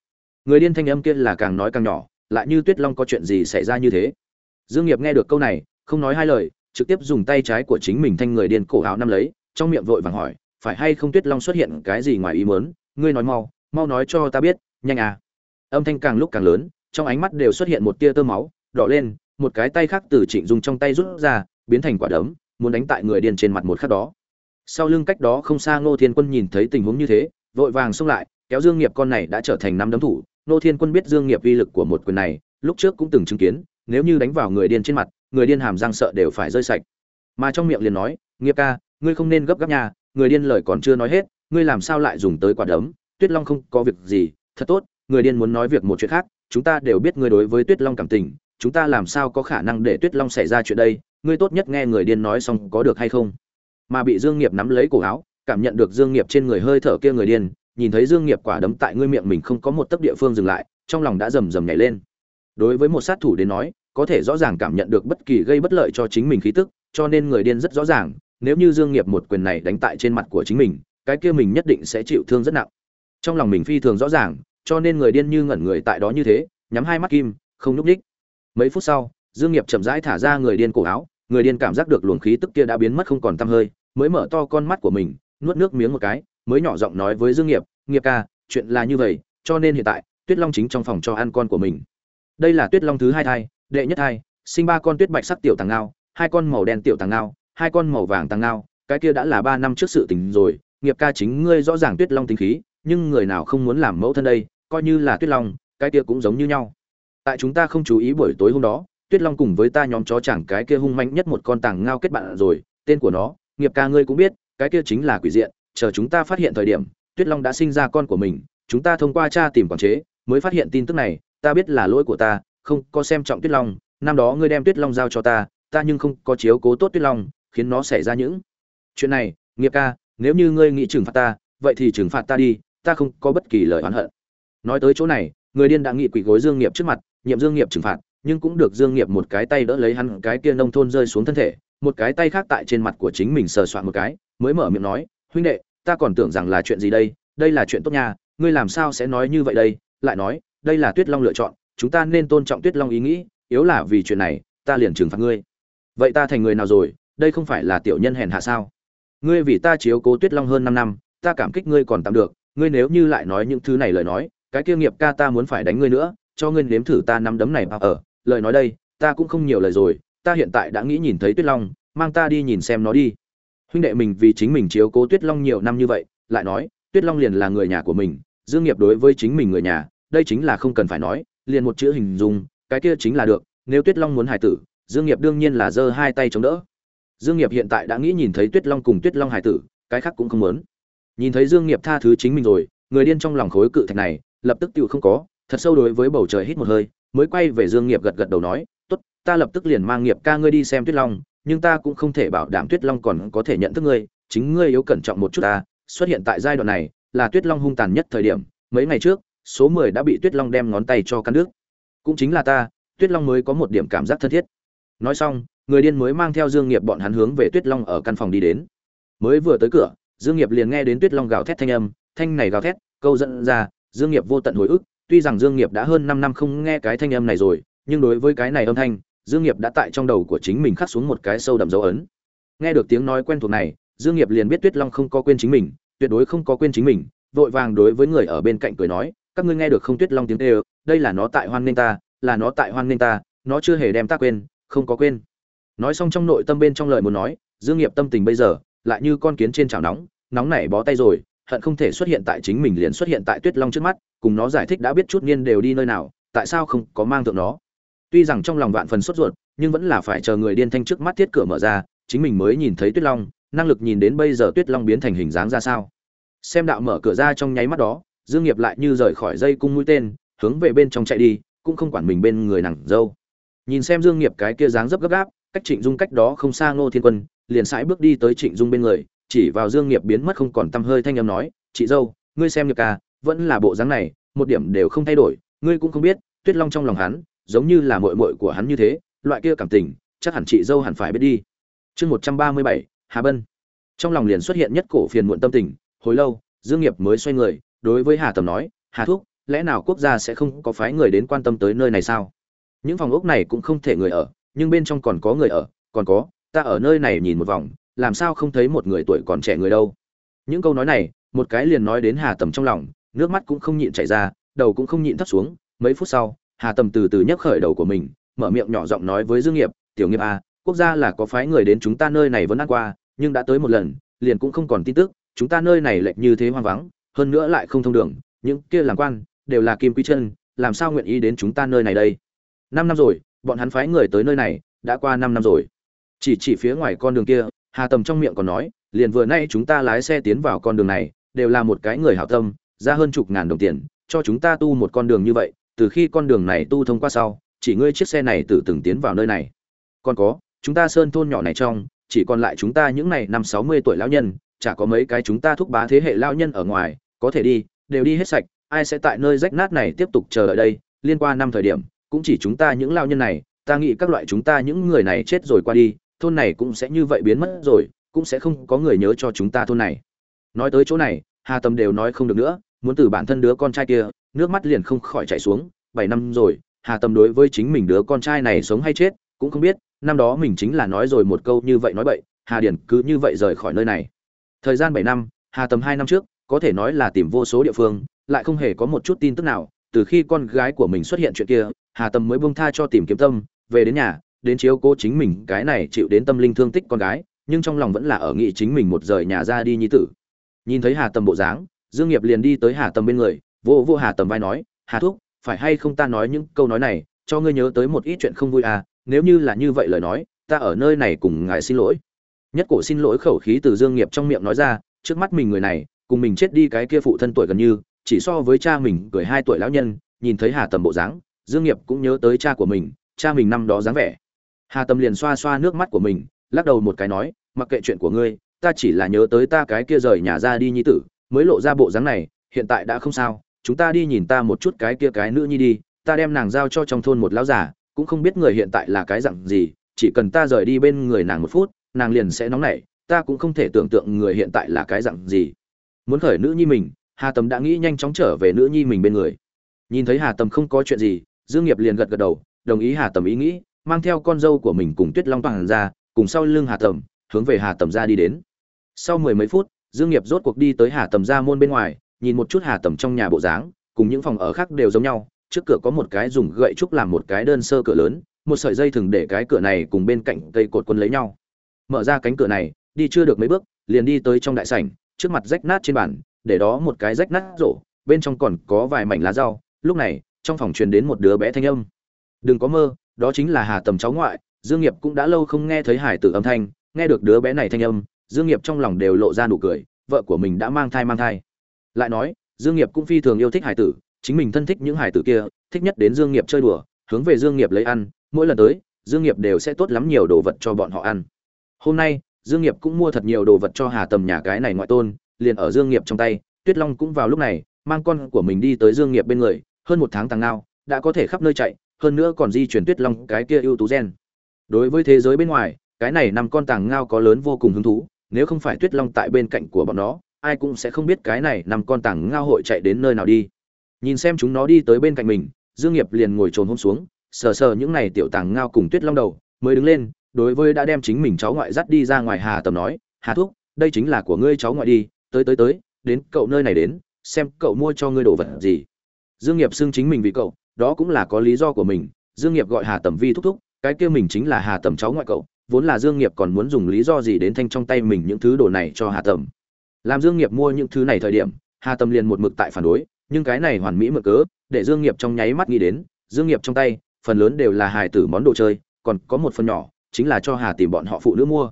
Người điên thanh âm kia là càng nói càng nhỏ, lại như tuyết long có chuyện gì xảy ra như thế? Dương nghiệp nghe được câu này, không nói hai lời, trực tiếp dùng tay trái của chính mình thanh người điên cổ áo năm lấy, trong miệng vội vàng hỏi, phải hay không tuyết long xuất hiện cái gì ngoài ý muốn? Ngươi nói mau mau nói cho ta biết, nhanh à. Âm thanh càng lúc càng lớn, trong ánh mắt đều xuất hiện một tia tơ máu, đỏ lên, một cái tay khác từ trịnh dung trong tay rút ra, biến thành quả đấm, muốn đánh tại người điên trên mặt một khắc đó. Sau lưng cách đó không xa ngô thiên quân nhìn thấy tình huống như thế, vội vàng xông lại kéo dương nghiệp con này đã trở thành năm đấm thủ, Nô thiên quân biết dương nghiệp uy lực của một quyền này, lúc trước cũng từng chứng kiến, nếu như đánh vào người điên trên mặt, người điên hàm răng sợ đều phải rơi sạch. Mà trong miệng liền nói, nghiệp ca, ngươi không nên gấp gáp nhà người điên lời còn chưa nói hết, ngươi làm sao lại dùng tới quả đấm? Tuyết long không có việc gì, thật tốt, người điên muốn nói việc một chuyện khác, chúng ta đều biết ngươi đối với tuyết long cảm tình, chúng ta làm sao có khả năng để tuyết long xảy ra chuyện đây? Ngươi tốt nhất nghe người điên nói xong có được hay không? Mà bị dương nghiệp nắm lấy cổ áo, cảm nhận được dương nghiệp trên người hơi thở kia người điên nhìn thấy dương nghiệp quả đấm tại ngươi miệng mình không có một tấc địa phương dừng lại, trong lòng đã rầm rầm nhảy lên. Đối với một sát thủ đến nói, có thể rõ ràng cảm nhận được bất kỳ gây bất lợi cho chính mình khí tức, cho nên người điên rất rõ ràng, nếu như dương nghiệp một quyền này đánh tại trên mặt của chính mình, cái kia mình nhất định sẽ chịu thương rất nặng. Trong lòng mình phi thường rõ ràng, cho nên người điên như ngẩn người tại đó như thế, nhắm hai mắt kim, không nhúc nhích mấy phút sau, dương nghiệp chậm rãi thả ra người điên cổ áo, người điên cảm giác được luồng khí tức kia đã biến mất không còn tăm hơi, mới mở to con mắt của mình, nuốt nước miếng một cái mới nhỏ giọng nói với dương nghiệp nghiệp ca, chuyện là như vậy, cho nên hiện tại, tuyết long chính trong phòng cho ăn con của mình. Đây là tuyết long thứ hai thai, đệ nhất thai, sinh ba con tuyết bạch sắc tiểu tàng ngao, hai con màu đen tiểu tàng ngao, hai con màu vàng tàng ngao, cái kia đã là ba năm trước sự tình rồi, nghiệp ca chính ngươi rõ ràng tuyết long tính khí, nhưng người nào không muốn làm mẫu thân đây, coi như là tuyết long, cái kia cũng giống như nhau. Tại chúng ta không chú ý buổi tối hôm đó, tuyết long cùng với ta nhóm chó chẳng cái kia hung manh nhất một con tàng ngao kết bạn rồi, tên của nó, nghiệp ca ngươi cũng biết, cái kia chính là quỷ diện chờ chúng ta phát hiện thời điểm, tuyết long đã sinh ra con của mình, chúng ta thông qua cha tìm quản chế, mới phát hiện tin tức này, ta biết là lỗi của ta, không có xem trọng tuyết long, năm đó ngươi đem tuyết long giao cho ta ta nhưng không có chiếu cố tốt tuyết long, khiến nó xảy ra những chuyện này. Nghiệp ca, nếu như ngươi nghĩ trừng phạt ta, vậy thì trừng phạt ta đi, ta không có bất kỳ lời oán hận. Nói tới chỗ này, người điên đã nghị quỷ gối dương nghiệp trước mặt, nhiệm dương nghiệp trừng phạt, nhưng cũng được dương nghiệp một cái tay đỡ lấy hắn, cái kia nông thôn rơi xuống thân thể, một cái tay khác tại trên mặt của chính mình sờ soạn một cái, mới mở miệng nói huynh đệ, ta còn tưởng rằng là chuyện gì đây? Đây là chuyện tốt nha, ngươi làm sao sẽ nói như vậy đây? Lại nói, đây là tuyết long lựa chọn, chúng ta nên tôn trọng tuyết long ý nghĩ, yếu là vì chuyện này, ta liền trừng phạt ngươi. Vậy ta thành người nào rồi? Đây không phải là tiểu nhân hèn hạ sao? Ngươi vì ta chiếu cố tuyết long hơn năm năm, ta cảm kích ngươi còn tạm được, ngươi nếu như lại nói những thứ này lời nói, cái kia nghiệp ca ta muốn phải đánh ngươi nữa, cho ngươi nếm thử ta nắm đấm này bao ở. Lời nói đây, ta cũng không nhiều lời rồi, ta hiện tại đã nghĩ nhìn thấy tuyết long, mang ta đi nhìn xem nó đi huynh đệ mình vì chính mình chiếu cố tuyết long nhiều năm như vậy, lại nói, tuyết long liền là người nhà của mình, dương nghiệp đối với chính mình người nhà, đây chính là không cần phải nói, liền một chữ hình dung, cái kia chính là được, nếu tuyết long muốn hài tử, dương nghiệp đương nhiên là giơ hai tay chống đỡ. Dương nghiệp hiện tại đã nghĩ nhìn thấy tuyết long cùng tuyết long hài tử, cái khác cũng không muốn. Nhìn thấy dương nghiệp tha thứ chính mình rồi, người điên trong lòng khối cự thạch này, lập tức tiêu không có, thật sâu đối với bầu trời hít một hơi, mới quay về dương nghiệp gật gật đầu nói, tốt, ta lập tức liền mang nghiệp ca ngươi đi xem tuyết long nhưng ta cũng không thể bảo đảm tuyết long còn có thể nhận thức ngươi, chính ngươi yếu cẩn trọng một chút ta, xuất hiện tại giai đoạn này, là tuyết long hung tàn nhất thời điểm, mấy ngày trước, số 10 đã bị tuyết long đem ngón tay cho cắn nước cũng chính là ta, tuyết long mới có một điểm cảm giác thân thiết. Nói xong, người điên mới mang theo dương nghiệp bọn hắn hướng về tuyết long ở căn phòng đi đến. Mới vừa tới cửa, dương nghiệp liền nghe đến tuyết long gào thét thanh âm, thanh này gào thét, câu dẫn ra, dương nghiệp vô tận hồi ức, tuy rằng dương nghiệp đã hơn 5 năm không nghe cái thanh âm này rồi, nhưng đối với cái này âm thanh dương nghiệp đã tại trong đầu của chính mình khắc xuống một cái sâu đậm dấu ấn. Nghe được tiếng nói quen thuộc này, dương nghiệp liền biết tuyết long không có quên chính mình, tuyệt đối không có quên chính mình, vội vàng đối với người ở bên cạnh cười nói, các ngươi nghe được không tuyết long tiếng kêu, đây là nó tại hoan nên ta, là nó tại hoan nên ta, nó chưa hề đem ta quên, không có quên. Nói xong trong nội tâm bên trong lời muốn nói, dương nghiệp tâm tình bây giờ lại như con kiến trên chảo nóng nóng nảy bó tay rồi, hận không thể xuất hiện tại chính mình liền xuất hiện tại tuyết long trước mắt, cùng nó giải thích đã biết chút niên đều đi nơi nào, tại sao không có mang thượng nó tuy rằng trong lòng vạn phần sốt ruột, nhưng vẫn là phải chờ người điên thanh trước mắt thiết cửa mở ra, chính mình mới nhìn thấy tuyết long, năng lực nhìn đến bây giờ tuyết long biến thành hình dáng ra sao. Xem đạo mở cửa ra trong nháy mắt đó, dương nghiệp lại như rời khỏi dây cung mũi tên, hướng về bên trong chạy đi, cũng không quản mình bên người nàng dâu. Nhìn xem dương nghiệp cái kia dáng dấp gấp gáp, cách trịnh dung cách đó không xa ngô thiên quân, liền sải bước đi tới trịnh dung bên người, chỉ vào dương nghiệp biến mất không còn tâm hơi thanh âm nói, chị dâu, ngươi xem nghiệp ca vẫn là bộ dáng này, một điểm đều không thay đổi, ngươi cũng không biết, tuyết long trong lòng hắn giống như là muội muội của hắn như thế, loại kia cảm tình, chắc hẳn chị dâu hẳn phải biết đi. Chương một trăm ba mươi bảy, hà bân. Trong lòng liền xuất hiện nhất cổ phiền muộn tâm tình, hồi lâu, dương nghiệp mới xoay người, đối với hà tầm nói, hà thúc, lẽ nào quốc gia sẽ không có phái người đến quan tâm tới nơi này sao? Những phòng ốc này cũng không thể người ở, nhưng bên trong còn có người ở, còn có, ta ở nơi này nhìn một vòng, làm sao không thấy một người tuổi còn trẻ người đâu. Những câu nói này, một cái liền nói đến hà tầm trong lòng, nước mắt cũng không nhịn chảy ra, đầu cũng không nhịn thấp xuống, mấy phút sau hà tầm từ từ nhấc khởi đầu của mình mở miệng nhỏ giọng nói với dương nghiệp tiểu nghiệp a à, quốc gia là có phái người đến chúng ta nơi này vẫn ăn qua nhưng đã tới một lần liền cũng không còn tin tức chúng ta nơi này lệch như thế hoang vắng hơn nữa lại không thông đường những kia làm quan đều là kim quy chân làm sao nguyện ý đến chúng ta nơi này đây? Năm năm rồi bọn hắn phái người tới nơi này đã qua năm năm rồi. Chỉ chỉ phía ngoài con đường kia hà tầm trong miệng còn nói liền vừa nay chúng ta lái xe tiến vào con đường này đều là một cái người hảo tâm ra hơn chục ngàn đồng tiền cho chúng ta tu một con đường như vậy từ khi con đường này tu thông qua sau, chỉ ngươi chiếc xe này từ từng tiến vào nơi này. Còn có, chúng ta sơn thôn nhỏ này trong, chỉ còn lại chúng ta những này năm sáu mươi tuổi lão nhân, chả có mấy cái chúng ta thúc bá thế hệ lão nhân ở ngoài, có thể đi, đều đi hết sạch, ai sẽ tại nơi rách nát này tiếp tục chờ đợi đây? Liên qua năm thời điểm, cũng chỉ chúng ta những lao nhân này, ta nghĩ các loại chúng ta những người này chết rồi qua đi, thôn này cũng sẽ như vậy biến mất rồi, cũng sẽ không có người nhớ cho chúng ta thôn này. Nói tới chỗ này, hà tâm đều nói không được nữa, muốn từ bản thân đứa con trai kia nước mắt liền không khỏi chảy xuống, bảy năm rồi, hà tâm đối với chính mình đứa con trai này sống hay chết, cũng không biết, năm đó mình chính là nói rồi một câu như vậy nói bậy, hà điển cứ như vậy rời khỏi nơi này. Thời gian bảy năm, hà tâm hai năm trước, có thể nói là tìm vô số địa phương, lại không hề có một chút tin tức nào, từ khi con gái của mình xuất hiện chuyện kia, hà tâm mới buông tha cho tìm kiếm tâm, về đến nhà, đến chiếu cố chính mình, cái này chịu đến tâm linh thương tích con gái, nhưng trong lòng vẫn là ở nghị chính mình một rời nhà ra đi nhi tử. Nhìn thấy hà tâm bộ dáng, dương nghiệp liền đi tới hà tâm bên người vô vô hà Tầm vai nói, hà thúc, phải hay không ta nói những câu nói này, cho ngươi nhớ tới một ít chuyện không vui à nếu như là như vậy lời nói, ta ở nơi này cùng ngài xin lỗi. Nhất cổ xin lỗi khẩu khí từ dương nghiệp trong miệng nói ra, trước mắt mình người này, cùng mình chết đi cái kia phụ thân tuổi gần như, chỉ so với cha mình cười hai tuổi lão nhân, nhìn thấy hà tầm bộ dáng, dương nghiệp cũng nhớ tới cha của mình, cha mình năm đó dáng vẻ. Hà tầm liền xoa xoa nước mắt của mình, lắc đầu một cái nói, mặc kệ chuyện của ngươi, ta chỉ là nhớ tới ta cái kia rời nhà ra đi nhi tử, mới lộ ra bộ dáng này, hiện tại đã không sao chúng ta đi nhìn ta một chút cái kia cái nữ nhi đi, ta đem nàng giao cho trong thôn một lão già, cũng không biết người hiện tại là cái dạng gì, chỉ cần ta rời đi bên người nàng một phút, nàng liền sẽ nóng nảy, ta cũng không thể tưởng tượng người hiện tại là cái dạng gì. Muốn khởi nữ nhi mình, hà tầm đã nghĩ nhanh chóng trở về nữ nhi mình bên người. Nhìn thấy hà tầm không có chuyện gì, dương nghiệp liền gật gật đầu, đồng ý hà tầm ý nghĩ, mang theo con dâu của mình cùng tuyết long toàn ra, cùng sau lưng hà tầm, hướng về hà tầm ra đi đến. Sau mười mấy phút, dương nghiệp rốt cuộc đi tới hà tầm ra môn bên ngoài nhìn một chút hà tầm trong nhà bộ dáng, cùng những phòng ở khác đều giống nhau, trước cửa có một cái dùng gậy trúc làm một cái đơn sơ cửa lớn, một sợi dây thừng để cái cửa này cùng bên cạnh cây cột quân lấy nhau. Mở ra cánh cửa này, đi chưa được mấy bước, liền đi tới trong đại sảnh, trước mặt rách nát trên bàn, để đó một cái rách nát rổ, bên trong còn có vài mảnh lá rau. Lúc này, trong phòng truyền đến một đứa bé thanh âm. Đừng có mơ, đó chính là hà tầm cháu ngoại. Dương nghiệp cũng đã lâu không nghe thấy hải tử âm thanh, nghe được đứa bé này thanh âm, dương nghiệp trong lòng đều lộ ra nụ cười, vợ của mình đã mang thai mang thai lại nói, dương nghiệp cũng phi thường yêu thích hải tử, chính mình thân thích những hải tử kia, thích nhất đến dương nghiệp chơi đùa, hướng về dương nghiệp lấy ăn, mỗi lần tới, dương nghiệp đều sẽ tốt lắm nhiều đồ vật cho bọn họ ăn. Hôm nay, dương nghiệp cũng mua thật nhiều đồ vật cho hà tầm nhà cái này ngoại tôn, liền ở dương nghiệp trong tay, tuyết long cũng vào lúc này, mang con của mình đi tới dương nghiệp bên người, hơn một tháng tàng nào đã có thể khắp nơi chạy, hơn nữa còn di chuyển tuyết long cái kia ưu tú gen. Đối với thế giới bên ngoài, cái này năm con tàng ngao có lớn vô cùng hứng thú, nếu không phải tuyết long tại bên cạnh của bọn nó ai cũng sẽ không biết cái này nằm con tảng ngao hội chạy đến nơi nào đi. Nhìn xem chúng nó đi tới bên cạnh mình, dương nghiệp liền ngồi trồn hôm xuống, sờ sờ những này tiểu tàng ngao cùng tuyết long đầu, mới đứng lên, đối với đã đem chính mình cháu ngoại dắt đi ra ngoài hà tầm nói, hà thúc, đây chính là của ngươi cháu ngoại đi, tới tới tới, đến cậu nơi này đến, xem cậu mua cho ngươi đồ vật gì. Dương nghiệp xưng chính mình vì cậu, đó cũng là có lý do của mình, dương nghiệp gọi hà tầm vi thúc thúc, cái kia mình chính là hà tầm cháu ngoại cậu, vốn là dương nghiệp còn muốn dùng lý do gì đến thanh trong tay mình những thứ đồ này cho hà tầm làm dương nghiệp mua những thứ này thời điểm, hà Tâm liền một mực tại phản đối, nhưng cái này hoàn mỹ mượn cớ, để dương nghiệp trong nháy mắt nghĩ đến, dương nghiệp trong tay, phần lớn đều là hài tử món đồ chơi, còn có một phần nhỏ, chính là cho hà tìm bọn họ phụ nữ mua.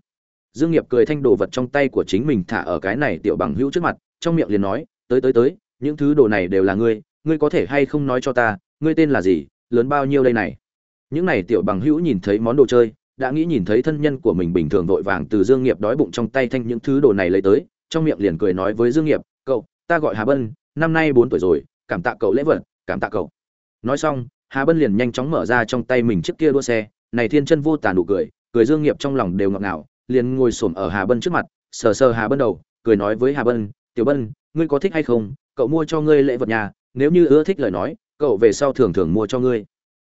Dương nghiệp cười thanh đồ vật trong tay của chính mình thả ở cái này tiểu bằng hữu trước mặt, trong miệng liền nói, tới tới tới, những thứ đồ này đều là ngươi ngươi có thể hay không nói cho ta, ngươi tên là gì, lớn bao nhiêu đây này? Những này tiểu bằng hữu nhìn thấy món đồ chơi, đã nghĩ nhìn thấy thân nhân của mình bình thường vội vàng từ dương nghiệp đói bụng trong tay thanh những thứ đồ này lấy tới trong miệng liền cười nói với dương nghiệp, cậu, ta gọi hà bân, năm nay bốn tuổi rồi, cảm tạ cậu lễ vật, cảm tạ cậu. Nói xong, hà bân liền nhanh chóng mở ra trong tay mình chiếc kia đua xe. Này thiên chân vô tàn đủ cười cười dương nghiệp trong lòng đều ngọt ngào, liền ngồi xổm ở hà bân trước mặt, sờ sờ hà bân đầu, cười nói với hà bân, tiểu bân, ngươi có thích hay không? Cậu mua cho ngươi lễ vật nhà, nếu như ưa thích lời nói, cậu về sau thường thường mua cho ngươi.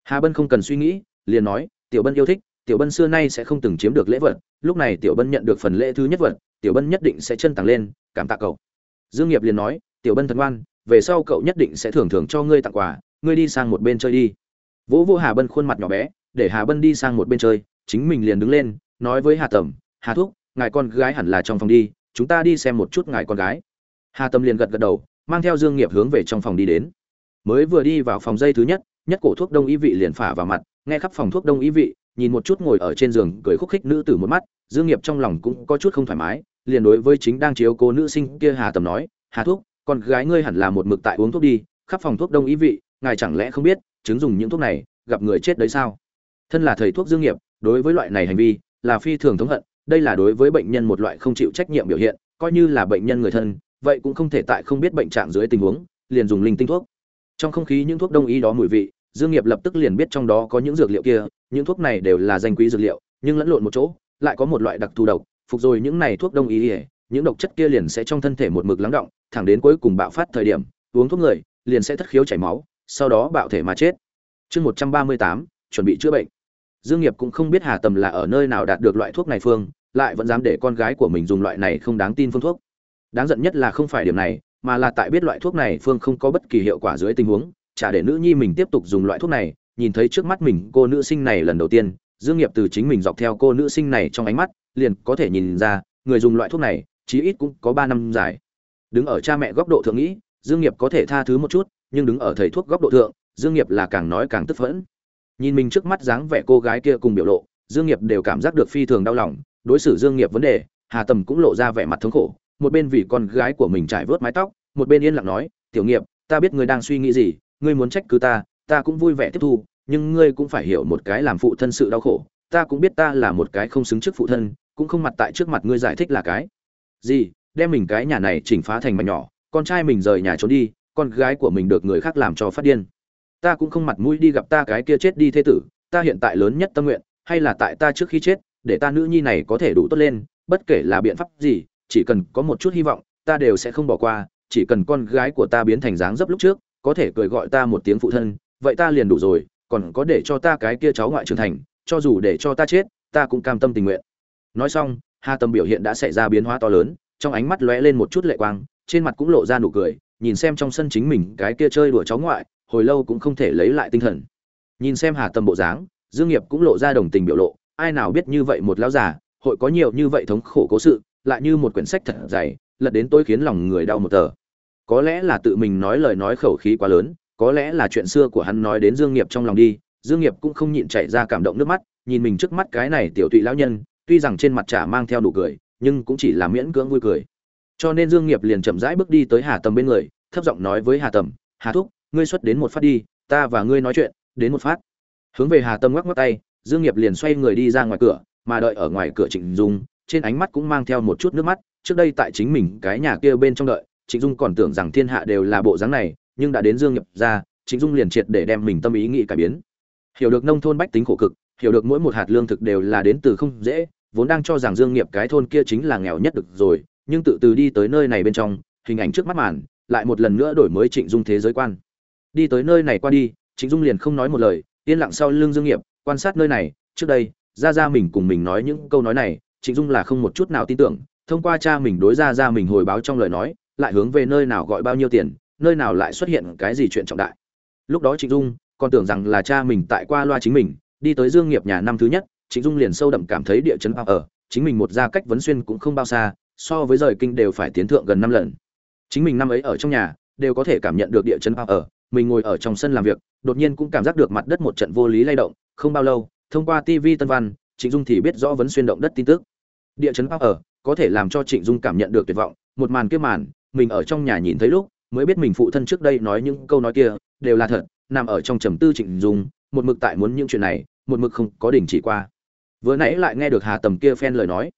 Hà bân không cần suy nghĩ, liền nói, tiểu bân yêu thích, tiểu bân xưa nay sẽ không từng chiếm được lễ vật, lúc này tiểu bân nhận được phần lễ thứ nhất vật tiểu bân nhất định sẽ chân tặng lên, cảm tạ cậu. Dương nghiệp liền nói, tiểu bân thần ngoan, về sau cậu nhất định sẽ thưởng thưởng cho ngươi tặng quà, ngươi đi sang một bên chơi đi. Vỗ vô hà bân khuôn mặt nhỏ bé, để hà bân đi sang một bên chơi, chính mình liền đứng lên, nói với hà tầm, hà thúc, ngài con gái hẳn là trong phòng đi, chúng ta đi xem một chút ngài con gái. Hà Tâm liền gật gật đầu, mang theo dương nghiệp hướng về trong phòng đi đến. Mới vừa đi vào phòng dây thứ nhất nhất cổ thuốc đông y vị liền phả vào mặt, nghe khắp phòng thuốc đông y vị, nhìn một chút ngồi ở trên giường, cười khúc khích nữ tử một mắt dương nghiệp trong lòng cũng có chút không thoải mái liền đối với chính đang chiếu cố nữ sinh kia hà tầm nói hà Thuốc, con gái ngươi hẳn là một mực tại uống thuốc đi khắp phòng thuốc đông ý vị ngài chẳng lẽ không biết chứng dùng những thuốc này gặp người chết đấy sao? Thân là thầy thuốc dương nghiệp đối với loại này hành vi là phi thường thống hận đây là đối với bệnh nhân một loại không chịu trách nhiệm biểu hiện coi như là bệnh nhân người thân vậy cũng không thể tại không biết bệnh trạng dưới tình huống liền dùng linh tinh thuốc. Trong không khí những thuốc đông y đó mùi vị dương nghiệp lập tức liền biết trong đó có những dược liệu kia những thuốc này đều là danh quý dược liệu nhưng lẫn lộn một chỗ lại có một loại đặc thù độc, phục rồi những này thuốc đông y những độc chất kia liền sẽ trong thân thể một mực lắng động, thẳng đến cuối cùng bạo phát thời điểm, uống thuốc người, liền sẽ thất khiếu chảy máu, sau đó bạo thể mà chết. Chương một trăm ba mươi tám, chuẩn bị chữa bệnh. Dương nghiệp cũng không biết hà tầm là ở nơi nào đạt được loại thuốc này phương, lại vẫn dám để con gái của mình dùng loại này không đáng tin phương thuốc. Đáng giận nhất là không phải điểm này, mà là tại biết loại thuốc này phương không có bất kỳ hiệu quả dưới tình huống, chả để nữ nhi mình tiếp tục dùng loại thuốc này, nhìn thấy trước mắt mình cô nữ sinh này lần đầu tiên dương nghiệp từ chính mình dọc theo cô nữ sinh này trong ánh mắt, liền có thể nhìn ra, người dùng loại thuốc này, chí ít cũng có ba năm dài. Đứng ở cha mẹ góc độ thượng nghĩ, dương nghiệp có thể tha thứ một chút, nhưng đứng ở thầy thuốc góc độ thượng, dương nghiệp là càng nói càng tức phẫn. Nhìn mình trước mắt dáng vẻ cô gái kia cùng biểu lộ, dương nghiệp đều cảm giác được phi thường đau lòng, đối xử dương nghiệp vấn đề, hà tầm cũng lộ ra vẻ mặt thống khổ, một bên vì con gái của mình trải vớt mái tóc, một bên yên lặng nói, tiểu nghiệp, ta biết ngươi đang suy nghĩ gì, ngươi muốn trách cứ ta ta cũng vui vẻ tiếp thu nhưng ngươi cũng phải hiểu một cái làm phụ thân sự đau khổ. Ta cũng biết ta là một cái không xứng trước phụ thân, cũng không mặt tại trước mặt ngươi giải thích là cái. Gì? Đem mình cái nhà này chỉnh phá thành mảnh nhỏ, con trai mình rời nhà trốn đi, con gái của mình được người khác làm cho phát điên. Ta cũng không mặt mũi đi gặp ta cái kia chết đi thế tử, ta hiện tại lớn nhất tâm nguyện, hay là tại ta trước khi chết, để ta nữ nhi này có thể đủ tốt lên, bất kể là biện pháp gì, chỉ cần có một chút hy vọng, ta đều sẽ không bỏ qua, chỉ cần con gái của ta biến thành dáng dấp lúc trước, có thể cười gọi ta một tiếng phụ thân, vậy ta liền đủ rồi còn có để cho ta cái kia cháu ngoại trưởng thành, cho dù để cho ta chết, ta cũng cam tâm tình nguyện. Nói xong, hà Tâm biểu hiện đã xảy ra biến hóa to lớn, trong ánh mắt lóe lên một chút lệ quang, trên mặt cũng lộ ra nụ cười, nhìn xem trong sân chính mình cái kia chơi đùa cháu ngoại, hồi lâu cũng không thể lấy lại tinh thần. Nhìn xem hà Tâm bộ dáng, dương nghiệp cũng lộ ra đồng tình biểu lộ, ai nào biết như vậy một lão già, hội có nhiều như vậy thống khổ cố sự, lại như một quyển sách thật dày, lật đến tôi khiến lòng người đau một tờ. Có lẽ là tự mình nói lời nói khẩu khí quá lớn có lẽ là chuyện xưa của hắn nói đến dương nghiệp trong lòng đi, dương nghiệp cũng không nhịn chảy ra cảm động nước mắt, nhìn mình trước mắt cái này tiểu tụy lão nhân, tuy rằng trên mặt trả mang theo đủ cười, nhưng cũng chỉ là miễn cưỡng vui cười. Cho nên dương nghiệp liền chậm rãi bước đi tới hà tầm bên người, thấp giọng nói với hà tầm, hà thúc, ngươi xuất đến một phát đi, ta và ngươi nói chuyện, đến một phát. Hướng về hà tầm ngoắc ngoắc tay, dương nghiệp liền xoay người đi ra ngoài cửa, mà đợi ở ngoài cửa trịnh dung, trên ánh mắt cũng mang theo một chút nước mắt, trước đây tại chính mình cái nhà kia bên trong đợi, trịnh dung còn tưởng rằng thiên hạ đều là bộ dáng này nhưng đã đến dương nhập ra, trịnh dung liền triệt để đem mình tâm ý nghĩ cải biến. Hiểu được nông thôn bách tính khổ cực, hiểu được mỗi một hạt lương thực đều là đến từ không dễ, vốn đang cho rằng dương nghiệp cái thôn kia chính là nghèo nhất được rồi, nhưng tự từ đi tới nơi này bên trong, hình ảnh trước mắt màn, lại một lần nữa đổi mới trịnh dung thế giới quan. Đi tới nơi này qua đi, trịnh dung liền không nói một lời, yên lặng sau lưng dương nghiệp, quan sát nơi này, trước đây ra ra mình cùng mình nói những câu nói này, trịnh dung là không một chút nào tin tưởng, thông qua cha mình đối ra ra mình hồi báo trong lời nói, lại hướng về nơi nào gọi bao nhiêu tiền nơi nào lại xuất hiện cái gì chuyện trọng đại. Lúc đó trịnh dung còn tưởng rằng là cha mình tại qua loa chính mình, đi tới dương nghiệp nhà năm thứ nhất, trịnh dung liền sâu đậm cảm thấy địa chấn ở, chính mình một gia cách vấn xuyên cũng không bao xa, so với rời kinh đều phải tiến thượng gần năm lần. Chính mình năm ấy ở trong nhà, đều có thể cảm nhận được địa chấn ở, mình ngồi ở trong sân làm việc, đột nhiên cũng cảm giác được mặt đất một trận vô lý lay động, không bao lâu, thông qua tv tân văn, trịnh dung thì biết rõ vấn xuyên động đất tin tức. Địa chấn ở, có thể làm cho trịnh dung cảm nhận được tuyệt vọng, một màn kia màn, mình ở trong nhà nhìn thấy lúc mới biết mình phụ thân trước đây nói những câu nói kia, đều là thật, nằm ở trong trầm tư trịnh dung, một mực tại muốn những chuyện này, một mực không có đình chỉ qua. Vừa nãy lại nghe được hà tầm kia phen lời nói.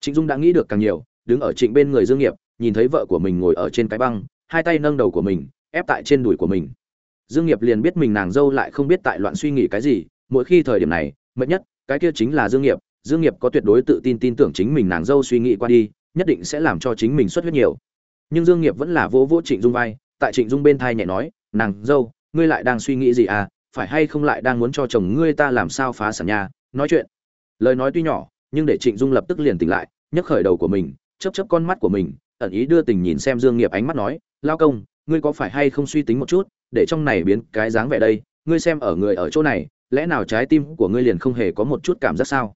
Trịnh dung đã nghĩ được càng nhiều, đứng ở trịnh bên người dương nghiệp, nhìn thấy vợ của mình ngồi ở trên cái băng, hai tay nâng đầu của mình, ép tại trên đùi của mình. Dương nghiệp liền biết mình nàng dâu lại không biết tại loạn suy nghĩ cái gì, mỗi khi thời điểm này, mệt nhất, cái kia chính là dương nghiệp dương nghiệp có tuyệt đối tự tin tin tưởng chính mình nàng dâu suy nghĩ qua đi, nhất định sẽ làm cho chính mình xuất huyết nhiều nhưng dương nghiệp vẫn là vỗ vỗ trịnh dung vai, tại trịnh dung bên thai nhẹ nói, nàng dâu, ngươi lại đang suy nghĩ gì à? Phải hay không lại đang muốn cho chồng ngươi ta làm sao phá sản nhà? Nói chuyện. Lời nói tuy nhỏ, nhưng để trịnh dung lập tức liền tỉnh lại, nhấc khởi đầu của mình, chớp chớp con mắt của mình, ẩn ý đưa tình nhìn xem dương nghiệp ánh mắt nói, lao công, ngươi có phải hay không suy tính một chút, để trong này biến cái dáng vẻ đây, ngươi xem ở người ở chỗ này, lẽ nào trái tim của ngươi liền không hề có một chút cảm giác sao?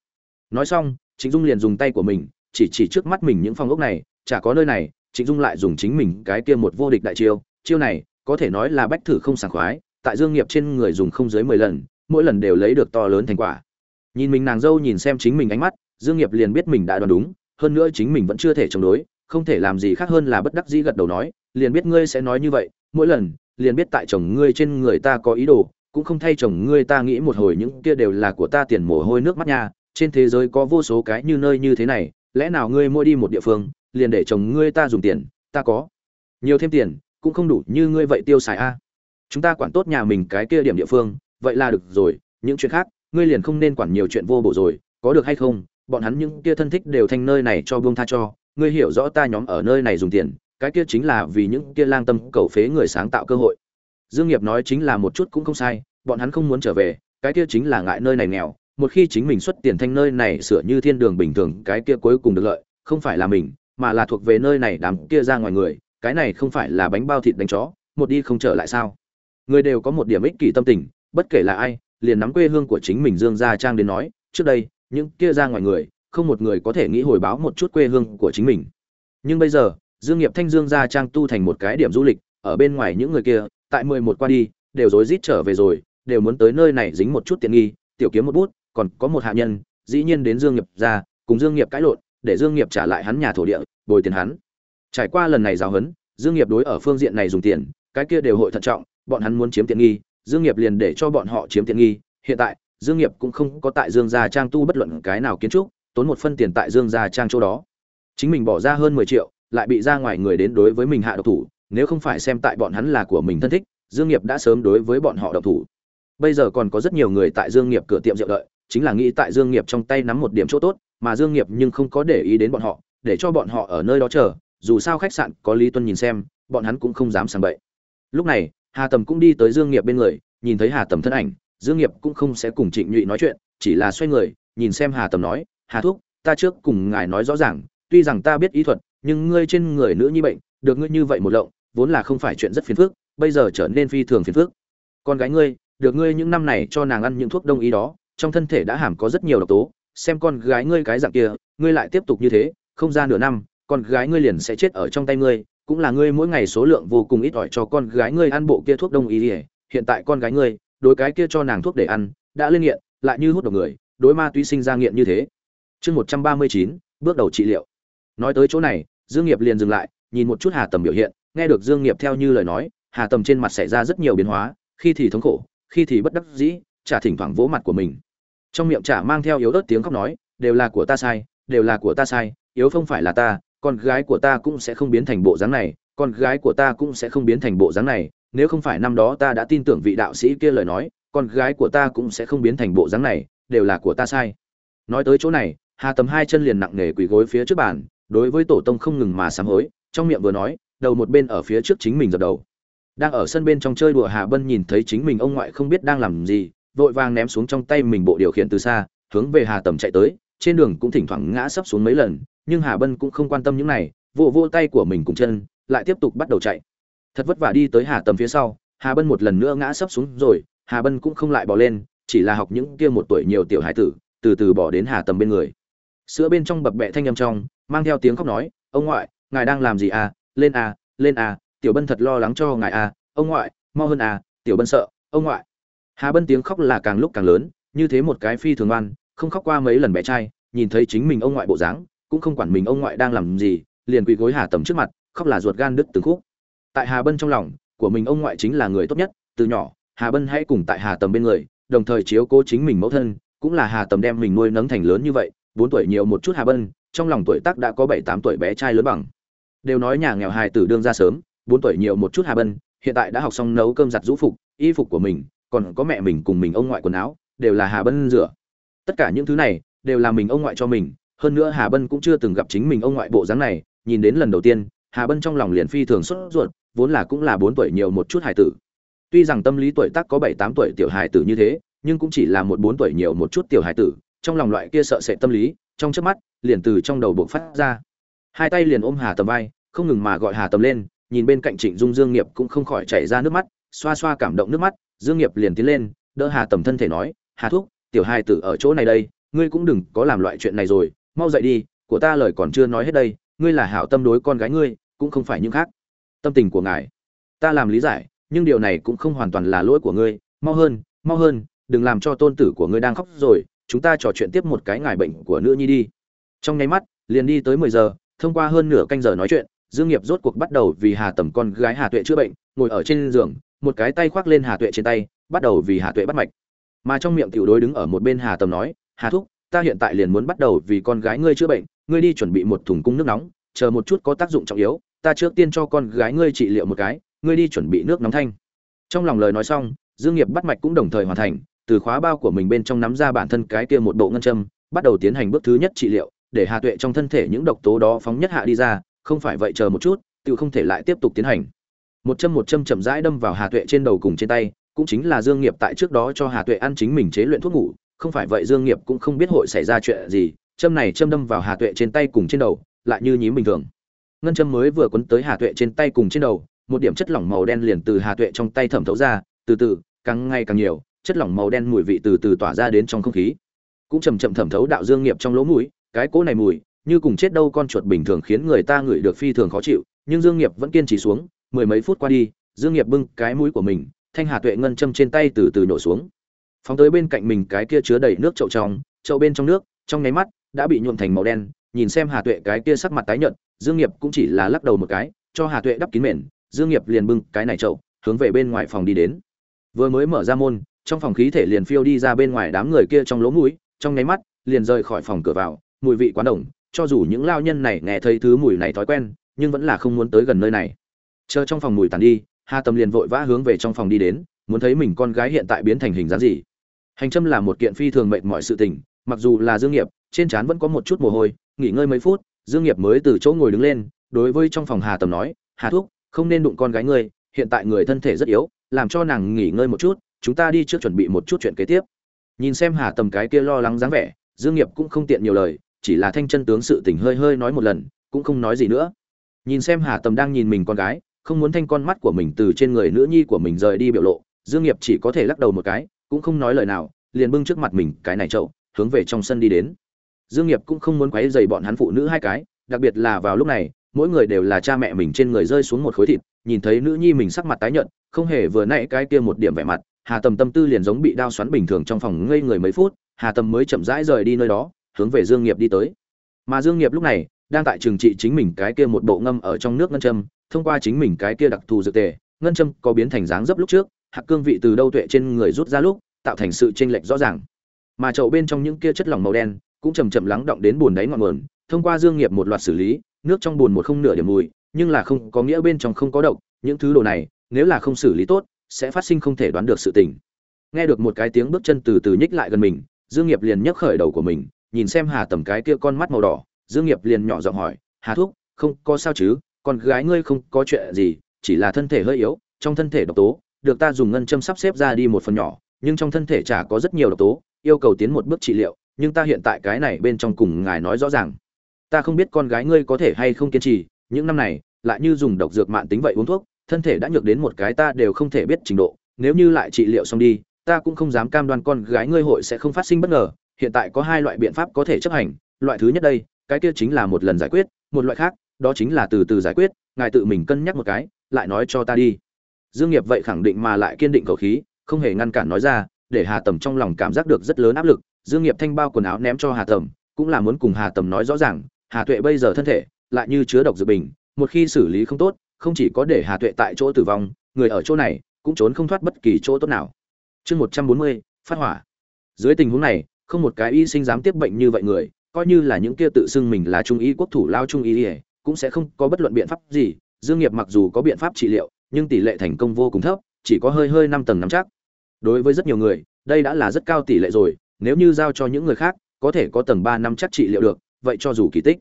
Nói xong, trịnh dung liền dùng tay của mình, chỉ chỉ trước mắt mình những phòng ốc này, chả có nơi này trịnh dung lại dùng chính mình cái kia một vô địch đại chiêu chiêu này, có thể nói là bách thử không sảng khoái, tại dương nghiệp trên người dùng không dưới mười lần, mỗi lần đều lấy được to lớn thành quả. Nhìn mình nàng dâu nhìn xem chính mình ánh mắt, dương nghiệp liền biết mình đã đoán đúng, hơn nữa chính mình vẫn chưa thể chống đối, không thể làm gì khác hơn là bất đắc dĩ gật đầu nói, liền biết ngươi sẽ nói như vậy, mỗi lần, liền biết tại chồng ngươi trên người ta có ý đồ, cũng không thay chồng ngươi ta nghĩ một hồi những kia đều là của ta tiền mồ hôi nước mắt nha, trên thế giới có vô số cái như nơi như thế này, lẽ nào ngươi mua đi một địa phương liền để chồng ngươi ta dùng tiền, ta có. Nhiều thêm tiền, cũng không đủ như ngươi vậy tiêu xài a. Chúng ta quản tốt nhà mình cái kia điểm địa phương, vậy là được rồi, những chuyện khác, ngươi liền không nên quản nhiều chuyện vô bổ rồi, có được hay không, bọn hắn những kia thân thích đều thành nơi này cho buông tha cho, ngươi hiểu rõ ta nhóm ở nơi này dùng tiền, cái kia chính là vì những kia lang tâm cầu phế người sáng tạo cơ hội. Dương nghiệp nói chính là một chút cũng không sai, bọn hắn không muốn trở về, cái kia chính là ngại nơi này nghèo, một khi chính mình xuất tiền thanh nơi này sửa như thiên đường bình thường, cái kia cuối cùng được lợi, không phải là mình mà là thuộc về nơi này đám kia ra ngoài người, cái này không phải là bánh bao thịt đánh chó, một đi không trở lại sao? Người đều có một điểm ích kỷ tâm tình, bất kể là ai, liền nắm quê hương của chính mình dương gia trang đến nói, trước đây, những kia ra ngoài người, không một người có thể nghĩ hồi báo một chút quê hương của chính mình. Nhưng bây giờ, dương nghiệp thanh dương gia trang tu thành một cái điểm du lịch, ở bên ngoài những người kia, tại mười một qua đi, đều rối rít trở về rồi, đều muốn tới nơi này dính một chút tiện nghi, tiểu kiếm một bút, còn có một hạ nhân, dĩ nhiên đến dương nghiệp ra cùng dương nghiệp cãi lộn để dương nghiệp trả lại hắn nhà thổ địa, bồi tiền hắn. Trải qua lần này giáo huấn, dương nghiệp đối ở phương diện này dùng tiền, cái kia đều hội thận trọng, bọn hắn muốn chiếm tiện nghi, dương nghiệp liền để cho bọn họ chiếm tiện nghi. Hiện tại, dương nghiệp cũng không có tại dương gia trang tu bất luận cái nào kiến trúc, tốn một phân tiền tại dương gia trang chỗ đó. Chính mình bỏ ra hơn 10 triệu, lại bị ra ngoài người đến đối với mình hạ độc thủ, nếu không phải xem tại bọn hắn là của mình thân thích, dương nghiệp đã sớm đối với bọn họ độc thủ. Bây giờ còn có rất nhiều người tại dương nghiệp cửa tiệm rượu đợi, chính là nghĩ tại dương nghiệp trong tay nắm một điểm chỗ tốt mà dương nghiệp nhưng không có để ý đến bọn họ, để cho bọn họ ở nơi đó chờ, dù sao khách sạn có lý tuân nhìn xem, bọn hắn cũng không dám sang bậy. Lúc này, hà tầm cũng đi tới dương nghiệp bên người, nhìn thấy hà tầm thân ảnh, dương nghiệp cũng không sẽ cùng trịnh nhụy nói chuyện, chỉ là xoay người, nhìn xem hà tầm nói, hà thúc, ta trước cùng ngài nói rõ ràng, tuy rằng ta biết ý thuật, nhưng ngươi trên người nữ nhi bệnh, được ngươi như vậy một lộng, vốn là không phải chuyện rất phiền phức, bây giờ trở nên phi thường phiền phức. Con gái ngươi, được ngươi những năm này cho nàng ăn những thuốc đông y đó, trong thân thể đã hàm có rất nhiều độc tố xem con gái ngươi cái dạng kia, ngươi lại tiếp tục như thế, không ra nửa năm, con gái ngươi liền sẽ chết ở trong tay ngươi, cũng là ngươi mỗi ngày số lượng vô cùng ít ỏi cho con gái ngươi ăn bộ kia thuốc đông y hiện tại con gái ngươi, đối cái kia cho nàng thuốc để ăn, đã lên nghiện, lại như hút độc người, đối ma túy sinh ra nghiện như thế. Chương một trăm ba mươi chín, bước đầu trị liệu. Nói tới chỗ này, dương nghiệp liền dừng lại, nhìn một chút hà tầm biểu hiện, nghe được dương nghiệp theo như lời nói, hà tầm trên mặt xảy ra rất nhiều biến hóa, khi thì thống khổ, khi thì bất đắc dĩ, chả thỉnh thoảng vỗ mặt của mình trong miệng chả mang theo yếu ớt tiếng khóc nói, đều là của ta sai, đều là của ta sai, yếu không phải là ta, con gái của ta cũng sẽ không biến thành bộ dáng này, con gái của ta cũng sẽ không biến thành bộ dáng này, nếu không phải năm đó ta đã tin tưởng vị đạo sĩ kia lời nói, con gái của ta cũng sẽ không biến thành bộ dáng này, đều là của ta sai. Nói tới chỗ này, hà tầm hai chân liền nặng nề quỳ gối phía trước bàn, đối với tổ tông không ngừng mà sám hối, trong miệng vừa nói, đầu một bên ở phía trước chính mình dập đầu. Đang ở sân bên trong chơi đùa hà bân nhìn thấy chính mình ông ngoại không biết đang làm gì vội vàng ném xuống trong tay mình bộ điều khiển từ xa, hướng về hà tầm chạy tới. Trên đường cũng thỉnh thoảng ngã sấp xuống mấy lần, nhưng hà bân cũng không quan tâm những này, vỗ vỗ tay của mình cùng chân, lại tiếp tục bắt đầu chạy. Thật vất vả đi tới hà tầm phía sau, hà bân một lần nữa ngã sấp xuống rồi, hà bân cũng không lại bỏ lên, chỉ là học những kia một tuổi nhiều tiểu hải tử, từ từ bỏ đến hà tầm bên người. Sữa bên trong bập bẹ thanh â m trong, mang theo tiếng khóc nói, ông ngoại, ngài đang làm gì à? Lên à lên à tiểu bân thật lo lắng cho ngài à. Ông ngoại, mau hơn à tiểu bân sợ, ông ngoại hà bân tiếng khóc là càng lúc càng lớn, như thế một cái phi thường oan, không khóc qua mấy lần bé trai, nhìn thấy chính mình ông ngoại bộ dáng, cũng không quản mình ông ngoại đang làm gì, liền quỳ gối hà tầm trước mặt, khóc là ruột gan đứt từng khúc. Tại hà bân trong lòng, của mình ông ngoại chính là người tốt nhất, từ nhỏ, hà bân hãy cùng tại hà tầm bên người, đồng thời chiếu cố chính mình mẫu thân, cũng là hà tầm đem mình nuôi nấng thành lớn như vậy, bốn tuổi nhiều một chút hà bân, trong lòng tuổi tác đã có bảy tám tuổi bé trai lớn bằng. Đều nói nhà nghèo hài tử đương ra sớm, bốn tuổi nhiều một chút hà bân, hiện tại đã học xong nấu cơm giặt rũ phục, y phục của mình còn có mẹ mình cùng mình ông ngoại quần áo, đều là hà bân rửa. Tất cả những thứ này, đều là mình ông ngoại cho mình. Hơn nữa hà bân cũng chưa từng gặp chính mình ông ngoại bộ dáng này. Nhìn đến lần đầu tiên, hà bân trong lòng liền phi thường sốt ruột, vốn là cũng là bốn tuổi nhiều một chút hài tử. Tuy rằng tâm lý tuổi tác có bảy tám tuổi tiểu hài tử như thế, nhưng cũng chỉ là một bốn tuổi nhiều một chút tiểu hài tử, trong lòng loại kia sợ sệt tâm lý, trong chớp mắt, liền từ trong đầu buộc phát ra. Hai tay liền ôm hà tầm vai, không ngừng mà gọi hà tầm lên, nhìn bên cạnh trịnh dung dương nghiệp cũng không khỏi chảy ra nước mắt, xoa xoa cảm động nước mắt dương nghiệp liền tiến lên, đỡ hà tầm thân thể nói, hà thúc, tiểu hai tử ở chỗ này đây, ngươi cũng đừng có làm loại chuyện này rồi, mau dậy đi, của ta lời còn chưa nói hết đây, ngươi là hảo tâm đối con gái ngươi, cũng không phải những khác. Tâm tình của ngài, ta làm lý giải, nhưng điều này cũng không hoàn toàn là lỗi của ngươi, mau hơn mau hơn, đừng làm cho tôn tử của ngươi đang khóc rồi, chúng ta trò chuyện tiếp một cái ngài bệnh của nữ nhi đi. Trong nháy mắt, liền đi tới mười giờ, thông qua hơn nửa canh giờ nói chuyện, dương nghiệp rốt cuộc bắt đầu vì hà tầm con gái hà tuệ chữa bệnh, ngồi ở trên giường một cái tay khoác lên hà tuệ trên tay, bắt đầu vì hà tuệ bắt mạch. Mà trong miệng tiểu đối đứng ở một bên hà tầm nói, hà thúc, ta hiện tại liền muốn bắt đầu vì con gái ngươi chữa bệnh, ngươi đi chuẩn bị một thùng cung nước nóng, chờ một chút có tác dụng trọng yếu, ta trước tiên cho con gái ngươi trị liệu một cái, ngươi đi chuẩn bị nước nóng thanh. Trong lòng lời nói xong, dương nghiệp bắt mạch cũng đồng thời hoàn thành, từ khóa bao của mình bên trong nắm ra bản thân cái kia một bộ ngân châm, bắt đầu tiến hành bước thứ nhất trị liệu, để hà tuệ trong thân thể những độc tố đó phóng nhất hạ đi ra, không phải vậy chờ một chút tự không thể lại tiếp tục tiến hành một châm một châm chậm rãi đâm vào hà tuệ trên đầu cùng trên tay, cũng chính là dương nghiệp tại trước đó cho hà tuệ ăn chính mình chế luyện thuốc ngủ, không phải vậy dương nghiệp cũng không biết hội xảy ra chuyện gì, châm này châm đâm vào hà tuệ trên tay cùng trên đầu, lại như nhím bình thường. Ngân châm mới vừa quấn tới hà tuệ trên tay cùng trên đầu, một điểm chất lỏng màu đen liền từ hà tuệ trong tay thẩm thấu ra, từ từ, càng ngày càng nhiều, chất lỏng màu đen mùi vị từ từ tỏa ra đến trong không khí. Cũng chậm chậm thẩm thấu đạo dương nghiệp trong lỗ mũi, cái cỗ này mùi, như cùng chết đâu con chuột bình thường khiến người ta ngửi được phi thường khó chịu, nhưng dương nghiệp vẫn kiên trì xuống mười mấy phút qua đi, dương nghiệp bưng cái mũi của mình, thanh hà tuệ ngân châm trên tay từ từ nhổ xuống. Phóng tới bên cạnh mình cái kia chứa đầy nước chậu trong, chậu bên trong nước, trong nháy mắt, đã bị nhuộm thành màu đen. Nhìn xem hà tuệ cái kia sắc mặt tái nhợt, dương nghiệp cũng chỉ là lắc đầu một cái, cho hà tuệ đắp kín mền. Dương nghiệp liền bưng cái này chậu, hướng về bên ngoài phòng đi đến. Vừa mới mở ra môn, trong phòng khí thể liền phiêu đi ra bên ngoài đám người kia trong lỗ mũi, trong nháy mắt, liền rời khỏi phòng cửa vào. Mùi vị quá đồng cho dù những lao nhân này nghe thấy thứ mùi này thói quen, nhưng vẫn là không muốn tới gần nơi này chờ trong phòng mùi tàn đi, hà tâm liền vội vã hướng về trong phòng đi đến, muốn thấy mình con gái hiện tại biến thành hình dáng gì. Hành trâm là một kiện phi thường mệnh mọi sự tình, mặc dù là dương nghiệp, trên trán vẫn có một chút mồ hôi, nghỉ ngơi mấy phút, dương nghiệp mới từ chỗ ngồi đứng lên, đối với trong phòng hà tầm nói, hà thúc, không nên đụng con gái ngươi, hiện tại người thân thể rất yếu, làm cho nàng nghỉ ngơi một chút, chúng ta đi trước chuẩn bị một chút chuyện kế tiếp. Nhìn xem hà tầm cái kia lo lắng dáng vẻ, dương nghiệp cũng không tiện nhiều lời, chỉ là thanh chân tướng sự tình hơi hơi nói một lần, cũng không nói gì nữa. Nhìn xem hà tầm đang nhìn mình con gái không muốn thanh con mắt của mình từ trên người nữ nhi của mình rời đi biểu lộ, dương nghiệp chỉ có thể lắc đầu một cái, cũng không nói lời nào, liền bưng trước mặt mình, cái này chậu, hướng về trong sân đi đến. Dương nghiệp cũng không muốn quấy rầy bọn hắn phụ nữ hai cái, đặc biệt là vào lúc này, mỗi người đều là cha mẹ mình trên người rơi xuống một khối thịt, nhìn thấy nữ nhi mình sắc mặt tái nhợt, không hề vừa nãy cái kia một điểm vẻ mặt, hà tầm tâm tư liền giống bị đao xoắn bình thường trong phòng ngây người mấy phút, hà tầm mới chậm rãi rời đi nơi đó, hướng về dương nghiệp đi tới. Mà dương nghiệp lúc này đang tại trường trị chính mình cái kia một bộ ngâm ở trong nước ngân châm, thông qua chính mình cái kia đặc thù dược tề, ngân châm có biến thành dáng dấp lúc trước hạc cương vị từ đâu tuệ trên người rút ra lúc, tạo thành sự chênh lệch rõ ràng. Mà chậu bên trong những kia chất lỏng màu đen, cũng chầm chậm lắng động đến bùn đáy ngọn nguồn, thông qua dương nghiệp một loạt xử lý, nước trong bùn một không nửa điểm mùi, nhưng là không có nghĩa bên trong không có độc, những thứ đồ này, nếu là không xử lý tốt, sẽ phát sinh không thể đoán được sự tình. Nghe được một cái tiếng bước chân từ từ nhích lại gần mình, dương nghiệp liền nhấc khởi đầu của mình, nhìn xem hà tầm cái kia con mắt màu đỏ dương nghiệp liền nhỏ giọng hỏi, hà thúc, không có sao chứ? Con gái ngươi không có chuyện gì, chỉ là thân thể hơi yếu, trong thân thể độc tố, được ta dùng ngân châm sắp xếp ra đi một phần nhỏ, nhưng trong thân thể chả có rất nhiều độc tố, yêu cầu tiến một bước trị liệu, nhưng ta hiện tại cái này bên trong cùng ngài nói rõ ràng. Ta không biết con gái ngươi có thể hay không kiên trì, những năm này, lại như dùng độc dược mạng tính vậy uống thuốc, thân thể đã nhược đến một cái ta đều không thể biết trình độ, nếu như lại trị liệu xong đi, ta cũng không dám cam đoan con gái ngươi hội sẽ không phát sinh bất ngờ, hiện tại có hai loại biện pháp có thể chấp hành, loại thứ nhất đây cái kia chính là một lần giải quyết, một loại khác, đó chính là từ từ giải quyết, ngài tự mình cân nhắc một cái, lại nói cho ta đi. Dương nghiệp vậy khẳng định mà lại kiên định khẩu khí, không hề ngăn cản nói ra, để hà tầm trong lòng cảm giác được rất lớn áp lực. Dương nghiệp thanh bao quần áo ném cho hà tầm, cũng là muốn cùng hà tầm nói rõ ràng, hà tuệ bây giờ thân thể, lại như chứa độc dự bình, một khi xử lý không tốt, không chỉ có để hà tuệ tại chỗ tử vong, người ở chỗ này cũng trốn không thoát bất kỳ chỗ tốt nào. Chương một trăm bốn mươi, phát hỏa. Dưới tình huống này, không một cái y sinh dám tiếp bệnh như vậy người coi như là những kia tự xưng mình là trung y quốc thủ lao trung y cũng sẽ không có bất luận biện pháp gì. Dương nghiệp mặc dù có biện pháp trị liệu, nhưng tỷ lệ thành công vô cùng thấp, chỉ có hơi hơi năm tầng năm chắc. Đối với rất nhiều người, đây đã là rất cao tỷ lệ rồi, nếu như giao cho những người khác, có thể có tầng ba năm chắc trị liệu được, vậy cho dù kỳ tích.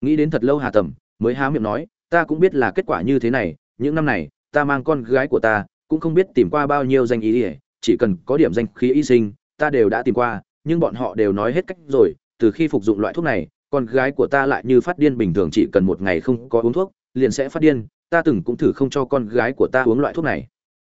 Nghĩ đến thật lâu hà tầm, mới há miệng nói, ta cũng biết là kết quả như thế này, những năm này, ta mang con gái của ta, cũng không biết tìm qua bao nhiêu danh ý ỉa chỉ cần có điểm danh khí y sinh, ta đều đã tìm qua, nhưng bọn họ đều nói hết cách rồi từ khi phục dụng loại thuốc này, con gái của ta lại như phát điên bình thường, chỉ cần một ngày không có uống thuốc, liền sẽ phát điên, ta từng cũng thử không cho con gái của ta uống loại thuốc này.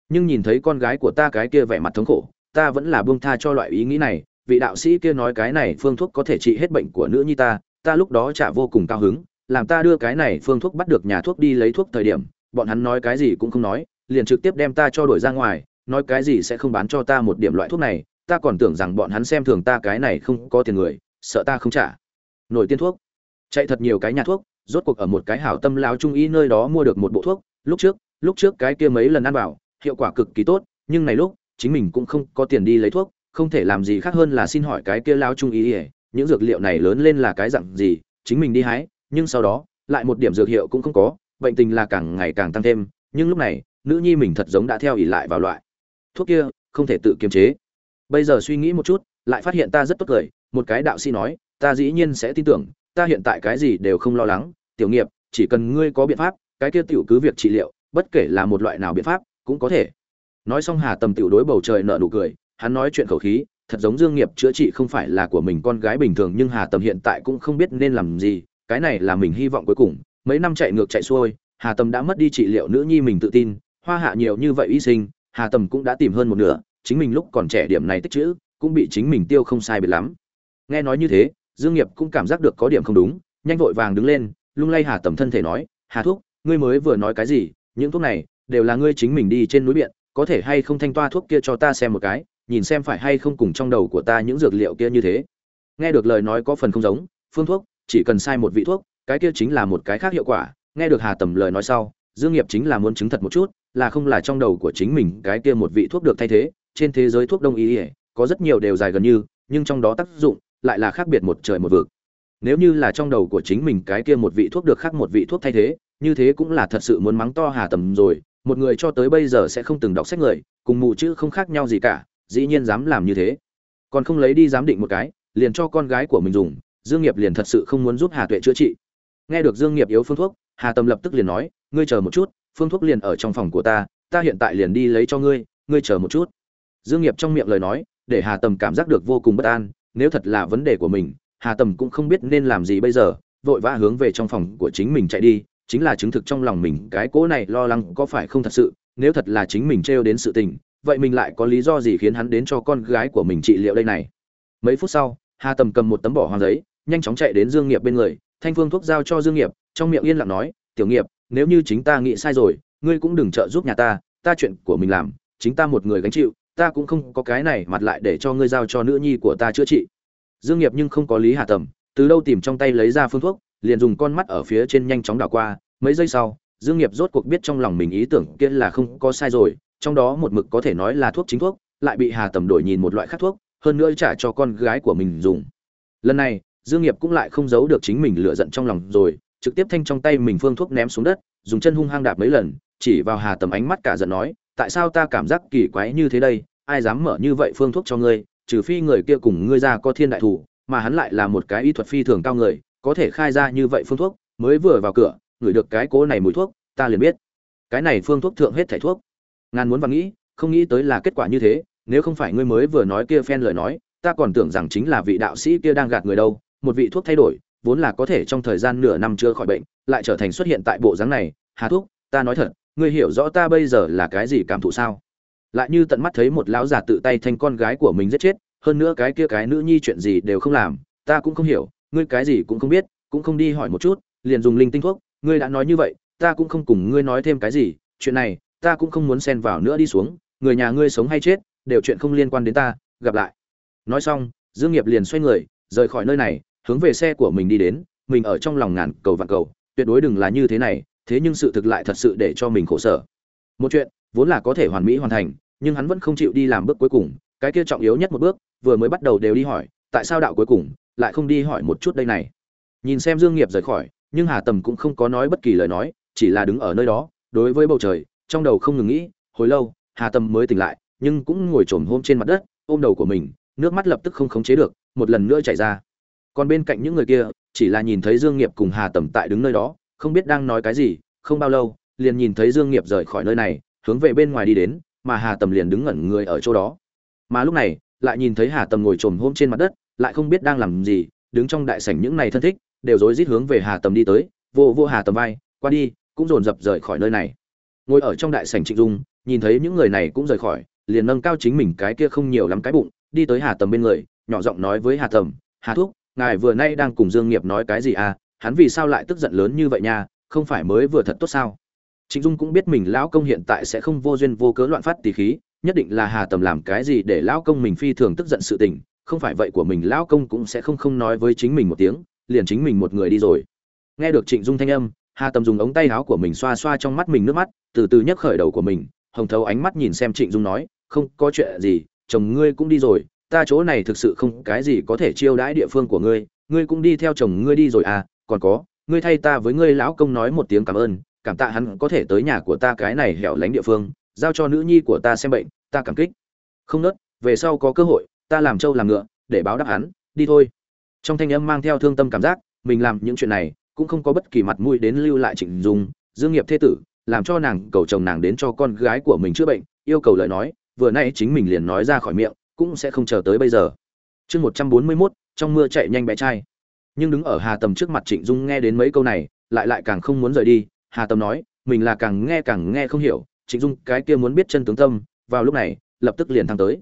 Nhưng nhìn thấy con gái của ta cái kia vẻ mặt thống khổ, ta vẫn là buông tha cho loại ý nghĩ này, vị đạo sĩ kia nói cái này phương thuốc có thể trị hết bệnh của nữ nhi ta ta lúc đó chả vô cùng cao hứng, làm ta đưa cái này phương thuốc bắt được nhà thuốc đi lấy thuốc thời điểm, bọn hắn nói cái gì cũng không nói, liền trực tiếp đem ta cho đuổi ra ngoài, nói cái gì sẽ không bán cho ta một điểm loại thuốc này, ta còn tưởng rằng bọn hắn xem thường ta cái này không có tiền người sợ ta không trả. Nổi tiên thuốc. Chạy thật nhiều cái nhà thuốc, rốt cuộc ở một cái hảo tâm lão trung y nơi đó mua được một bộ thuốc. Lúc trước lúc trước cái kia mấy lần ăn vào, hiệu quả cực kỳ tốt, nhưng này lúc, chính mình cũng không có tiền đi lấy thuốc, không thể làm gì khác hơn là xin hỏi cái kia lão trung y ỉa những dược liệu này lớn lên là cái dạng gì, chính mình đi hái, nhưng sau đó, lại một điểm dược hiệu cũng không có, bệnh tình là càng ngày càng tăng thêm, nhưng lúc này, nữ nhi mình thật giống đã theo ỉ lại vào loại. Thuốc kia, không thể tự kiềm chế. Bây giờ suy nghĩ một chút, lại phát hiện ta rất tốt cười một cái đạo sĩ nói, ta dĩ nhiên sẽ tin tưởng, ta hiện tại cái gì đều không lo lắng, tiểu nghiệp, chỉ cần ngươi có biện pháp, cái kia tiểu cứ việc trị liệu, bất kể là một loại nào biện pháp, cũng có thể. Nói xong hà tầm tiểu đối bầu trời nợ nụ cười, hắn nói chuyện khẩu khí, thật giống dương nghiệp chữa trị không phải là của mình con gái bình thường, nhưng hà tầm hiện tại cũng không biết nên làm gì, cái này là mình hy vọng cuối cùng. Mấy năm chạy ngược chạy xuôi, hà tầm đã mất đi trị liệu nữ nhi mình tự tin, hoa hạ nhiều như vậy y sinh, hà tầm cũng đã tìm hơn một nửa, chính mình lúc còn trẻ điểm này tích chữ, cũng bị chính mình tiêu không sai biệt lắm nghe nói như thế, dương nghiệp cũng cảm giác được có điểm không đúng, nhanh vội vàng đứng lên, lung lay hà tầm thân thể nói, hà thuốc ngươi mới vừa nói cái gì? Những thuốc này đều là ngươi chính mình đi trên núi biển có thể hay không thanh toa thuốc kia cho ta xem một cái, nhìn xem phải hay không cùng trong đầu của ta những dược liệu kia như thế. Nghe được lời nói có phần không giống, phương thuốc, chỉ cần sai một vị thuốc, cái kia chính là một cái khác hiệu quả. Nghe được hà tầm lời nói sau, dương nghiệp chính là muốn chứng thật một chút, là không là trong đầu của chính mình cái kia một vị thuốc được thay thế, trên thế giới thuốc đông y, có rất nhiều đều dài gần như, nhưng trong đó tác dụng lại là khác biệt một trời một vực. Nếu như là trong đầu của chính mình cái kia một vị thuốc được khác một vị thuốc thay thế, như thế cũng là thật sự muốn mắng to hà tầm rồi, một người cho tới bây giờ sẽ không từng đọc sách người, cùng mù chữ không khác nhau gì cả, dĩ nhiên dám làm như thế. Còn không lấy đi giám định một cái, liền cho con gái của mình dùng, dương nghiệp liền thật sự không muốn giúp hà tuệ chữa trị. Nghe được dương nghiệp yếu phương thuốc, hà Tầm lập tức liền nói, ngươi chờ một chút, phương thuốc liền ở trong phòng của ta ta hiện tại liền đi lấy cho ngươi ngươi chờ một chút. Dương nghiệp trong miệng lời nói, để hà tầm cảm giác được vô cùng bất an nếu thật là vấn đề của mình, hà tầm cũng không biết nên làm gì bây giờ, vội vã hướng về trong phòng của chính mình chạy đi, chính là chứng thực trong lòng mình cái cỗ này lo lắng có phải không thật sự, nếu thật là chính mình trêu đến sự tình, vậy mình lại có lý do gì khiến hắn đến cho con gái của mình trị liệu đây này? Mấy phút sau, hà tầm cầm một tấm bỏ hoàng giấy, nhanh chóng chạy đến dương nghiệp bên người, thanh phương thuốc giao cho dương nghiệp, trong miệng yên lặng nói, tiểu nghiệp, nếu như chính ta nghĩ sai rồi, ngươi cũng đừng trợ giúp nhà ta ta chuyện của mình làm, chính ta một người gánh chịu ta cũng không có cái này mặt lại để cho ngươi giao cho nữ nhi của ta chữa trị. Dương nghiệp nhưng không có lý hà tầm, từ đâu tìm trong tay lấy ra phương thuốc, liền dùng con mắt ở phía trên nhanh chóng đảo qua, mấy giây sau, dương nghiệp rốt cuộc biết trong lòng mình ý tưởng kia là không có sai rồi, trong đó một mực có thể nói là thuốc chính thuốc, lại bị hà tầm đổi nhìn một loại khác thuốc, hơn nữa trả cho con gái của mình dùng. Lần này, dương nghiệp cũng lại không giấu được chính mình lửa giận trong lòng rồi, trực tiếp thanh trong tay mình phương thuốc ném xuống đất, dùng chân hung hăng đạp mấy lần, chỉ vào hà tầm ánh mắt cả giận nói tại sao ta cảm giác kỳ quái như thế đây? Ai dám mở như vậy phương thuốc cho ngươi, trừ phi người kia cùng ngươi ra có thiên đại thủ, mà hắn lại là một cái y thuật phi thường cao người, có thể khai ra như vậy phương thuốc, mới vừa vào cửa, ngửi được cái cố này mùi thuốc, ta liền biết. Cái này phương thuốc thượng hết thảy thuốc. Ngàn muốn và nghĩ, không nghĩ tới là kết quả như thế, nếu không phải ngươi mới vừa nói kia phen lời nói, ta còn tưởng rằng chính là vị đạo sĩ kia đang gạt người đâu. Một vị thuốc thay đổi, vốn là có thể trong thời gian nửa năm chưa khỏi bệnh, lại trở thành xuất hiện tại bộ dáng này. Hà thuốc, ta nói thật ngươi hiểu rõ ta bây giờ là cái gì cảm thụ sao? Lại như tận mắt thấy một lão già tự tay thành con gái của mình giết chết, hơn nữa cái kia cái nữ nhi chuyện gì đều không làm, ta cũng không hiểu, ngươi cái gì cũng không biết, cũng không đi hỏi một chút, liền dùng linh tinh thuốc, ngươi đã nói như vậy, ta cũng không cùng ngươi nói thêm cái gì, chuyện này, ta cũng không muốn xen vào nữa đi xuống, người nhà ngươi sống hay chết, đều chuyện không liên quan đến ta, gặp lại. Nói xong, dương nghiệp liền xoay người, rời khỏi nơi này, hướng về xe của mình đi đến, mình ở trong lòng ngàn cầu vạn cầu, tuyệt đối đừng là như thế này thế nhưng sự thực lại thật sự để cho mình khổ sở. Một chuyện, vốn là có thể hoàn mỹ hoàn thành, nhưng hắn vẫn không chịu đi làm bước cuối cùng. Cái kia trọng yếu nhất một bước, vừa mới bắt đầu đều đi hỏi, tại sao đạo cuối cùng, lại không đi hỏi một chút đây này? Nhìn xem dương nghiệp rời khỏi, nhưng hà tầm cũng không có nói bất kỳ lời nói, chỉ là đứng ở nơi đó, đối với bầu trời, trong đầu không ngừng nghĩ, hồi lâu, hà tầm mới tỉnh lại, nhưng cũng ngồi trồm hôm trên mặt đất, ôm đầu của mình, nước mắt lập tức không khống chế được, một lần nữa chảy ra. Còn bên cạnh những người kia, chỉ là nhìn thấy dương nghiệp cùng hà tầm tại đứng nơi đó không biết đang nói cái gì, không bao lâu, liền nhìn thấy dương nghiệp rời khỏi nơi này, hướng về bên ngoài đi đến, mà hà tầm liền đứng ngẩn người ở chỗ đó. Mà lúc này, lại nhìn thấy hà tầm ngồi chồm hôm trên mặt đất, lại không biết đang làm gì, đứng trong đại sảnh những này thân thích, đều rối rít hướng về hà tầm đi tới, vô vô hà tầm vai, qua đi, cũng dồn dập rời khỏi nơi này. Ngồi ở trong đại sảnh trịnh dung, nhìn thấy những người này cũng rời khỏi, liền nâng cao chính mình cái kia không nhiều lắm cái bụng, đi tới hà tầm bên người, nhỏ giọng nói với hà tầm, hà thúc, ngài vừa nay đang cùng dương nghiệp nói cái gì à? Hắn vì sao lại tức giận lớn như vậy nha, không phải mới vừa thật tốt sao? Trịnh dung cũng biết mình lão công hiện tại sẽ không vô duyên vô cớ loạn phát tì khí, nhất định là hà tầm làm cái gì để lão công mình phi thường tức giận sự tình, không phải vậy của mình lão công cũng sẽ không không nói với chính mình một tiếng, liền chính mình một người đi rồi. Nghe được trịnh dung thanh âm, hà tầm dùng ống tay áo của mình xoa xoa trong mắt mình nước mắt, từ từ nhấc khởi đầu của mình, hồng thấu ánh mắt nhìn xem trịnh dung nói, không có chuyện gì, chồng ngươi cũng đi rồi, ta chỗ này thực sự không cái gì có thể chiêu đãi địa phương của ngươi ngươi cũng đi theo chồng ngươi đi rồi à còn có, ngươi thay ta với ngươi lão công nói một tiếng cảm ơn, cảm tạ hắn có thể tới nhà của ta cái này hẻo lánh địa phương, giao cho nữ nhi của ta xem bệnh, ta cảm kích. Không nớt, về sau có cơ hội, ta làm trâu làm ngựa, để báo đáp hắn, đi thôi. Trong thanh âm mang theo thương tâm cảm giác, mình làm những chuyện này, cũng không có bất kỳ mặt mũi đến lưu lại trịnh dung, dương nghiệp thế tử, làm cho nàng, cầu chồng nàng đến cho con gái của mình chữa bệnh, yêu cầu lời nói, vừa nay chính mình liền nói ra khỏi miệng, cũng sẽ không chờ tới bây giờ. Chương một trăm bốn mươi mốt, trong mưa chạy nhanh bé trai nhưng đứng ở hà tầm trước mặt trịnh dung nghe đến mấy câu này, lại lại càng không muốn rời đi. Hà tầm nói, mình là càng nghe càng nghe không hiểu, trịnh dung cái kia muốn biết chân tướng tâm, vào lúc này, lập tức liền thăng tới.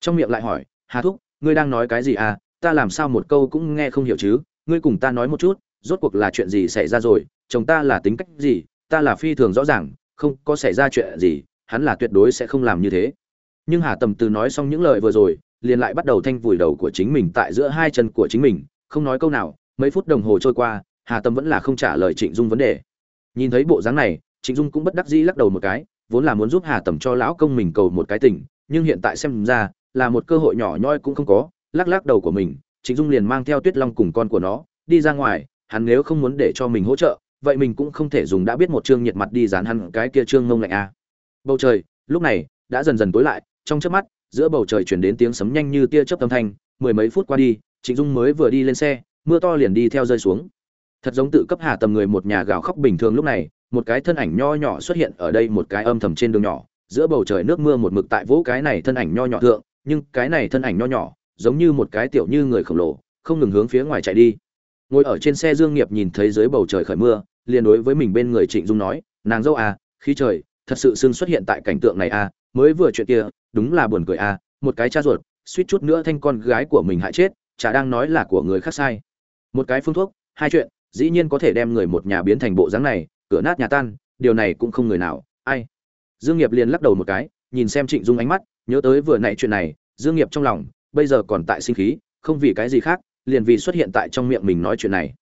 Trong miệng lại hỏi, hà thúc, ngươi đang nói cái gì à? Ta làm sao một câu cũng nghe không hiểu chứ? Ngươi cùng ta nói một chút, rốt cuộc là chuyện gì xảy ra rồi? Chồng ta là tính cách gì? Ta là phi thường rõ ràng, không có xảy ra chuyện gì, hắn là tuyệt đối sẽ không làm như thế. Nhưng hà tầm từ nói xong những lời vừa rồi, liền lại bắt đầu thanh vùi đầu của chính mình tại giữa hai chân của chính mình không nói câu nào, mấy phút đồng hồ trôi qua, hà tầm vẫn là không trả lời trịnh dung vấn đề. Nhìn thấy bộ dáng này, trịnh dung cũng bất đắc dĩ lắc đầu một cái, vốn là muốn giúp hà tầm cho lão công mình cầu một cái tình, nhưng hiện tại xem ra, là một cơ hội nhỏ nhoi cũng không có, lắc lắc đầu của mình, trịnh dung liền mang theo tuyết long cùng con của nó, đi ra ngoài, hắn nếu không muốn để cho mình hỗ trợ, vậy mình cũng không thể dùng đã biết một chương nhiệt mặt đi dán hắn cái kia trương ngông lạnh a. Bầu trời, lúc này, đã dần dần tối lại, trong chớp mắt, giữa bầu trời chuyển đến tiếng sấm nhanh như tia chớp âm thanh, mười mấy phút qua đi trịnh dung mới vừa đi lên xe, mưa to liền đi theo rơi xuống. Thật giống tự cấp hạ tầm người một nhà gào khóc bình thường lúc này, một cái thân ảnh nho nhỏ xuất hiện ở đây, một cái âm thầm trên đường nhỏ. Giữa bầu trời nước mưa một mực tại vỗ cái này thân ảnh nho nhỏ thượng, nhưng cái này thân ảnh nho nhỏ, giống như một cái tiểu như người khổng lồ, không ngừng hướng phía ngoài chạy đi. Ngồi ở trên xe dương nghiệp nhìn thấy dưới bầu trời khởi mưa, liền đối với mình bên người trịnh dung nói, nàng dâu à khí trời, thật sự sương xuất hiện tại cảnh tượng này à mới vừa chuyện kia, đúng là buồn cười à một cái cha ruột, suýt chút nữa thanh con gái của mình hại chết chả đang nói là của người khác sai. Một cái phương thuốc, hai chuyện, dĩ nhiên có thể đem người một nhà biến thành bộ dáng này, cửa nát nhà tan, điều này cũng không người nào, ai. Dương nghiệp liền lắc đầu một cái, nhìn xem trịnh dung ánh mắt, nhớ tới vừa nãy chuyện này, dương nghiệp trong lòng, bây giờ còn tại sinh khí, không vì cái gì khác, liền vì xuất hiện tại trong miệng mình nói chuyện này.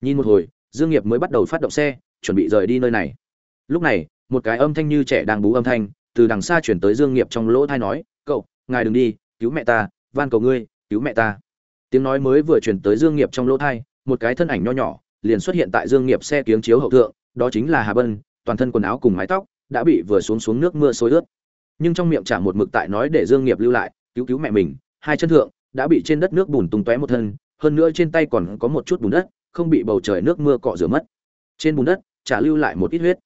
Nhìn một hồi, dương nghiệp mới bắt đầu phát động xe, chuẩn bị rời đi nơi này. Lúc này, một cái âm thanh như trẻ đang bú âm thanh, từ đằng xa chuyển tới dương nghiệp trong lỗ tai nói, cậu, ngài đừng đi, cứu mẹ ta, van cầu ngươi, cứu mẹ ta tiếng nói mới vừa chuyển tới dương nghiệp trong lỗ thay, một cái thân ảnh nho nhỏ liền xuất hiện tại dương nghiệp xe kiếng chiếu hậu thượng đó chính là hà bân toàn thân quần áo cùng mái tóc đã bị vừa xuống xuống nước mưa xối ướt. Nhưng trong miệng chả một mực tại nói để dương nghiệp lưu lại cứu cứu mẹ mình hai chân thượng đã bị trên đất nước bùn tung tóe một thân hơn nữa trên tay còn có một chút bùn đất không bị bầu trời nước mưa cọ rửa mất. Trên bùn đất chả lưu lại một ít huyết.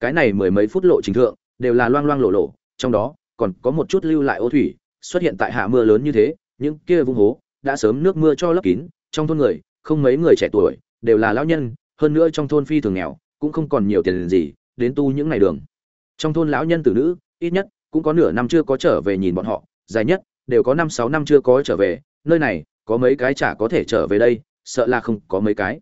Cái này mười mấy phút lộ trình thượng đều là loang loang lộ lộ trong đó còn có một chút lưu lại ô thủy xuất hiện tại hạ mưa lớn như thế những kia vung hố đã sớm nước mưa cho lấp kín, trong thôn người, không mấy người trẻ tuổi, đều là lão nhân, hơn nữa trong thôn phi thường nghèo, cũng không còn nhiều tiền gì đến tu những ngày đường. Trong thôn lão nhân tử nữ, ít nhất cũng có nửa năm chưa có trở về nhìn bọn họ, dài nhất đều có năm sáu năm chưa có trở về, nơi này có mấy cái chả có thể trở về đây, sợ là không có mấy cái.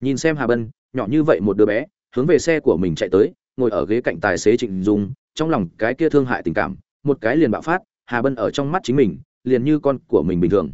Nhìn xem hà bân, nhỏ như vậy một đứa bé, hướng về xe của mình chạy tới, ngồi ở ghế cạnh tài xế trịnh dung, trong lòng cái kia thương hại tình cảm, một cái liền bạo phát, hà bân ở trong mắt chính mình, liền như con của mình bình thường.